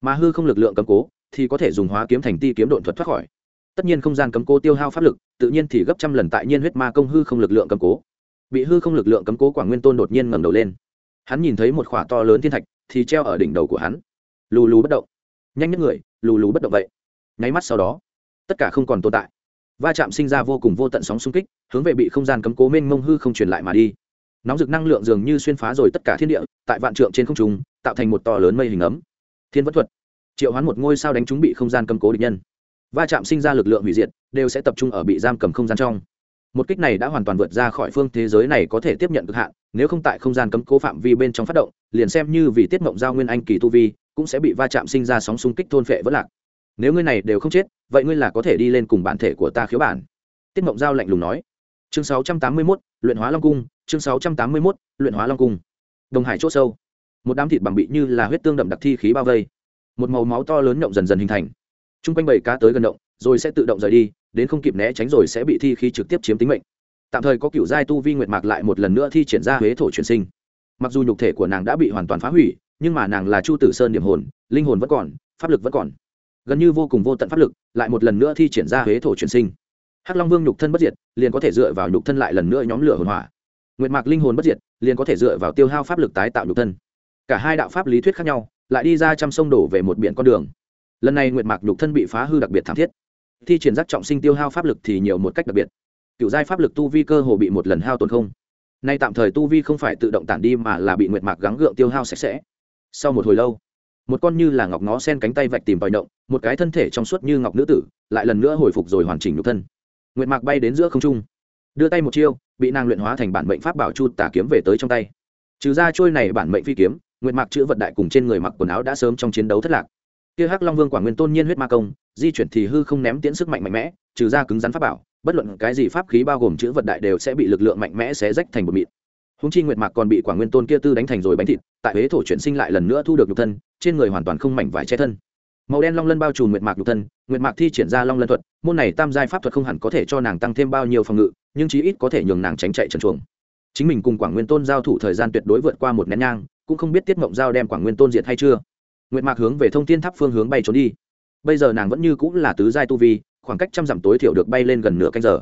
Mà hư không lực lượng cấm cố thì có thể dùng hóa kiếm thành ti kiếm độn thuật thoát khỏi tất nhiên không gian cấm cố tiêu hao pháp lực, tự nhiên thì gấp trăm lần tại nhiên huyết ma công hư không lực lượng cấm cố. Bị hư không lực lượng cấm cố quảng nguyên tôn đột nhiên ngẩng đầu lên. Hắn nhìn thấy một khỏa to lớn thiên thạch, thì treo ở đỉnh đầu của hắn. Lù lù bất động. Nhanh nhất người, lù lù bất động vậy. Nháy mắt sau đó, tất cả không còn tồn tại. Va chạm sinh ra vô cùng vô tận sóng xung kích, hướng về bị không gian cấm cố mênh mông hư không truyền lại mà đi. Nóng rực năng lượng dường như xuyên phá rồi tất cả thiên địa, tại vạn trượng trên không trung, tạo thành một to lớn mây hình ấm. Thiên vẫn thuật. Triệu hoán một ngôi sao đánh trúng bị không gian cấm cố địch nhân va chạm sinh ra lực lượng hủy diệt đều sẽ tập trung ở bị giam cầm không gian trong. Một kích này đã hoàn toàn vượt ra khỏi phương thế giới này có thể tiếp nhận cực hạn nếu không tại không gian cấm cố phạm vi bên trong phát động liền xem như vì tiết mộng giao nguyên anh kỳ tu vi cũng sẽ bị va chạm sinh ra sóng xung kích thôn phệ vỡ lạc. Nếu ngươi này đều không chết vậy ngươi là có thể đi lên cùng bản thể của ta khiếu bản. Tiết mộng giao lạnh lùng nói. Chương 681, luyện hóa long cung chương 681, luyện hóa long cung. Đồng hải c h ỗ sâu. Một đám thịt bằng bị như là huyết tương đậm đặc thi khí bao vây. Một màu máu to lớn nhộng dần dần hình thành t r u n g quanh bầy cá tới gần động, rồi sẽ tự động rời đi, đến không kịp né tránh rồi sẽ bị thi khí trực tiếp chiếm tính mệnh. Tạm thời có cựu giai tu vi nguyệt mạc lại một lần nữa thi triển ra huế thổ truyền sinh. Mặc dù nhục thể của nàng đã bị hoàn toàn phá hủy, nhưng mà nàng là chu tử sơn điểm hồn, linh hồn vẫn còn, pháp lực vẫn còn. Gần như vô cùng vô tận pháp lực, lại một lần nữa thi triển ra huế thổ truyền sinh. Hắc long vương nhục thân bất diệt, liền có thể dựa vào nhục thân lại lần nữa nhóm lửa hồn hỏa. Nguyệt mạc linh hồn bất diệt, liền có thể dựa vào tiêu hao pháp lực tái tạo nhục thân. Cả hai đạo pháp lý thuyết khác nhau, lại đi ra trăm sông đổ về một biển con đường lần này nguyệt mạc nhục thân bị phá hư đặc biệt thảm thiết. Thi triển giác trọng sinh tiêu hao pháp lực thì nhiều một cách đặc biệt. Cựu giai pháp lực tu vi cơ hồ bị một lần hao tổn không. Nay tạm thời tu vi không phải tự động tản đi mà là bị nguyệt mạc gắng gượng tiêu hao sạch sẽ. Sau một hồi lâu, một con như là ngọc ngó sen cánh tay vạch tìm vòi động, một cái thân thể trong suốt như ngọc nữ tử, lại lần nữa hồi phục rồi hoàn chỉnh nhục thân. Nguyệt mạc bay đến giữa không trung, đưa tay một chiêu, bị nàng luyện hóa thành bản mệnh pháp bảo chu tả kiếm về tới trong tay. Trừ ra trôi này bản mệnh phi kiếm, nguyệt mạc chữ vật đại cùng trên người mặc quần áo đã sớm trong chiến đấu thất lạc kia hắc long vương quả nguyên tôn nhiên huyết ma công, di chuyển thì hư không ném tiễn sức mạnh mạnh mẽ, trừ ra cứng rắn pháp bảo, bất luận cái gì pháp khí bao gồm chữ vật đại đều sẽ bị lực lượng mạnh mẽ xé rách thành một mịn. Húng chi nguyệt mạc còn bị quả nguyên tôn kia tư đánh thành rồi bánh thịt, tại huế thổ chuyển sinh lại lần nữa thu được nhục thân, trên người hoàn toàn không mảnh vải che thân. Màu đen long lân bao trùm nguyệt mạc nhục thân, nguyệt mạc thi triển ra long lân thuật, môn này tam giai pháp thuật không hẳn có thể cho nàng tăng thêm bao nhiêu phòng ngự, nhưng chí ít có thể nhường nàng tránh chạy trần chuồng. Chính mình cùng quảng nguyên tôn giao thủ thời gian tuyệt đối vượt qua một nén nhang, cũng không biết tiết mộng giao đem quảng nguyên tôn diệt hay chưa nguyệt mạc hướng về thông tin tháp phương hướng bay trốn đi. Bây giờ nàng vẫn như cũng là tứ giai tu vi, khoảng cách trăm dặm tối thiểu được bay lên gần nửa canh giờ.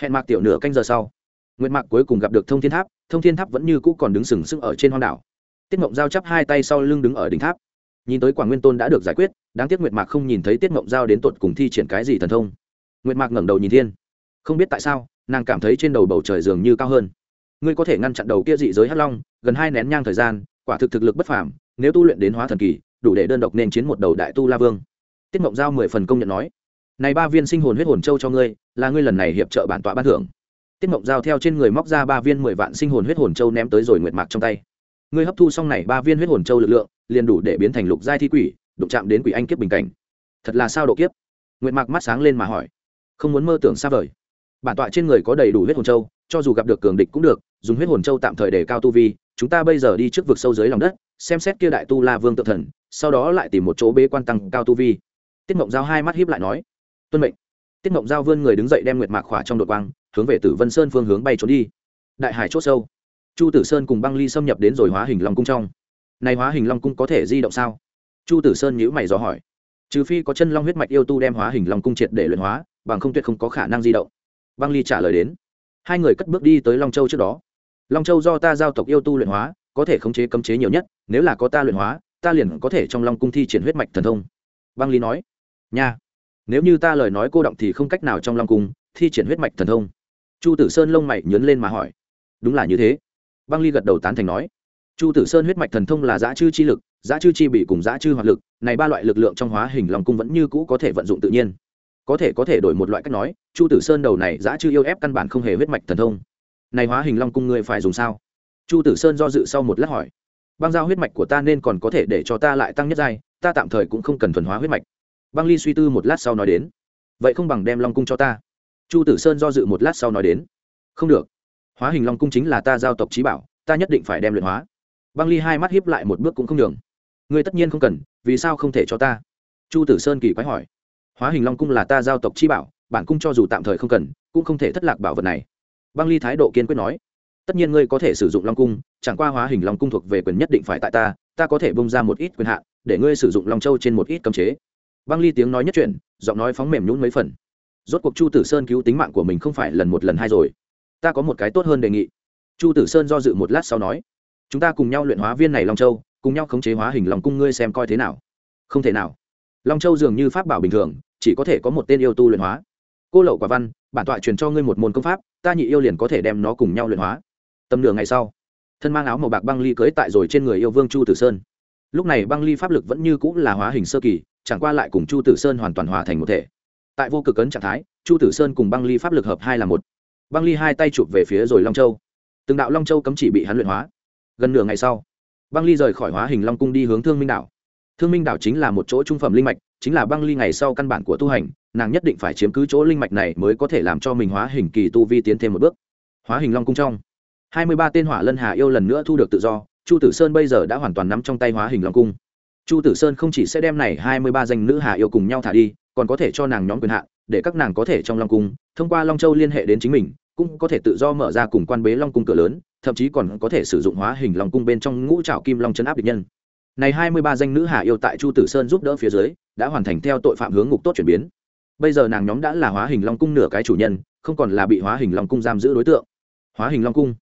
Hẹn mạc tiểu nửa canh giờ sau, nguyệt mạc cuối cùng gặp được thông thiên tháp, thông thiên tháp vẫn như cũ còn đứng sừng sững ở trên hoang đảo. Tiết mộng giao chắp hai tay sau lưng đứng ở đỉnh tháp. Nhìn tới quảng nguyên tôn đã được giải quyết, đáng tiếc nguyệt mạc không nhìn thấy tiết mộng giao đến tột cùng thi triển cái gì thần thông. Nguyệt mạc ngẩng đầu nhìn thiên. Không biết tại sao, nàng cảm thấy trên đầu bầu trời dường như cao hơn. Ngươi có thể ngăn chặn đầu kia dị giới hắc long, gần hai nén nhang thời gian, quả thực thực lực bất phàm, nếu tu luyện đến hóa thần kỳ đủ để đơn độc nên chiến một đầu đại tu la vương. Tiết mộng giao mười phần công nhận nói, này ba viên sinh hồn huyết hồn châu cho ngươi, là ngươi lần này hiệp trợ bản tọa ban thưởng. Tiết mộng giao theo trên người móc ra ba viên mười vạn sinh hồn huyết hồn châu ném tới rồi nguyệt mạc trong tay. Ngươi hấp thu xong này ba viên huyết hồn châu lực lượng, liền đủ để biến thành lục giai thi quỷ, đụng chạm đến quỷ anh kiếp bình cảnh. Thật là sao độ kiếp? Nguyệt mạc mắt sáng lên mà hỏi. Không muốn mơ tưởng xa vời. Bản tọa trên người có đầy đủ huyết hồn châu, cho dù gặp được cường địch cũng được, dùng huyết hồn châu tạm thời để cao tu vi, chúng ta bây giờ đi trước vực sâu dưới lòng đất, xem xét kia đại tu la vương tự thần sau đó lại tìm một chỗ bế quan tăng cao tu vi. Tiết mộng giao hai mắt hiếp lại nói, tuân mệnh. Tiết mộng giao vươn người đứng dậy đem nguyệt mạc khỏa trong đội quang, hướng về tử vân sơn phương hướng bay trốn đi. Đại hải chốt sâu, chu tử sơn cùng băng ly xâm nhập đến rồi hóa hình long cung trong. Này hóa hình long cung có thể di động sao? Chu tử sơn nhữ mày dò hỏi. Trừ phi có chân long huyết mạch yêu tu đem hóa hình long cung triệt để luyện hóa, bằng không tuyệt không có khả năng di động. Băng ly trả lời đến. Hai người cất bước đi tới long châu trước đó. Long châu do ta giao tộc yêu tu luyện hóa, có thể khống chế cấm chế nhiều nhất, nếu là có ta luyện hóa ta liền có thể trong long cung thi triển huyết mạch thần thông. Băng lý nói. Nha. Nếu như ta lời nói cô động thì không cách nào trong long cung thi triển huyết mạch thần thông. Chu tử sơn lông mày nhấn lên mà hỏi. Đúng là như thế. Băng ly gật đầu tán thành nói. Chu tử sơn huyết mạch thần thông là giã chư chi lực, giã chư chi bị cùng giã chư hoạt lực, này ba loại lực lượng trong hóa hình long cung vẫn như cũ có thể vận dụng tự nhiên. Có thể có thể đổi một loại cách nói, chu tử sơn đầu này giã chư yêu ép căn bản không hề huyết mạch thần thông. Này hóa hình long cung ngươi phải dùng sao? Chu tử sơn do dự sau một lát hỏi băng giao huyết mạch của ta nên còn có thể để cho ta lại tăng nhất giai, ta tạm thời cũng không cần thuần hóa huyết mạch. Băng ly suy tư một lát sau nói đến. Vậy không bằng đem long cung cho ta. Chu tử sơn do dự một lát sau nói đến. Không được. Hóa hình long cung chính là ta giao tộc trí bảo, ta nhất định phải đem luyện hóa. Băng ly hai mắt hiếp lại một bước cũng không đường ngươi tất nhiên không cần, vì sao không thể cho ta? Chu tử sơn kỳ quái hỏi. Hóa hình long cung là ta giao tộc chi bảo, bản cung cho dù tạm thời không cần, cũng không thể thất lạc bảo vật này. Băng ly thái độ kiên quyết nói tất nhiên ngươi có thể sử dụng long cung, chẳng qua hóa hình long cung thuộc về quyền nhất định phải tại ta ta có thể bông ra một ít quyền hạn để ngươi sử dụng long châu trên một ít cấm chế. Băng ly tiếng nói nhất chuyện giọng nói phóng mềm nhún mấy phần. Rốt cuộc chu tử sơn cứu tính mạng của mình không phải lần một lần hai rồi. Ta có một cái tốt hơn đề nghị. Chu tử sơn do dự một lát sau nói, chúng ta cùng nhau luyện hóa viên này long châu, cùng nhau khống chế hóa hình lòng cung ngươi xem coi thế nào. Không thể nào. Long châu dường như pháp bảo bình thường, chỉ có thể có một tên yêu tu luyện hóa. Cô lậu quả văn, bản tọa truyền cho ngươi một môn công pháp, ta nhị yêu liền có thể đem nó cùng nhau luyện hóa tầm nửa ngày sau, thân mang áo màu bạc băng ly cưới tại rồi trên người yêu vương chu tử sơn. Lúc này băng ly pháp lực vẫn như cũng là hóa hình sơ kỳ, chẳng qua lại cùng chu tử sơn hoàn toàn hòa thành một thể. Tại vô cực ấn trạng thái, chu tử sơn cùng băng ly pháp lực hợp hai là một. Băng ly hai tay chụp về phía rồi long châu. Từng đạo long châu cấm chỉ bị hắn luyện hóa. Gần nửa ngày sau, băng ly rời khỏi hóa hình long cung đi hướng thương minh đảo. Thương minh đảo chính là một chỗ trung phẩm linh mạch, chính là băng ly ngày sau căn bản của tu hành, nàng nhất định phải chiếm cứ chỗ linh mạch này mới có thể làm cho mình hóa hình kỳ tu vi tiến thêm một bước. Hóa hình long cung trong hai mươi ba tên hỏa lân hà yêu lần nữa thu được tự do, chu tử sơn bây giờ đã hoàn toàn nắm trong tay hóa hình long cung. Chu tử sơn không chỉ sẽ đem này hai mươi ba danh nữ hà yêu cùng nhau thả đi, còn có thể cho nàng nhóm quyền hạn, để các nàng có thể trong long cung, thông qua long châu liên hệ đến chính mình, cũng có thể tự do mở ra cùng quan bế long cung cửa lớn, thậm chí còn có thể sử dụng hóa hình long cung bên trong ngũ trào kim long chấn áp địch nhân. Này hai mươi ba danh nữ hà yêu tại chu tử sơn giúp đỡ phía dưới, đã hoàn thành theo tội phạm hướng ngục tốt chuyển biến. Bây giờ nàng nhóm đã là hóa hình long cung nửa cái chủ nhân, không còn là bị hóa hình long cung giam giữ đối tượng. Hóa hình long cung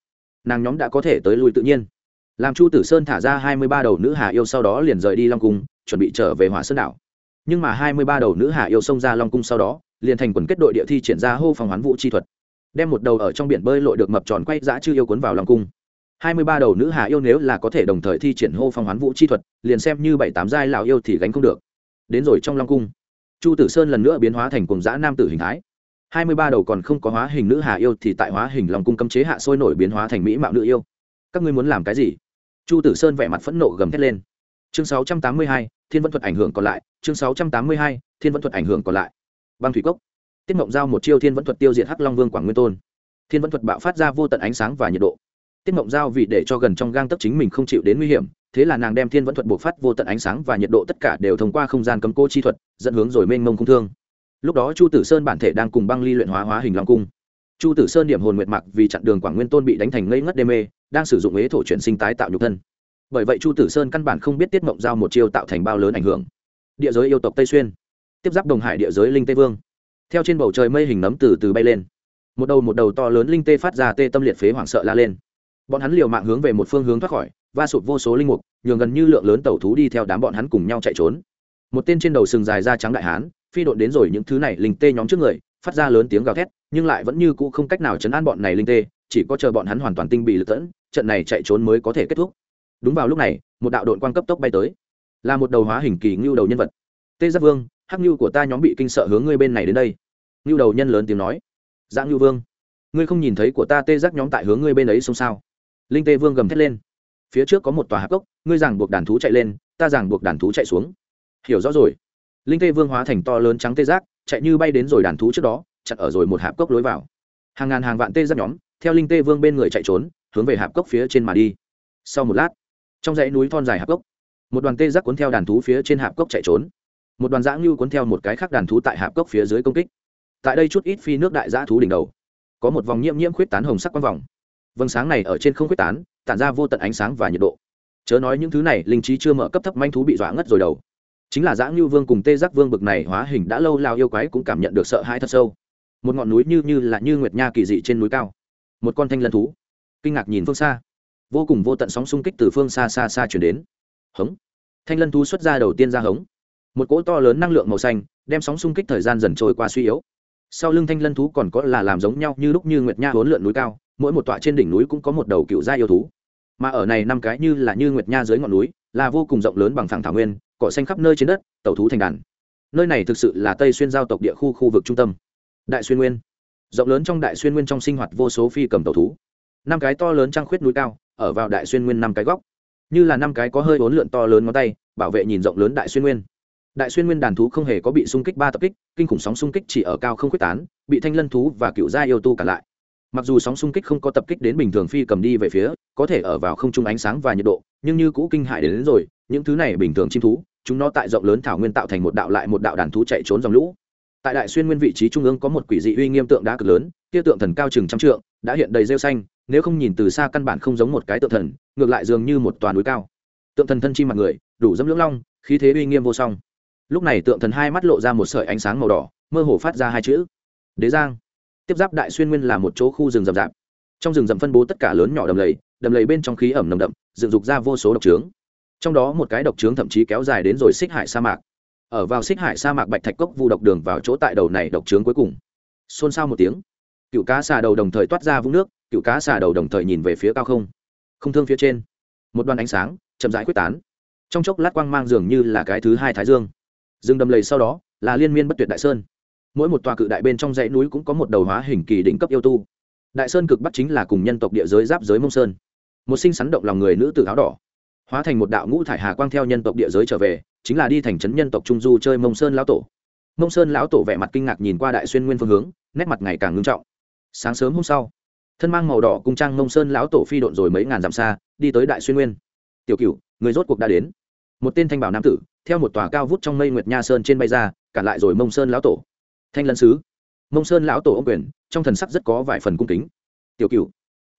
nàng nhóm đã có thể tới lui tự nhiên. Làm chu tử sơn thả ra hai mươi ba đầu nữ hà yêu sau đó liền rời đi long cung, chuẩn bị trở về hỏa sơn đảo. Nhưng mà hai mươi ba đầu nữ hà yêu xông ra long cung sau đó, liền thành quần kết đội địa thi triển ra hô phòng hoán vũ chi thuật. Đem một đầu ở trong biển bơi lội được mập tròn quay dã chư yêu cuốn vào long cung. hai mươi ba đầu nữ hà yêu nếu là có thể đồng thời thi triển hô phong hoán vũ chi thuật, liền xem như bảy tám giai lào yêu thì gánh không được. Đến rồi trong long cung, chu tử sơn lần nữa biến hóa thành cùng dã nam tử hình thái hai mươi ba đầu còn không có hóa hình nữ hà yêu thì tại hóa hình long cung cấm chế hạ sôi nổi biến hóa thành mỹ mạo nữ yêu. Các ngươi muốn làm cái gì? Chu tử sơn vẻ mặt phẫn nộ gầm thét lên. Chương sáu trăm tám mươi hai, thiên vẫn thuật ảnh hưởng còn lại. Chương sáu trăm tám mươi hai, thiên vẫn thuật ảnh hưởng còn lại. Băng thủy cốc. Tiết mộng giao một chiêu thiên vẫn thuật tiêu diệt hắc long vương quảng nguyên tôn. Thiên vẫn thuật bạo phát ra vô tận ánh sáng và nhiệt độ. Tiết mộng giao vì để cho gần trong gang tấc chính mình không chịu đến nguy hiểm, thế là nàng đem thiên vẫn thuật buộc phát vô tận ánh sáng và nhiệt độ tất cả đều thông qua không gian cấm cô chi thuật, dẫn hướng rồi mênh mông không thương lúc đó chu tử sơn bản thể đang cùng băng ly luyện hóa hóa hình long cung. Chu tử sơn điểm hồn nguyệt mặc vì chặn đường quảng nguyên tôn bị đánh thành ngây ngất đê mê, đang sử dụng ế thổ chuyển sinh tái tạo nhục thân. Bởi vậy chu tử sơn căn bản không biết tiết mộng giao một chiêu tạo thành bao lớn ảnh hưởng. Địa giới yêu tộc tây xuyên, tiếp giáp đồng hải địa giới linh tây vương. Theo trên bầu trời mây hình nấm từ từ bay lên. Một đầu một đầu to lớn linh tê phát ra tê tâm liệt phế hoảng sợ la lên. Bọn hắn liều mạng hướng về một phương hướng thoát khỏi, va sụt vô số linh mục, nhường gần như lượng lớn tàu thú đi theo đám bọn hắn cùng nhau chạy trốn. Một tên trên đầu sừng dài da trắng đại hán phi độn đến rồi những thứ này linh tê nhóm trước người, phát ra lớn tiếng gào thét, nhưng lại vẫn như cũ không cách nào chấn an bọn này linh tê, chỉ có chờ bọn hắn hoàn toàn tinh bị lực tẫn, trận này chạy trốn mới có thể kết thúc. Đúng vào lúc này, một đạo đội quan cấp tốc bay tới, là một đầu hóa hình kỳ ngưu đầu nhân vật. Tê giác vương, hắc ngưu của ta nhóm bị kinh sợ hướng ngươi bên này đến đây. Ngưu đầu nhân lớn tiếng nói. Dạng ngưu vương, ngươi không nhìn thấy của ta tê giác nhóm tại hướng ngươi bên ấy xông sao? Linh tê vương gầm thét lên. Phía trước có một tòa hạp cốc, ngươi giảng buộc đàn thú chạy lên, ta giảng buộc đàn thú chạy xuống. Hiểu rõ rồi linh tê vương hóa thành to lớn trắng tê giác, chạy như bay đến rồi đàn thú trước đó, chặn ở rồi một hạp cốc lối vào. Hàng ngàn hàng vạn tê giác nhóm, theo linh tê vương bên người chạy trốn, hướng về hạp cốc phía trên mà đi. Sau một lát, trong dãy núi thon dài hạp cốc, một đoàn tê giác cuốn theo đàn thú phía trên hạp cốc chạy trốn. Một đoàn dã ngưu cuốn theo một cái khác đàn thú tại hạp cốc phía dưới công kích. Tại đây chút ít phi nước đại dã thú đỉnh đầu, có một vòng nhiễm nhiễm khuyết tán hồng sắc quang vòng. Vầng sáng này ở trên không khuyết tán, tản ra vô tận ánh sáng và nhiệt độ. Chớ nói những thứ này, linh trí chưa mở cấp thấp manh thú bị dọa ngất rồi đầu chính là giã ngưu vương cùng tê giác vương bực này hóa hình đã lâu lao yêu quái cũng cảm nhận được sợ hãi thật sâu. Một ngọn núi như như là như nguyệt nha kỳ dị trên núi cao. Một con thanh lân thú. Kinh ngạc nhìn phương xa. Vô cùng vô tận sóng xung kích từ phương xa xa xa chuyển đến. Hống. Thanh lân thú xuất ra đầu tiên ra hống. Một cỗ to lớn năng lượng màu xanh đem sóng xung kích thời gian dần trôi qua suy yếu. Sau lưng thanh lân thú còn có là làm giống nhau như lúc như nguyệt nha huấn lượn núi cao, mỗi một tọa trên đỉnh núi cũng có một đầu cựu gia yêu thú. Mà ở này năm cái như là như nguyệt nha dưới ngọn núi, là vô cùng rộng lớn bằng phẳng thảo nguyên cỏ xanh khắp nơi trên đất tẩu thú thành đàn. Nơi này thực sự là tây xuyên giao tộc địa khu khu vực trung tâm. Đại xuyên nguyên. Rộng lớn trong đại xuyên nguyên trong sinh hoạt vô số phi cầm tẩu thú. Năm cái to lớn trăng khuyết núi cao ở vào đại xuyên nguyên năm cái góc. Như là năm cái có hơi bốn lượn to lớn ngón tay bảo vệ nhìn rộng lớn đại xuyên nguyên. Đại xuyên nguyên đàn thú không hề có bị xung kích ba tập kích kinh khủng sóng xung kích chỉ ở cao không quyết tán bị thanh lân thú và cựu gia yêu tu cả lại. Mặc dù sóng xung kích không có tập kích đến bình thường phi cầm đi về phía có thể ở vào không trung ánh sáng và nhiệt độ nhưng như cũ kinh hại đến, đến rồi những thứ này bình thường chim thú chúng nó tại rộng lớn thảo nguyên tạo thành một đạo lại một đạo đàn thú chạy trốn dòng lũ. Tại đại xuyên nguyên vị trí trung ương có một quỷ dị uy nghiêm tượng đá cực lớn, kia tượng thần cao chừng trăm trượng, đã hiện đầy rêu xanh, nếu không nhìn từ xa căn bản không giống một cái tượng thần, ngược lại dường như một toàn núi cao. Tượng thần thân chim mặt người, đủ dẫm lưỡng long, khí thế uy nghiêm vô song. Lúc này tượng thần hai mắt lộ ra một sợi ánh sáng màu đỏ, mơ hồ phát ra hai chữ. Đế giang. Tiếp giáp đại xuyên nguyên là một chỗ khu rừng rậm rạp. Trong rừng rậm phân bố tất cả lớn nhỏ đầm lầy đầm lầy bên trong khí ẩm nồng đậm, dựng dục ra vô số độc trướng trong đó một cái độc trướng thậm chí kéo dài đến rồi xích hải sa mạc. Ở vào xích hải sa mạc bạch thạch cốc vu độc đường vào chỗ tại đầu này độc trướng cuối cùng. Xôn xao một tiếng, cựu cá xà đầu đồng thời toát ra vũng nước, cựu cá xà đầu đồng thời nhìn về phía cao không. Không thương phía trên, một đoàn ánh sáng chậm rãi quyết tán. Trong chốc lát quang mang dường như là cái thứ hai thái dương. Rừng đầm lầy sau đó là liên miên bất tuyệt đại sơn. Mỗi một tòa cự đại bên trong dãy núi cũng có một đầu hóa hình kỳ đỉnh cấp yêu tu. Đại sơn cực bắc chính là cùng nhân tộc địa giới giáp giới mông sơn. Một sinh sắn động lòng người nữ tử áo đỏ hóa thành một đạo ngũ thải hà quang theo nhân tộc địa giới trở về, chính là đi thành trấn nhân tộc trung du chơi mông sơn lão tổ. Mông sơn lão tổ vẻ mặt kinh ngạc nhìn qua đại xuyên nguyên phương hướng, nét mặt ngày càng ngưng trọng. Sáng sớm hôm sau, thân mang màu đỏ cung trang mông sơn lão tổ phi độn rồi mấy ngàn dặm xa, đi tới đại xuyên nguyên. Tiểu cựu người rốt cuộc đã đến. Một tên thanh bảo nam tử, theo một tòa cao vút trong mây nguyệt nha sơn trên bay ra cản lại rồi mông sơn lão tổ. Thanh lân sứ. Mông sơn lão tổ ông quyền, trong thần sắc rất có vài phần cung kính. Tiểu cựu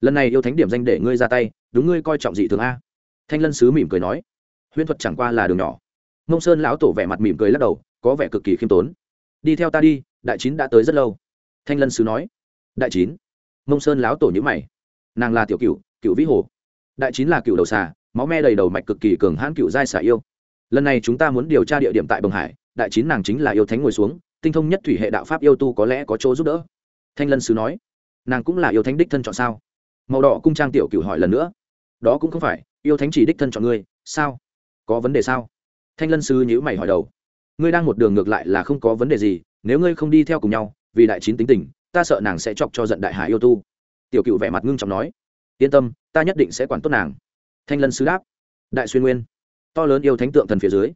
lần này yêu thánh điểm danh để ngươi ra tay, đúng ngươi coi trọng dị thường a thanh lân sứ mỉm cười nói, huyễn thuật chẳng qua là đường nhỏ. Mông sơn lão tổ vẻ mặt mỉm cười lắc đầu, có vẻ cực kỳ khiêm tốn. Đi theo ta đi, đại chín đã tới rất lâu. Thanh lân sứ nói, đại chín mông sơn lão tổ nhữ mày, nàng là tiểu cựu cựu vĩ hồ. Đại chín là cựu đầu xà, máu me đầy đầu mạch cực kỳ cường hãn cựu giai xà yêu. Lần này chúng ta muốn điều tra địa điểm tại bồng hải, đại chín nàng chính là yêu thánh ngồi xuống, tinh thông nhất thủy hệ đạo pháp yêu tu có lẽ có chỗ giúp đỡ. Thanh lân sứ nói, nàng cũng là yêu thánh đích thân chọn sao? Màu đỏ cung trang tiểu cựu hỏi lần nữa, đó cũng không phải yêu thánh chỉ đích thân chọn ngươi, sao? Có vấn đề sao? Thanh lân sư nhữ mày hỏi đầu. Ngươi đang một đường ngược lại là không có vấn đề gì, nếu ngươi không đi theo cùng nhau, vì đại chín tính tình, ta sợ nàng sẽ chọc cho giận đại hải yêu tu. Tiểu cựu vẻ mặt ngưng trọng nói. Yên tâm, ta nhất định sẽ quản tốt nàng. Thanh lân sứ đáp. Đại xuyên nguyên. To lớn yêu thánh tượng thần phía dưới.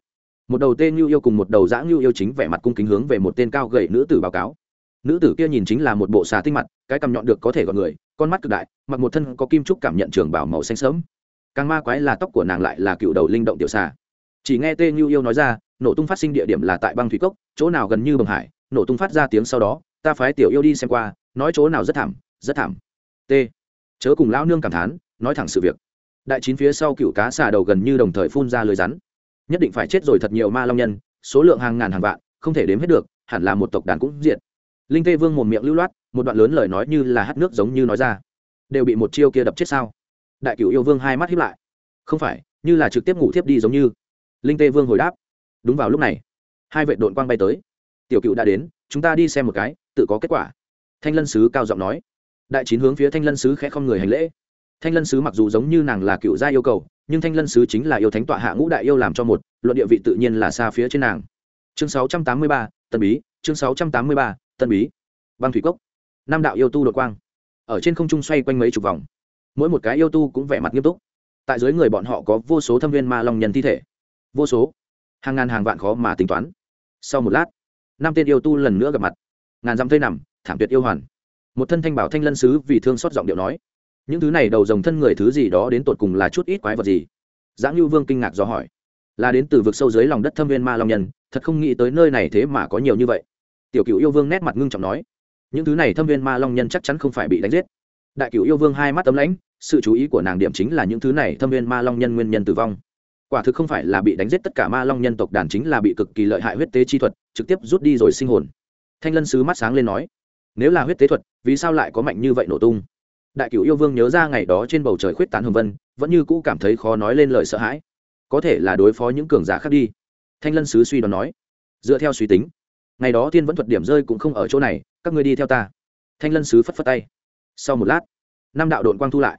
Một đầu tên như yêu cùng một đầu dã như yêu chính vẻ mặt cung kính hướng về một tên cao gậy nữ tử báo cáo. Nữ tử kia nhìn chính là một bộ xà tinh mặt, cái cằm nhọn được có thể gọi người, con mắt cực đại, mặc một thân có kim trúc cảm nhận trường bảo màu xanh sớm càng ma quái là tóc của nàng lại là cựu đầu linh động tiểu xà. Chỉ nghe tên như yêu nói ra, nổ tung phát sinh địa điểm là tại băng thủy cốc, chỗ nào gần như bồng hải, nổ tung phát ra tiếng sau đó, ta phái tiểu yêu đi xem qua, nói chỗ nào rất thảm rất thảm. T chớ cùng lão nương cảm thán, nói thẳng sự việc. Đại chín phía sau cựu cá xà đầu gần như đồng thời phun ra lưới rắn. Nhất định phải chết rồi thật nhiều ma long nhân, số lượng hàng ngàn hàng vạn, không thể đếm hết được, hẳn là một tộc đàn cũng diện linh tê vương một miệng lưu loát, một đoạn lớn lời nói như là hát nước giống như nói ra. Đều bị một chiêu kia đập chết sao? Đại cựu yêu vương hai mắt hiếp lại. Không phải như là trực tiếp ngủ thiếp đi giống như. Linh tê vương hồi đáp. Đúng vào lúc này hai vệ đội quang bay tới. Tiểu cựu đã đến chúng ta đi xem một cái tự có kết quả. Thanh lân sứ cao giọng nói. Đại chín hướng phía thanh lân sứ khẽ không người hành lễ. Thanh lân sứ mặc dù giống như nàng là cựu gia yêu cầu nhưng thanh lân sứ chính là yêu thánh tọa hạ ngũ đại yêu làm cho một luận địa vị tự nhiên là xa phía trên nàng. Chương 683, tân bí chương 683, tân bí. Băng thủy cốc. Năm đạo yêu tu đột quang. Ở trên không trung xoay quanh mấy chục vòng mỗi một cái yêu tu cũng vẻ mặt nghiêm túc. Tại dưới người bọn họ có vô số thâm viên ma long nhân thi thể. Vô số. Hàng ngàn hàng vạn khó mà tính toán. Sau một lát, năm tên yêu tu lần nữa gặp mặt. Ngàn dặm tây nằm, thảm tuyệt yêu hoàn. Một thân thanh bảo thanh lân sứ vì thương xót giọng điệu nói. Những thứ này đầu dòng thân người thứ gì đó đến tột cùng là chút ít quái vật gì? Giáng lưu vương kinh ngạc do hỏi. Là đến từ vực sâu dưới lòng đất thâm viên ma long nhân, thật không nghĩ tới nơi này thế mà có nhiều như vậy. Tiểu cựu yêu vương nét mặt ngưng trọng nói. Những thứ này thâm viên ma long nhân chắc chắn không phải bị đánh giết. Đại cựu yêu vương hai mắt tấm lãnh sự chú ý của nàng điểm chính là những thứ này thâm viên ma long nhân nguyên nhân tử vong. Quả thực không phải là bị đánh giết tất cả ma long nhân tộc đàn chính là bị cực kỳ lợi hại huyết tế chi thuật trực tiếp rút đi rồi sinh hồn. Thanh lân sứ mắt sáng lên nói, nếu là huyết tế thuật, vì sao lại có mạnh như vậy nổ tung? Đại cựu yêu vương nhớ ra ngày đó trên bầu trời khuyết tán hồng vân, vẫn như cũ cảm thấy khó nói lên lời sợ hãi. Có thể là đối phó những cường giả khác đi. Thanh lân sứ suy đoán nói, dựa theo suy tính, ngày đó thiên vẫn thuật điểm rơi cũng không ở chỗ này, các ngươi đi theo ta. Thanh lân sứ phất phất tay. Sau một lát, năm đạo đội quang thu lại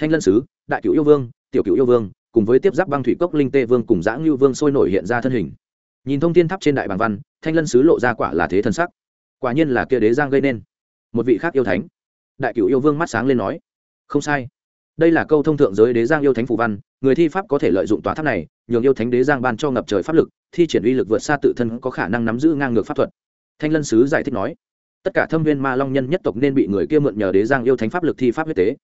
thanh lân sứ, đại cựu yêu vương, tiểu cựu yêu vương, cùng với tiếp giáp băng thủy cốc linh tê vương cùng giã ngưu vương sôi nổi hiện ra thân hình. Nhìn thông tin tháp trên đại bàng văn, thanh lân sứ lộ ra quả là thế thần sắc. Quả nhiên là kia đế giang gây nên. Một vị khác yêu thánh. Đại cựu yêu vương mắt sáng lên nói, không sai. Đây là câu thông thượng giới đế giang yêu thánh phù văn, người thi pháp có thể lợi dụng tòa tháp này, nhường yêu thánh đế giang ban cho ngập trời pháp lực, thi triển uy lực vượt xa tự thân có khả năng nắm giữ ngang ngược pháp thuật. Thanh lân sứ giải thích nói, tất cả thâm viên ma long nhân nhất tộc nên bị người kia mượn nhờ đế giang yêu thánh pháp lực thi pháp huyết tế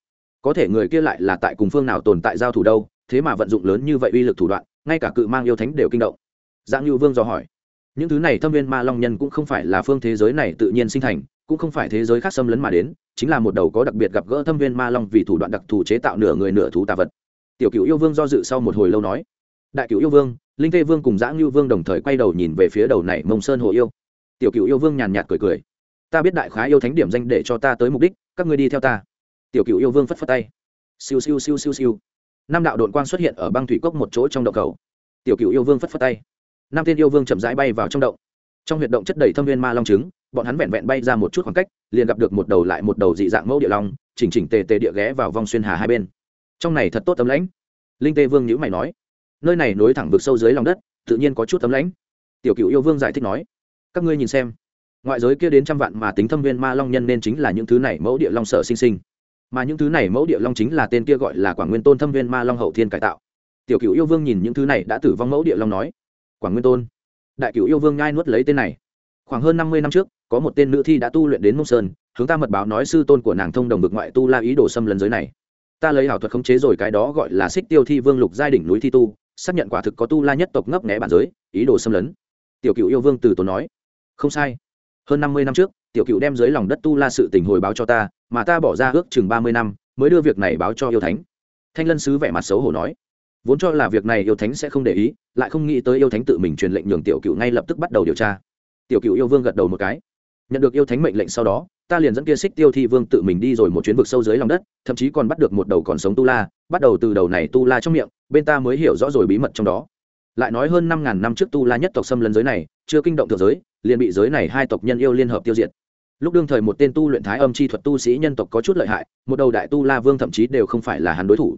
có thể người kia lại là tại cùng phương nào tồn tại giao thủ đâu, thế mà vận dụng lớn như vậy uy lực thủ đoạn, ngay cả cự mang yêu thánh đều kinh động. Giang lưu vương do hỏi, những thứ này thâm viên ma long nhân cũng không phải là phương thế giới này tự nhiên sinh thành, cũng không phải thế giới khác xâm lấn mà đến, chính là một đầu có đặc biệt gặp gỡ thâm viên ma long vì thủ đoạn đặc thù chế tạo nửa người nửa thú tà vật. Tiểu cựu yêu vương do dự sau một hồi lâu nói, đại cựu yêu vương, linh tê vương cùng giã ngưu vương đồng thời quay đầu nhìn về phía đầu này mông sơn hồ yêu. Tiểu cựu yêu vương nhàn nhạt cười cười, ta biết đại khá yêu thánh điểm danh để cho ta tới mục đích, các ngươi đi theo ta tiểu cựu yêu vương phất phất tay. Siêu siêu siêu siêu siêu. Năm đạo đội quang xuất hiện ở băng thủy cốc một chỗ trong động cầu. Tiểu cựu yêu vương phất phất tay. Năm tên yêu vương chậm rãi bay vào trong động. Trong huyệt động chất đầy thâm viên ma long trứng, bọn hắn vẹn vẹn bay ra một chút khoảng cách, liền gặp được một đầu lại một đầu dị dạng mẫu địa long, chỉnh chỉnh tề tề địa ghé vào vòng xuyên hà hai bên. Trong này thật tốt tấm lãnh. Linh tê vương nhữ mày nói, nơi này nối thẳng vực sâu dưới lòng đất, tự nhiên có chút tấm lãnh. Tiểu cựu yêu vương giải thích nói, các ngươi nhìn xem, ngoại giới kia đến trăm vạn mà tính thâm viên ma long nhân nên chính là những thứ này mẫu địa long sở sinh sinh mà những thứ này mẫu địa long chính là tên kia gọi là quảng nguyên tôn thâm viên ma long hậu thiên cải tạo. Tiểu cựu yêu vương nhìn những thứ này đã tử vong mẫu địa long nói, quảng nguyên tôn, đại cựu yêu vương ngai nuốt lấy tên này. Khoảng hơn năm mươi năm trước, có một tên nữ thi đã tu luyện đến mông sơn, hướng ta mật báo nói sư tôn của nàng thông đồng bực ngoại tu la ý đồ xâm lấn giới này. Ta lấy ảo thuật khống chế rồi cái đó gọi là xích tiêu thi vương lục giai đỉnh núi thi tu, xác nhận quả thực có tu la nhất tộc ngấp nghẽ bản giới, ý đồ xâm lấn. Tiểu cựu yêu vương từ tốn nói, không sai. Hơn năm mươi năm trước, tiểu cựu đem dưới lòng đất tu la sự tình hồi báo cho ta mà ta bỏ ra ước chừng ba mươi năm mới đưa việc này báo cho yêu thánh. Thanh lân sứ vẻ mặt xấu hổ nói, vốn cho là việc này yêu thánh sẽ không để ý, lại không nghĩ tới yêu thánh tự mình truyền lệnh nhường tiểu cựu ngay lập tức bắt đầu điều tra. Tiểu cựu yêu vương gật đầu một cái, nhận được yêu thánh mệnh lệnh sau đó, ta liền dẫn kia xích tiêu thi vương tự mình đi rồi một chuyến vực sâu dưới lòng đất, thậm chí còn bắt được một đầu còn sống tu la, bắt đầu từ đầu này tu la trong miệng, bên ta mới hiểu rõ rồi bí mật trong đó. Lại nói hơn năm ngàn năm trước tu la nhất tộc xâm lấn giới này, chưa kinh động thượng giới, liền bị giới này hai tộc nhân yêu liên hợp tiêu diệt lúc đương thời một tên tu luyện thái âm chi thuật tu sĩ nhân tộc có chút lợi hại, một đầu đại tu la vương thậm chí đều không phải là hắn đối thủ.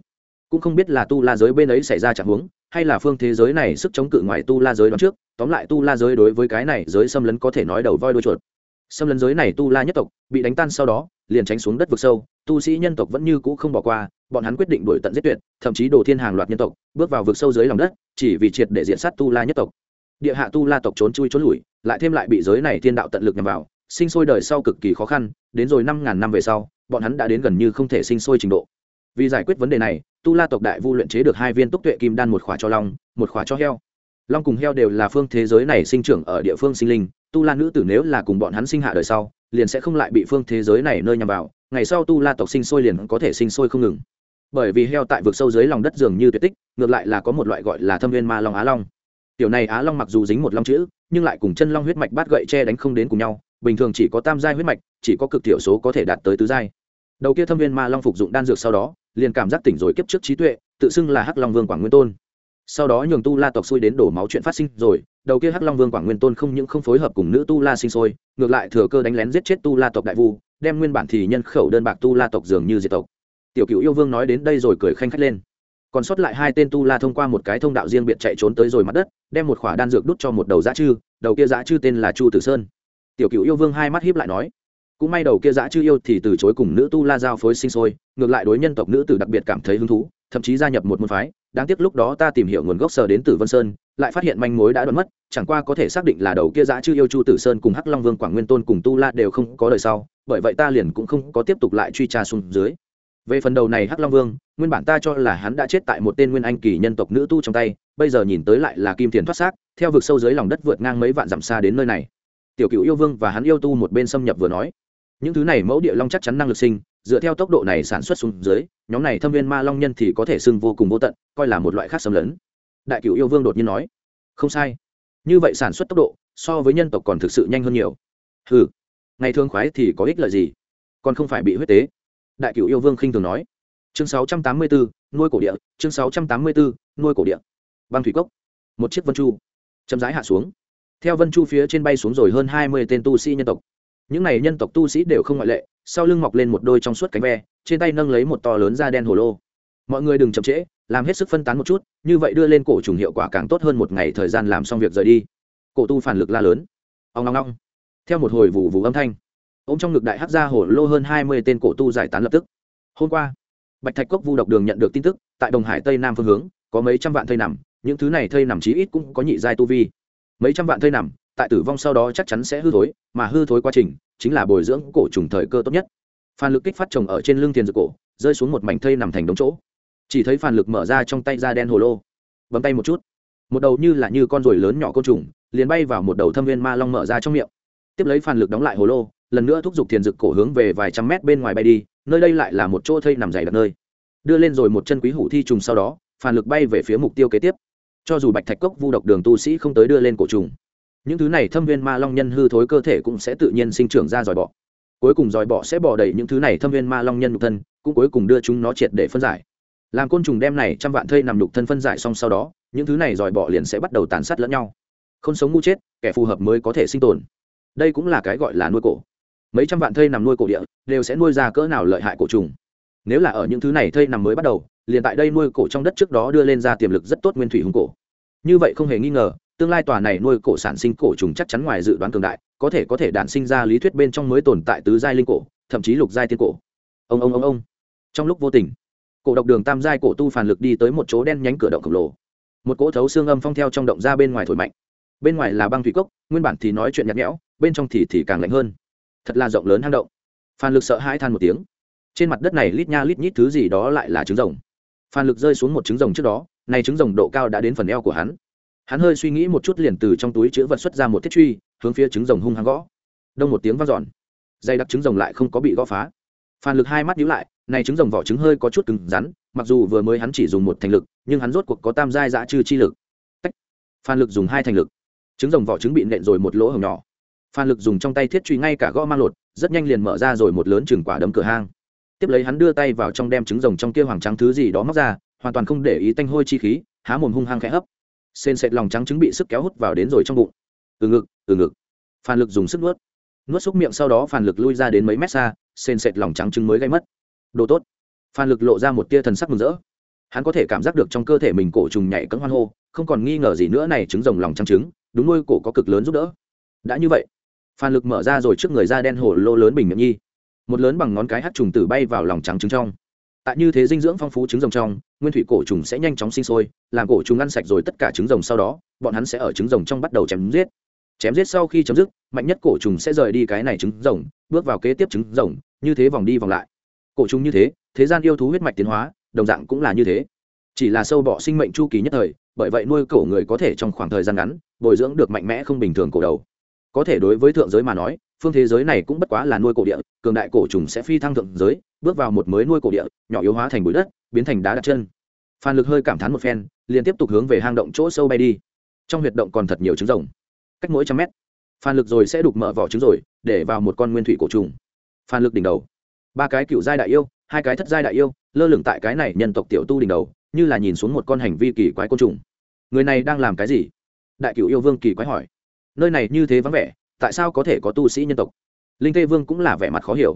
Cũng không biết là tu la giới bên ấy xảy ra trạng huống, hay là phương thế giới này sức chống cự ngoài tu la giới đó trước, tóm lại tu la giới đối với cái này giới xâm lấn có thể nói đầu voi đuôi chuột. Xâm lấn giới này tu la nhất tộc, bị đánh tan sau đó, liền tránh xuống đất vực sâu, tu sĩ nhân tộc vẫn như cũ không bỏ qua, bọn hắn quyết định đuổi tận giết tuyệt, thậm chí đổ thiên hàng loạt nhân tộc, bước vào vực sâu dưới lòng đất, chỉ vì triệt để diện sát tu la nhất tộc. Địa hạ tu la tộc trốn chui trốn lủi, lại thêm lại bị giới này thiên đạo tận lực nhằm vào sinh sôi đời sau cực kỳ khó khăn, đến rồi năm ngàn năm về sau, bọn hắn đã đến gần như không thể sinh sôi trình độ. Vì giải quyết vấn đề này, tu la tộc đại vu luyện chế được hai viên túc tuệ kim đan một khỏa cho long, một khỏa cho heo. Long cùng heo đều là phương thế giới này sinh trưởng ở địa phương sinh linh, tu la nữ tử nếu là cùng bọn hắn sinh hạ đời sau, liền sẽ không lại bị phương thế giới này nơi nhằm vào, ngày sau tu la tộc sinh sôi liền có thể sinh sôi không ngừng. Bởi vì heo tại vực sâu dưới lòng đất dường như tuyệt tích, ngược lại là có một loại gọi là thâm viên ma long á long. Tiểu này á long mặc dù dính một long chữ, nhưng lại cùng chân long huyết mạch bát gậy che đánh không đến cùng nhau bình thường chỉ có tam giai huyết mạch, chỉ có cực thiểu số có thể đạt tới tứ giai. Đầu kia thâm viên ma long phục dụng đan dược sau đó, liền cảm giác tỉnh rồi kiếp trước trí tuệ, tự xưng là hắc long vương quảng nguyên tôn. Sau đó nhường tu la tộc xui đến đổ máu chuyện phát sinh rồi, đầu kia hắc long vương quảng nguyên tôn không những không phối hợp cùng nữ tu la sinh sôi, ngược lại thừa cơ đánh lén giết chết tu la tộc đại vu, đem nguyên bản thì nhân khẩu đơn bạc tu la tộc dường như diệt tộc. Tiểu cựu yêu vương nói đến đây rồi cười khanh khách lên. Còn sót lại hai tên tu la thông qua một cái thông đạo riêng biệt chạy trốn tới rồi mặt đất, đem một khỏa đan dược đút cho một đầu dã chư, đầu kia dã chư tên là chu tử sơn tiểu cựu yêu vương hai mắt hiếp lại nói, cũng may đầu kia dã chư yêu thì từ chối cùng nữ tu la giao phối sinh sôi, ngược lại đối nhân tộc nữ tử đặc biệt cảm thấy hứng thú, thậm chí gia nhập một môn phái. Đáng tiếc lúc đó ta tìm hiểu nguồn gốc sờ đến từ vân sơn, lại phát hiện manh mối đã đoán mất, chẳng qua có thể xác định là đầu kia dã chư yêu chu tử sơn cùng hắc long vương quảng nguyên tôn cùng tu la đều không có đời sau, bởi vậy ta liền cũng không có tiếp tục lại truy tra xuống dưới. Về phần đầu này hắc long vương, nguyên bản ta cho là hắn đã chết tại một tên nguyên anh kỳ nhân tộc nữ tu trong tay, bây giờ nhìn tới lại là kim tiền thoát xác, theo vực sâu dưới lòng đất vượt ngang mấy vạn dặm xa đến nơi này tiểu cựu yêu vương và hắn yêu tu một bên xâm nhập vừa nói. Những thứ này mẫu địa long chắc chắn năng lực sinh dựa theo tốc độ này sản xuất xuống dưới nhóm này thâm viên ma long nhân thì có thể xưng vô cùng vô tận coi là một loại khác xâm lấn. Đại cựu yêu vương đột nhiên nói không sai. Như vậy sản xuất tốc độ so với nhân tộc còn thực sự nhanh hơn nhiều. Ừ ngày thương khoái thì có ích lợi gì? Còn không phải bị huyết tế. Đại cựu yêu vương khinh thường nói. Chương 684, nuôi cổ địa chương 684, nuôi cổ địa. Băng thủy cốc một chiếc vân chu chậm rãi hạ xuống theo vân chu phía trên bay xuống rồi hơn hai mươi tên tu sĩ nhân tộc. Những này nhân tộc tu sĩ đều không ngoại lệ, sau lưng mọc lên một đôi trong suốt cánh ve, trên tay nâng lấy một to lớn da đen hồ lô. Mọi người đừng chậm trễ, làm hết sức phân tán một chút, như vậy đưa lên cổ trùng hiệu quả càng tốt hơn một ngày thời gian làm xong việc rời đi. Cổ tu phản lực la lớn. Ông ngong ngong theo một hồi vụ vụ âm thanh ô m trong ngực đại hát ra hồ lô hơn hai mươi tên cổ tu giải tán lập tức. Hôm qua, bạch thạch cốc vu độc đường nhận được tin tức, tại đồng hải tây nam phương hướng, có mấy trăm vạn thây nằm, những thứ này thây nằm chí ít cũng có nhị giai tu vi mấy trăm vạn thây nằm, tại tử vong sau đó chắc chắn sẽ hư thối, mà hư thối quá trình chính là bồi dưỡng cổ trùng thời cơ tốt nhất. Phan lực kích phát trồng ở trên lưng tiền dược cổ, rơi xuống một mảnh thây nằm thành đống chỗ. Chỉ thấy phản lực mở ra trong tay da đen hồ lô. Bấm tay một chút. Một đầu như là như con ruồi lớn nhỏ côn trùng, liền bay vào một đầu thâm viên ma long mở ra trong miệng. Tiếp lấy phản lực đóng lại hồ lô, lần nữa thúc giục thiền dực cổ hướng về vài trăm mét bên ngoài bay đi, nơi đây lại là một chỗ thây nằm dày đặc nơi. Đưa lên rồi một chân quý hủ thi trùng sau đó, phản lực bay về phía mục tiêu kế tiếp cho dù bạch thạch cốc vu độc đường tu sĩ không tới đưa lên cổ trùng, những thứ này thâm viên ma long nhân hư thối cơ thể cũng sẽ tự nhiên sinh trưởng ra dòi bọ. Cuối cùng dòi bọ sẽ bỏ đầy những thứ này thâm viên ma long nhân nhục thân, cũng cuối cùng đưa chúng nó triệt để phân giải. Làm côn trùng đem này trăm vạn thây nằm nhục thân phân giải xong sau đó, những thứ này dòi bọ liền sẽ bắt đầu tàn sát lẫn nhau. Không sống ngu chết, kẻ phù hợp mới có thể sinh tồn. Đây cũng là cái gọi là nuôi cổ. Mấy trăm vạn thây nằm nuôi cổ địa, đều sẽ nuôi ra cỡ nào lợi hại cổ trùng. Nếu là ở những thứ này thây nằm mới bắt đầu, liền tại đây nuôi cổ trong đất trước đó đưa lên ra tiềm lực rất tốt nguyên thủy hùng cổ như vậy không hề nghi ngờ, tương lai tòa này nuôi cổ sản sinh cổ trùng chắc chắn ngoài dự đoán cường đại, có thể có thể đản sinh ra lý thuyết bên trong mới tồn tại tứ giai linh cổ, thậm chí lục giai tiên cổ. Ông ông ông ông. Trong lúc vô tình, cổ độc đường tam giai cổ tu phản lực đi tới một chỗ đen nhánh cửa động khổng lồ. Một cỗ thấu xương âm phong theo trong động ra bên ngoài thổi mạnh. Bên ngoài là băng thủy cốc, nguyên bản thì nói chuyện nhạt nhẽo, bên trong thì thì càng lạnh hơn. Thật là rộng lớn hang động. Phan lực sợ hãi than một tiếng. Trên mặt đất này lít nha lít nhít thứ gì đó lại là trứng rồng. Phan lực rơi xuống một trứng rồng trước đó này trứng rồng độ cao đã đến phần eo của hắn. Hắn hơi suy nghĩ một chút liền từ trong túi chữ vật xuất ra một thiết truy, hướng phía trứng rồng hung hăng gõ. Đông một tiếng vang dọn. Dây đặc trứng rồng lại không có bị gõ phá. Phan lực hai mắt nhíu lại này trứng rồng vỏ trứng hơi có chút cứng rắn, mặc dù vừa mới hắn chỉ dùng một thành lực, nhưng hắn rốt cuộc có tam giai dã trừ chi lực. Tách. phan lực dùng hai thành lực. Trứng rồng vỏ trứng bị nện rồi một lỗ hồng nhỏ. Phan lực dùng trong tay thiết truy ngay cả gõ mang lột, rất nhanh liền mở ra rồi một lớn chừng quả đấm cửa hang. Tiếp lấy hắn đưa tay vào trong đem trứng rồng trong kia hoàng trắng thứ gì đó móc ra hoàn toàn không để ý tanh hôi chi khí, há mồm hung hăng khẽ hấp. Sên sệt lòng trắng trứng bị sức kéo hút vào đến rồi trong bụng. Từ ngực từ ngực. Phan lực dùng sức nuốt. Nuốt xúc miệng sau đó phản lực lui ra đến mấy mét xa sên sệt lòng trắng trứng mới gây mất. Đồ tốt. Phan lực lộ ra một tia thần sắc mừng rỡ. Hắn có thể cảm giác được trong cơ thể mình cổ trùng nhảy cấm hoan hô, không còn nghi ngờ gì nữa này trứng rồng lòng trắng trứng, đúng nuôi cổ có cực lớn giúp đỡ. Đã như vậy phan lực mở ra rồi trước người da đen hổ lô lớn bình miệng nhi. Một lớn bằng ngón cái hát trùng tử bay vào lòng trắng trứng trong tại như thế dinh dưỡng phong phú trứng rồng trong, nguyên thủy cổ trùng sẽ nhanh chóng sinh sôi, làm cổ trùng ăn sạch rồi tất cả trứng rồng sau đó, bọn hắn sẽ ở trứng rồng trong bắt đầu chém giết. Chém giết sau khi chấm dứt, mạnh nhất cổ trùng sẽ rời đi cái này trứng rồng, bước vào kế tiếp trứng rồng, như thế vòng đi vòng lại. Cổ trùng như thế thế gian yêu thú huyết mạch tiến hóa, đồng dạng cũng là như thế. Chỉ là sâu bọ sinh mệnh chu kỳ nhất thời, bởi vậy nuôi cổ người có thể trong khoảng thời gian ngắn, bồi dưỡng được mạnh mẽ không bình thường cổ đầu. Có thể đối với thượng giới mà nói phương thế giới này cũng bất quá là nuôi cổ địa, cường đại cổ trùng sẽ phi thăng thượng giới, bước vào một mới nuôi cổ địa, nhỏ yếu hóa thành bụi đất, biến thành đá đặt chân. Phan lực hơi cảm thán một phen, liền tiếp tục hướng về hang động chỗ sâu bay đi. Trong huyệt động còn thật nhiều trứng rồng, cách mỗi trăm mét. Phan lực rồi sẽ đục mở vỏ trứng rồi, để vào một con nguyên thủy cổ trùng. Phan lực đỉnh đầu. Ba cái cựu giai đại yêu, hai cái thất giai đại yêu, lơ lửng tại cái này nhân tộc tiểu tu đỉnh đầu, như là nhìn xuống một con hành vi kỳ quái côn trùng. Người này đang làm cái gì? Đại cựu yêu vương kỳ quái hỏi. Nơi này như thế vắng vẻ tại sao có thể có tu sĩ nhân tộc? Linh tê vương cũng là vẻ mặt khó hiểu.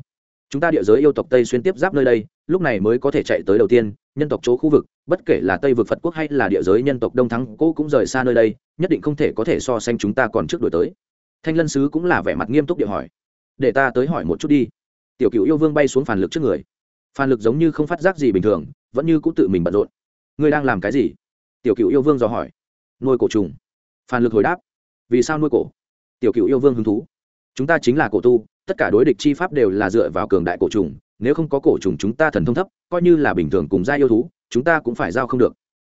Chúng ta địa giới yêu tộc tây xuyên tiếp giáp nơi đây, lúc này mới có thể chạy tới đầu tiên, nhân tộc chỗ khu vực, bất kể là tây vực phật quốc hay là địa giới nhân tộc đông thắng cô cũng rời xa nơi đây, nhất định không thể có thể so sánh chúng ta còn trước đổi tới. Thanh lân sứ cũng là vẻ mặt nghiêm túc địa hỏi. Để ta tới hỏi một chút đi. Tiểu cựu yêu vương bay xuống phản lực trước người. Phản lực giống như không phát giác gì bình thường, vẫn như cũng tự mình bận rộn. Ngươi đang làm cái gì? Tiểu cựu yêu vương dò hỏi. Nuôi cổ trùng. Phản lực hồi đáp. Vì sao nuôi cổ? Tiểu cựu yêu vương hứng thú. Chúng ta chính là cổ tu, tất cả đối địch chi pháp đều là dựa vào cường đại cổ trùng, nếu không có cổ trùng chúng ta thần thông thấp, coi như là bình thường cùng gia yêu thú, chúng ta cũng phải giao không được.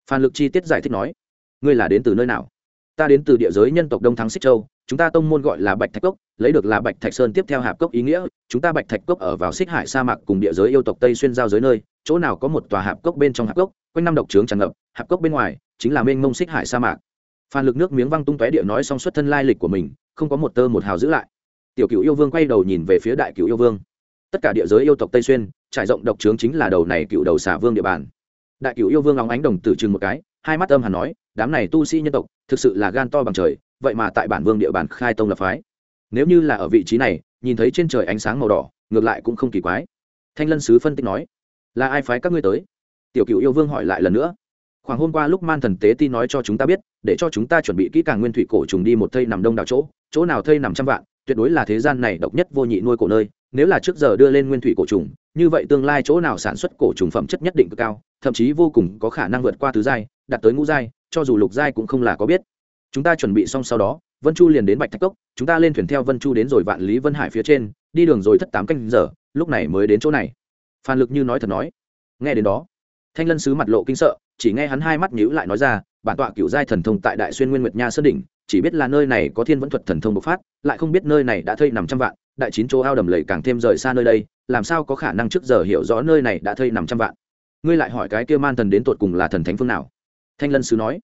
Phan lực chi tiết giải thích nói. Ngươi là đến từ nơi nào? Ta đến từ địa giới nhân tộc đông thắng xích châu, chúng ta tông môn gọi là bạch thạch cốc, lấy được là bạch thạch sơn tiếp theo hạp cốc ý nghĩa, chúng ta bạch thạch cốc ở vào xích hải sa mạc cùng địa giới yêu tộc tây xuyên giao giới nơi, chỗ nào có một tòa hạp cốc bên trong hạp cốc, quanh năm độc trướng tràn ngập, hạp cốc bên ngoài chính là mênh mông xích hải sa mạc. Phan lực nước miếng văng tung tóe địa nói xong xuất thân lai lịch của mình không có một tơ một hào giữ lại. Tiểu cựu yêu vương quay đầu nhìn về phía đại cựu yêu vương. Tất cả địa giới yêu tộc tây xuyên, trải rộng độc trướng chính là đầu này cựu đầu xả vương địa bàn. Đại cựu yêu vương óng ánh đồng tử chừng một cái, hai mắt âm hẳn nói, đám này tu sĩ nhân tộc, thực sự là gan to bằng trời, vậy mà tại bản vương địa bàn khai tông lập phái. Nếu như là ở vị trí này, nhìn thấy trên trời ánh sáng màu đỏ, ngược lại cũng không kỳ quái. Thanh lân sứ phân tích nói, là ai phái các ngươi tới? Tiểu cựu yêu vương hỏi lại lần nữa, khoảng hôm qua lúc man thần tế ti nói cho chúng ta biết, để cho chúng ta chuẩn bị kỹ càng nguyên thủy cổ trùng đi một thây nằm đông đảo chỗ chỗ nào thây nằm trăm vạn, tuyệt đối là thế gian này độc nhất vô nhị nuôi cổ nơi, nếu là trước giờ đưa lên nguyên thủy cổ trùng, như vậy tương lai chỗ nào sản xuất cổ trùng phẩm chất nhất định cực cao, thậm chí vô cùng có khả năng vượt qua tứ giai, đạt tới ngũ giai, cho dù lục giai cũng không là có biết. Chúng ta chuẩn bị xong sau đó, vân chu liền đến bạch thạch cốc, chúng ta lên thuyền theo vân chu đến rồi vạn lý vân hải phía trên, đi đường rồi thất tám canh giờ, lúc này mới đến chỗ này. Phan lực như nói thật nói. Nghe đến đó, thanh lân sứ mặt lộ kinh sợ, chỉ nghe hắn hai mắt nhíu lại nói ra, bản tọa cựu giai thần thông tại đại xuyên nguyên nguyệt nha sơn đỉnh chỉ biết là nơi này có thiên vẫn thuật thần thông bộc phát, lại không biết nơi này đã thây nằm trăm vạn, đại chín chỗ ao đầm lầy càng thêm rời xa nơi đây, làm sao có khả năng trước giờ hiểu rõ nơi này đã thây nằm trăm vạn? Ngươi lại hỏi cái kia man thần đến tột cùng là thần thánh phương nào? Thanh lân sứ nói.